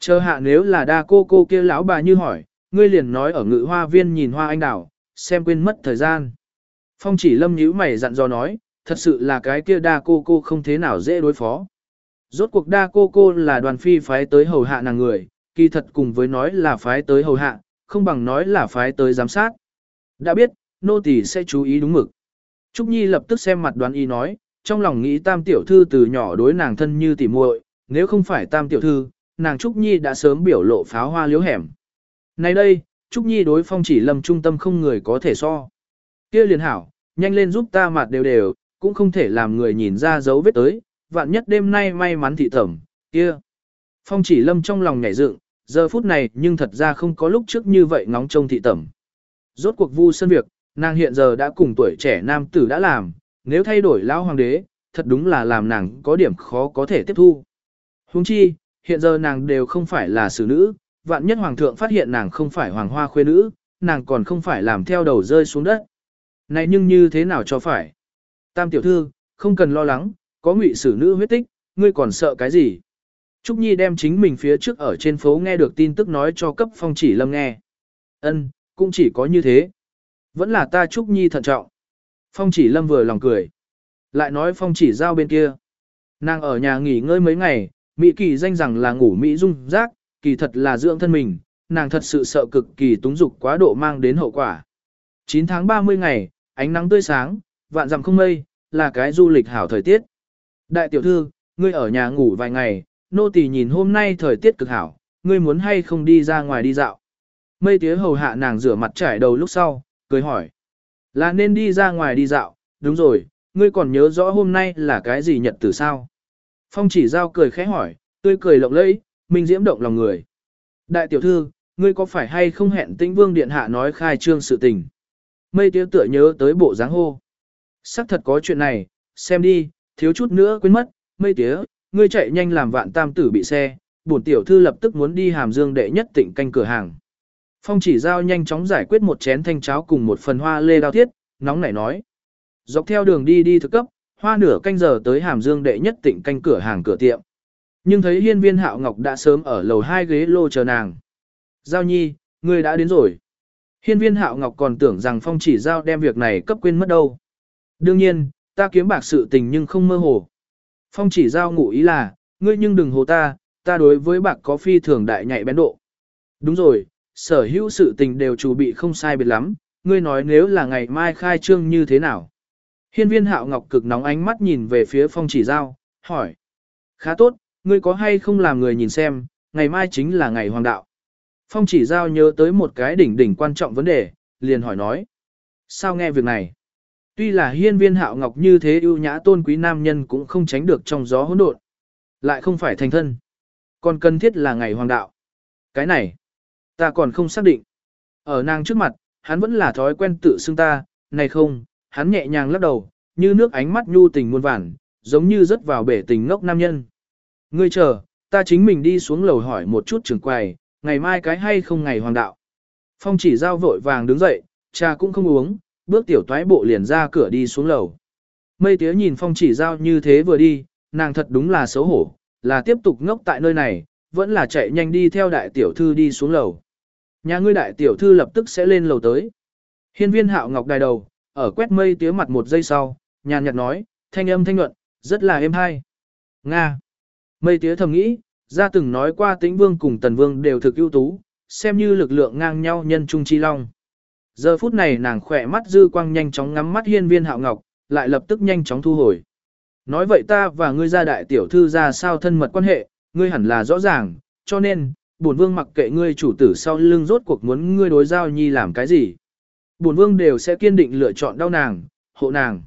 Chờ hạ nếu là đa cô cô kia lão bà như hỏi, ngươi liền nói ở ngự hoa viên nhìn hoa anh đào, xem quên mất thời gian. Phong chỉ lâm nhíu mày dặn dò nói, thật sự là cái kia đa cô cô không thế nào dễ đối phó. Rốt cuộc đa cô cô là đoàn phi phái tới hầu hạ nàng người, kỳ thật cùng với nói là phái tới hầu hạ, không bằng nói là phái tới giám sát. Đã biết, nô tỳ sẽ chú ý đúng mực. Trúc Nhi lập tức xem mặt đoán y nói, trong lòng nghĩ tam tiểu thư từ nhỏ đối nàng thân như tỉ muội, nếu không phải tam tiểu thư, nàng Trúc Nhi đã sớm biểu lộ pháo hoa liếu hẻm. Nay đây, Trúc Nhi đối phong chỉ lâm trung tâm không người có thể so. kia liền hảo, nhanh lên giúp ta mặt đều đều, cũng không thể làm người nhìn ra dấu vết tới, vạn nhất đêm nay may mắn thị tẩm, kia. Phong chỉ lâm trong lòng nhảy dựng, giờ phút này nhưng thật ra không có lúc trước như vậy ngóng trông thị tẩm. Rốt cuộc vu sân việc, nàng hiện giờ đã cùng tuổi trẻ nam tử đã làm, nếu thay đổi lão hoàng đế, thật đúng là làm nàng có điểm khó có thể tiếp thu. Huống chi, hiện giờ nàng đều không phải là xử nữ, vạn nhất hoàng thượng phát hiện nàng không phải hoàng hoa khuê nữ, nàng còn không phải làm theo đầu rơi xuống đất. Này nhưng như thế nào cho phải? Tam tiểu thư, không cần lo lắng, có ngụy sử nữ huyết tích, ngươi còn sợ cái gì? Trúc Nhi đem chính mình phía trước ở trên phố nghe được tin tức nói cho cấp phong chỉ lâm nghe. Ân, cũng chỉ có như thế. Vẫn là ta Trúc Nhi thận trọng. Phong chỉ lâm vừa lòng cười. Lại nói phong chỉ giao bên kia. Nàng ở nhà nghỉ ngơi mấy ngày, Mỹ kỳ danh rằng là ngủ Mỹ dung giác, kỳ thật là dưỡng thân mình, nàng thật sự sợ cực kỳ túng dục quá độ mang đến hậu quả. 9 tháng 30 ngày, ánh nắng tươi sáng, vạn dặm không mây, là cái du lịch hảo thời tiết. Đại tiểu thư, ngươi ở nhà ngủ vài ngày, nô tỳ nhìn hôm nay thời tiết cực hảo, ngươi muốn hay không đi ra ngoài đi dạo. Mây tía hầu hạ nàng rửa mặt trải đầu lúc sau, cười hỏi. Là nên đi ra ngoài đi dạo, đúng rồi, ngươi còn nhớ rõ hôm nay là cái gì nhật tử sao? Phong chỉ giao cười khẽ hỏi, tươi cười lộng lẫy, minh diễm động lòng người. Đại tiểu thư, ngươi có phải hay không hẹn tĩnh vương điện hạ nói khai trương sự tình? Mây Tiếu tựa nhớ tới bộ dáng hô. Sắc thật có chuyện này, xem đi, thiếu chút nữa quên mất, mây Tiếu, ngươi chạy nhanh làm vạn tam tử bị xe, bổn tiểu thư lập tức muốn đi hàm dương đệ nhất tỉnh canh cửa hàng. Phong chỉ giao nhanh chóng giải quyết một chén thanh cháo cùng một phần hoa lê đao thiết, nóng nảy nói. Dọc theo đường đi đi thực cấp, hoa nửa canh giờ tới hàm dương đệ nhất tỉnh canh cửa hàng cửa tiệm. Nhưng thấy hiên viên hạo ngọc đã sớm ở lầu hai ghế lô chờ nàng. Giao nhi, ngươi đã đến rồi. Hiên viên hạo ngọc còn tưởng rằng phong chỉ giao đem việc này cấp quên mất đâu. Đương nhiên, ta kiếm bạc sự tình nhưng không mơ hồ. Phong chỉ giao ngụ ý là, ngươi nhưng đừng hồ ta, ta đối với bạc có phi thường đại nhạy bén độ. Đúng rồi, sở hữu sự tình đều chủ bị không sai biệt lắm, ngươi nói nếu là ngày mai khai trương như thế nào. Hiên viên hạo ngọc cực nóng ánh mắt nhìn về phía phong chỉ giao, hỏi. Khá tốt, ngươi có hay không làm người nhìn xem, ngày mai chính là ngày hoàng đạo. Phong chỉ giao nhớ tới một cái đỉnh đỉnh quan trọng vấn đề, liền hỏi nói. Sao nghe việc này? Tuy là hiên viên hạo ngọc như thế ưu nhã tôn quý nam nhân cũng không tránh được trong gió hỗn độn. Lại không phải thành thân. Còn cần thiết là ngày hoàng đạo. Cái này, ta còn không xác định. Ở nàng trước mặt, hắn vẫn là thói quen tự xưng ta, này không, hắn nhẹ nhàng lắc đầu, như nước ánh mắt nhu tình muôn vản, giống như rớt vào bể tình ngốc nam nhân. Ngươi chờ, ta chính mình đi xuống lầu hỏi một chút trường quầy, ngày mai cái hay không ngày hoàng đạo. Phong chỉ giao vội vàng đứng dậy, cha cũng không uống, bước tiểu toái bộ liền ra cửa đi xuống lầu. Mây tía nhìn phong chỉ giao như thế vừa đi, nàng thật đúng là xấu hổ, là tiếp tục ngốc tại nơi này, vẫn là chạy nhanh đi theo đại tiểu thư đi xuống lầu. Nhà ngươi đại tiểu thư lập tức sẽ lên lầu tới. Hiên viên hạo ngọc đài đầu, ở quét mây tía mặt một giây sau, nhàn nhạt nói, thanh âm thanh nhuận, rất là êm hay. Nga. Mây tía thầm nghĩ, ra từng nói qua tĩnh vương cùng tần vương đều thực ưu tú, xem như lực lượng ngang nhau nhân trung chi long. Giờ phút này nàng khỏe mắt dư quang nhanh chóng ngắm mắt hiên viên hạo ngọc, lại lập tức nhanh chóng thu hồi. Nói vậy ta và ngươi gia đại tiểu thư ra sao thân mật quan hệ, ngươi hẳn là rõ ràng, cho nên, bổn vương mặc kệ ngươi chủ tử sau lưng rốt cuộc muốn ngươi đối giao nhi làm cái gì. Bổn vương đều sẽ kiên định lựa chọn đau nàng, hộ nàng.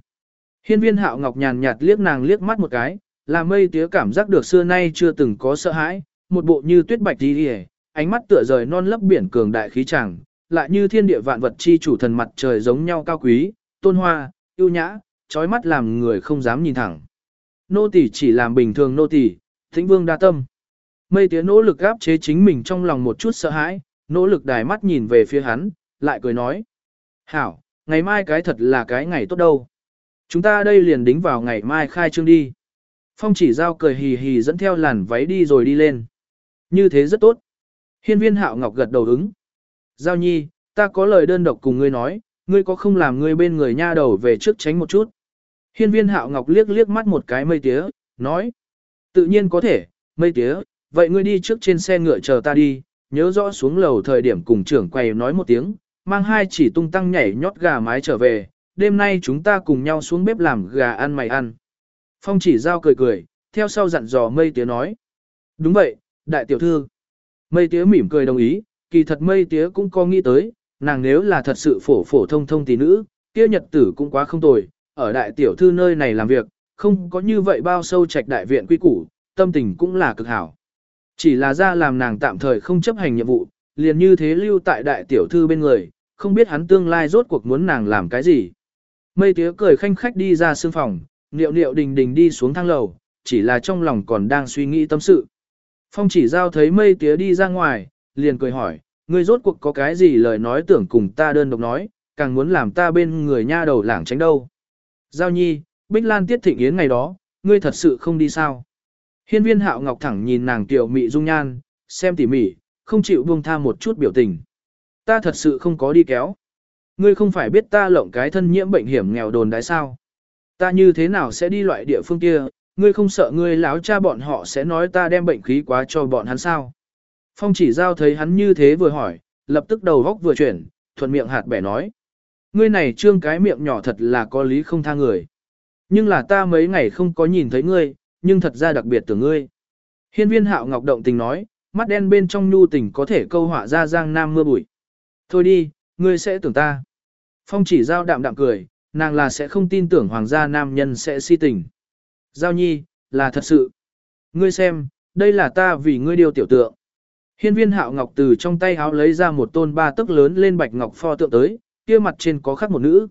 Hiên viên hạo ngọc nhàn nhạt liếc nàng liếc mắt một cái, là mây tía cảm giác được xưa nay chưa từng có sợ hãi, một bộ như tuyết bạch đi hề, ánh mắt tựa rời non lấp biển cường đại khí chẳng, lại như thiên địa vạn vật chi chủ thần mặt trời giống nhau cao quý, tôn hoa, yêu nhã, trói mắt làm người không dám nhìn thẳng. Nô tỳ chỉ làm bình thường nô tỳ, thính vương đa tâm. Mây tía nỗ lực gáp chế chính mình trong lòng một chút sợ hãi, nỗ lực đài mắt nhìn về phía hắn, lại cười nói. Hảo, ngày mai cái thật là cái ngày tốt đâu. Chúng ta đây liền đính vào ngày mai khai trương đi. Phong chỉ giao cười hì hì dẫn theo làn váy đi rồi đi lên. Như thế rất tốt. Hiên viên hạo ngọc gật đầu ứng. Giao nhi, ta có lời đơn độc cùng ngươi nói, ngươi có không làm ngươi bên người nha đầu về trước tránh một chút. Hiên viên hạo ngọc liếc liếc mắt một cái mây tía, nói. Tự nhiên có thể, mây tía, vậy ngươi đi trước trên xe ngựa chờ ta đi, nhớ rõ xuống lầu thời điểm cùng trưởng quầy nói một tiếng, mang hai chỉ tung tăng nhảy nhót gà mái trở về, đêm nay chúng ta cùng nhau xuống bếp làm gà ăn mày ăn. Phong chỉ giao cười cười, theo sau dặn dò mây tía nói. Đúng vậy, đại tiểu thư. Mây tía mỉm cười đồng ý, kỳ thật mây tía cũng có nghĩ tới, nàng nếu là thật sự phổ phổ thông thông tỷ nữ, kia nhật tử cũng quá không tồi, ở đại tiểu thư nơi này làm việc, không có như vậy bao sâu trạch đại viện quy củ, tâm tình cũng là cực hảo. Chỉ là ra làm nàng tạm thời không chấp hành nhiệm vụ, liền như thế lưu tại đại tiểu thư bên người, không biết hắn tương lai rốt cuộc muốn nàng làm cái gì. Mây tía cười khanh khách đi ra sương phòng, niệu niệu đình đình đi xuống thang lầu, chỉ là trong lòng còn đang suy nghĩ tâm sự. Phong chỉ giao thấy mây tía đi ra ngoài, liền cười hỏi, ngươi rốt cuộc có cái gì lời nói tưởng cùng ta đơn độc nói, càng muốn làm ta bên người nha đầu lảng tránh đâu. Giao nhi, Bích Lan tiết thịnh yến ngày đó, ngươi thật sự không đi sao. Hiên viên hạo ngọc thẳng nhìn nàng tiểu mị dung nhan, xem tỉ mỉ, không chịu buông tha một chút biểu tình. Ta thật sự không có đi kéo. Ngươi không phải biết ta lộng cái thân nhiễm bệnh hiểm nghèo đồn đái sao. Ta như thế nào sẽ đi loại địa phương kia, ngươi không sợ ngươi láo cha bọn họ sẽ nói ta đem bệnh khí quá cho bọn hắn sao. Phong chỉ giao thấy hắn như thế vừa hỏi, lập tức đầu góc vừa chuyển, thuận miệng hạt bẻ nói. Ngươi này trương cái miệng nhỏ thật là có lý không tha người. Nhưng là ta mấy ngày không có nhìn thấy ngươi, nhưng thật ra đặc biệt từ ngươi. Hiên viên hạo ngọc động tình nói, mắt đen bên trong nhu tình có thể câu họa ra giang nam mưa bụi. Thôi đi, ngươi sẽ tưởng ta. Phong chỉ giao đạm đạm cười, nàng là sẽ không tin tưởng hoàng gia nam nhân sẽ si tình. Giao nhi, là thật sự. Ngươi xem, đây là ta vì ngươi điều tiểu tượng. Hiên viên hạo ngọc từ trong tay háo lấy ra một tôn ba tấc lớn lên bạch ngọc pho tượng tới, kia mặt trên có khắc một nữ.